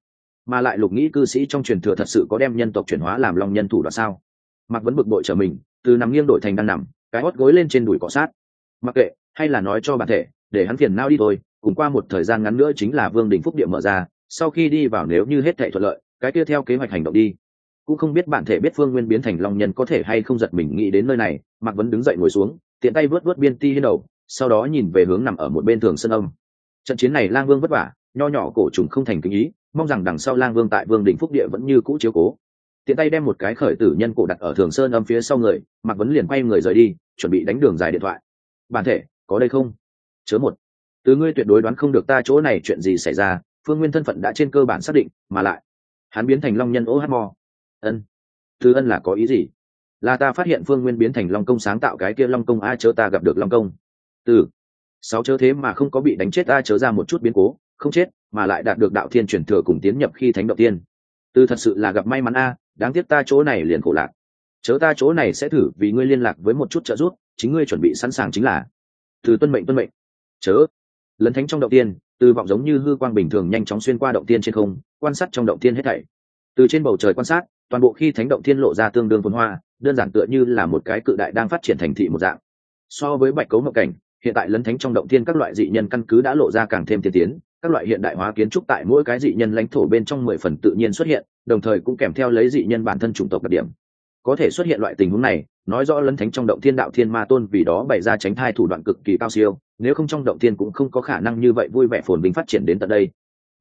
Mà lại lục nghĩ cư sĩ trong truyền thừa thật sự có đem nhân tộc chuyển hóa làm long nhân thủ đoạn sao? Mạc vẫn bực bội trở mình, từ nằm nghiêng đổi thành đang nằm, cái hót gối lên trên đùi cọ sát. Mặc kệ, hay là nói cho bản thể, để hắn phiền nao đi thôi, cùng qua một thời gian ngắn nữa chính là vương đình phúc địa mở ra sau khi đi vào nếu như hết thệ thuận lợi, cái kia theo kế hoạch hành động đi. Cũng không biết bản thể biết phương nguyên biến thành long nhân có thể hay không giật mình nghĩ đến nơi này, mạc vẫn đứng dậy ngồi xuống, tiện tay vớt vớt biên ti lên đầu, sau đó nhìn về hướng nằm ở một bên thường sân âm trận chiến này lang vương vất vả, nho nhỏ cổ trùng không thành kinh ý, mong rằng đằng sau lang vương tại vương đình phúc địa vẫn như cũ chiếu cố. Tiện tay đem một cái khởi tử nhân cổ đặt ở thường sơn âm phía sau người, mạc vấn liền quay người rời đi, chuẩn bị đánh đường dài điện thoại. Bản thể, có đây không? Chớ một. Từ ngươi tuyệt đối đoán không được ta chỗ này chuyện gì xảy ra phương nguyên thân phận đã trên cơ bản xác định, mà lại, hắn biến thành long nhân ô hát mò ân thứ ân là có ý gì? Là ta phát hiện phương nguyên biến thành long công sáng tạo cái kia long công, a chớ ta gặp được long công. Từ, sáu chớ thế mà không có bị đánh chết, a chớ ra một chút biến cố, không chết, mà lại đạt được đạo thiên truyền thừa cùng tiến nhập khi thánh đạo tiên. Từ thật sự là gặp may mắn, a, đáng tiếc ta chỗ này liền khổ lạc. Chớ ta chỗ này sẽ thử, vì ngươi liên lạc với một chút trợ giúp, chính ngươi chuẩn bị sẵn sàng chính là. Từ tuân mệnh tuân mệnh. Chớ lấn thánh trong động tiên từ vọng giống như hư quang bình thường nhanh chóng xuyên qua động tiên trên không, quan sát trong động tiên hết thảy. Từ trên bầu trời quan sát, toàn bộ khi thánh động thiên lộ ra tương đương phồn hoa, đơn giản tựa như là một cái cự đại đang phát triển thành thị một dạng. So với bạch cấu mộng cảnh, hiện tại lấn thánh trong động thiên các loại dị nhân căn cứ đã lộ ra càng thêm tiên tiến, các loại hiện đại hóa kiến trúc tại mỗi cái dị nhân lãnh thổ bên trong mười phần tự nhiên xuất hiện, đồng thời cũng kèm theo lấy dị nhân bản thân chủng tộc đặc điểm. Có thể xuất hiện loại tình huống này, nói rõ lấn thánh trong động thiên đạo thiên ma tôn vì đó bày ra tránh thai thủ đoạn cực kỳ cao siêu nếu không trong động thiên cũng không có khả năng như vậy vui vẻ phồn vinh phát triển đến tận đây.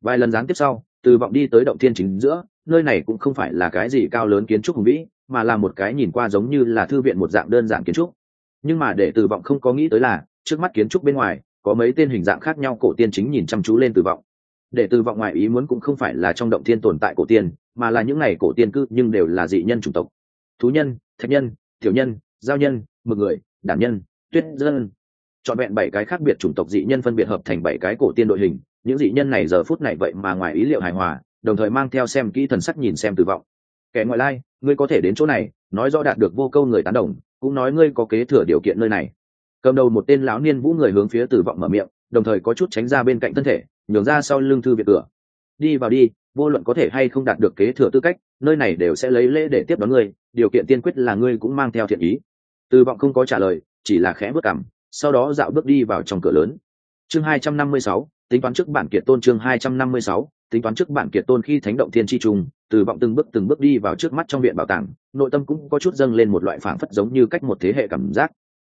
Vài lần gián tiếp sau, từ vọng đi tới động thiên chính giữa, nơi này cũng không phải là cái gì cao lớn kiến trúc hùng vĩ, mà là một cái nhìn qua giống như là thư viện một dạng đơn giản kiến trúc. Nhưng mà để từ vọng không có nghĩ tới là, trước mắt kiến trúc bên ngoài, có mấy tên hình dạng khác nhau cổ tiên chính nhìn chăm chú lên từ vọng. Để từ vọng ngoài ý muốn cũng không phải là trong động thiên tồn tại cổ tiên, mà là những ngày cổ tiên cư nhưng đều là dị nhân chủng tộc. Thú nhân, thạch nhân, tiểu nhân, giao nhân, mực người, đảm nhân, tuyết dân chọn vẹn bảy cái khác biệt chủng tộc dị nhân phân biệt hợp thành bảy cái cổ tiên đội hình. Những dị nhân này giờ phút này vậy mà ngoài ý liệu hài hòa, đồng thời mang theo xem kỹ thần sắc nhìn xem tử vọng kẻ ngoại lai, ngươi có thể đến chỗ này, nói rõ đạt được vô câu người tán đồng, cũng nói ngươi có kế thừa điều kiện nơi này. Cầm đầu một tên lão niên vũ người hướng phía tử vọng mở miệng, đồng thời có chút tránh ra bên cạnh thân thể, nhường ra sau lưng thư viện cửa. Đi vào đi, vô luận có thể hay không đạt được kế thừa tư cách, nơi này đều sẽ lấy lễ để tiếp đón ngươi, điều kiện tiên quyết là ngươi cũng mang theo thiện ý. Tử vọng không có trả lời, chỉ là khẽ bước cảm sau đó dạo bước đi vào trong cửa lớn. Chương hai trăm năm mươi sáu, tính toán trước bản kiệt tôn chương hai trăm năm mươi sáu, tính toán trước bản kiệt tôn khi thánh động thiên tri trung từ vọng từng bước từng bước đi vào trước mắt trong viện bảo tàng, nội tâm cũng có chút dâng lên một loại phảng phất giống như cách một thế hệ cảm giác.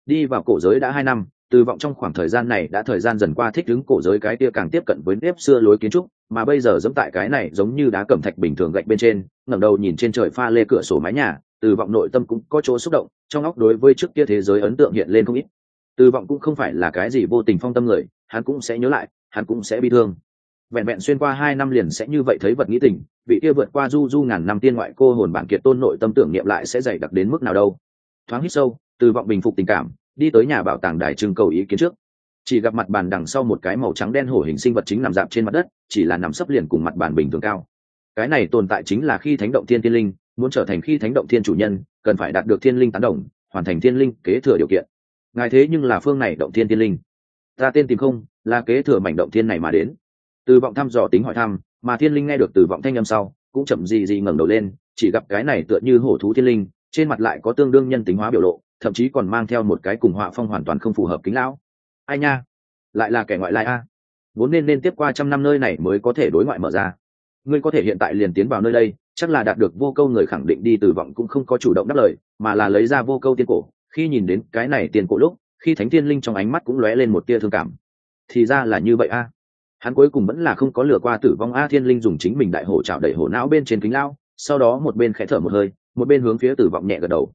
Đi vào cổ giới đã hai năm, từ vọng trong khoảng thời gian này đã thời gian dần qua thích ứng cổ giới cái kia càng tiếp cận với nếp xưa lối kiến trúc, mà bây giờ dẫm tại cái này giống như đá cẩm thạch bình thường gạch bên trên, ngẩng đầu nhìn trên trời pha lê cửa sổ mái nhà, từ vọng nội tâm cũng có chỗ xúc động, trong óc đối với trước kia thế giới ấn tượng hiện lên không ít từ vọng cũng không phải là cái gì vô tình phong tâm người, hắn cũng sẽ nhớ lại, hắn cũng sẽ bị thương. Vẹn vẹn xuyên qua hai năm liền sẽ như vậy thấy vật nghĩ tình, vị kia vượt qua du du ngàn năm tiên ngoại cô hồn bản kiệt tôn nội tâm tưởng niệm lại sẽ dày đặc đến mức nào đâu. Thoáng hít sâu từ vọng bình phục tình cảm, đi tới nhà bảo tàng đài trưng cầu ý kiến trước. Chỉ gặp mặt bàn đằng sau một cái màu trắng đen hổ hình sinh vật chính nằm dạp trên mặt đất, chỉ là nằm sấp liền cùng mặt bàn bình thường cao. Cái này tồn tại chính là khi thánh động thiên tiên linh, muốn trở thành khi thánh động thiên chủ nhân, cần phải đạt được thiên linh tán đồng, hoàn thành thiên linh kế thừa điều kiện ngài thế nhưng là phương này động thiên thiên linh. Ta tên tìm không, là kế thừa mảnh động thiên này mà đến. Từ vọng thăm dò tính hỏi thăm, mà thiên linh nghe được từ vọng thanh â m sau, cũng chậm gì gì ngẩng đầu lên, chỉ gặp cái này tựa như hổ thú thiên linh, trên mặt lại có tương đương nhân tính hóa biểu lộ, thậm chí còn mang theo một cái cùng họa phong hoàn toàn không phù hợp kính lão. Ai nha? Lại là kẻ ngoại lai a. Vốn nên nên tiếp qua trăm năm nơi này mới có thể đối ngoại mở ra. Ngươi có thể hiện tại liền tiến vào nơi đây, chắc là đạt được vô câu người khẳng định đi từ vọng cũng không có chủ động đáp lời, mà là lấy ra vô câu tiên cổ khi nhìn đến cái này tiền cổ lúc, khi thánh tiên linh trong ánh mắt cũng lóe lên một tia thương cảm. Thì ra là như vậy a. Hắn cuối cùng vẫn là không có lừa qua tử vong a thiên linh dùng chính mình đại hổ trào đẩy hổ não bên trên kính lao sau đó một bên khẽ thở một hơi, một bên hướng phía tử vọng nhẹ gật đầu.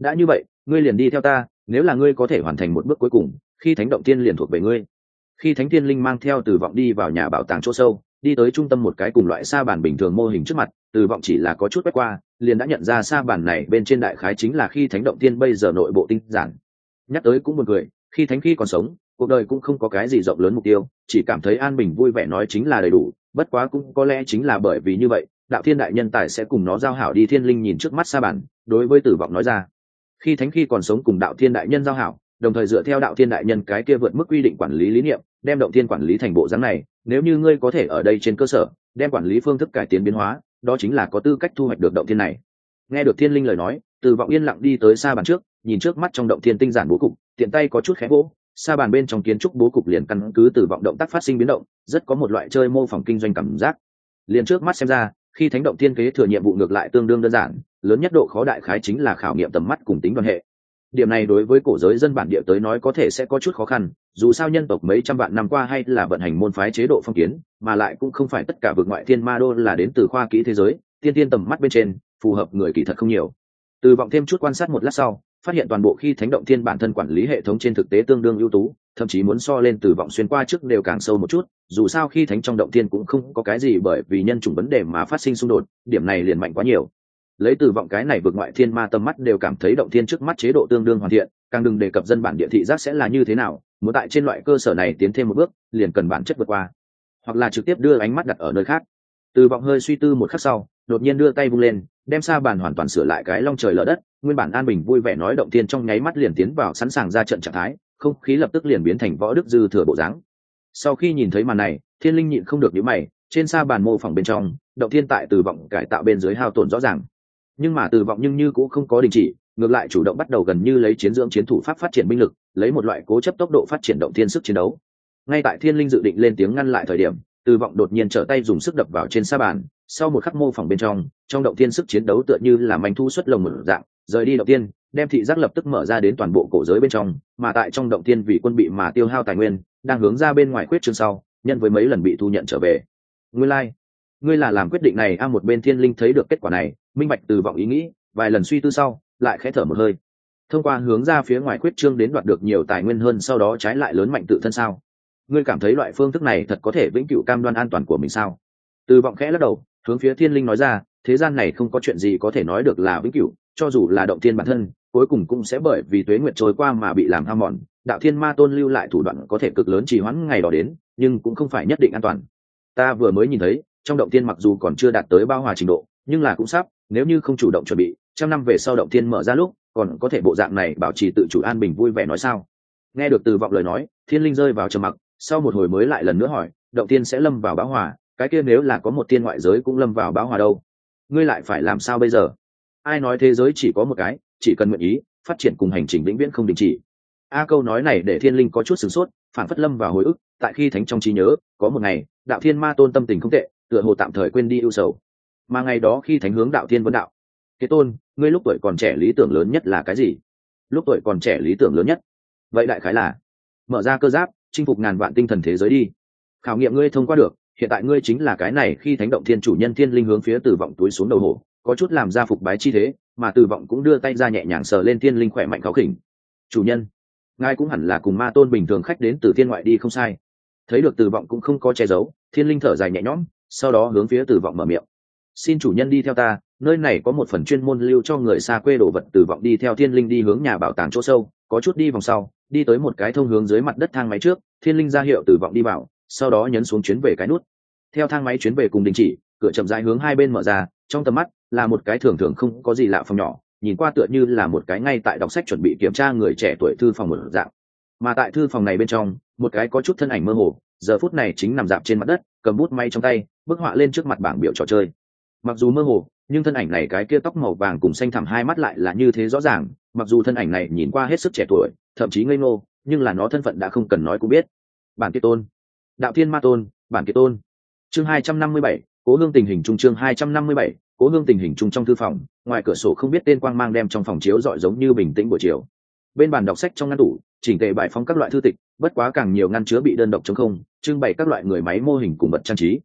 Đã như vậy, ngươi liền đi theo ta, nếu là ngươi có thể hoàn thành một bước cuối cùng, khi thánh động tiên liền thuộc về ngươi. Khi thánh tiên linh mang theo tử vọng đi vào nhà bảo tàng chỗ sâu đi tới trung tâm một cái cùng loại sa bàn bình thường mô hình trước mặt tử vọng chỉ là có chút quét qua, liền đã nhận ra sa bàn này bên trên đại khái chính là khi thánh động tiên bây giờ nội bộ tinh giản. Nhắc tới cũng một người khi thánh khi còn sống, cuộc đời cũng không có cái gì rộng lớn mục tiêu, chỉ cảm thấy an bình vui vẻ nói chính là đầy đủ, bất quá cũng có lẽ chính là bởi vì như vậy, đạo thiên đại nhân tài sẽ cùng nó giao hảo đi thiên linh nhìn trước mắt sa bản đối với tử vọng nói ra. Khi thánh khi còn sống cùng đạo thiên đại nhân giao hảo, đồng thời dựa theo đạo thiên đại nhân cái kia vượt mức quy định quản lý lý niệm đem động thiên quản lý thành bộ dáng này nếu như ngươi có thể ở đây trên cơ sở đem quản lý phương thức cải tiến biến hóa đó chính là có tư cách thu hoạch được động thiên này. Nghe được thiên linh lời nói từ vọng yên lặng đi tới xa bàn trước nhìn trước mắt trong động thiên tinh giản bố cục tiện tay có chút khẽ vỗ, xa bàn bên trong kiến trúc bố cục liền căn cứ từ vọng động tác phát sinh biến động rất có một loại chơi mô phỏng kinh doanh cảm giác. Liền trước mắt xem ra khi thánh động thiên kế thừa nhiệm vụ ngược lại tương đương đơn giản lớn nhất độ khó đại khái chính là khảo nghiệm tầm mắt cùng tính đoàn hệ điểm này đối với cổ giới dân bản địa tới nói có thể sẽ có chút khó khăn, dù sao nhân tộc mấy trăm vạn năm qua hay là vận hành môn phái chế độ phong kiến, mà lại cũng không phải tất cả vực ngoại thiên ma đô là đến từ khoa kỹ thế giới, tiên tiên tầm mắt bên trên, phù hợp người kỳ thật không nhiều. Từ vọng thêm chút quan sát một lát sau, phát hiện toàn bộ khi thánh động thiên bản thân quản lý hệ thống trên thực tế tương đương ưu tú, thậm chí muốn so lên từ vọng xuyên qua trước đều càng sâu một chút, dù sao khi thánh trong động thiên cũng không có cái gì bởi vì nhân chủng vấn đề mà phát sinh xung đột, điểm này liền mạnh quá nhiều lấy từ vọng cái này vượt ngoại thiên ma tâm mắt đều cảm thấy động thiên trước mắt chế độ tương đương hoàn thiện, càng đừng đề cập dân bản địa thị giác sẽ là như thế nào, muốn tại trên loại cơ sở này tiến thêm một bước, liền cần bản chất vượt qua, hoặc là trực tiếp đưa ánh mắt đặt ở nơi khác. Từ vọng hơi suy tư một khắc sau, đột nhiên đưa tay vung lên, đem xa bàn hoàn toàn sửa lại cái long trời lở đất, nguyên bản an bình vui vẻ nói động thiên trong nháy mắt liền tiến vào sẵn sàng ra trận trạng thái, không khí lập tức liền biến thành võ đức dư thừa bộ dáng. Sau khi nhìn thấy màn này, thiên linh nhịn không được nhíu mày, trên xa bàn mô phỏng bên trong, động thiên tại từ vọng cải tạo bên dưới hao tổn rõ ràng nhưng mà từ vọng nhưng như cũng không có đình chỉ, ngược lại chủ động bắt đầu gần như lấy chiến dưỡng chiến thủ pháp phát triển binh lực, lấy một loại cố chấp tốc độ phát triển động thiên sức chiến đấu ngay tại thiên linh dự định lên tiếng ngăn lại thời điểm, từ vọng đột nhiên trở tay dùng sức đập vào trên sa bàn, sau một khắc mô phỏng bên trong trong động thiên sức chiến đấu tựa như là manh thu xuất lồng một dạng, rời đi động tiên đem thị giác lập tức mở ra đến toàn bộ cổ giới bên trong, mà tại trong động tiên vì quân bị mà tiêu hao tài nguyên, đang hướng ra bên ngoài quyết chương sau, nhân với mấy lần bị thu nhận trở về ngươi lai、like. ngươi là làm quyết định này, a, một bên thiên linh thấy được kết quả này minh bạch từ vọng ý nghĩ, vài lần suy tư sau, lại khẽ thở một hơi. Thông qua hướng ra phía ngoài quyết trương đến đoạt được nhiều tài nguyên hơn sau đó trái lại lớn mạnh tự thân sao? Ngươi cảm thấy loại phương thức này thật có thể vĩnh cửu cam đoan an toàn của mình sao? Từ vọng khẽ lắc đầu, hướng phía thiên linh nói ra, thế gian này không có chuyện gì có thể nói được là vĩnh cửu, cho dù là động thiên bản thân, cuối cùng cũng sẽ bởi vì tuế nguyệt trôi qua mà bị làm ham mòn. Đạo thiên ma tôn lưu lại thủ đoạn có thể cực lớn trì hoãn ngày đó đến, nhưng cũng không phải nhất định an toàn. Ta vừa mới nhìn thấy, trong động thiên mặc dù còn chưa đạt tới bao hòa trình độ nhưng là cũng sắp, nếu như không chủ động chuẩn bị, trăm năm về sau động thiên mở ra lúc, còn có thể bộ dạng này bảo trì tự chủ an bình vui vẻ nói sao? Nghe được từ vọng lời nói, thiên linh rơi vào trầm mặc, sau một hồi mới lại lần nữa hỏi, động tiên sẽ lâm vào báo hòa, cái kia nếu là có một tiên ngoại giới cũng lâm vào báo hòa đâu? Ngươi lại phải làm sao bây giờ? Ai nói thế giới chỉ có một cái, chỉ cần nguyện ý, phát triển cùng hành trình vĩnh viễn không đình chỉ. A câu nói này để thiên linh có chút sửng sốt phản phất lâm vào hồi ức, tại khi thánh trong trí nhớ, có một ngày, đạo thiên ma tôn tâm tình không tệ, tựa hồ tạm thời quên đi ưu sầu mà ngày đó khi thánh hướng đạo thiên vấn đạo thế tôn, ngươi lúc tuổi còn trẻ lý tưởng lớn nhất là cái gì? Lúc tuổi còn trẻ lý tưởng lớn nhất? Vậy đại khái là, mở ra cơ giáp, chinh phục ngàn vạn tinh thần thế giới đi. Khảo nghiệm ngươi thông qua được, hiện tại ngươi chính là cái này khi thánh động thiên chủ nhân thiên linh hướng phía tử vọng túi xuống đầu hổ, có chút làm ra phục bái chi thế, mà tử vọng cũng đưa tay ra nhẹ nhàng sờ lên thiên linh khỏe mạnh khó khỉnh. Chủ nhân, ngài cũng hẳn là cùng ma tôn bình thường khách đến từ thiên ngoại đi không sai. Thấy được tử vọng cũng không có che giấu, thiên linh thở dài nhẹ nhõm, sau đó hướng phía tử vọng mở miệng xin chủ nhân đi theo ta, nơi này có một phần chuyên môn lưu cho người xa quê đồ vật tử vọng đi theo thiên linh đi hướng nhà bảo tàng chỗ sâu, có chút đi vòng sau, đi tới một cái thông hướng dưới mặt đất thang máy trước, thiên linh ra hiệu tử vọng đi vào, sau đó nhấn xuống chuyến về cái nút. Theo thang máy chuyến về cùng đình chỉ, cửa chậm rãi hướng hai bên mở ra, trong tầm mắt là một cái thường thường không có gì lạ phòng nhỏ, nhìn qua tựa như là một cái ngay tại đọc sách chuẩn bị kiểm tra người trẻ tuổi thư phòng một dạng. Mà tại thư phòng này bên trong, một cái có chút thân ảnh mơ hồ, giờ phút này chính nằm dạp trên mặt đất, cầm bút may trong tay, bức họa lên trước mặt bảng biểu trò chơi mặc dù mơ hồ, nhưng thân ảnh này cái kia tóc màu vàng cùng xanh thẳm hai mắt lại là như thế rõ ràng, mặc dù thân ảnh này nhìn qua hết sức trẻ tuổi, thậm chí ngây ngô, nhưng là nó thân phận đã không cần nói cũng biết. Bản kiệt tôn. Đạo thiên ma tôn, bản kiệt tôn. Chương hai trăm năm mươi bảy, cố hương tình hình trung chương hai trăm năm mươi bảy, cố hương tình hình trung trong thư phòng, ngoài cửa sổ không biết tên quang mang đem trong phòng chiếu dọi giống như bình tĩnh buổi chiều. Bên bàn đọc sách trong ngăn tủ, chỉnh tề bài phóng các loại thư tịch, bất quá càng nhiều ngăn chứa bị đơn độc chống không, trưng bày các loại người máy mô hình cùng vật trang trí.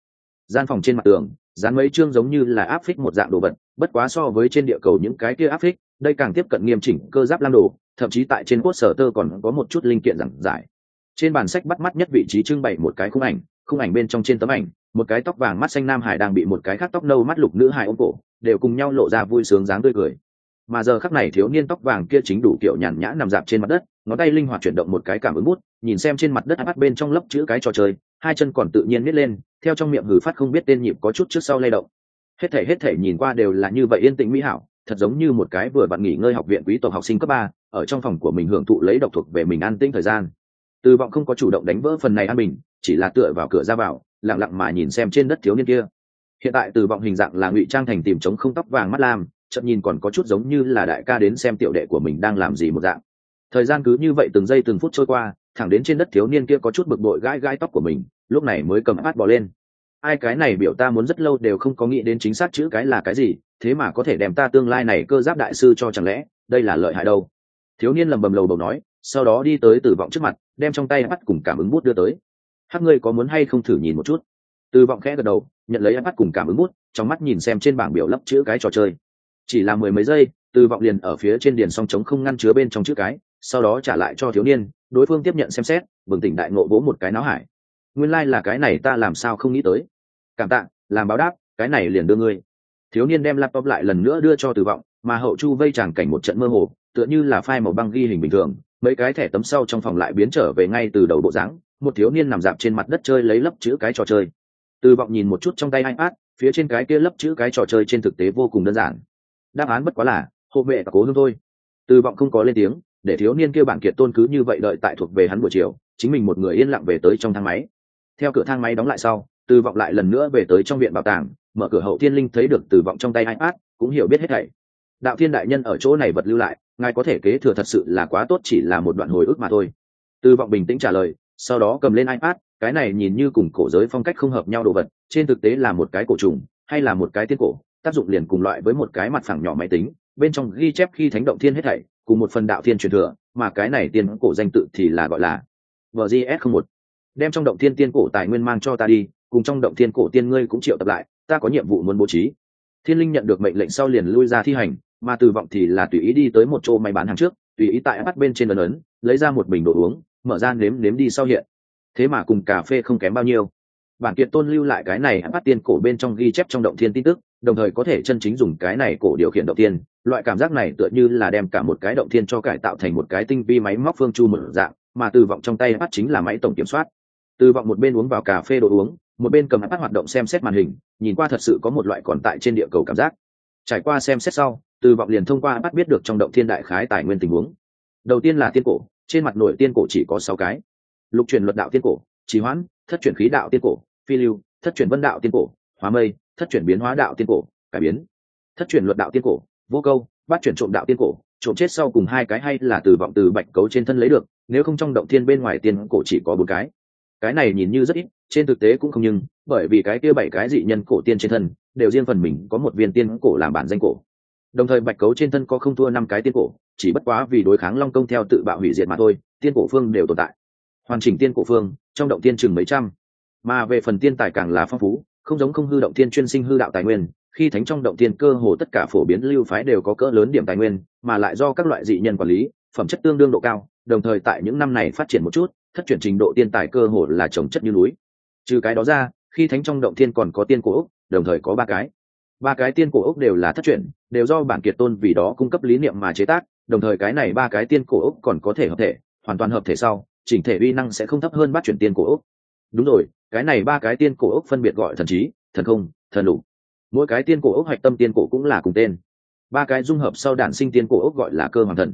Gian phòng trên mặt tường dán mấy chương giống như là áp phích một dạng đồ vật, bất quá so với trên địa cầu những cái kia áp phích, đây càng tiếp cận nghiêm chỉnh, cơ giáp lam đồ, thậm chí tại trên quốc sở tơ còn có một chút linh kiện giảng giải. Trên bản sách bắt mắt nhất vị trí trưng bày một cái khung ảnh khung ảnh bên trong trên tấm ảnh, một cái tóc vàng mắt xanh nam hải đang bị một cái khác tóc nâu mắt lục nữ hải ôm cổ, đều cùng nhau lộ ra vui sướng dáng tươi cười mà giờ khắc này thiếu niên tóc vàng kia chính đủ kiểu nhàn nhã nằm dạp trên mặt đất, ngón tay linh hoạt chuyển động một cái cảm ứng bút, nhìn xem trên mặt đất bắt bên trong lấp chữ cái trò chơi, hai chân còn tự nhiên nít lên, theo trong miệng hử phát không biết tên nhịp có chút trước sau lay động. Hết thể hết thể nhìn qua đều là như vậy yên tĩnh mỹ hảo, thật giống như một cái vừa bạn nghỉ ngơi học viện quý tộc học sinh cấp ba, ở trong phòng của mình hưởng thụ lấy độc thuộc về mình an tĩnh thời gian. Từ vọng không có chủ động đánh vỡ phần này an bình, chỉ là tựa vào cửa ra vào, lặng lặng mà nhìn xem trên đất thiếu niên kia. Hiện tại từ vọng hình dạng là ngụy trang thành tìm chống không tóc vàng mắt lam chậm nhìn còn có chút giống như là đại ca đến xem tiểu đệ của mình đang làm gì một dạng. Thời gian cứ như vậy từng giây từng phút trôi qua, thẳng đến trên đất thiếu niên kia có chút bực bội gãi gãi tóc của mình, lúc này mới cầm át bỏ lên. Ai cái này biểu ta muốn rất lâu đều không có nghĩ đến chính xác chữ cái là cái gì, thế mà có thể đem ta tương lai này cơ giáp đại sư cho chẳng lẽ, đây là lợi hại đâu. Thiếu niên lầm bầm lầu bầu nói, sau đó đi tới tử vọng trước mặt, đem trong tay bắt cùng cảm ứng bút đưa tới. Hát ngươi có muốn hay không thử nhìn một chút? Từ vọng khẽ gật đầu, nhận lấy bắt cùng cảm ứng bút, trong mắt nhìn xem trên bảng biểu lấp chữ cái trò chơi chỉ là mười mấy giây, từ vọng liền ở phía trên điền song trống không ngăn chứa bên trong chữ cái, sau đó trả lại cho thiếu niên, đối phương tiếp nhận xem xét, bừng tỉnh đại ngộ vỗ một cái náo hải. Nguyên lai、like、là cái này ta làm sao không nghĩ tới. Cảm tạ, làm báo đáp, cái này liền đưa ngươi. Thiếu niên đem laptop lại lần nữa đưa cho từ vọng, mà hậu chu vây tràng cảnh một trận mơ hồ, tựa như là file màu băng ghi hình bình thường, mấy cái thẻ tấm sau trong phòng lại biến trở về ngay từ đầu bộ dáng, một thiếu niên nằm dạp trên mặt đất chơi lấy lấp chữ cái trò chơi. Từ vọng nhìn một chút trong tay ipad, phía trên cái kia lấp chữ cái trò chơi trên thực tế vô cùng đơn giản đáp án bất quá là, hộ vệ và cố hương thôi. Từ vọng không có lên tiếng, để thiếu niên kia bản kiệt tôn cứ như vậy đợi tại thuộc về hắn buổi chiều, chính mình một người yên lặng về tới trong thang máy. Theo cửa thang máy đóng lại sau, từ vọng lại lần nữa về tới trong viện bảo tàng, mở cửa hậu thiên linh thấy được từ vọng trong tay ipad cũng hiểu biết hết thảy. Đạo thiên đại nhân ở chỗ này vật lưu lại, ngài có thể kế thừa thật sự là quá tốt chỉ là một đoạn hồi ức mà thôi. Từ vọng bình tĩnh trả lời, sau đó cầm lên ipad cái này nhìn như cùng cổ giới phong cách không hợp nhau đồ vật, trên thực tế là một cái cổ trùng, hay là một cái tiên cổ tác dụng liền cùng loại với một cái mặt phẳng nhỏ máy tính, bên trong ghi chép khi thánh động thiên hết thảy, cùng một phần đạo thiên truyền thừa, mà cái này tiên cổ danh tự thì là gọi là vgs một. Đem trong động thiên tiên cổ tài nguyên mang cho ta đi, cùng trong động thiên cổ tiên ngươi cũng triệu tập lại, ta có nhiệm vụ muốn bố trí. Thiên linh nhận được mệnh lệnh sau liền lui ra thi hành, mà từ vọng thì là tùy ý đi tới một chỗ máy bán hàng trước, tùy ý tại bắt bên trên ấn ấn, lấy ra một bình đồ uống, mở ra nếm nếm đi sau hiện. Thế mà cùng cà phê không kém bao nhiêu. Bản kiệt tôn lưu lại cái này bắt tiên cổ bên trong ghi chép trong động thiên tin tức đồng thời có thể chân chính dùng cái này cổ điều khiển động tiên loại cảm giác này tựa như là đem cả một cái động thiên cho cải tạo thành một cái tinh vi máy móc phương chu một dạng, mà từ vọng trong tay bắt chính là máy tổng kiểm soát. Từ vọng một bên uống vào cà phê đồ uống, một bên cầm bắt hoạt động xem xét màn hình, nhìn qua thật sự có một loại còn tại trên địa cầu cảm giác. Trải qua xem xét sau, từ vọng liền thông qua bắt biết được trong động thiên đại khái tài nguyên tình huống. Đầu tiên là tiên cổ, trên mặt nổi tiên cổ chỉ có sáu cái. Lục truyền luật đạo tiên cổ, trì hoãn, thất truyền khí đạo tiên cổ, phi lưu, thất truyền vân đạo tiên cổ, hóa mây thất chuyển biến hóa đạo tiên cổ, cải biến. Thất chuyển luật đạo tiên cổ, vô câu, bắt chuyển trộm đạo tiên cổ, trộm chết sau cùng hai cái hay là từ vọng từ bạch cấu trên thân lấy được, nếu không trong động thiên bên ngoài tiên cổ chỉ có bốn cái. Cái này nhìn như rất ít, trên thực tế cũng không nhưng, bởi vì cái kia bảy cái dị nhân cổ tiên trên thân, đều riêng phần mình có một viên tiên cổ làm bản danh cổ. Đồng thời bạch cấu trên thân có không thua năm cái tiên cổ, chỉ bất quá vì đối kháng long công theo tự bạo hủy diệt mà thôi, tiên cổ phương đều tồn tại. Hoàn chỉnh tiên cổ phương, trong động tiên chừng mấy trăm. Mà về phần tiên tài càng là phong phú không giống không hư động tiên chuyên sinh hư đạo tài nguyên, khi thánh trong động tiên cơ hồ tất cả phổ biến lưu phái đều có cỡ lớn điểm tài nguyên, mà lại do các loại dị nhân quản lý, phẩm chất tương đương độ cao, đồng thời tại những năm này phát triển một chút, thất chuyển trình độ tiên tài cơ hồ là trồng chất như núi. Trừ cái đó ra, khi thánh trong động thiên còn có tiên cổ ốc, đồng thời có ba cái. Ba cái tiên cổ ốc đều là thất chuyển, đều do bản kiệt tôn vì đó cung cấp lý niệm mà chế tác, đồng thời cái này ba cái tiên cổ ốc còn có thể hợp thể, hoàn toàn hợp thể sau, chỉnh thể uy năng sẽ không thấp hơn bát chuyển tiên cổ ốc đúng rồi, cái này ba cái tiên cổ ốc phân biệt gọi thần trí, thần không, thần lục. Mỗi cái tiên cổ ốc hạch tâm tiên cổ cũng là cùng tên. Ba cái dung hợp sau đản sinh tiên cổ ốc gọi là cơ hoàng thần.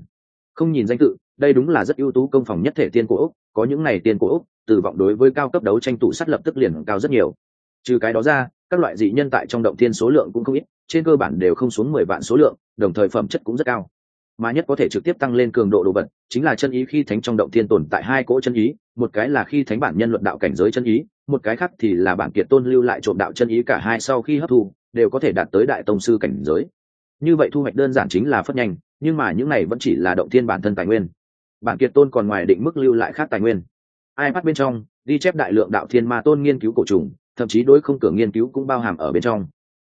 Không nhìn danh tự, đây đúng là rất ưu tú công phòng nhất thể tiên cổ ốc, có những này tiên cổ ốc tử vọng đối với cao cấp đấu tranh tụ sắt lập tức liền cao rất nhiều. Trừ cái đó ra, các loại dị nhân tại trong động thiên số lượng cũng không ít, trên cơ bản đều không xuống mười vạn số lượng, đồng thời phẩm chất cũng rất cao mà nhất có thể trực tiếp tăng lên cường độ đồ vật, chính là chân ý khi thánh trong động thiên tồn tại hai cỗ chân ý, một cái là khi thánh bản nhân luận đạo cảnh giới chân ý, một cái khác thì là bản kiệt tôn lưu lại trộm đạo chân ý cả hai sau khi hấp thu, đều có thể đạt tới đại tông sư cảnh giới. Như vậy thu hoạch đơn giản chính là phất nhanh, nhưng mà những này vẫn chỉ là động thiên bản thân tài nguyên. Bản kiệt tôn còn ngoài định mức lưu lại khác tài nguyên. Ai bắt bên trong, ghi chép đại lượng đạo thiên ma tôn nghiên cứu cổ trùng, thậm chí đối không cửa nghiên cứu cũng bao hàm ở bên trong.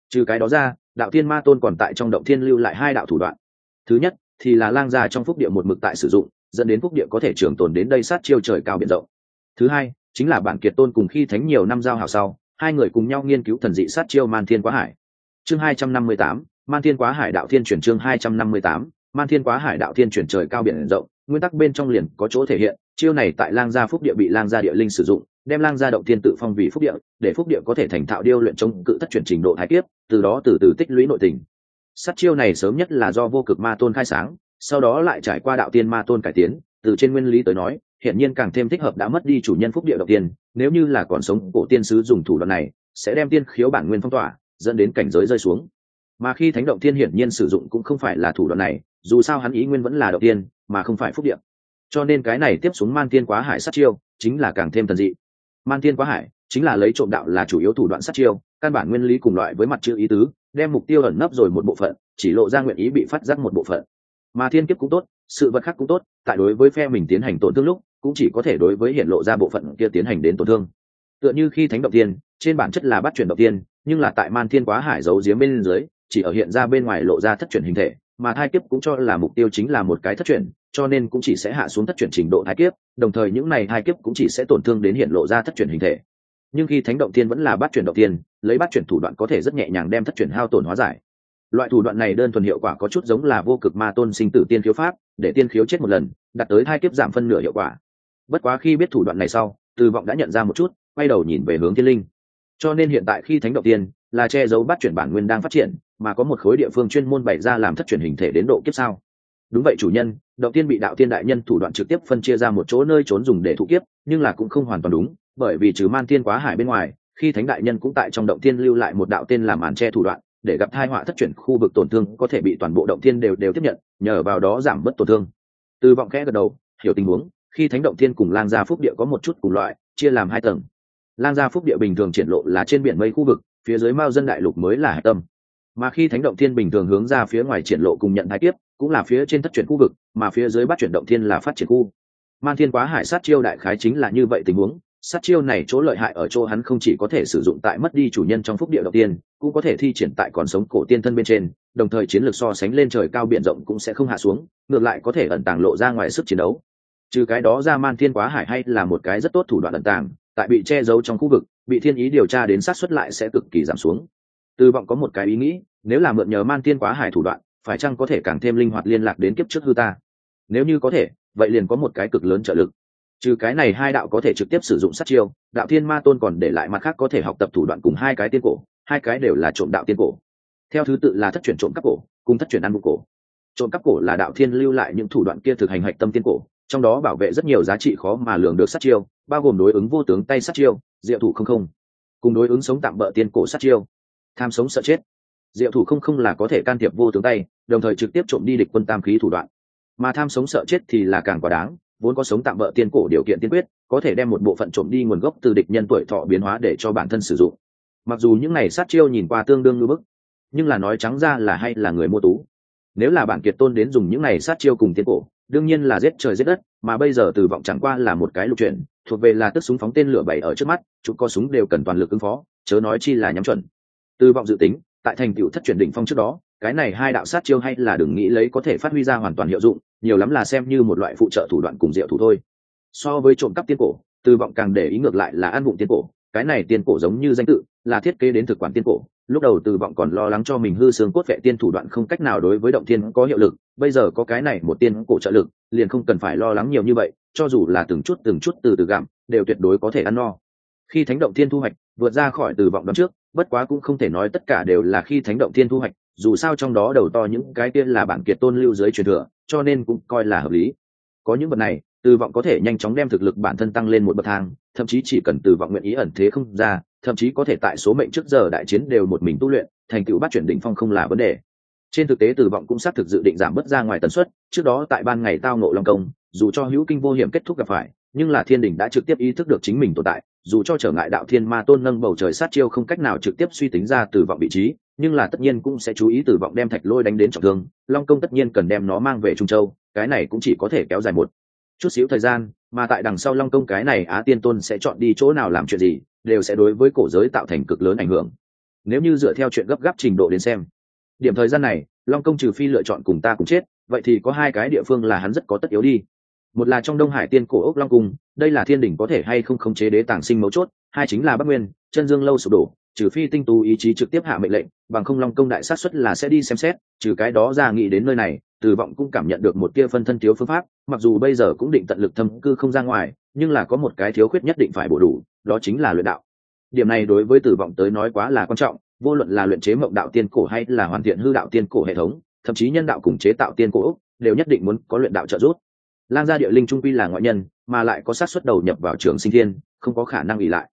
Trừ cái đó ra, đạo thiên ma tôn còn tại trong động thiên lưu lại hai đạo thủ đoạn. Thứ nhất thì là lang gia trong phúc địa một mực tại sử dụng, dẫn đến phúc địa có thể trường tồn đến đây sát chiêu trời cao biển rộng. Thứ hai, chính là bản kiệt tôn cùng khi thánh nhiều năm giao hảo sau, hai người cùng nhau nghiên cứu thần dị sát chiêu man thiên quá hải. Chương hai trăm năm mươi tám, man thiên quá hải đạo thiên chuyển chương hai trăm năm mươi tám, man thiên quá hải đạo thiên chuyển trời cao biển rộng, nguyên tắc bên trong liền có chỗ thể hiện, chiêu này tại lang gia phúc địa bị lang gia địa linh sử dụng, đem lang gia động thiên tự phong vì phúc địa, để phúc địa có thể thành thạo điêu luyện chống cự thất chuyển trình độ thái kiếp, từ đó từ từ tích lũy nội tình sát chiêu này sớm nhất là do vô cực ma tôn khai sáng, sau đó lại trải qua đạo tiên ma tôn cải tiến, từ trên nguyên lý tới nói hiện nhiên càng thêm thích hợp đã mất đi chủ nhân phúc địa đầu tiên, nếu như là còn sống, cổ tiên sứ dùng thủ đoạn này, sẽ đem tiên khiếu bản nguyên phong tỏa, dẫn đến cảnh giới rơi xuống. Mà khi thánh động tiên hiển nhiên sử dụng cũng không phải là thủ đoạn này, dù sao hắn ý nguyên vẫn là đầu tiên, mà không phải phúc địa. Cho nên cái này tiếp xuống man tiên quá hải sát chiêu, chính là càng thêm thần dị. Man tiên quá hải chính là lấy trộm đạo là chủ yếu thủ đoạn sát chiêu, căn bản nguyên lý cùng loại với mặt chữ ý tứ đem mục tiêu ẩn nấp rồi một bộ phận, chỉ lộ ra nguyện ý bị phát giác một bộ phận. Mà thiên kiếp cũng tốt, sự vật khác cũng tốt, tại đối với phe mình tiến hành tổn thương lúc, cũng chỉ có thể đối với hiện lộ ra bộ phận kia tiến hành đến tổn thương. Tựa như khi thánh động tiên trên bản chất là bắt chuyển động tiên nhưng là tại man thiên quá hải giấu giếm bên dưới, chỉ ở hiện ra bên ngoài lộ ra thất chuyển hình thể, mà thai kiếp cũng cho là mục tiêu chính là một cái thất chuyển, cho nên cũng chỉ sẽ hạ xuống thất chuyển trình độ thai kiếp, đồng thời những này thai kiếp cũng chỉ sẽ tổn thương đến hiện lộ ra thất chuyển hình thể nhưng khi thánh động tiên vẫn là bắt chuyển động tiên, lấy bắt chuyển thủ đoạn có thể rất nhẹ nhàng đem thất chuyển hao tổn hóa giải. Loại thủ đoạn này đơn thuần hiệu quả có chút giống là vô cực ma tôn sinh tử tiên khiếu pháp, để tiên khiếu chết một lần đặt tới hai kiếp giảm phân nửa hiệu quả. Bất quá khi biết thủ đoạn này sau, từ vọng đã nhận ra một chút, quay đầu nhìn về hướng thiên linh. Cho nên hiện tại khi thánh động tiên là che giấu bắt chuyển bản nguyên đang phát triển, mà có một khối địa phương chuyên môn bày ra làm thất chuyển hình thể đến độ kiếp sao đúng vậy chủ nhân, động tiên bị đạo tiên đại nhân thủ đoạn trực tiếp phân chia ra một chỗ nơi trốn dùng để thụ kiếp, nhưng là cũng không hoàn toàn đúng bởi vì trừ man thiên quá hải bên ngoài, khi thánh đại nhân cũng tại trong động thiên lưu lại một đạo tiên làm màn che thủ đoạn, để gặp thai họa thất chuyển khu vực tổn thương có thể bị toàn bộ động thiên đều đều tiếp nhận, nhờ vào đó giảm bớt tổn thương. Từ vọng khẽ gật đầu, hiểu tình huống, khi thánh động thiên cùng lang gia phúc địa có một chút cùng loại, chia làm hai tầng. Lang gia phúc địa bình thường triển lộ là trên biển mây khu vực, phía dưới mao dân đại lục mới là hải tâm. Mà khi thánh động thiên bình thường hướng ra phía ngoài triển lộ cùng nhận thái tiếp cũng là phía trên thất chuyển khu vực, mà phía dưới bắt chuyển động thiên là phát triển khu. Man thiên quá hải sát chiêu đại khái chính là như vậy tình huống sát chiêu này chỗ lợi hại ở chỗ hắn không chỉ có thể sử dụng tại mất đi chủ nhân trong phúc địa đầu tiên, cũng có thể thi triển tại còn sống cổ tiên thân bên trên, đồng thời chiến lược so sánh lên trời cao biển rộng cũng sẽ không hạ xuống, ngược lại có thể ẩn tàng lộ ra ngoài sức chiến đấu. Trừ cái đó ra man thiên quá hải hay là một cái rất tốt thủ đoạn ẩn tàng, tại bị che giấu trong khu vực, bị thiên ý điều tra đến sát xuất lại sẽ cực kỳ giảm xuống. Tư vọng có một cái ý nghĩ, nếu là mượn nhờ man thiên quá hải thủ đoạn, phải chăng có thể càng thêm linh hoạt liên lạc đến kiếp trước hư ta? Nếu như có thể, vậy liền có một cái cực lớn trợ lực trừ cái này hai đạo có thể trực tiếp sử dụng sát chiêu, đạo thiên ma tôn còn để lại mặt khác có thể học tập thủ đoạn cùng hai cái tiên cổ, hai cái đều là trộm đạo tiên cổ. Theo thứ tự là thất truyền trộm cắp cổ, cùng thất truyền ăn vụ cổ. Trộm cắp cổ là đạo thiên lưu lại những thủ đoạn kia thực hành hạch tâm tiên cổ, trong đó bảo vệ rất nhiều giá trị khó mà lường được sát chiêu, bao gồm đối ứng vô tướng tay sát chiêu, diệu thủ không không, cùng đối ứng sống tạm bỡ tiên cổ sát chiêu. Tham sống sợ chết. Diệu thủ không không là có thể can thiệp vô tướng tay, đồng thời trực tiếp trộm đi địch quân tam khí thủ đoạn. Mà tham sống sợ chết thì là càng quá đáng vốn có sống tạm bỡ tiên cổ điều kiện tiên quyết, có thể đem một bộ phận trộm đi nguồn gốc từ địch nhân tuổi thọ biến hóa để cho bản thân sử dụng. Mặc dù những này sát chiêu nhìn qua tương đương như bức, nhưng là nói trắng ra là hay là người mua tú. Nếu là bản kiệt tôn đến dùng những này sát chiêu cùng tiên cổ, đương nhiên là giết trời giết đất, mà bây giờ từ vọng chẳng qua là một cái lục chuyện thuộc về là tức súng phóng tên lửa bảy ở trước mắt, chúng có súng đều cần toàn lực ứng phó, chớ nói chi là nhắm chuẩn. Từ vọng dự tính, tại thành tựu thất chuyển đỉnh phong trước đó, cái này hai đạo sát chiêu hay là đừng nghĩ lấy có thể phát huy ra hoàn toàn hiệu dụng nhiều lắm là xem như một loại phụ trợ thủ đoạn cùng diệu thủ thôi. So với trộm cắp tiên cổ, từ vọng càng để ý ngược lại là ăn bụng tiên cổ. Cái này tiên cổ giống như danh tự, là thiết kế đến thực quản tiên cổ. Lúc đầu từ vọng còn lo lắng cho mình hư xương cốt vệ tiên thủ đoạn không cách nào đối với động tiên có hiệu lực. Bây giờ có cái này một tiên cổ trợ lực, liền không cần phải lo lắng nhiều như vậy, cho dù là từng chút từng chút từ từ gặm, đều tuyệt đối có thể ăn no. Khi thánh động tiên thu hoạch, vượt ra khỏi từ vọng đón trước, bất quá cũng không thể nói tất cả đều là khi thánh động tiên thu hoạch, dù sao trong đó đầu to những cái tiên là bản kiệt tôn lưu dưới truyền thừa cho nên cũng coi là hợp lý. Có những vật này, từ vọng có thể nhanh chóng đem thực lực bản thân tăng lên một bậc thang, thậm chí chỉ cần từ vọng nguyện ý ẩn thế không ra, thậm chí có thể tại số mệnh trước giờ đại chiến đều một mình tu luyện, thành tựu bắt chuyển đỉnh phong không là vấn đề. Trên thực tế từ vọng cũng xác thực dự định giảm bớt ra ngoài tần suất, trước đó tại ban ngày tao nộ long công, dù cho hữu kinh vô hiểm kết thúc gặp phải, nhưng là thiên đình đã trực tiếp ý thức được chính mình tồn tại dù cho trở ngại đạo thiên ma tôn nâng bầu trời sát chiêu không cách nào trực tiếp suy tính ra từ vọng vị trí, nhưng là tất nhiên cũng sẽ chú ý từ vọng đem thạch lôi đánh đến trọng thương, long công tất nhiên cần đem nó mang về trung châu, cái này cũng chỉ có thể kéo dài một chút xíu thời gian, mà tại đằng sau long công cái này á tiên tôn sẽ chọn đi chỗ nào làm chuyện gì, đều sẽ đối với cổ giới tạo thành cực lớn ảnh hưởng. Nếu như dựa theo chuyện gấp gáp trình độ đến xem, điểm thời gian này, long công trừ phi lựa chọn cùng ta cùng chết, vậy thì có hai cái địa phương là hắn rất có tất yếu đi một là trong đông hải tiên cổ ốc long cung, đây là thiên đỉnh có thể hay không khống chế đế tàng sinh mấu chốt, hai chính là bắc nguyên, chân dương lâu sụp đổ, trừ phi tinh tú ý chí trực tiếp hạ mệnh lệnh, bằng không long công đại sát xuất là sẽ đi xem xét, trừ cái đó ra nghĩ đến nơi này tử vọng cũng cảm nhận được một tia phân thân thiếu phương pháp, mặc dù bây giờ cũng định tận lực thâm cư không ra ngoài, nhưng là có một cái thiếu khuyết nhất định phải bổ đủ, đó chính là luyện đạo. Điểm này đối với tử vọng tới nói quá là quan trọng, vô luận là luyện chế mộng đạo tiên cổ hay là hoàn thiện hư đạo tiên cổ hệ thống, thậm chí nhân đạo cùng chế tạo tiên cổ đều nhất định muốn có luyện đạo trợ giúp lang gia địa linh trung quy là ngoại nhân, mà lại có sát xuất đầu nhập vào trường sinh thiên, không có khả năng ỉ lại.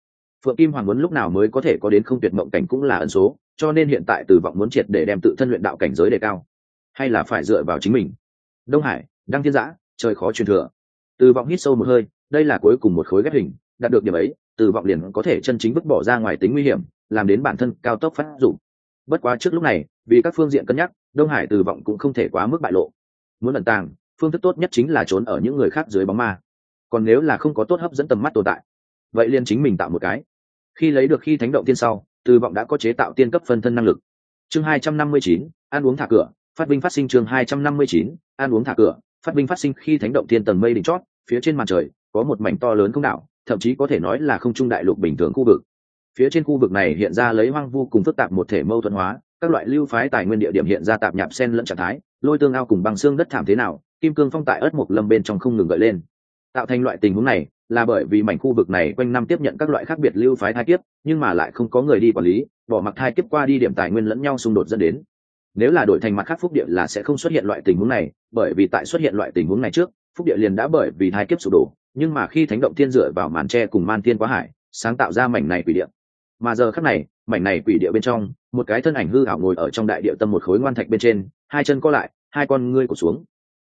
Phượng kim hoàng muốn lúc nào mới có thể có đến không tuyệt mộng cảnh cũng là ẩn số, cho nên hiện tại tử vọng muốn triệt để đem tự thân luyện đạo cảnh giới đề cao. Hay là phải dựa vào chính mình. Đông hải, đăng thiên giã, trời khó truyền thừa. Từ vọng hít sâu một hơi, đây là cuối cùng một khối ghép hình, đạt được điểm ấy, từ vọng liền có thể chân chính vứt bỏ ra ngoài tính nguy hiểm, làm đến bản thân cao tốc phát dụng. Bất quá trước lúc này, vì các phương diện cân nhắc, đông hải từ vọng cũng không thể quá mức bại lộ. Muốn lẩn tàng phương thức tốt nhất chính là trốn ở những người khác dưới bóng ma. Còn nếu là không có tốt hấp dẫn tầm mắt tồn tại, vậy liền chính mình tạo một cái. Khi lấy được khi thánh động tiên sau, từ vọng đã có chế tạo tiên cấp phân thân năng lực. Chương hai trăm năm mươi chín, ăn uống thả cửa, phát binh phát sinh chương hai trăm năm mươi chín, ăn uống thả cửa, phát binh phát sinh khi thánh động tiên tầng mây đỉnh chót, phía trên màn trời, có một mảnh to lớn không đảo, thậm chí có thể nói là không trung đại lục bình thường khu vực. Phía trên khu vực này hiện ra lấy hoang vu cùng phức tạp một thể mâu thuẫn hóa, các loại lưu phái tài nguyên địa điểm hiện ra tạp nhạp sen lẫn trạng thái, lôi tương ao cùng băng xương đất thảm thế nào kim cương phong tại ớt mộc lâm bên trong không ngừng gợi lên. Tạo thành loại tình huống này là bởi vì mảnh khu vực này quanh năm tiếp nhận các loại khác biệt lưu phái thai kiếp nhưng mà lại không có người đi quản lý bỏ mặc thai kiếp qua đi điểm tài nguyên lẫn nhau xung đột dẫn đến. Nếu là đổi thành mặt khác phúc địa là sẽ không xuất hiện loại tình huống này bởi vì tại xuất hiện loại tình huống này trước phúc địa liền đã bởi vì thai kiếp sụp đổ nhưng mà khi thánh động thiên dựa vào màn tre cùng man thiên quá hải sáng tạo ra mảnh này quỷ địa, mà giờ khác này mảnh này quỷ địa bên trong một cái thân ảnh hư ảo ngồi ở trong đại địa tâm một khối ngoan thạch bên trên hai chân co lại hai con ngươi cổ xuống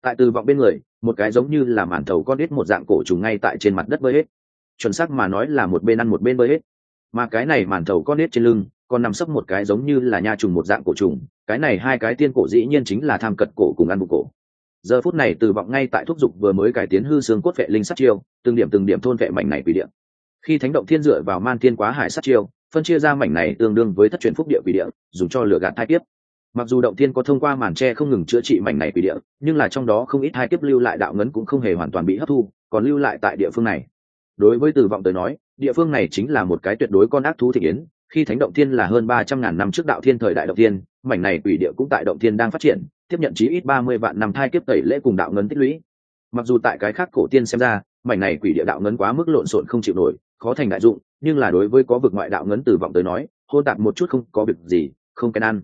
tại từ vọng bên người, một cái giống như là màn thầu con ít một dạng cổ trùng ngay tại trên mặt đất bơi hết. Chuẩn xác mà nói là một bên ăn một bên bơi hết. Mà cái này màn thầu con ít trên lưng, còn nằm sấp một cái giống như là nha trùng một dạng cổ trùng, cái này hai cái tiên cổ dĩ nhiên chính là tham cật cổ cùng ăn bụng cổ. Giờ phút này từ vọng ngay tại thúc giục vừa mới cải tiến hư xương cốt vệ linh sát chiêu, từng điểm từng điểm thôn vệ mảnh này quỷ địa. Khi thánh động thiên dựa vào man thiên quá hải sát chiêu, phân chia ra mảnh này tương đương với thất truyền phúc địa quỷ địa, dùng cho lửa gạt thai tiếp mặc dù động thiên có thông qua màn tre không ngừng chữa trị mảnh này quỷ địa, nhưng là trong đó không ít hai kiếp lưu lại đạo ngấn cũng không hề hoàn toàn bị hấp thu, còn lưu lại tại địa phương này. Đối với từ vọng tới nói, địa phương này chính là một cái tuyệt đối con ác thú thị yến, khi thánh động thiên là hơn ba trăm ngàn năm trước đạo thiên thời đại động thiên, mảnh này quỷ địa cũng tại động thiên đang phát triển, tiếp nhận chí ít ba mươi vạn năm thai kiếp tẩy lễ cùng đạo ngấn tích lũy. Mặc dù tại cái khác cổ tiên xem ra, mảnh này quỷ địa đạo ngấn quá mức lộn xộn không chịu nổi, khó thành đại dụng, nhưng là đối với có vực ngoại đạo ngấn từ vọng tới nói, hôn tạp một chút không có việc gì, không cái ăn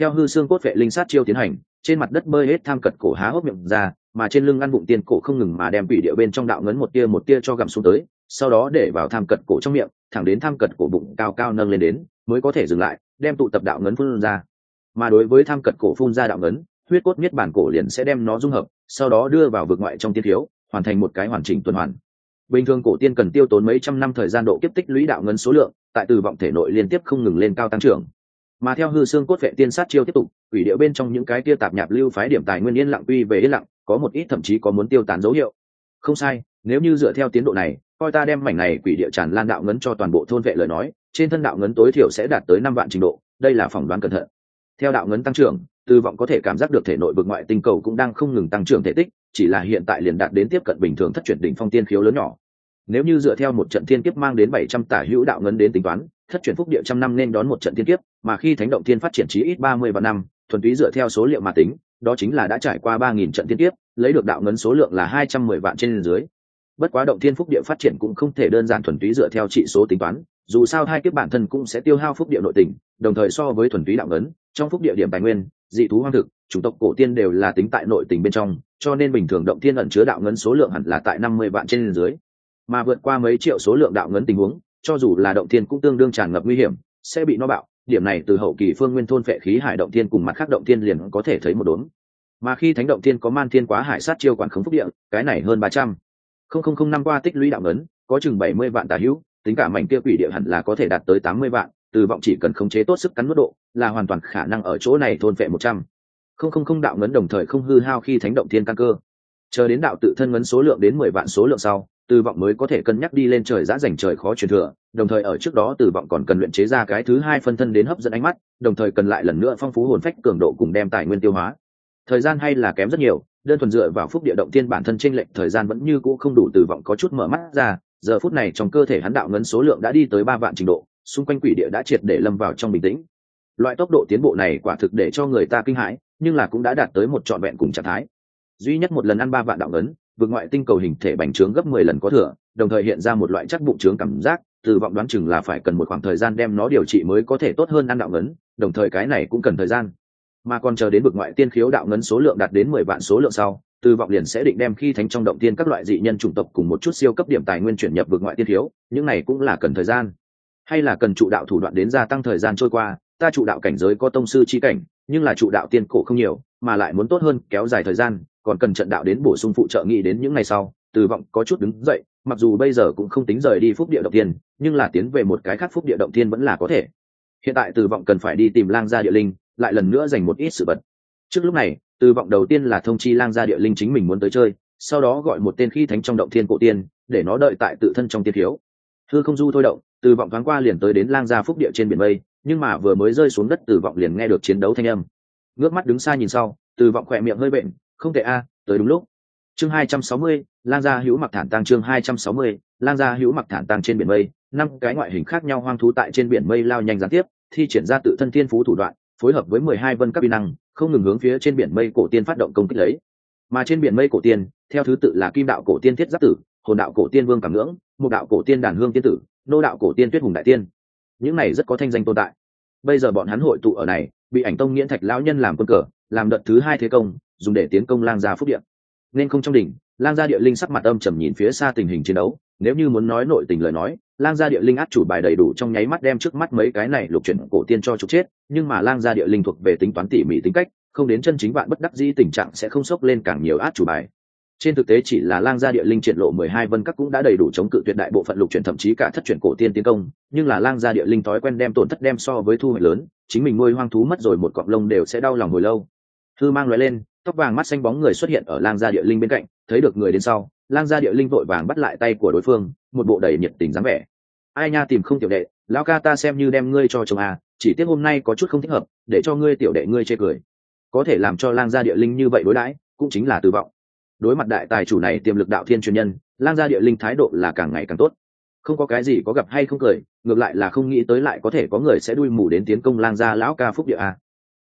theo hư xương cốt vệ linh sát chiêu tiến hành, trên mặt đất bơi hết tham cật cổ há hốc miệng ra, mà trên lưng ăn bụng tiên cổ không ngừng mà đem quỷ địa bên trong đạo ngấn một tia một tia cho gặm xuống tới, sau đó để vào tham cật cổ trong miệng, thẳng đến tham cật cổ bụng cao cao nâng lên đến, mới có thể dừng lại, đem tụ tập đạo ngấn phun ra. Mà đối với tham cật cổ phun ra đạo ngấn, huyết cốt miết bản cổ liền sẽ đem nó dung hợp, sau đó đưa vào vực ngoại trong tiên thiếu, hoàn thành một cái hoàn chỉnh tuần hoàn. Bình thường cổ tiên cần tiêu tốn mấy trăm năm thời gian độ kiếp tích lũy đạo ngân số lượng, tại từ vọng thể nội liên tiếp không ngừng lên cao tăng trưởng mà theo hư xương cốt vệ tiên sát chiêu tiếp tục, quỷ điệu bên trong những cái tia tạp nhạp lưu phái điểm tài nguyên yên lặng quy về yên lặng, có một ít thậm chí có muốn tiêu tán dấu hiệu. Không sai, nếu như dựa theo tiến độ này, coi ta đem mảnh này quỷ địa tràn lan đạo ngấn cho toàn bộ thôn vệ lời nói, trên thân đạo ngấn tối thiểu sẽ đạt tới năm vạn trình độ, đây là phỏng đoán cẩn thận. Theo đạo ngấn tăng trưởng, tư vọng có thể cảm giác được thể nội vực ngoại tinh cầu cũng đang không ngừng tăng trưởng thể tích, chỉ là hiện tại liền đạt đến tiếp cận bình thường thất chuyển đỉnh phong tiên khiếu lớn nhỏ. Nếu như dựa theo một trận thiên kiếp mang đến bảy trăm tả hữu đạo ngấn đến tính toán, thất chuyển phúc địa trăm năm nên đón một trận thiên kiếp mà khi thánh động thiên phát triển chí ít ba mươi vạn năm thuần túy dựa theo số liệu mà tính đó chính là đã trải qua ba nghìn trận thiên tiếp, lấy được đạo ngấn số lượng là hai trăm mười vạn trên dưới. Bất quá động thiên phúc địa phát triển cũng không thể đơn giản thuần túy dựa theo trị số tính toán dù sao hai kiếp bản thân cũng sẽ tiêu hao phúc địa nội tình đồng thời so với thuần túy đạo ngấn trong phúc địa điểm tài nguyên dị thú hoang thực chủng tộc cổ tiên đều là tính tại nội tình bên trong cho nên bình thường động thiên ẩn chứa đạo ngấn số lượng hẳn là tại năm mươi vạn trên dưới. Mà vượt qua mấy triệu số lượng đạo ngấn tình huống cho dù là động thiên cũng tương đương tràn ngập nguy hiểm sẽ bị nó bạo điểm này từ hậu kỳ phương nguyên thôn phệ khí hải động thiên cùng mặt khác động thiên liền có thể thấy một đốn mà khi thánh động thiên có man thiên quá hải sát chiêu quản khống phúc địa, cái này hơn ba trăm. Không không không năm qua tích lũy đạo ngấn có chừng bảy mươi vạn tà hữu, tính cả mảnh kia quỷ địa hẳn là có thể đạt tới tám mươi vạn, từ vọng chỉ cần khống chế tốt sức cắn mức độ, là hoàn toàn khả năng ở chỗ này thôn phệ một trăm. Không không không đạo ngấn đồng thời không hư hao khi thánh động thiên căn cơ. Chờ đến đạo tự thân ngấn số lượng đến mười vạn số lượng sau, từ vọng mới có thể cân nhắc đi lên trời giã dành trời khó truyền thừa đồng thời ở trước đó từ vọng còn cần luyện chế ra cái thứ hai phân thân đến hấp dẫn ánh mắt, đồng thời cần lại lần nữa phong phú hồn phách cường độ cùng đem tài nguyên tiêu hóa. Thời gian hay là kém rất nhiều, đơn thuần dựa vào phúc địa động tiên bản thân tranh lệch thời gian vẫn như cũ không đủ từ vọng có chút mở mắt ra, giờ phút này trong cơ thể hắn đạo ngấn số lượng đã đi tới ba vạn trình độ, xung quanh quỷ địa đã triệt để lâm vào trong bình tĩnh. Loại tốc độ tiến bộ này quả thực để cho người ta kinh hãi, nhưng là cũng đã đạt tới một trọn vẹn cùng trạng thái. Duy nhất một lần ăn ba vạn đạo ngấn vượt ngoại tinh cầu hình thể bành trướng gấp mười lần có thừa, đồng thời hiện ra một loại chắc bụng trướng cảm giác từ vọng đoán chừng là phải cần một khoảng thời gian đem nó điều trị mới có thể tốt hơn ăn đạo ngấn, đồng thời cái này cũng cần thời gian. Mà còn chờ đến bực ngoại tiên khiếu đạo ngấn số lượng đạt đến mười vạn số lượng sau, từ vọng liền sẽ định đem khi thánh trong động tiên các loại dị nhân chủng tộc cùng một chút siêu cấp điểm tài nguyên chuyển nhập vực ngoại tiên khiếu, những này cũng là cần thời gian. Hay là cần trụ đạo thủ đoạn đến gia tăng thời gian trôi qua, ta trụ đạo cảnh giới có tông sư chi cảnh, nhưng là trụ đạo tiên cổ không nhiều, mà lại muốn tốt hơn kéo dài thời gian, còn cần trận đạo đến bổ sung phụ trợ nghĩ đến những ngày sau, từ vọng có chút đứng dậy mặc dù bây giờ cũng không tính rời đi phúc địa động thiên, nhưng là tiến về một cái khác phúc địa động thiên vẫn là có thể. Hiện tại từ vọng cần phải đi tìm lang gia địa linh, lại lần nữa dành một ít sự vật. Trước lúc này, từ vọng đầu tiên là thông chi lang gia địa linh chính mình muốn tới chơi, sau đó gọi một tên khi thánh trong động thiên cổ tiên, để nó đợi tại tự thân trong tiên thiếu. Thư không du thôi động, từ vọng thoáng qua liền tới đến lang gia phúc địa trên biển mây, nhưng mà vừa mới rơi xuống đất từ vọng liền nghe được chiến đấu thanh âm. Ngước mắt đứng xa nhìn sau, từ vọng khỏe miệng hơi bệnh, không thể a, tới đúng lúc chương hai trăm sáu mươi, lang gia hữu mặc thản tăng chương hai trăm sáu mươi, lang gia hữu mặc thản tăng trên biển mây. Năm cái ngoại hình khác nhau hoang thú tại trên biển mây lao nhanh gián tiếp, thi triển ra tự thân thiên phú thủ đoạn, phối hợp với mười hai vân các kỹ năng, không ngừng hướng phía trên biển mây cổ tiên phát động công kích lấy. Mà trên biển mây cổ tiên, theo thứ tự là kim đạo cổ tiên thiết giáp tử, hồn đạo cổ tiên vương cảm ngưỡng một đạo cổ tiên đàn hương tiên tử, nô đạo cổ tiên tuyết hùng đại tiên. Những này rất có thanh danh tồn tại. Bây giờ bọn hắn hội tụ ở này, bị ảnh tông nghiễn thạch lão nhân làm quân cờ, làm đợt thứ hai thế công, dùng để tiến công lang gia phúc điện nên không trong đỉnh. Lang gia địa linh sắc mặt âm trầm nhìn phía xa tình hình chiến đấu. Nếu như muốn nói nội tình lời nói, lang gia địa linh át chủ bài đầy đủ trong nháy mắt đem trước mắt mấy cái này lục chuyển cổ tiên cho trục chết. Nhưng mà lang gia địa linh thuộc về tính toán tỉ mỉ tính cách, không đến chân chính bạn bất đắc dĩ tình trạng sẽ không sốc lên càng nhiều át chủ bài. Trên thực tế chỉ là lang gia địa linh triển lộ mười hai vân các cũng đã đầy đủ chống cự tuyệt đại bộ phận lục chuyển thậm chí cả thất chuyển cổ tiên tiến công. Nhưng là lang gia địa linh thói quen đem tổn thất đem so với thu hoạch lớn, chính mình nuôi hoang thú mất rồi một cọng lông đều sẽ đau lòng hồi lâu. Thư mang loại lên tóc vàng mắt xanh bóng người xuất hiện ở lang gia địa linh bên cạnh, thấy được người đến sau, lang gia địa linh vội vàng bắt lại tay của đối phương, một bộ đầy nhiệt tình dáng vẻ. Ai nha, tìm không tiểu đệ, lão ca ta xem như đem ngươi cho chồng à chỉ tiếc hôm nay có chút không thích hợp, để cho ngươi tiểu đệ ngươi chê cười. Có thể làm cho lang gia địa linh như vậy đối đãi, cũng chính là từ vọng. Đối mặt đại tài chủ này tiềm lực đạo thiên truyền nhân, lang gia địa linh thái độ là càng ngày càng tốt. Không có cái gì có gặp hay không cười, ngược lại là không nghĩ tới lại có thể có người sẽ đuôi mù đến tiến công lang gia lão ca phúc địa à. a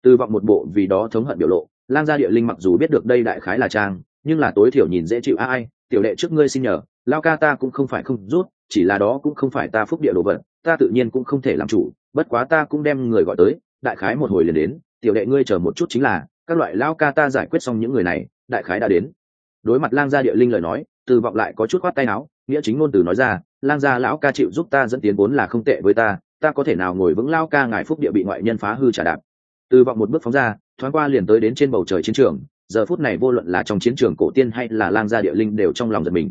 từ vọng một bộ vì đó thống hận biểu lộ lang gia địa linh mặc dù biết được đây đại khái là trang, nhưng là tối thiểu nhìn dễ chịu a ai, tiểu đệ trước ngươi xin nhờ, lao ca ta cũng không phải không rút chỉ là đó cũng không phải ta phúc địa đồ vật, ta tự nhiên cũng không thể làm chủ, bất quá ta cũng đem người gọi tới, đại khái một hồi liền đến, tiểu đệ ngươi chờ một chút chính là, các loại lao ca ta giải quyết xong những người này, đại khái đã đến. Đối mặt lang gia địa linh lời nói, từ vọng lại có chút khoát tay áo, nghĩa chính ngôn từ nói ra, lang gia lão ca chịu giúp ta dẫn tiến vốn là không tệ với ta ta có thể nào ngồi vững lao ca ngài phúc địa bị ngoại nhân phá hư trả đạp? Từ vọng một bước phóng ra thoáng qua liền tới đến trên bầu trời chiến trường, giờ phút này vô luận là trong chiến trường cổ tiên hay là lang gia địa linh đều trong lòng giật mình.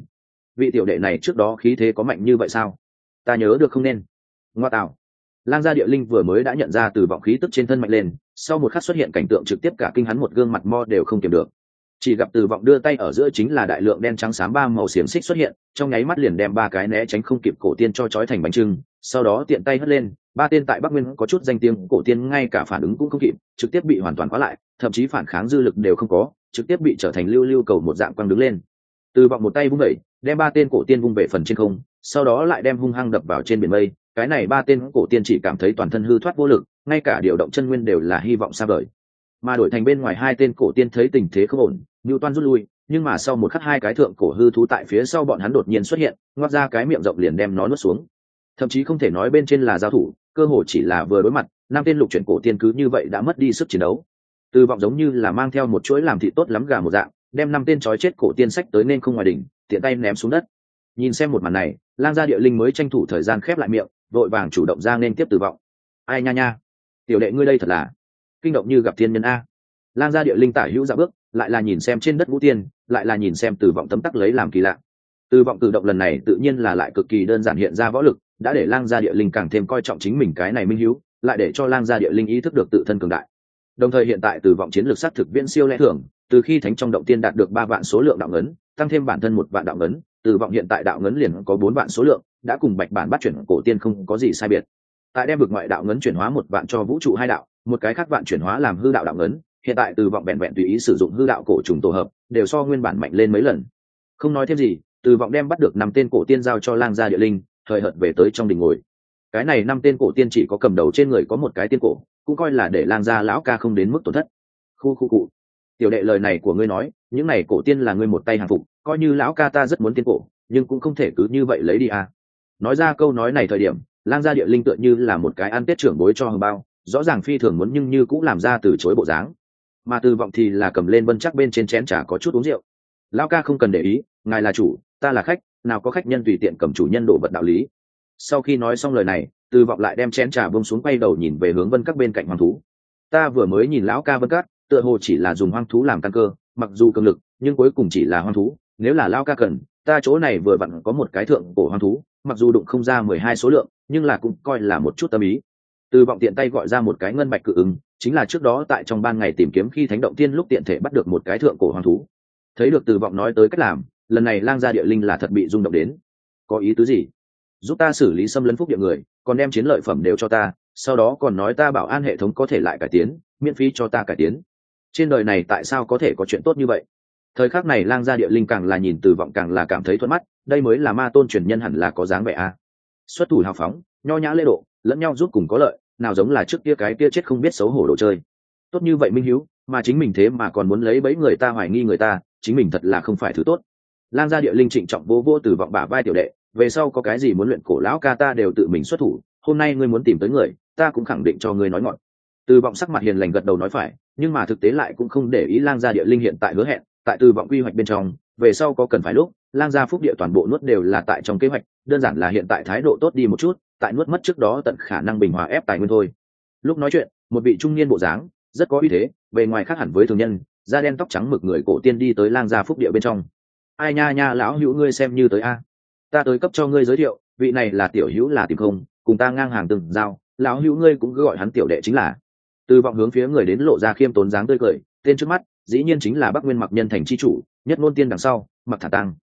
Vị tiểu đệ này trước đó khí thế có mạnh như vậy sao? Ta nhớ được không nên? Ngoa tạo. Lang gia địa linh vừa mới đã nhận ra từ vọng khí tức trên thân mạnh lên, sau một khắc xuất hiện cảnh tượng trực tiếp cả kinh hắn một gương mặt mo đều không kiềm được. Chỉ gặp từ vọng đưa tay ở giữa chính là đại lượng đen trắng xám ba màu xiềng xích xuất hiện, trong nháy mắt liền đem ba cái né tránh không kịp cổ tiên cho trói thành bánh trưng, sau đó tiện tay hất lên ba tên tại bắc nguyên có chút danh tiếng, cổ tiên ngay cả phản ứng cũng không kịp, trực tiếp bị hoàn toàn khóa lại, thậm chí phản kháng dư lực đều không có, trực tiếp bị trở thành lưu lưu cầu một dạng quăng đứng lên. Từ vọng một tay vung vẩy đem ba tên cổ tiên vung về phần trên không, sau đó lại đem hung hăng đập vào trên biển mây. Cái này ba tên cổ tiên chỉ cảm thấy toàn thân hư thoát vô lực, ngay cả điều động chân nguyên đều là hy vọng xa vời. Mà đổi thành bên ngoài hai tên cổ tiên thấy tình thế không ổn như toan rút lui, nhưng mà sau một khắc hai cái thượng cổ hư thú tại phía sau bọn hắn đột nhiên xuất hiện ngoắt ra cái miệng rộng liền đem nó nuốt xuống. Thậm chí không thể nói bên trên là giao thủ cơ hội chỉ là vừa đối mặt, năm tên lục chuyển cổ tiên cứ như vậy đã mất đi sức chiến đấu. Từ vọng giống như là mang theo một chuỗi làm thị tốt lắm gà một dạng, đem năm tên trói chết cổ tiên sách tới nên không ngoài đỉnh, tiện tay ném xuống đất. Nhìn xem một màn này, lang gia địa linh mới tranh thủ thời gian khép lại miệng, vội vàng chủ động ra nên tiếp từ vọng. Ai nha nha, tiểu đệ ngươi đây thật là kinh động như gặp thiên nhân a. Lang gia địa linh tả hữu dạ bước, lại là nhìn xem trên đất vũ tiên, lại là nhìn xem tử vọng tấm tắc lấy làm kỳ lạ từ vọng cử động lần này tự nhiên là lại cực kỳ đơn giản hiện ra võ lực, đã để lang gia địa linh càng thêm coi trọng chính mình cái này minh hữu lại để cho lang gia địa linh ý thức được tự thân cường đại. Đồng thời hiện tại từ vọng chiến lược s á t thực viễn siêu lẽ thường, từ khi thánh trong động tiên đạt được ba vạn số lượng đạo ngấn, tăng thêm bản thân một vạn đạo ngấn từ vọng hiện tại đạo ngấn liền có bốn vạn số lượng, đã cùng bạch bản bắt chuyển cổ tiên không có gì sai biệt. Tại đem vực ngoại đạo ngấn chuyển hóa một vạn cho vũ trụ hai đạo, một cái khác vạn chuyển hóa làm hư đạo đạo ngấn, hiện tại từ vọng vẹn vẹn tùy ý sử dụng hư đạo cổ trùng tổ hợp, đều so nguyên bản mạnh lên mấy lần. Không nói thêm gì từ vọng đem bắt được năm tên cổ tiên giao cho lang gia địa linh thời hợt về tới trong đình ngồi. Cái này năm tên cổ tiên chỉ có cầm đầu trên người có một cái tiên cổ, cũng coi là để lang gia lão ca không đến mức tổn thất. Khu khu cụ. Tiểu đệ lời này của ngươi nói, những này cổ tiên là ngươi một tay hàng phục, coi như lão ca ta rất muốn tiên cổ, nhưng cũng không thể cứ như vậy lấy đi à. Nói ra câu nói này thời điểm, lang gia địa linh tựa như là một cái ăn tết trưởng bối cho hồng bao, rõ ràng phi thường muốn nhưng như cũng làm ra từ chối bộ dáng. Mà từ vọng thì là cầm lên bân chắc bên trên chén trà có chút uống rượu. Lão ca không cần để ý, ngài là chủ ta là khách, nào có khách nhân tùy tiện cầm chủ nhân đồ vật đạo lý. Sau khi nói xong lời này, từ vọng lại đem chén trà bông xuống quay đầu nhìn về hướng vân các bên cạnh hoang thú. Ta vừa mới nhìn lão ca vân các, tựa hồ chỉ là dùng hoang thú làm căn cơ, mặc dù cường lực, nhưng cuối cùng chỉ là hoang thú. Nếu là lão ca cần, ta chỗ này vừa vặn có một cái thượng cổ hoang thú, mặc dù đụng không ra mười hai số lượng, nhưng là cũng coi là một chút tâm ý. Từ vọng tiện tay gọi ra một cái ngân bạch cự ứng, chính là trước đó tại trong ban ngày tìm kiếm khi thánh động tiên lúc tiện thể bắt được một cái thượng cổ hoang thú. Thấy được từ vọng nói tới cách làm lần này lang gia địa linh là thật bị rung động đến. Có ý tứ gì? Giúp ta xử lý xâm lấn phúc địa người, còn đem chiến lợi phẩm đều cho ta, sau đó còn nói ta bảo an hệ thống có thể lại cải tiến, miễn phí cho ta cải tiến. Trên đời này tại sao có thể có chuyện tốt như vậy? Thời khắc này lang gia địa linh càng là nhìn từ vọng càng là cảm thấy thuận mắt, đây mới là ma tôn truyền nhân hẳn là có dáng vẻ a. Xuất thủ hào phóng, nho nhã lễ độ, lẫn nhau giúp cùng có lợi, nào giống là trước kia cái kia chết không biết xấu hổ đồ chơi. Tốt như vậy minh hiếu, mà chính mình thế mà còn muốn lấy bấy người ta hoài nghi người ta, chính mình thật là không phải thứ tốt lang gia địa linh trịnh trọng vô vô từ vọng bả vai tiểu đệ, về sau có cái gì muốn luyện cổ lão ca ta đều tự mình xuất thủ, hôm nay ngươi muốn tìm tới người, ta cũng khẳng định cho ngươi nói ngọn. Từ vọng sắc mặt hiền lành gật đầu nói phải, nhưng mà thực tế lại cũng không để ý lang gia địa linh hiện tại hứa hẹn, tại từ vọng quy hoạch bên trong, về sau có cần phải lúc, lang gia phúc địa toàn bộ nuốt đều là tại trong kế hoạch, đơn giản là hiện tại thái độ tốt đi một chút, tại nuốt mất trước đó tận khả năng bình hòa ép tài nguyên thôi. Lúc nói chuyện, một vị trung niên bộ dáng, rất có uy thế, bề ngoài khác hẳn với thường nhân, da đen tóc trắng mực người cổ tiên đi tới lang gia phúc địa bên trong ai nha nha lão hữu ngươi xem như tới a. Ta tới cấp cho ngươi giới thiệu, vị này là tiểu hữu là tìm không, cùng ta ngang hàng từng giao, lão hữu ngươi cũng cứ gọi hắn tiểu đệ chính là. Từ vọng hướng phía người đến lộ ra khiêm tốn dáng tươi cười, tên trước mắt, dĩ nhiên chính là bắc nguyên mặc nhân thành c h i chủ, nhất ngôn tiên đằng sau, mặc thả tăng.